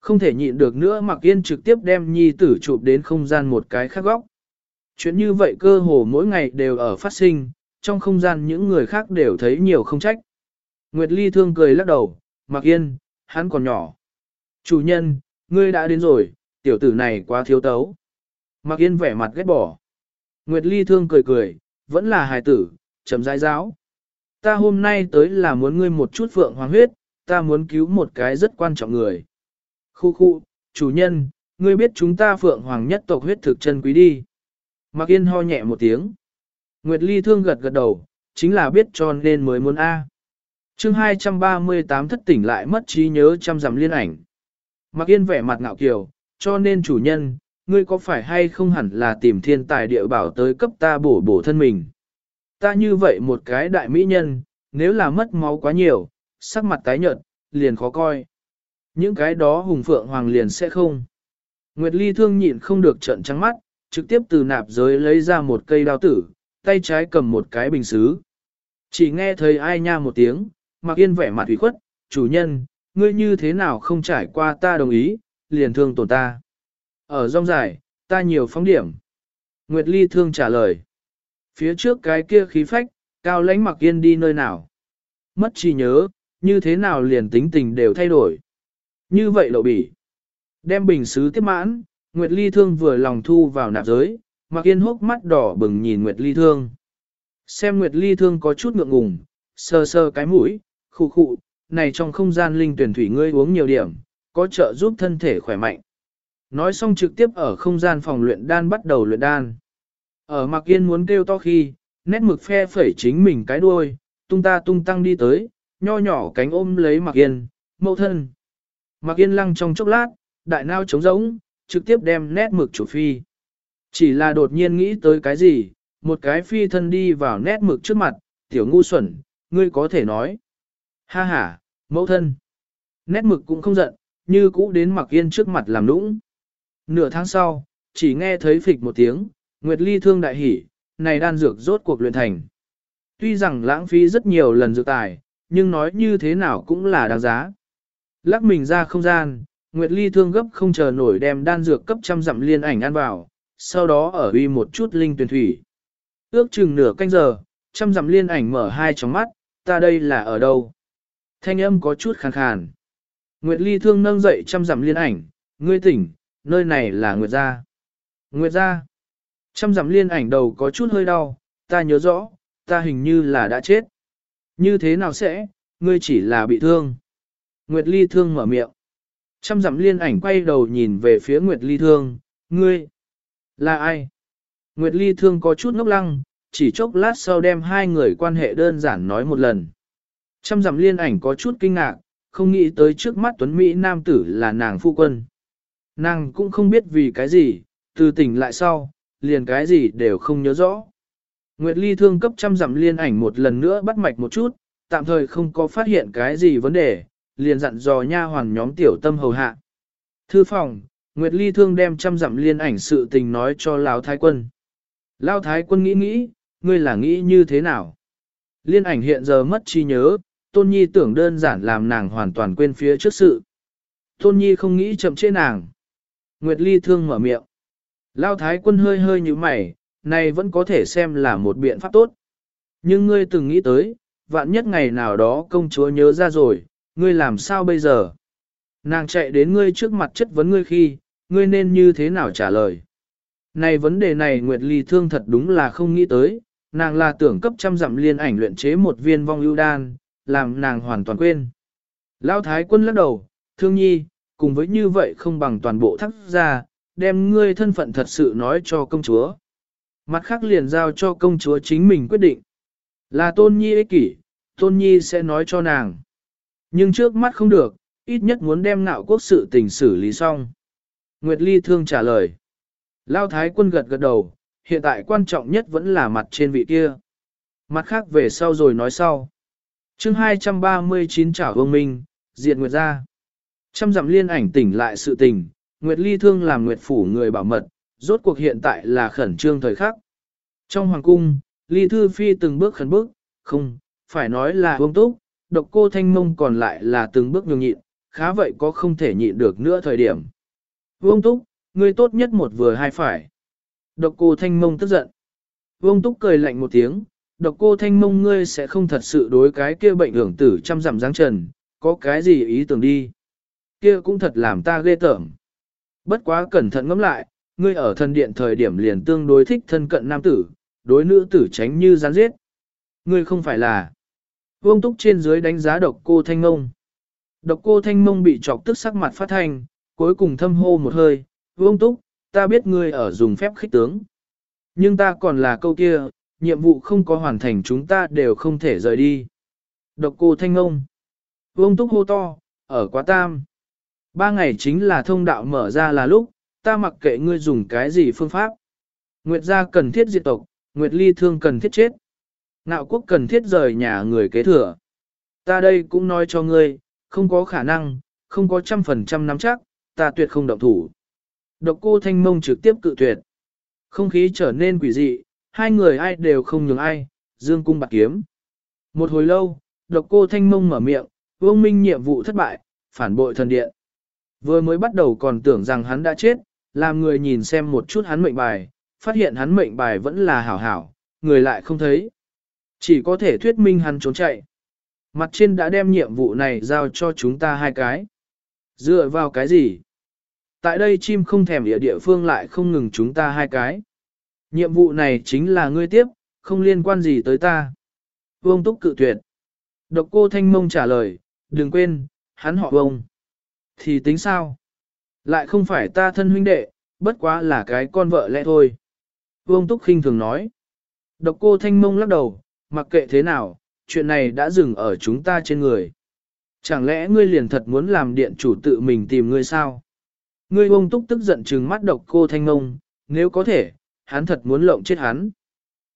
S1: Không thể nhịn được nữa Mặc Yên trực tiếp đem nhi tử chụp đến không gian một cái khác góc. Chuyện như vậy cơ hồ mỗi ngày đều ở phát sinh, trong không gian những người khác đều thấy nhiều không trách. Nguyệt Ly thương cười lắc đầu, Mặc Yên, hắn còn nhỏ. Chủ nhân, ngươi đã đến rồi, tiểu tử này quá thiếu tấu. Mặc Yên vẻ mặt ghét bỏ. Nguyệt Ly thương cười cười, vẫn là hài tử, chấm rãi giáo ta hôm nay tới là muốn ngươi một chút phượng hoàng huyết, ta muốn cứu một cái rất quan trọng người. Khu khu, chủ nhân, ngươi biết chúng ta phượng hoàng nhất tộc huyết thực chân quý đi. Mạc Yên ho nhẹ một tiếng. Nguyệt Ly thương gật gật đầu, chính là biết cho nên mới muốn A. À. chương 238 thất tỉnh lại mất trí nhớ trăm dặm liên ảnh. Mạc Yên vẻ mặt ngạo kiều, cho nên chủ nhân, ngươi có phải hay không hẳn là tìm thiên tài địa bảo tới cấp ta bổ bổ thân mình ta như vậy một cái đại mỹ nhân, nếu là mất máu quá nhiều, sắc mặt tái nhợt, liền khó coi. Những cái đó hùng phượng hoàng liền sẽ không. Nguyệt Ly thương nhịn không được trận trắng mắt, trực tiếp từ nạp giới lấy ra một cây đao tử, tay trái cầm một cái bình xứ. Chỉ nghe thấy ai nha một tiếng, mặc yên vẻ mặt ủy khuất, chủ nhân, ngươi như thế nào không trải qua ta đồng ý, liền thương tổn ta. Ở rong dài, ta nhiều phóng điểm. Nguyệt Ly thương trả lời. Phía trước cái kia khí phách, cao lãnh mặc yên đi nơi nào. Mất trí nhớ, như thế nào liền tính tình đều thay đổi. Như vậy lộ bỉ. Đem bình xứ tiếp mãn, Nguyệt Ly Thương vừa lòng thu vào nạp giới, mặc yên hốc mắt đỏ bừng nhìn Nguyệt Ly Thương. Xem Nguyệt Ly Thương có chút ngượng ngùng, sờ sờ cái mũi, khụ khụ, này trong không gian linh tuyển thủy ngươi uống nhiều điểm, có trợ giúp thân thể khỏe mạnh. Nói xong trực tiếp ở không gian phòng luyện đan bắt đầu luyện đan. Ở Mạc Yên muốn kêu to khi, nét mực phe phẩy chính mình cái đuôi, tung ta tung tăng đi tới, nho nhỏ cánh ôm lấy Mạc Yên, mẫu thân. Mạc Yên lăng trong chốc lát, đại nao trống rỗng, trực tiếp đem nét mực chủ phi. Chỉ là đột nhiên nghĩ tới cái gì, một cái phi thân đi vào nét mực trước mặt, tiểu ngu xuẩn, ngươi có thể nói. Ha ha, mẫu thân. Nét mực cũng không giận, như cũ đến Mạc Yên trước mặt làm nũng. Nửa tháng sau, chỉ nghe thấy phịch một tiếng, Nguyệt Ly thương đại hỉ, này đan dược rốt cuộc luyện thành. Tuy rằng lãng phí rất nhiều lần dược tài, nhưng nói như thế nào cũng là đáng giá. Lắc mình ra không gian, Nguyệt Ly thương gấp không chờ nổi đem đan dược cấp trăm dặm liên ảnh ăn vào, sau đó ở uy một chút linh tuyển thủy. Ước chừng nửa canh giờ, trăm dặm liên ảnh mở hai tròng mắt, ta đây là ở đâu? Thanh âm có chút khàn khàn. Nguyệt Ly thương nâng dậy trăm dặm liên ảnh, ngươi tỉnh, nơi này là Nguyệt gia. Nguyệt gia. Trăm dặm liên ảnh đầu có chút hơi đau, ta nhớ rõ, ta hình như là đã chết. Như thế nào sẽ, ngươi chỉ là bị thương. Nguyệt Ly thương mở miệng. Trăm dặm liên ảnh quay đầu nhìn về phía Nguyệt Ly thương, ngươi. Là ai? Nguyệt Ly thương có chút ngốc lăng, chỉ chốc lát sau đem hai người quan hệ đơn giản nói một lần. Trăm dặm liên ảnh có chút kinh ngạc, không nghĩ tới trước mắt Tuấn Mỹ Nam tử là nàng phu quân. Nàng cũng không biết vì cái gì, từ tỉnh lại sau, liền cái gì đều không nhớ rõ. Nguyệt Ly thương cấp trăm dặm liên ảnh một lần nữa bắt mạch một chút, tạm thời không có phát hiện cái gì vấn đề, liền dặn dò nha hoàn nhóm tiểu tâm hầu hạ. Thư phòng, Nguyệt Ly thương đem trăm dặm liên ảnh sự tình nói cho Lão Thái quân. Lão Thái quân nghĩ nghĩ, ngươi là nghĩ như thế nào? Liên ảnh hiện giờ mất trí nhớ, Tôn Nhi tưởng đơn giản làm nàng hoàn toàn quên phía trước sự. Tôn Nhi không nghĩ chậm chế nàng. Nguyệt Ly thương mở miệng. Lao Thái quân hơi hơi như mày, này vẫn có thể xem là một biện pháp tốt. Nhưng ngươi từng nghĩ tới, vạn nhất ngày nào đó công chúa nhớ ra rồi, ngươi làm sao bây giờ? Nàng chạy đến ngươi trước mặt chất vấn ngươi khi, ngươi nên như thế nào trả lời? Này vấn đề này Nguyệt Ly thương thật đúng là không nghĩ tới, nàng là tưởng cấp trăm dặm liên ảnh luyện chế một viên vong ưu đan, làm nàng hoàn toàn quên. Lão Thái quân lắc đầu, thương nhi, cùng với như vậy không bằng toàn bộ thắc ra, đem ngươi thân phận thật sự nói cho công chúa. Mặt khác liền giao cho công chúa chính mình quyết định. Là tôn nhi ích kỷ, tôn nhi sẽ nói cho nàng. Nhưng trước mắt không được, ít nhất muốn đem nạo quốc sự tình xử lý xong. Nguyệt Ly thương trả lời. Lao Thái quân gật gật đầu, hiện tại quan trọng nhất vẫn là mặt trên vị kia. Mặt khác về sau rồi nói sau. chương 239 trả vương minh, diệt Nguyệt ra. Trăm dặm liên ảnh tỉnh lại sự tình, Nguyệt Ly thương làm Nguyệt phủ người bảo mật, rốt cuộc hiện tại là khẩn trương thời khắc. Trong hoàng cung, Ly Thư Phi từng bước khẩn bước, không, phải nói là vương túc, độc cô thanh mông còn lại là từng bước nhường nhịn, khá vậy có không thể nhịn được nữa thời điểm. Vương túc, ngươi tốt nhất một vừa hai phải. Độc cô thanh mông tức giận. Vương túc cười lạnh một tiếng, độc cô thanh mông ngươi sẽ không thật sự đối cái kia bệnh hưởng tử chăm dặm giáng trần, có cái gì ý tưởng đi. Kia cũng thật làm ta ghê tởm. Bất quá cẩn thận ngẫm lại, ngươi ở thần điện thời điểm liền tương đối thích thân cận nam tử, đối nữ tử tránh như gián giết. Ngươi không phải là. Vương túc trên dưới đánh giá độc cô thanh ngông. Độc cô thanh ngông bị chọc tức sắc mặt phát thanh, cuối cùng thâm hô một hơi. Vương túc, ta biết ngươi ở dùng phép khích tướng. Nhưng ta còn là câu kia, nhiệm vụ không có hoàn thành chúng ta đều không thể rời đi. Độc cô thanh ngông. Vương túc hô to, ở quá tam. Ba ngày chính là thông đạo mở ra là lúc, ta mặc kệ ngươi dùng cái gì phương pháp. Nguyệt gia cần thiết diệt tộc, Nguyệt ly thương cần thiết chết. Nạo quốc cần thiết rời nhà người kế thừa. Ta đây cũng nói cho ngươi, không có khả năng, không có trăm phần trăm nắm chắc, ta tuyệt không động thủ. Độc cô thanh mông trực tiếp cự tuyệt. Không khí trở nên quỷ dị, hai người ai đều không nhường ai, dương cung bạc kiếm. Một hồi lâu, độc cô thanh mông mở miệng, vương minh nhiệm vụ thất bại, phản bội thần điện. Vừa mới bắt đầu còn tưởng rằng hắn đã chết, làm người nhìn xem một chút hắn mệnh bài, phát hiện hắn mệnh bài vẫn là hảo hảo, người lại không thấy. Chỉ có thể thuyết minh hắn trốn chạy. Mặt trên đã đem nhiệm vụ này giao cho chúng ta hai cái. Dựa vào cái gì? Tại đây chim không thèm địa địa phương lại không ngừng chúng ta hai cái. Nhiệm vụ này chính là ngươi tiếp, không liên quan gì tới ta. Vương Túc cự tuyệt. Độc cô Thanh Mông trả lời, đừng quên, hắn họ Vương. Thì tính sao? Lại không phải ta thân huynh đệ, bất quá là cái con vợ lẽ thôi. Vương Túc khinh thường nói. Độc cô Thanh Mông lắc đầu, mặc kệ thế nào, chuyện này đã dừng ở chúng ta trên người. Chẳng lẽ ngươi liền thật muốn làm điện chủ tự mình tìm ngươi sao? Ngươi Vương Túc tức giận trừng mắt độc cô Thanh ngông. nếu có thể, hắn thật muốn lộng chết hắn.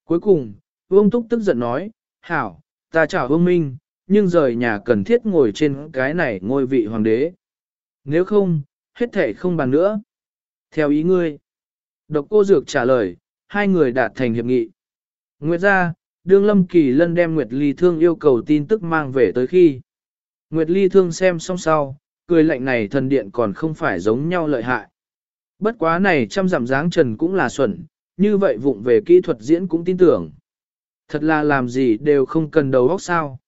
S1: Cuối cùng, Vương Túc tức giận nói, hảo, ta chào Vương Minh, nhưng rời nhà cần thiết ngồi trên cái này ngôi vị hoàng đế. Nếu không, hết thể không bàn nữa. Theo ý ngươi. Độc cô Dược trả lời, hai người đạt thành hiệp nghị. Nguyệt ra, đương Lâm Kỳ Lân đem Nguyệt Ly Thương yêu cầu tin tức mang về tới khi. Nguyệt Ly Thương xem xong sau, cười lạnh này thần điện còn không phải giống nhau lợi hại. Bất quá này trăm giảm dáng trần cũng là xuẩn, như vậy vụng về kỹ thuật diễn cũng tin tưởng. Thật là làm gì đều không cần đầu óc sao.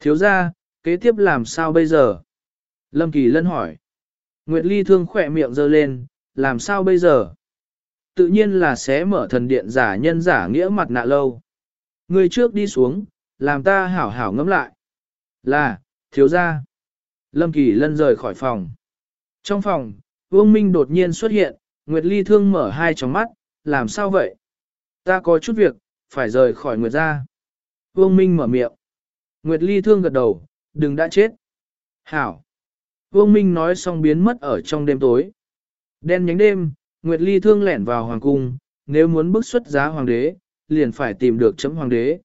S1: Thiếu ra, kế tiếp làm sao bây giờ? Lâm Kỳ Lân hỏi. Nguyệt Ly thương khỏe miệng giơ lên, làm sao bây giờ? Tự nhiên là sẽ mở thần điện giả nhân giả nghĩa mặt nạ lâu. Người trước đi xuống, làm ta hảo hảo ngẫm lại. Là, thiếu gia. Lâm Kỳ Lân rời khỏi phòng. Trong phòng, Vương Minh đột nhiên xuất hiện, Nguyệt Ly thương mở hai tròng mắt, làm sao vậy? Ta có chút việc, phải rời khỏi Nguyệt gia. Vương Minh mở miệng. Nguyệt Ly thương gật đầu, đừng đã chết. Hảo. Vương Minh nói xong biến mất ở trong đêm tối. Đen nhánh đêm, Nguyệt Ly thương lẻn vào hoàng cung, nếu muốn bức xuất giá hoàng đế, liền phải tìm được chấm hoàng đế.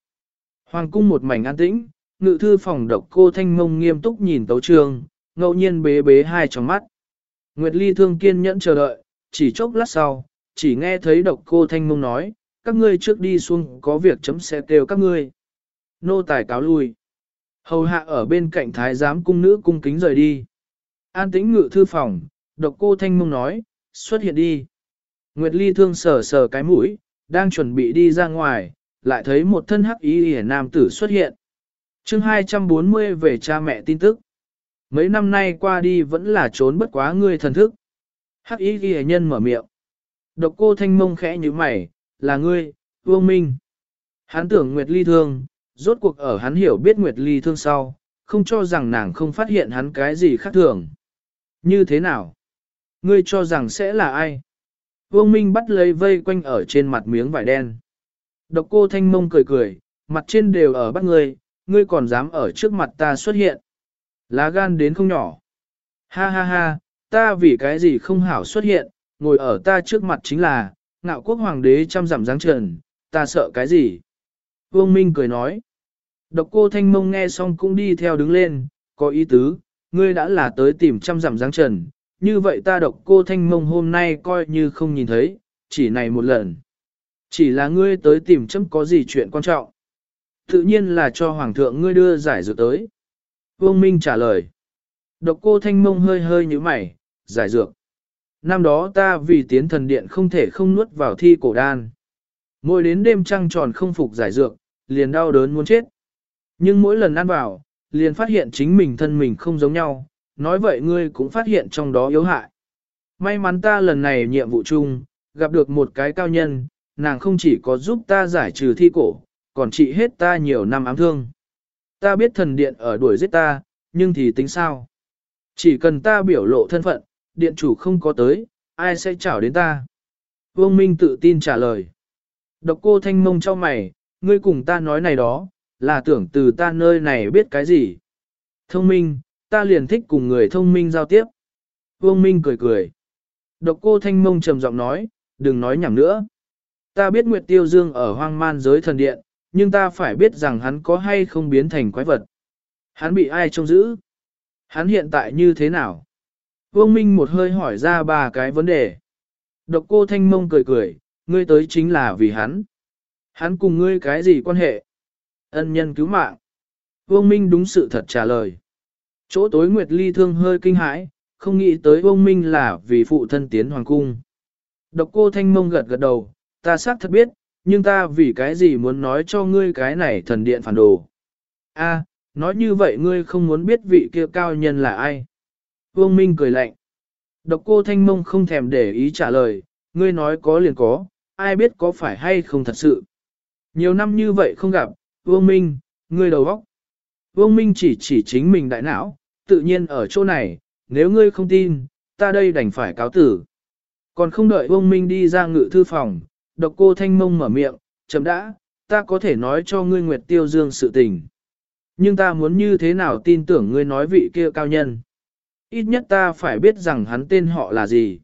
S1: Hoàng cung một mảnh an tĩnh, ngự thư phòng độc cô thanh mông nghiêm túc nhìn tấu trường, ngẫu nhiên bế bế hai trong mắt. Nguyệt Ly thương kiên nhẫn chờ đợi, chỉ chốc lát sau, chỉ nghe thấy độc cô thanh mông nói, các ngươi trước đi xuống có việc chấm sẽ kêu các ngươi. Nô tài cáo lui. Hầu hạ ở bên cạnh thái giám cung nữ cung kính rời đi. An tĩnh ngự thư phòng, độc cô thanh mông nói, xuất hiện đi. Nguyệt Ly thương sờ sờ cái mũi, đang chuẩn bị đi ra ngoài, lại thấy một thân hắc ý hề nam tử xuất hiện. chương 240 về cha mẹ tin tức. Mấy năm nay qua đi vẫn là trốn bất quá ngươi thần thức. Hắc ý ghi nhân mở miệng. Độc cô thanh mông khẽ như mày, là ngươi, vương minh. Hắn tưởng Nguyệt Ly thương, rốt cuộc ở hắn hiểu biết Nguyệt Ly thương sau, không cho rằng nàng không phát hiện hắn cái gì khác thường. Như thế nào? Ngươi cho rằng sẽ là ai? Vương Minh bắt lấy vây quanh ở trên mặt miếng vải đen. Độc cô thanh mông cười cười, mặt trên đều ở bắt ngươi, ngươi còn dám ở trước mặt ta xuất hiện. Lá gan đến không nhỏ. Ha ha ha, ta vì cái gì không hảo xuất hiện, ngồi ở ta trước mặt chính là, ngạo quốc hoàng đế trăm giảm dáng trần, ta sợ cái gì? Vương Minh cười nói. Độc cô thanh mông nghe xong cũng đi theo đứng lên, có ý tứ, ngươi đã là tới tìm trăm giảm dáng trần, như vậy ta độc cô thanh mông hôm nay coi như không nhìn thấy, chỉ này một lần. Chỉ là ngươi tới tìm chấm có gì chuyện quan trọng. Tự nhiên là cho hoàng thượng ngươi đưa giải dược tới. Vương Minh trả lời. Độc cô thanh mông hơi hơi như mày, giải dược. Năm đó ta vì tiến thần điện không thể không nuốt vào thi cổ đan. Mỗi đến đêm trăng tròn không phục giải dược, liền đau đớn muốn chết. Nhưng mỗi lần ăn vào, liền phát hiện chính mình thân mình không giống nhau, nói vậy ngươi cũng phát hiện trong đó yếu hại. May mắn ta lần này nhiệm vụ chung, gặp được một cái cao nhân, nàng không chỉ có giúp ta giải trừ thi cổ, còn trị hết ta nhiều năm ám thương. Ta biết thần điện ở đuổi giết ta, nhưng thì tính sao? Chỉ cần ta biểu lộ thân phận, điện chủ không có tới, ai sẽ chảo đến ta? Vương Minh tự tin trả lời. Độc cô thanh mông cho mày, ngươi cùng ta nói này đó, là tưởng từ ta nơi này biết cái gì? Thông minh, ta liền thích cùng người thông minh giao tiếp. Vương Minh cười cười. Độc cô thanh mông trầm giọng nói, đừng nói nhảm nữa. Ta biết Nguyệt Tiêu Dương ở hoang man giới thần điện, nhưng ta phải biết rằng hắn có hay không biến thành quái vật. Hắn bị ai trông giữ? Hắn hiện tại như thế nào? Vương Minh một hơi hỏi ra ba cái vấn đề. Độc cô thanh mông cười cười, ngươi tới chính là vì hắn. Hắn cùng ngươi cái gì quan hệ? Ân nhân cứu mạng. Vương Minh đúng sự thật trả lời. Chỗ tối Nguyệt Ly thương hơi kinh hãi, không nghĩ tới Vương Minh là vì phụ thân tiến hoàng cung. Độc cô thanh mông gật gật đầu, ta xác thật biết, nhưng ta vì cái gì muốn nói cho ngươi cái này thần điện phản đồ. A, nói như vậy ngươi không muốn biết vị kia cao nhân là ai. Vương Minh cười lạnh. Độc cô thanh mông không thèm để ý trả lời, ngươi nói có liền có, ai biết có phải hay không thật sự. Nhiều năm như vậy không gặp, Vương Minh, ngươi đầu óc. Vương Minh chỉ chỉ chính mình đại não, tự nhiên ở chỗ này, nếu ngươi không tin, ta đây đành phải cáo tử. Còn không đợi Vương Minh đi ra ngự thư phòng, độc cô thanh mông mở miệng, chấm đã, ta có thể nói cho ngươi Nguyệt Tiêu Dương sự tình. Nhưng ta muốn như thế nào tin tưởng ngươi nói vị kia cao nhân. Ít nhất ta phải biết rằng hắn tên họ là gì.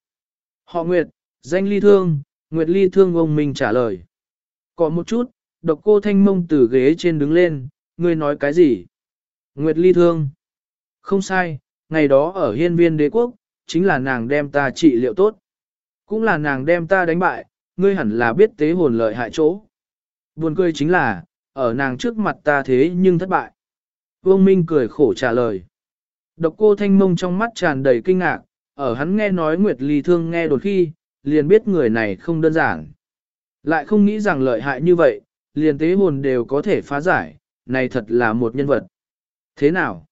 S1: Họ Nguyệt, danh ly thương, Nguyệt ly thương ông Minh trả lời. Có một chút, độc cô thanh mông từ ghế trên đứng lên, ngươi nói cái gì? Nguyệt ly thương. Không sai, ngày đó ở hiên viên đế quốc, chính là nàng đem ta trị liệu tốt. Cũng là nàng đem ta đánh bại, ngươi hẳn là biết tế hồn lợi hại chỗ. Buồn cười chính là, ở nàng trước mặt ta thế nhưng thất bại. Vương Minh cười khổ trả lời. Độc cô thanh mông trong mắt tràn đầy kinh ngạc, ở hắn nghe nói Nguyệt Ly Thương nghe đột khi, liền biết người này không đơn giản. Lại không nghĩ rằng lợi hại như vậy, liền tế hồn đều có thể phá giải, này thật là một nhân vật. Thế nào?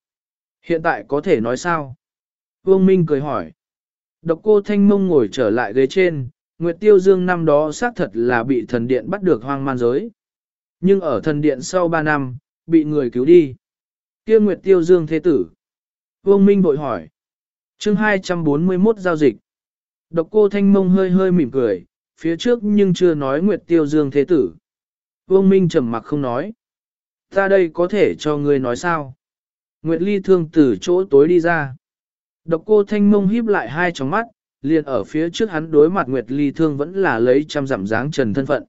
S1: Hiện tại có thể nói sao? Vương Minh cười hỏi. Độc cô thanh mông ngồi trở lại ghế trên, Nguyệt Tiêu Dương năm đó xác thật là bị thần điện bắt được hoang man giới. Nhưng ở thần điện sau 3 năm, bị người cứu đi. kia Nguyệt Tiêu Dương thế tử. Vương Minh bội hỏi. chương 241 giao dịch. Độc cô thanh mông hơi hơi mỉm cười, phía trước nhưng chưa nói Nguyệt Tiêu Dương thế tử. Vương Minh trầm mặc không nói. Ta đây có thể cho ngươi nói sao? Nguyệt Ly thương từ chỗ tối đi ra. Độc cô thanh mông híp lại hai tròng mắt, liền ở phía trước hắn đối mặt Nguyệt Ly thương vẫn là lấy trăm giảm dáng trần thân phận.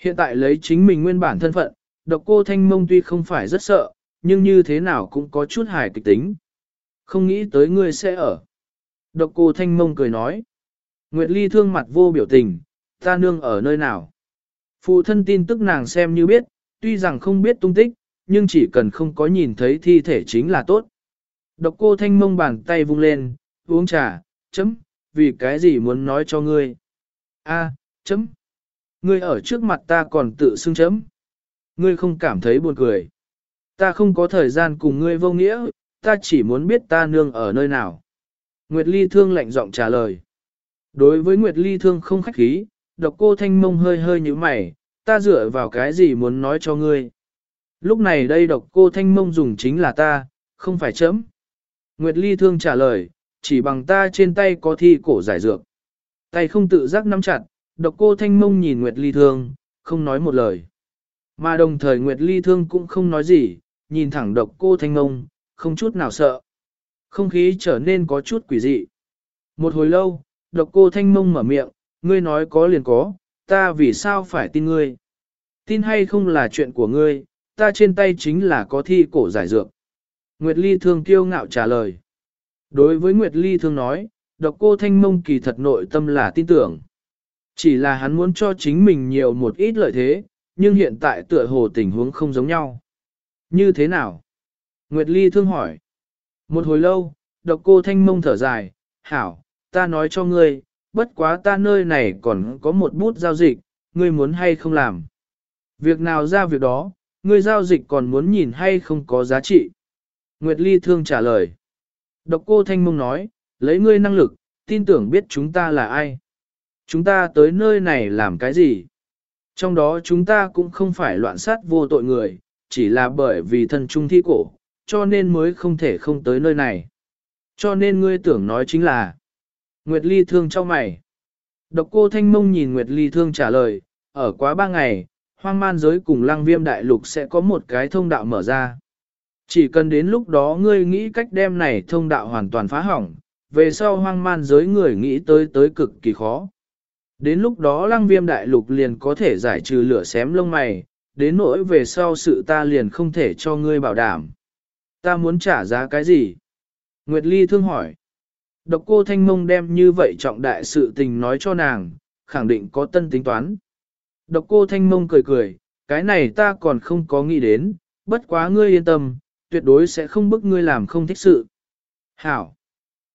S1: Hiện tại lấy chính mình nguyên bản thân phận, độc cô thanh mông tuy không phải rất sợ, nhưng như thế nào cũng có chút hài kịch tính. Không nghĩ tới ngươi sẽ ở. Độc cô thanh mông cười nói. Nguyệt Ly thương mặt vô biểu tình, ta nương ở nơi nào. Phụ thân tin tức nàng xem như biết, tuy rằng không biết tung tích, nhưng chỉ cần không có nhìn thấy thi thể chính là tốt. Độc cô thanh mông bàn tay vung lên, uống trà, chấm, vì cái gì muốn nói cho ngươi. A, chấm. Ngươi ở trước mặt ta còn tự xưng chấm. Ngươi không cảm thấy buồn cười. Ta không có thời gian cùng ngươi vô nghĩa, ta chỉ muốn biết ta nương ở nơi nào. Nguyệt Ly Thương lạnh giọng trả lời. Đối với Nguyệt Ly Thương không khách khí, độc cô thanh mông hơi hơi như mày, ta dựa vào cái gì muốn nói cho ngươi. Lúc này đây độc cô thanh mông dùng chính là ta, không phải chấm. Nguyệt Ly Thương trả lời, chỉ bằng ta trên tay có thi cổ giải dược. Tay không tự giác nắm chặt, độc cô thanh mông nhìn Nguyệt Ly Thương, không nói một lời. Mà đồng thời Nguyệt Ly Thương cũng không nói gì, nhìn thẳng độc cô thanh mông, không chút nào sợ. Không khí trở nên có chút quỷ dị. Một hồi lâu, độc cô thanh mông mở miệng, ngươi nói có liền có, ta vì sao phải tin ngươi? Tin hay không là chuyện của ngươi, ta trên tay chính là có thi cổ giải dược. Nguyệt Ly Thương kiêu ngạo trả lời. Đối với Nguyệt Ly Thương nói, độc cô thanh mông kỳ thật nội tâm là tin tưởng. Chỉ là hắn muốn cho chính mình nhiều một ít lợi thế, nhưng hiện tại tựa hồ tình huống không giống nhau. Như thế nào? Nguyệt Ly Thương hỏi. Một hồi lâu, độc cô thanh mông thở dài, hảo, ta nói cho ngươi, bất quá ta nơi này còn có một bút giao dịch, ngươi muốn hay không làm. Việc nào ra việc đó, ngươi giao dịch còn muốn nhìn hay không có giá trị. Nguyệt Ly thương trả lời. Độc cô Thanh Mông nói, lấy ngươi năng lực, tin tưởng biết chúng ta là ai. Chúng ta tới nơi này làm cái gì? Trong đó chúng ta cũng không phải loạn sát vô tội người, chỉ là bởi vì thân trung thi cổ, cho nên mới không thể không tới nơi này. Cho nên ngươi tưởng nói chính là Nguyệt Ly thương cho mày. Độc cô Thanh Mông nhìn Nguyệt Ly thương trả lời, ở quá ba ngày, hoang man giới cùng lăng viêm đại lục sẽ có một cái thông đạo mở ra. Chỉ cần đến lúc đó ngươi nghĩ cách đem này thông đạo hoàn toàn phá hỏng, về sau hoang man giới người nghĩ tới tới cực kỳ khó. Đến lúc đó lăng viêm đại lục liền có thể giải trừ lửa xém lông mày, đến nỗi về sau sự ta liền không thể cho ngươi bảo đảm. Ta muốn trả giá cái gì? Nguyệt Ly thương hỏi. Độc cô Thanh Mông đem như vậy trọng đại sự tình nói cho nàng, khẳng định có tân tính toán. Độc cô Thanh Mông cười cười, cái này ta còn không có nghĩ đến, bất quá ngươi yên tâm, tuyệt đối sẽ không bức ngươi làm không thích sự. Hảo!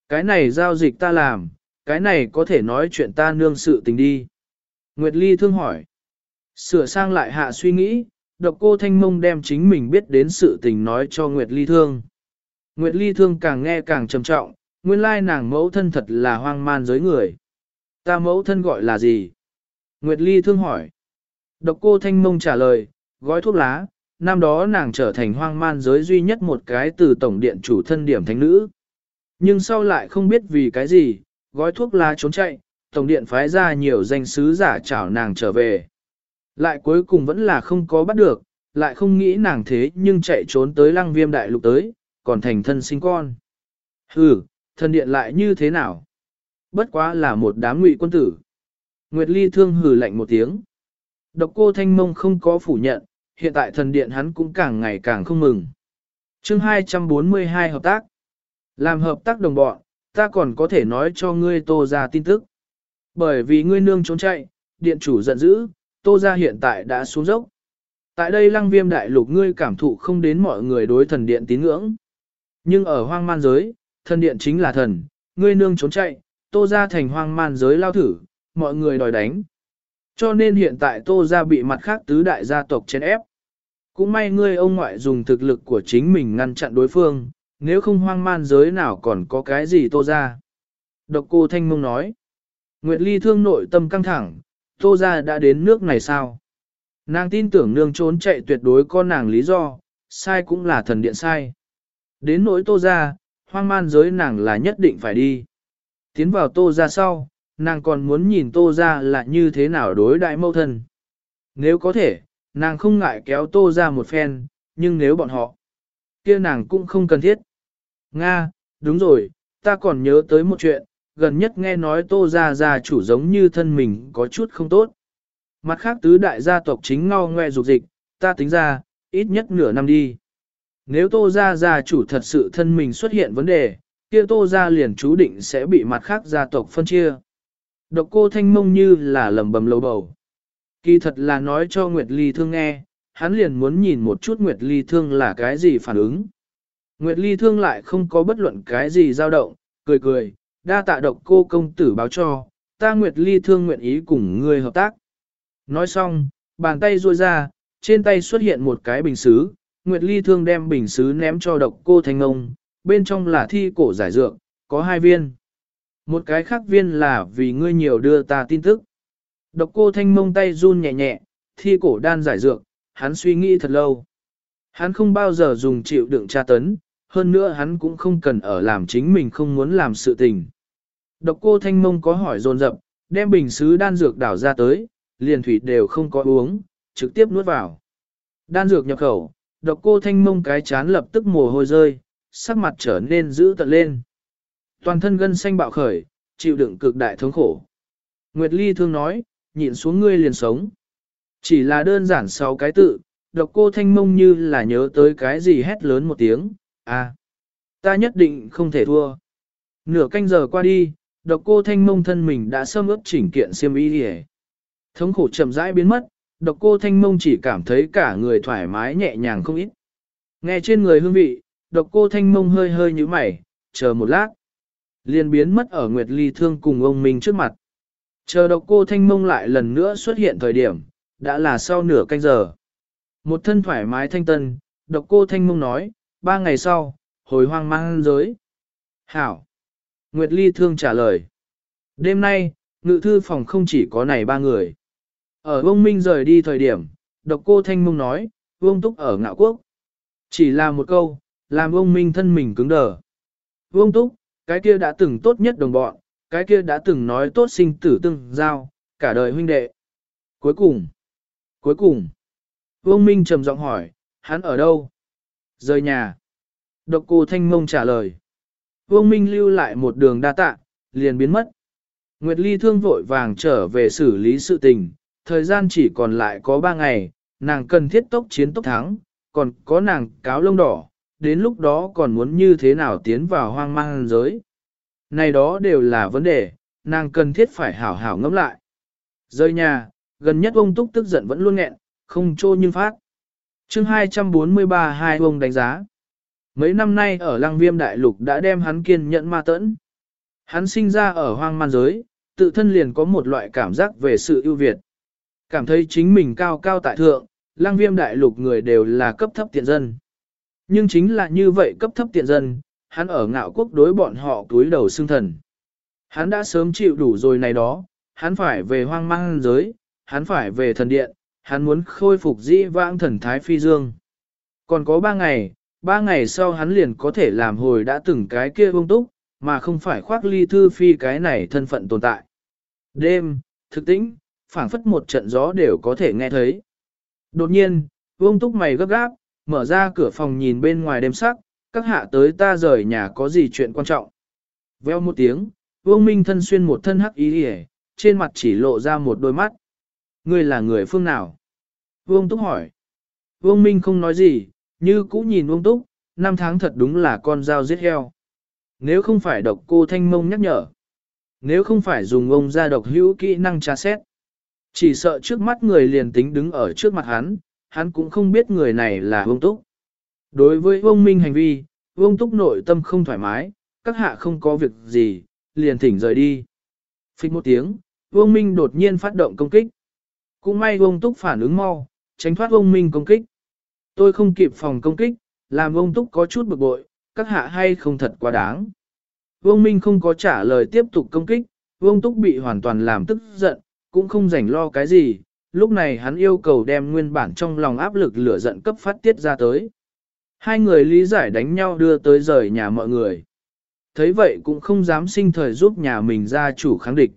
S1: Cái này giao dịch ta làm, cái này có thể nói chuyện ta nương sự tình đi. Nguyệt Ly thương hỏi. Sửa sang lại hạ suy nghĩ, độc cô Thanh Mông đem chính mình biết đến sự tình nói cho Nguyệt Ly thương. Nguyệt Ly thương càng nghe càng trầm trọng, nguyên lai nàng mẫu thân thật là hoang man giới người. Ta mẫu thân gọi là gì? Nguyệt Ly thương hỏi. Độc cô Thanh Mông trả lời, gói thuốc lá, năm đó nàng trở thành hoang man giới duy nhất một cái từ tổng điện chủ thân điểm thánh nữ. Nhưng sau lại không biết vì cái gì, gói thuốc lá trốn chạy, tổng điện phái ra nhiều danh sứ giả chảo nàng trở về. Lại cuối cùng vẫn là không có bắt được, lại không nghĩ nàng thế nhưng chạy trốn tới lăng viêm đại lục tới, còn thành thân sinh con. Hừ, thân điện lại như thế nào? Bất quá là một đám ngụy quân tử. Nguyệt Ly thương hừ lạnh một tiếng. Độc cô Thanh Mông không có phủ nhận, hiện tại thần điện hắn cũng càng ngày càng không mừng. chương 242 hợp tác. Làm hợp tác đồng bọn, ta còn có thể nói cho ngươi tô ra tin tức. Bởi vì ngươi nương trốn chạy, điện chủ giận dữ, tô ra hiện tại đã xuống dốc. Tại đây lăng viêm đại lục ngươi cảm thụ không đến mọi người đối thần điện tín ngưỡng. Nhưng ở hoang man giới, thần điện chính là thần, ngươi nương trốn chạy, tô ra thành hoang man giới lao thử, mọi người đòi đánh. Cho nên hiện tại tô gia bị mặt khác tứ đại gia tộc chèn ép. Cũng may ngươi ông ngoại dùng thực lực của chính mình ngăn chặn đối phương, nếu không hoang man giới nào còn có cái gì tô gia. Độc cô Thanh Mông nói. Nguyệt Ly thương nội tâm căng thẳng, tô gia đã đến nước này sao? Nàng tin tưởng nương trốn chạy tuyệt đối có nàng lý do, sai cũng là thần điện sai. Đến nỗi tô gia, hoang man giới nàng là nhất định phải đi. Tiến vào tô gia sau, nàng còn muốn nhìn tô ra là như thế nào đối đại mâu thân. Nếu có thể, nàng không ngại kéo tô ra một phen, nhưng nếu bọn họ, kia nàng cũng không cần thiết. Nga, đúng rồi, ta còn nhớ tới một chuyện, gần nhất nghe nói tô ra gia chủ giống như thân mình có chút không tốt. Mặt khác tứ đại gia tộc chính ngao ngoe dục dịch, ta tính ra, ít nhất nửa năm đi. Nếu tô ra gia chủ thật sự thân mình xuất hiện vấn đề, kia tô ra liền chú định sẽ bị mặt khác gia tộc phân chia. Độc cô thanh mông như là lầm bầm lầu bầu. Kỳ thật là nói cho Nguyệt Ly Thương nghe, hắn liền muốn nhìn một chút Nguyệt Ly Thương là cái gì phản ứng. Nguyệt Ly Thương lại không có bất luận cái gì dao động, cười cười, đa tạ độc cô công tử báo cho, ta Nguyệt Ly Thương nguyện ý cùng ngươi hợp tác. Nói xong, bàn tay ruôi ra, trên tay xuất hiện một cái bình xứ, Nguyệt Ly Thương đem bình xứ ném cho độc cô Thanh mông, bên trong là thi cổ giải dược, có hai viên. Một cái khác viên là vì ngươi nhiều đưa ta tin tức. Độc cô Thanh Mông tay run nhẹ nhẹ, thi cổ đan giải dược, hắn suy nghĩ thật lâu. Hắn không bao giờ dùng chịu đựng tra tấn, hơn nữa hắn cũng không cần ở làm chính mình không muốn làm sự tình. Độc cô Thanh Mông có hỏi dồn dập, đem bình sứ đan dược đảo ra tới, liền thủy đều không có uống, trực tiếp nuốt vào. Đan dược nhập khẩu, độc cô Thanh Mông cái chán lập tức mồ hôi rơi, sắc mặt trở nên dữ tận lên. Toàn thân gân xanh bạo khởi, chịu đựng cực đại thống khổ. Nguyệt Ly thương nói, nhịn xuống ngươi liền sống. Chỉ là đơn giản sáu cái tự, độc cô thanh mông như là nhớ tới cái gì hét lớn một tiếng, à, ta nhất định không thể thua. Nửa canh giờ qua đi, độc cô thanh mông thân mình đã sơm ướp chỉnh kiện xiêm y hề. Thống khổ chậm rãi biến mất, độc cô thanh mông chỉ cảm thấy cả người thoải mái nhẹ nhàng không ít. Nghe trên người hương vị, độc cô thanh mông hơi hơi như mày, chờ một lát. Liền biến mất ở Nguyệt Ly Thương cùng ông Minh trước mặt. Chờ độc cô thanh mông lại lần nữa xuất hiện thời điểm, đã là sau nửa canh giờ. Một thân thoải mái thanh tân, độc cô thanh mông nói, ba ngày sau, hồi hoang mang giới. Hảo. Nguyệt Ly Thương trả lời. Đêm nay, ngự thư phòng không chỉ có này ba người. Ở ông Minh rời đi thời điểm, độc cô thanh mông nói, vương túc ở ngạo quốc. Chỉ là một câu, làm ông Minh thân mình cứng đờ. Vương túc, cái kia đã từng tốt nhất đồng bọn, cái kia đã từng nói tốt sinh tử tương giao, cả đời huynh đệ. Cuối cùng, cuối cùng, Vương Minh trầm giọng hỏi, hắn ở đâu? Rời nhà. Độc cô Thanh Mông trả lời. Vương Minh lưu lại một đường đa tạ, liền biến mất. Nguyệt Ly thương vội vàng trở về xử lý sự tình, thời gian chỉ còn lại có ba ngày, nàng cần thiết tốc chiến tốc thắng, còn có nàng cáo lông đỏ, đến lúc đó còn muốn như thế nào tiến vào hoang mang giới. Này đó đều là vấn đề, nàng cần thiết phải hảo hảo ngẫm lại. Rơi nhà, gần nhất ông Túc tức giận vẫn luôn nghẹn, không trô nhưng phát. chương 243 hai ông đánh giá. Mấy năm nay ở lăng viêm đại lục đã đem hắn kiên nhẫn ma tẫn. Hắn sinh ra ở hoang man giới, tự thân liền có một loại cảm giác về sự ưu việt. Cảm thấy chính mình cao cao tại thượng, lăng viêm đại lục người đều là cấp thấp tiện dân. Nhưng chính là như vậy cấp thấp tiện dân, hắn ở ngạo quốc đối bọn họ túi đầu xương thần. Hắn đã sớm chịu đủ rồi này đó, hắn phải về hoang mang giới, hắn phải về thần điện, hắn muốn khôi phục dĩ vãng thần thái phi dương. Còn có ba ngày, ba ngày sau hắn liền có thể làm hồi đã từng cái kia bông túc, mà không phải khoác ly thư phi cái này thân phận tồn tại. Đêm, thực tĩnh, phảng phất một trận gió đều có thể nghe thấy. Đột nhiên, vương túc mày gấp gáp, mở ra cửa phòng nhìn bên ngoài đêm sắc, các hạ tới ta rời nhà có gì chuyện quan trọng. Veo một tiếng, vương minh thân xuyên một thân hắc ý hề, trên mặt chỉ lộ ra một đôi mắt. Ngươi là người phương nào? Vương Túc hỏi. Vương Minh không nói gì, như cũ nhìn Vương Túc, năm tháng thật đúng là con dao giết heo. Nếu không phải độc cô thanh mông nhắc nhở. Nếu không phải dùng ông ra độc hữu kỹ năng tra xét. Chỉ sợ trước mắt người liền tính đứng ở trước mặt hắn, hắn cũng không biết người này là Vương Túc. Đối với Vương Minh hành vi, Vương Túc nội tâm không thoải mái, các hạ không có việc gì, liền thỉnh rời đi. Phích một tiếng, Vương Minh đột nhiên phát động công kích. Cũng may Vương Túc phản ứng mau, tránh thoát Vương Minh công kích. Tôi không kịp phòng công kích, làm Vương Túc có chút bực bội, các hạ hay không thật quá đáng. Vương Minh không có trả lời tiếp tục công kích, Vương Túc bị hoàn toàn làm tức giận, cũng không rảnh lo cái gì, lúc này hắn yêu cầu đem nguyên bản trong lòng áp lực lửa giận cấp phát tiết ra tới. Hai người lý giải đánh nhau đưa tới rời nhà mọi người. Thấy vậy cũng không dám sinh thời giúp nhà mình ra chủ kháng địch.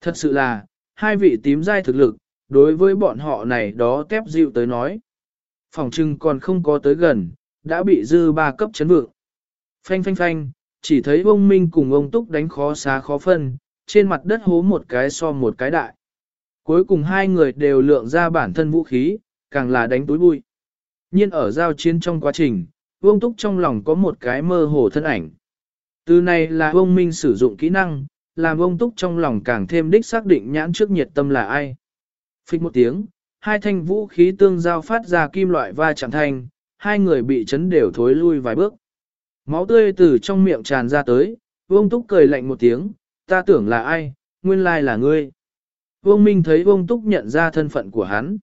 S1: Thật sự là, hai vị tím dai thực lực, đối với bọn họ này đó tép dịu tới nói. Phòng trưng còn không có tới gần, đã bị dư ba cấp chấn vượng. Phanh phanh phanh, chỉ thấy ông Minh cùng ông Túc đánh khó xá khó phân, trên mặt đất hố một cái so một cái đại. Cuối cùng hai người đều lượng ra bản thân vũ khí, càng là đánh túi bụi. Nhiên ở giao chiến trong quá trình, Vương Túc trong lòng có một cái mơ hồ thân ảnh. Từ này là Vương Minh sử dụng kỹ năng, làm Vương Túc trong lòng càng thêm đích xác định nhãn trước nhiệt tâm là ai. Phích một tiếng, hai thanh vũ khí tương giao phát ra kim loại va chạm thanh, hai người bị chấn đều thối lui vài bước. Máu tươi từ trong miệng tràn ra tới, Vương Túc cười lạnh một tiếng, ta tưởng là ai, nguyên lai là ngươi. Vương Minh thấy Vương Túc nhận ra thân phận của hắn.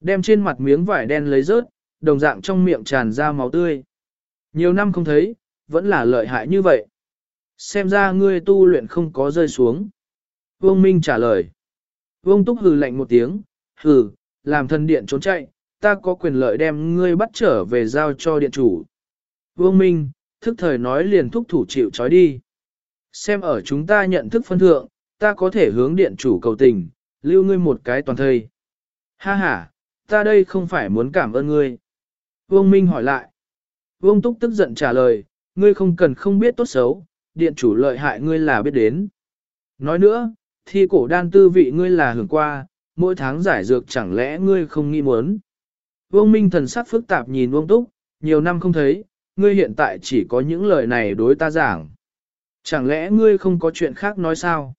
S1: Đem trên mặt miếng vải đen lấy rớt, đồng dạng trong miệng tràn ra máu tươi. Nhiều năm không thấy, vẫn là lợi hại như vậy. Xem ra ngươi tu luyện không có rơi xuống. Vương Minh trả lời. Vương Túc hừ lạnh một tiếng, hừ, làm thân điện trốn chạy, ta có quyền lợi đem ngươi bắt trở về giao cho điện chủ. Vương Minh, thức thời nói liền thúc thủ chịu trói đi. Xem ở chúng ta nhận thức phân thượng, ta có thể hướng điện chủ cầu tình, lưu ngươi một cái toàn thây. Ha ha, ta đây không phải muốn cảm ơn ngươi. Vương Minh hỏi lại. Vương Túc tức giận trả lời, ngươi không cần không biết tốt xấu, điện chủ lợi hại ngươi là biết đến. Nói nữa, thi cổ đan tư vị ngươi là hưởng qua, mỗi tháng giải dược chẳng lẽ ngươi không nghĩ muốn. Vương Minh thần sắc phức tạp nhìn Vương Túc, nhiều năm không thấy, ngươi hiện tại chỉ có những lời này đối ta giảng. Chẳng lẽ ngươi không có chuyện khác nói sao?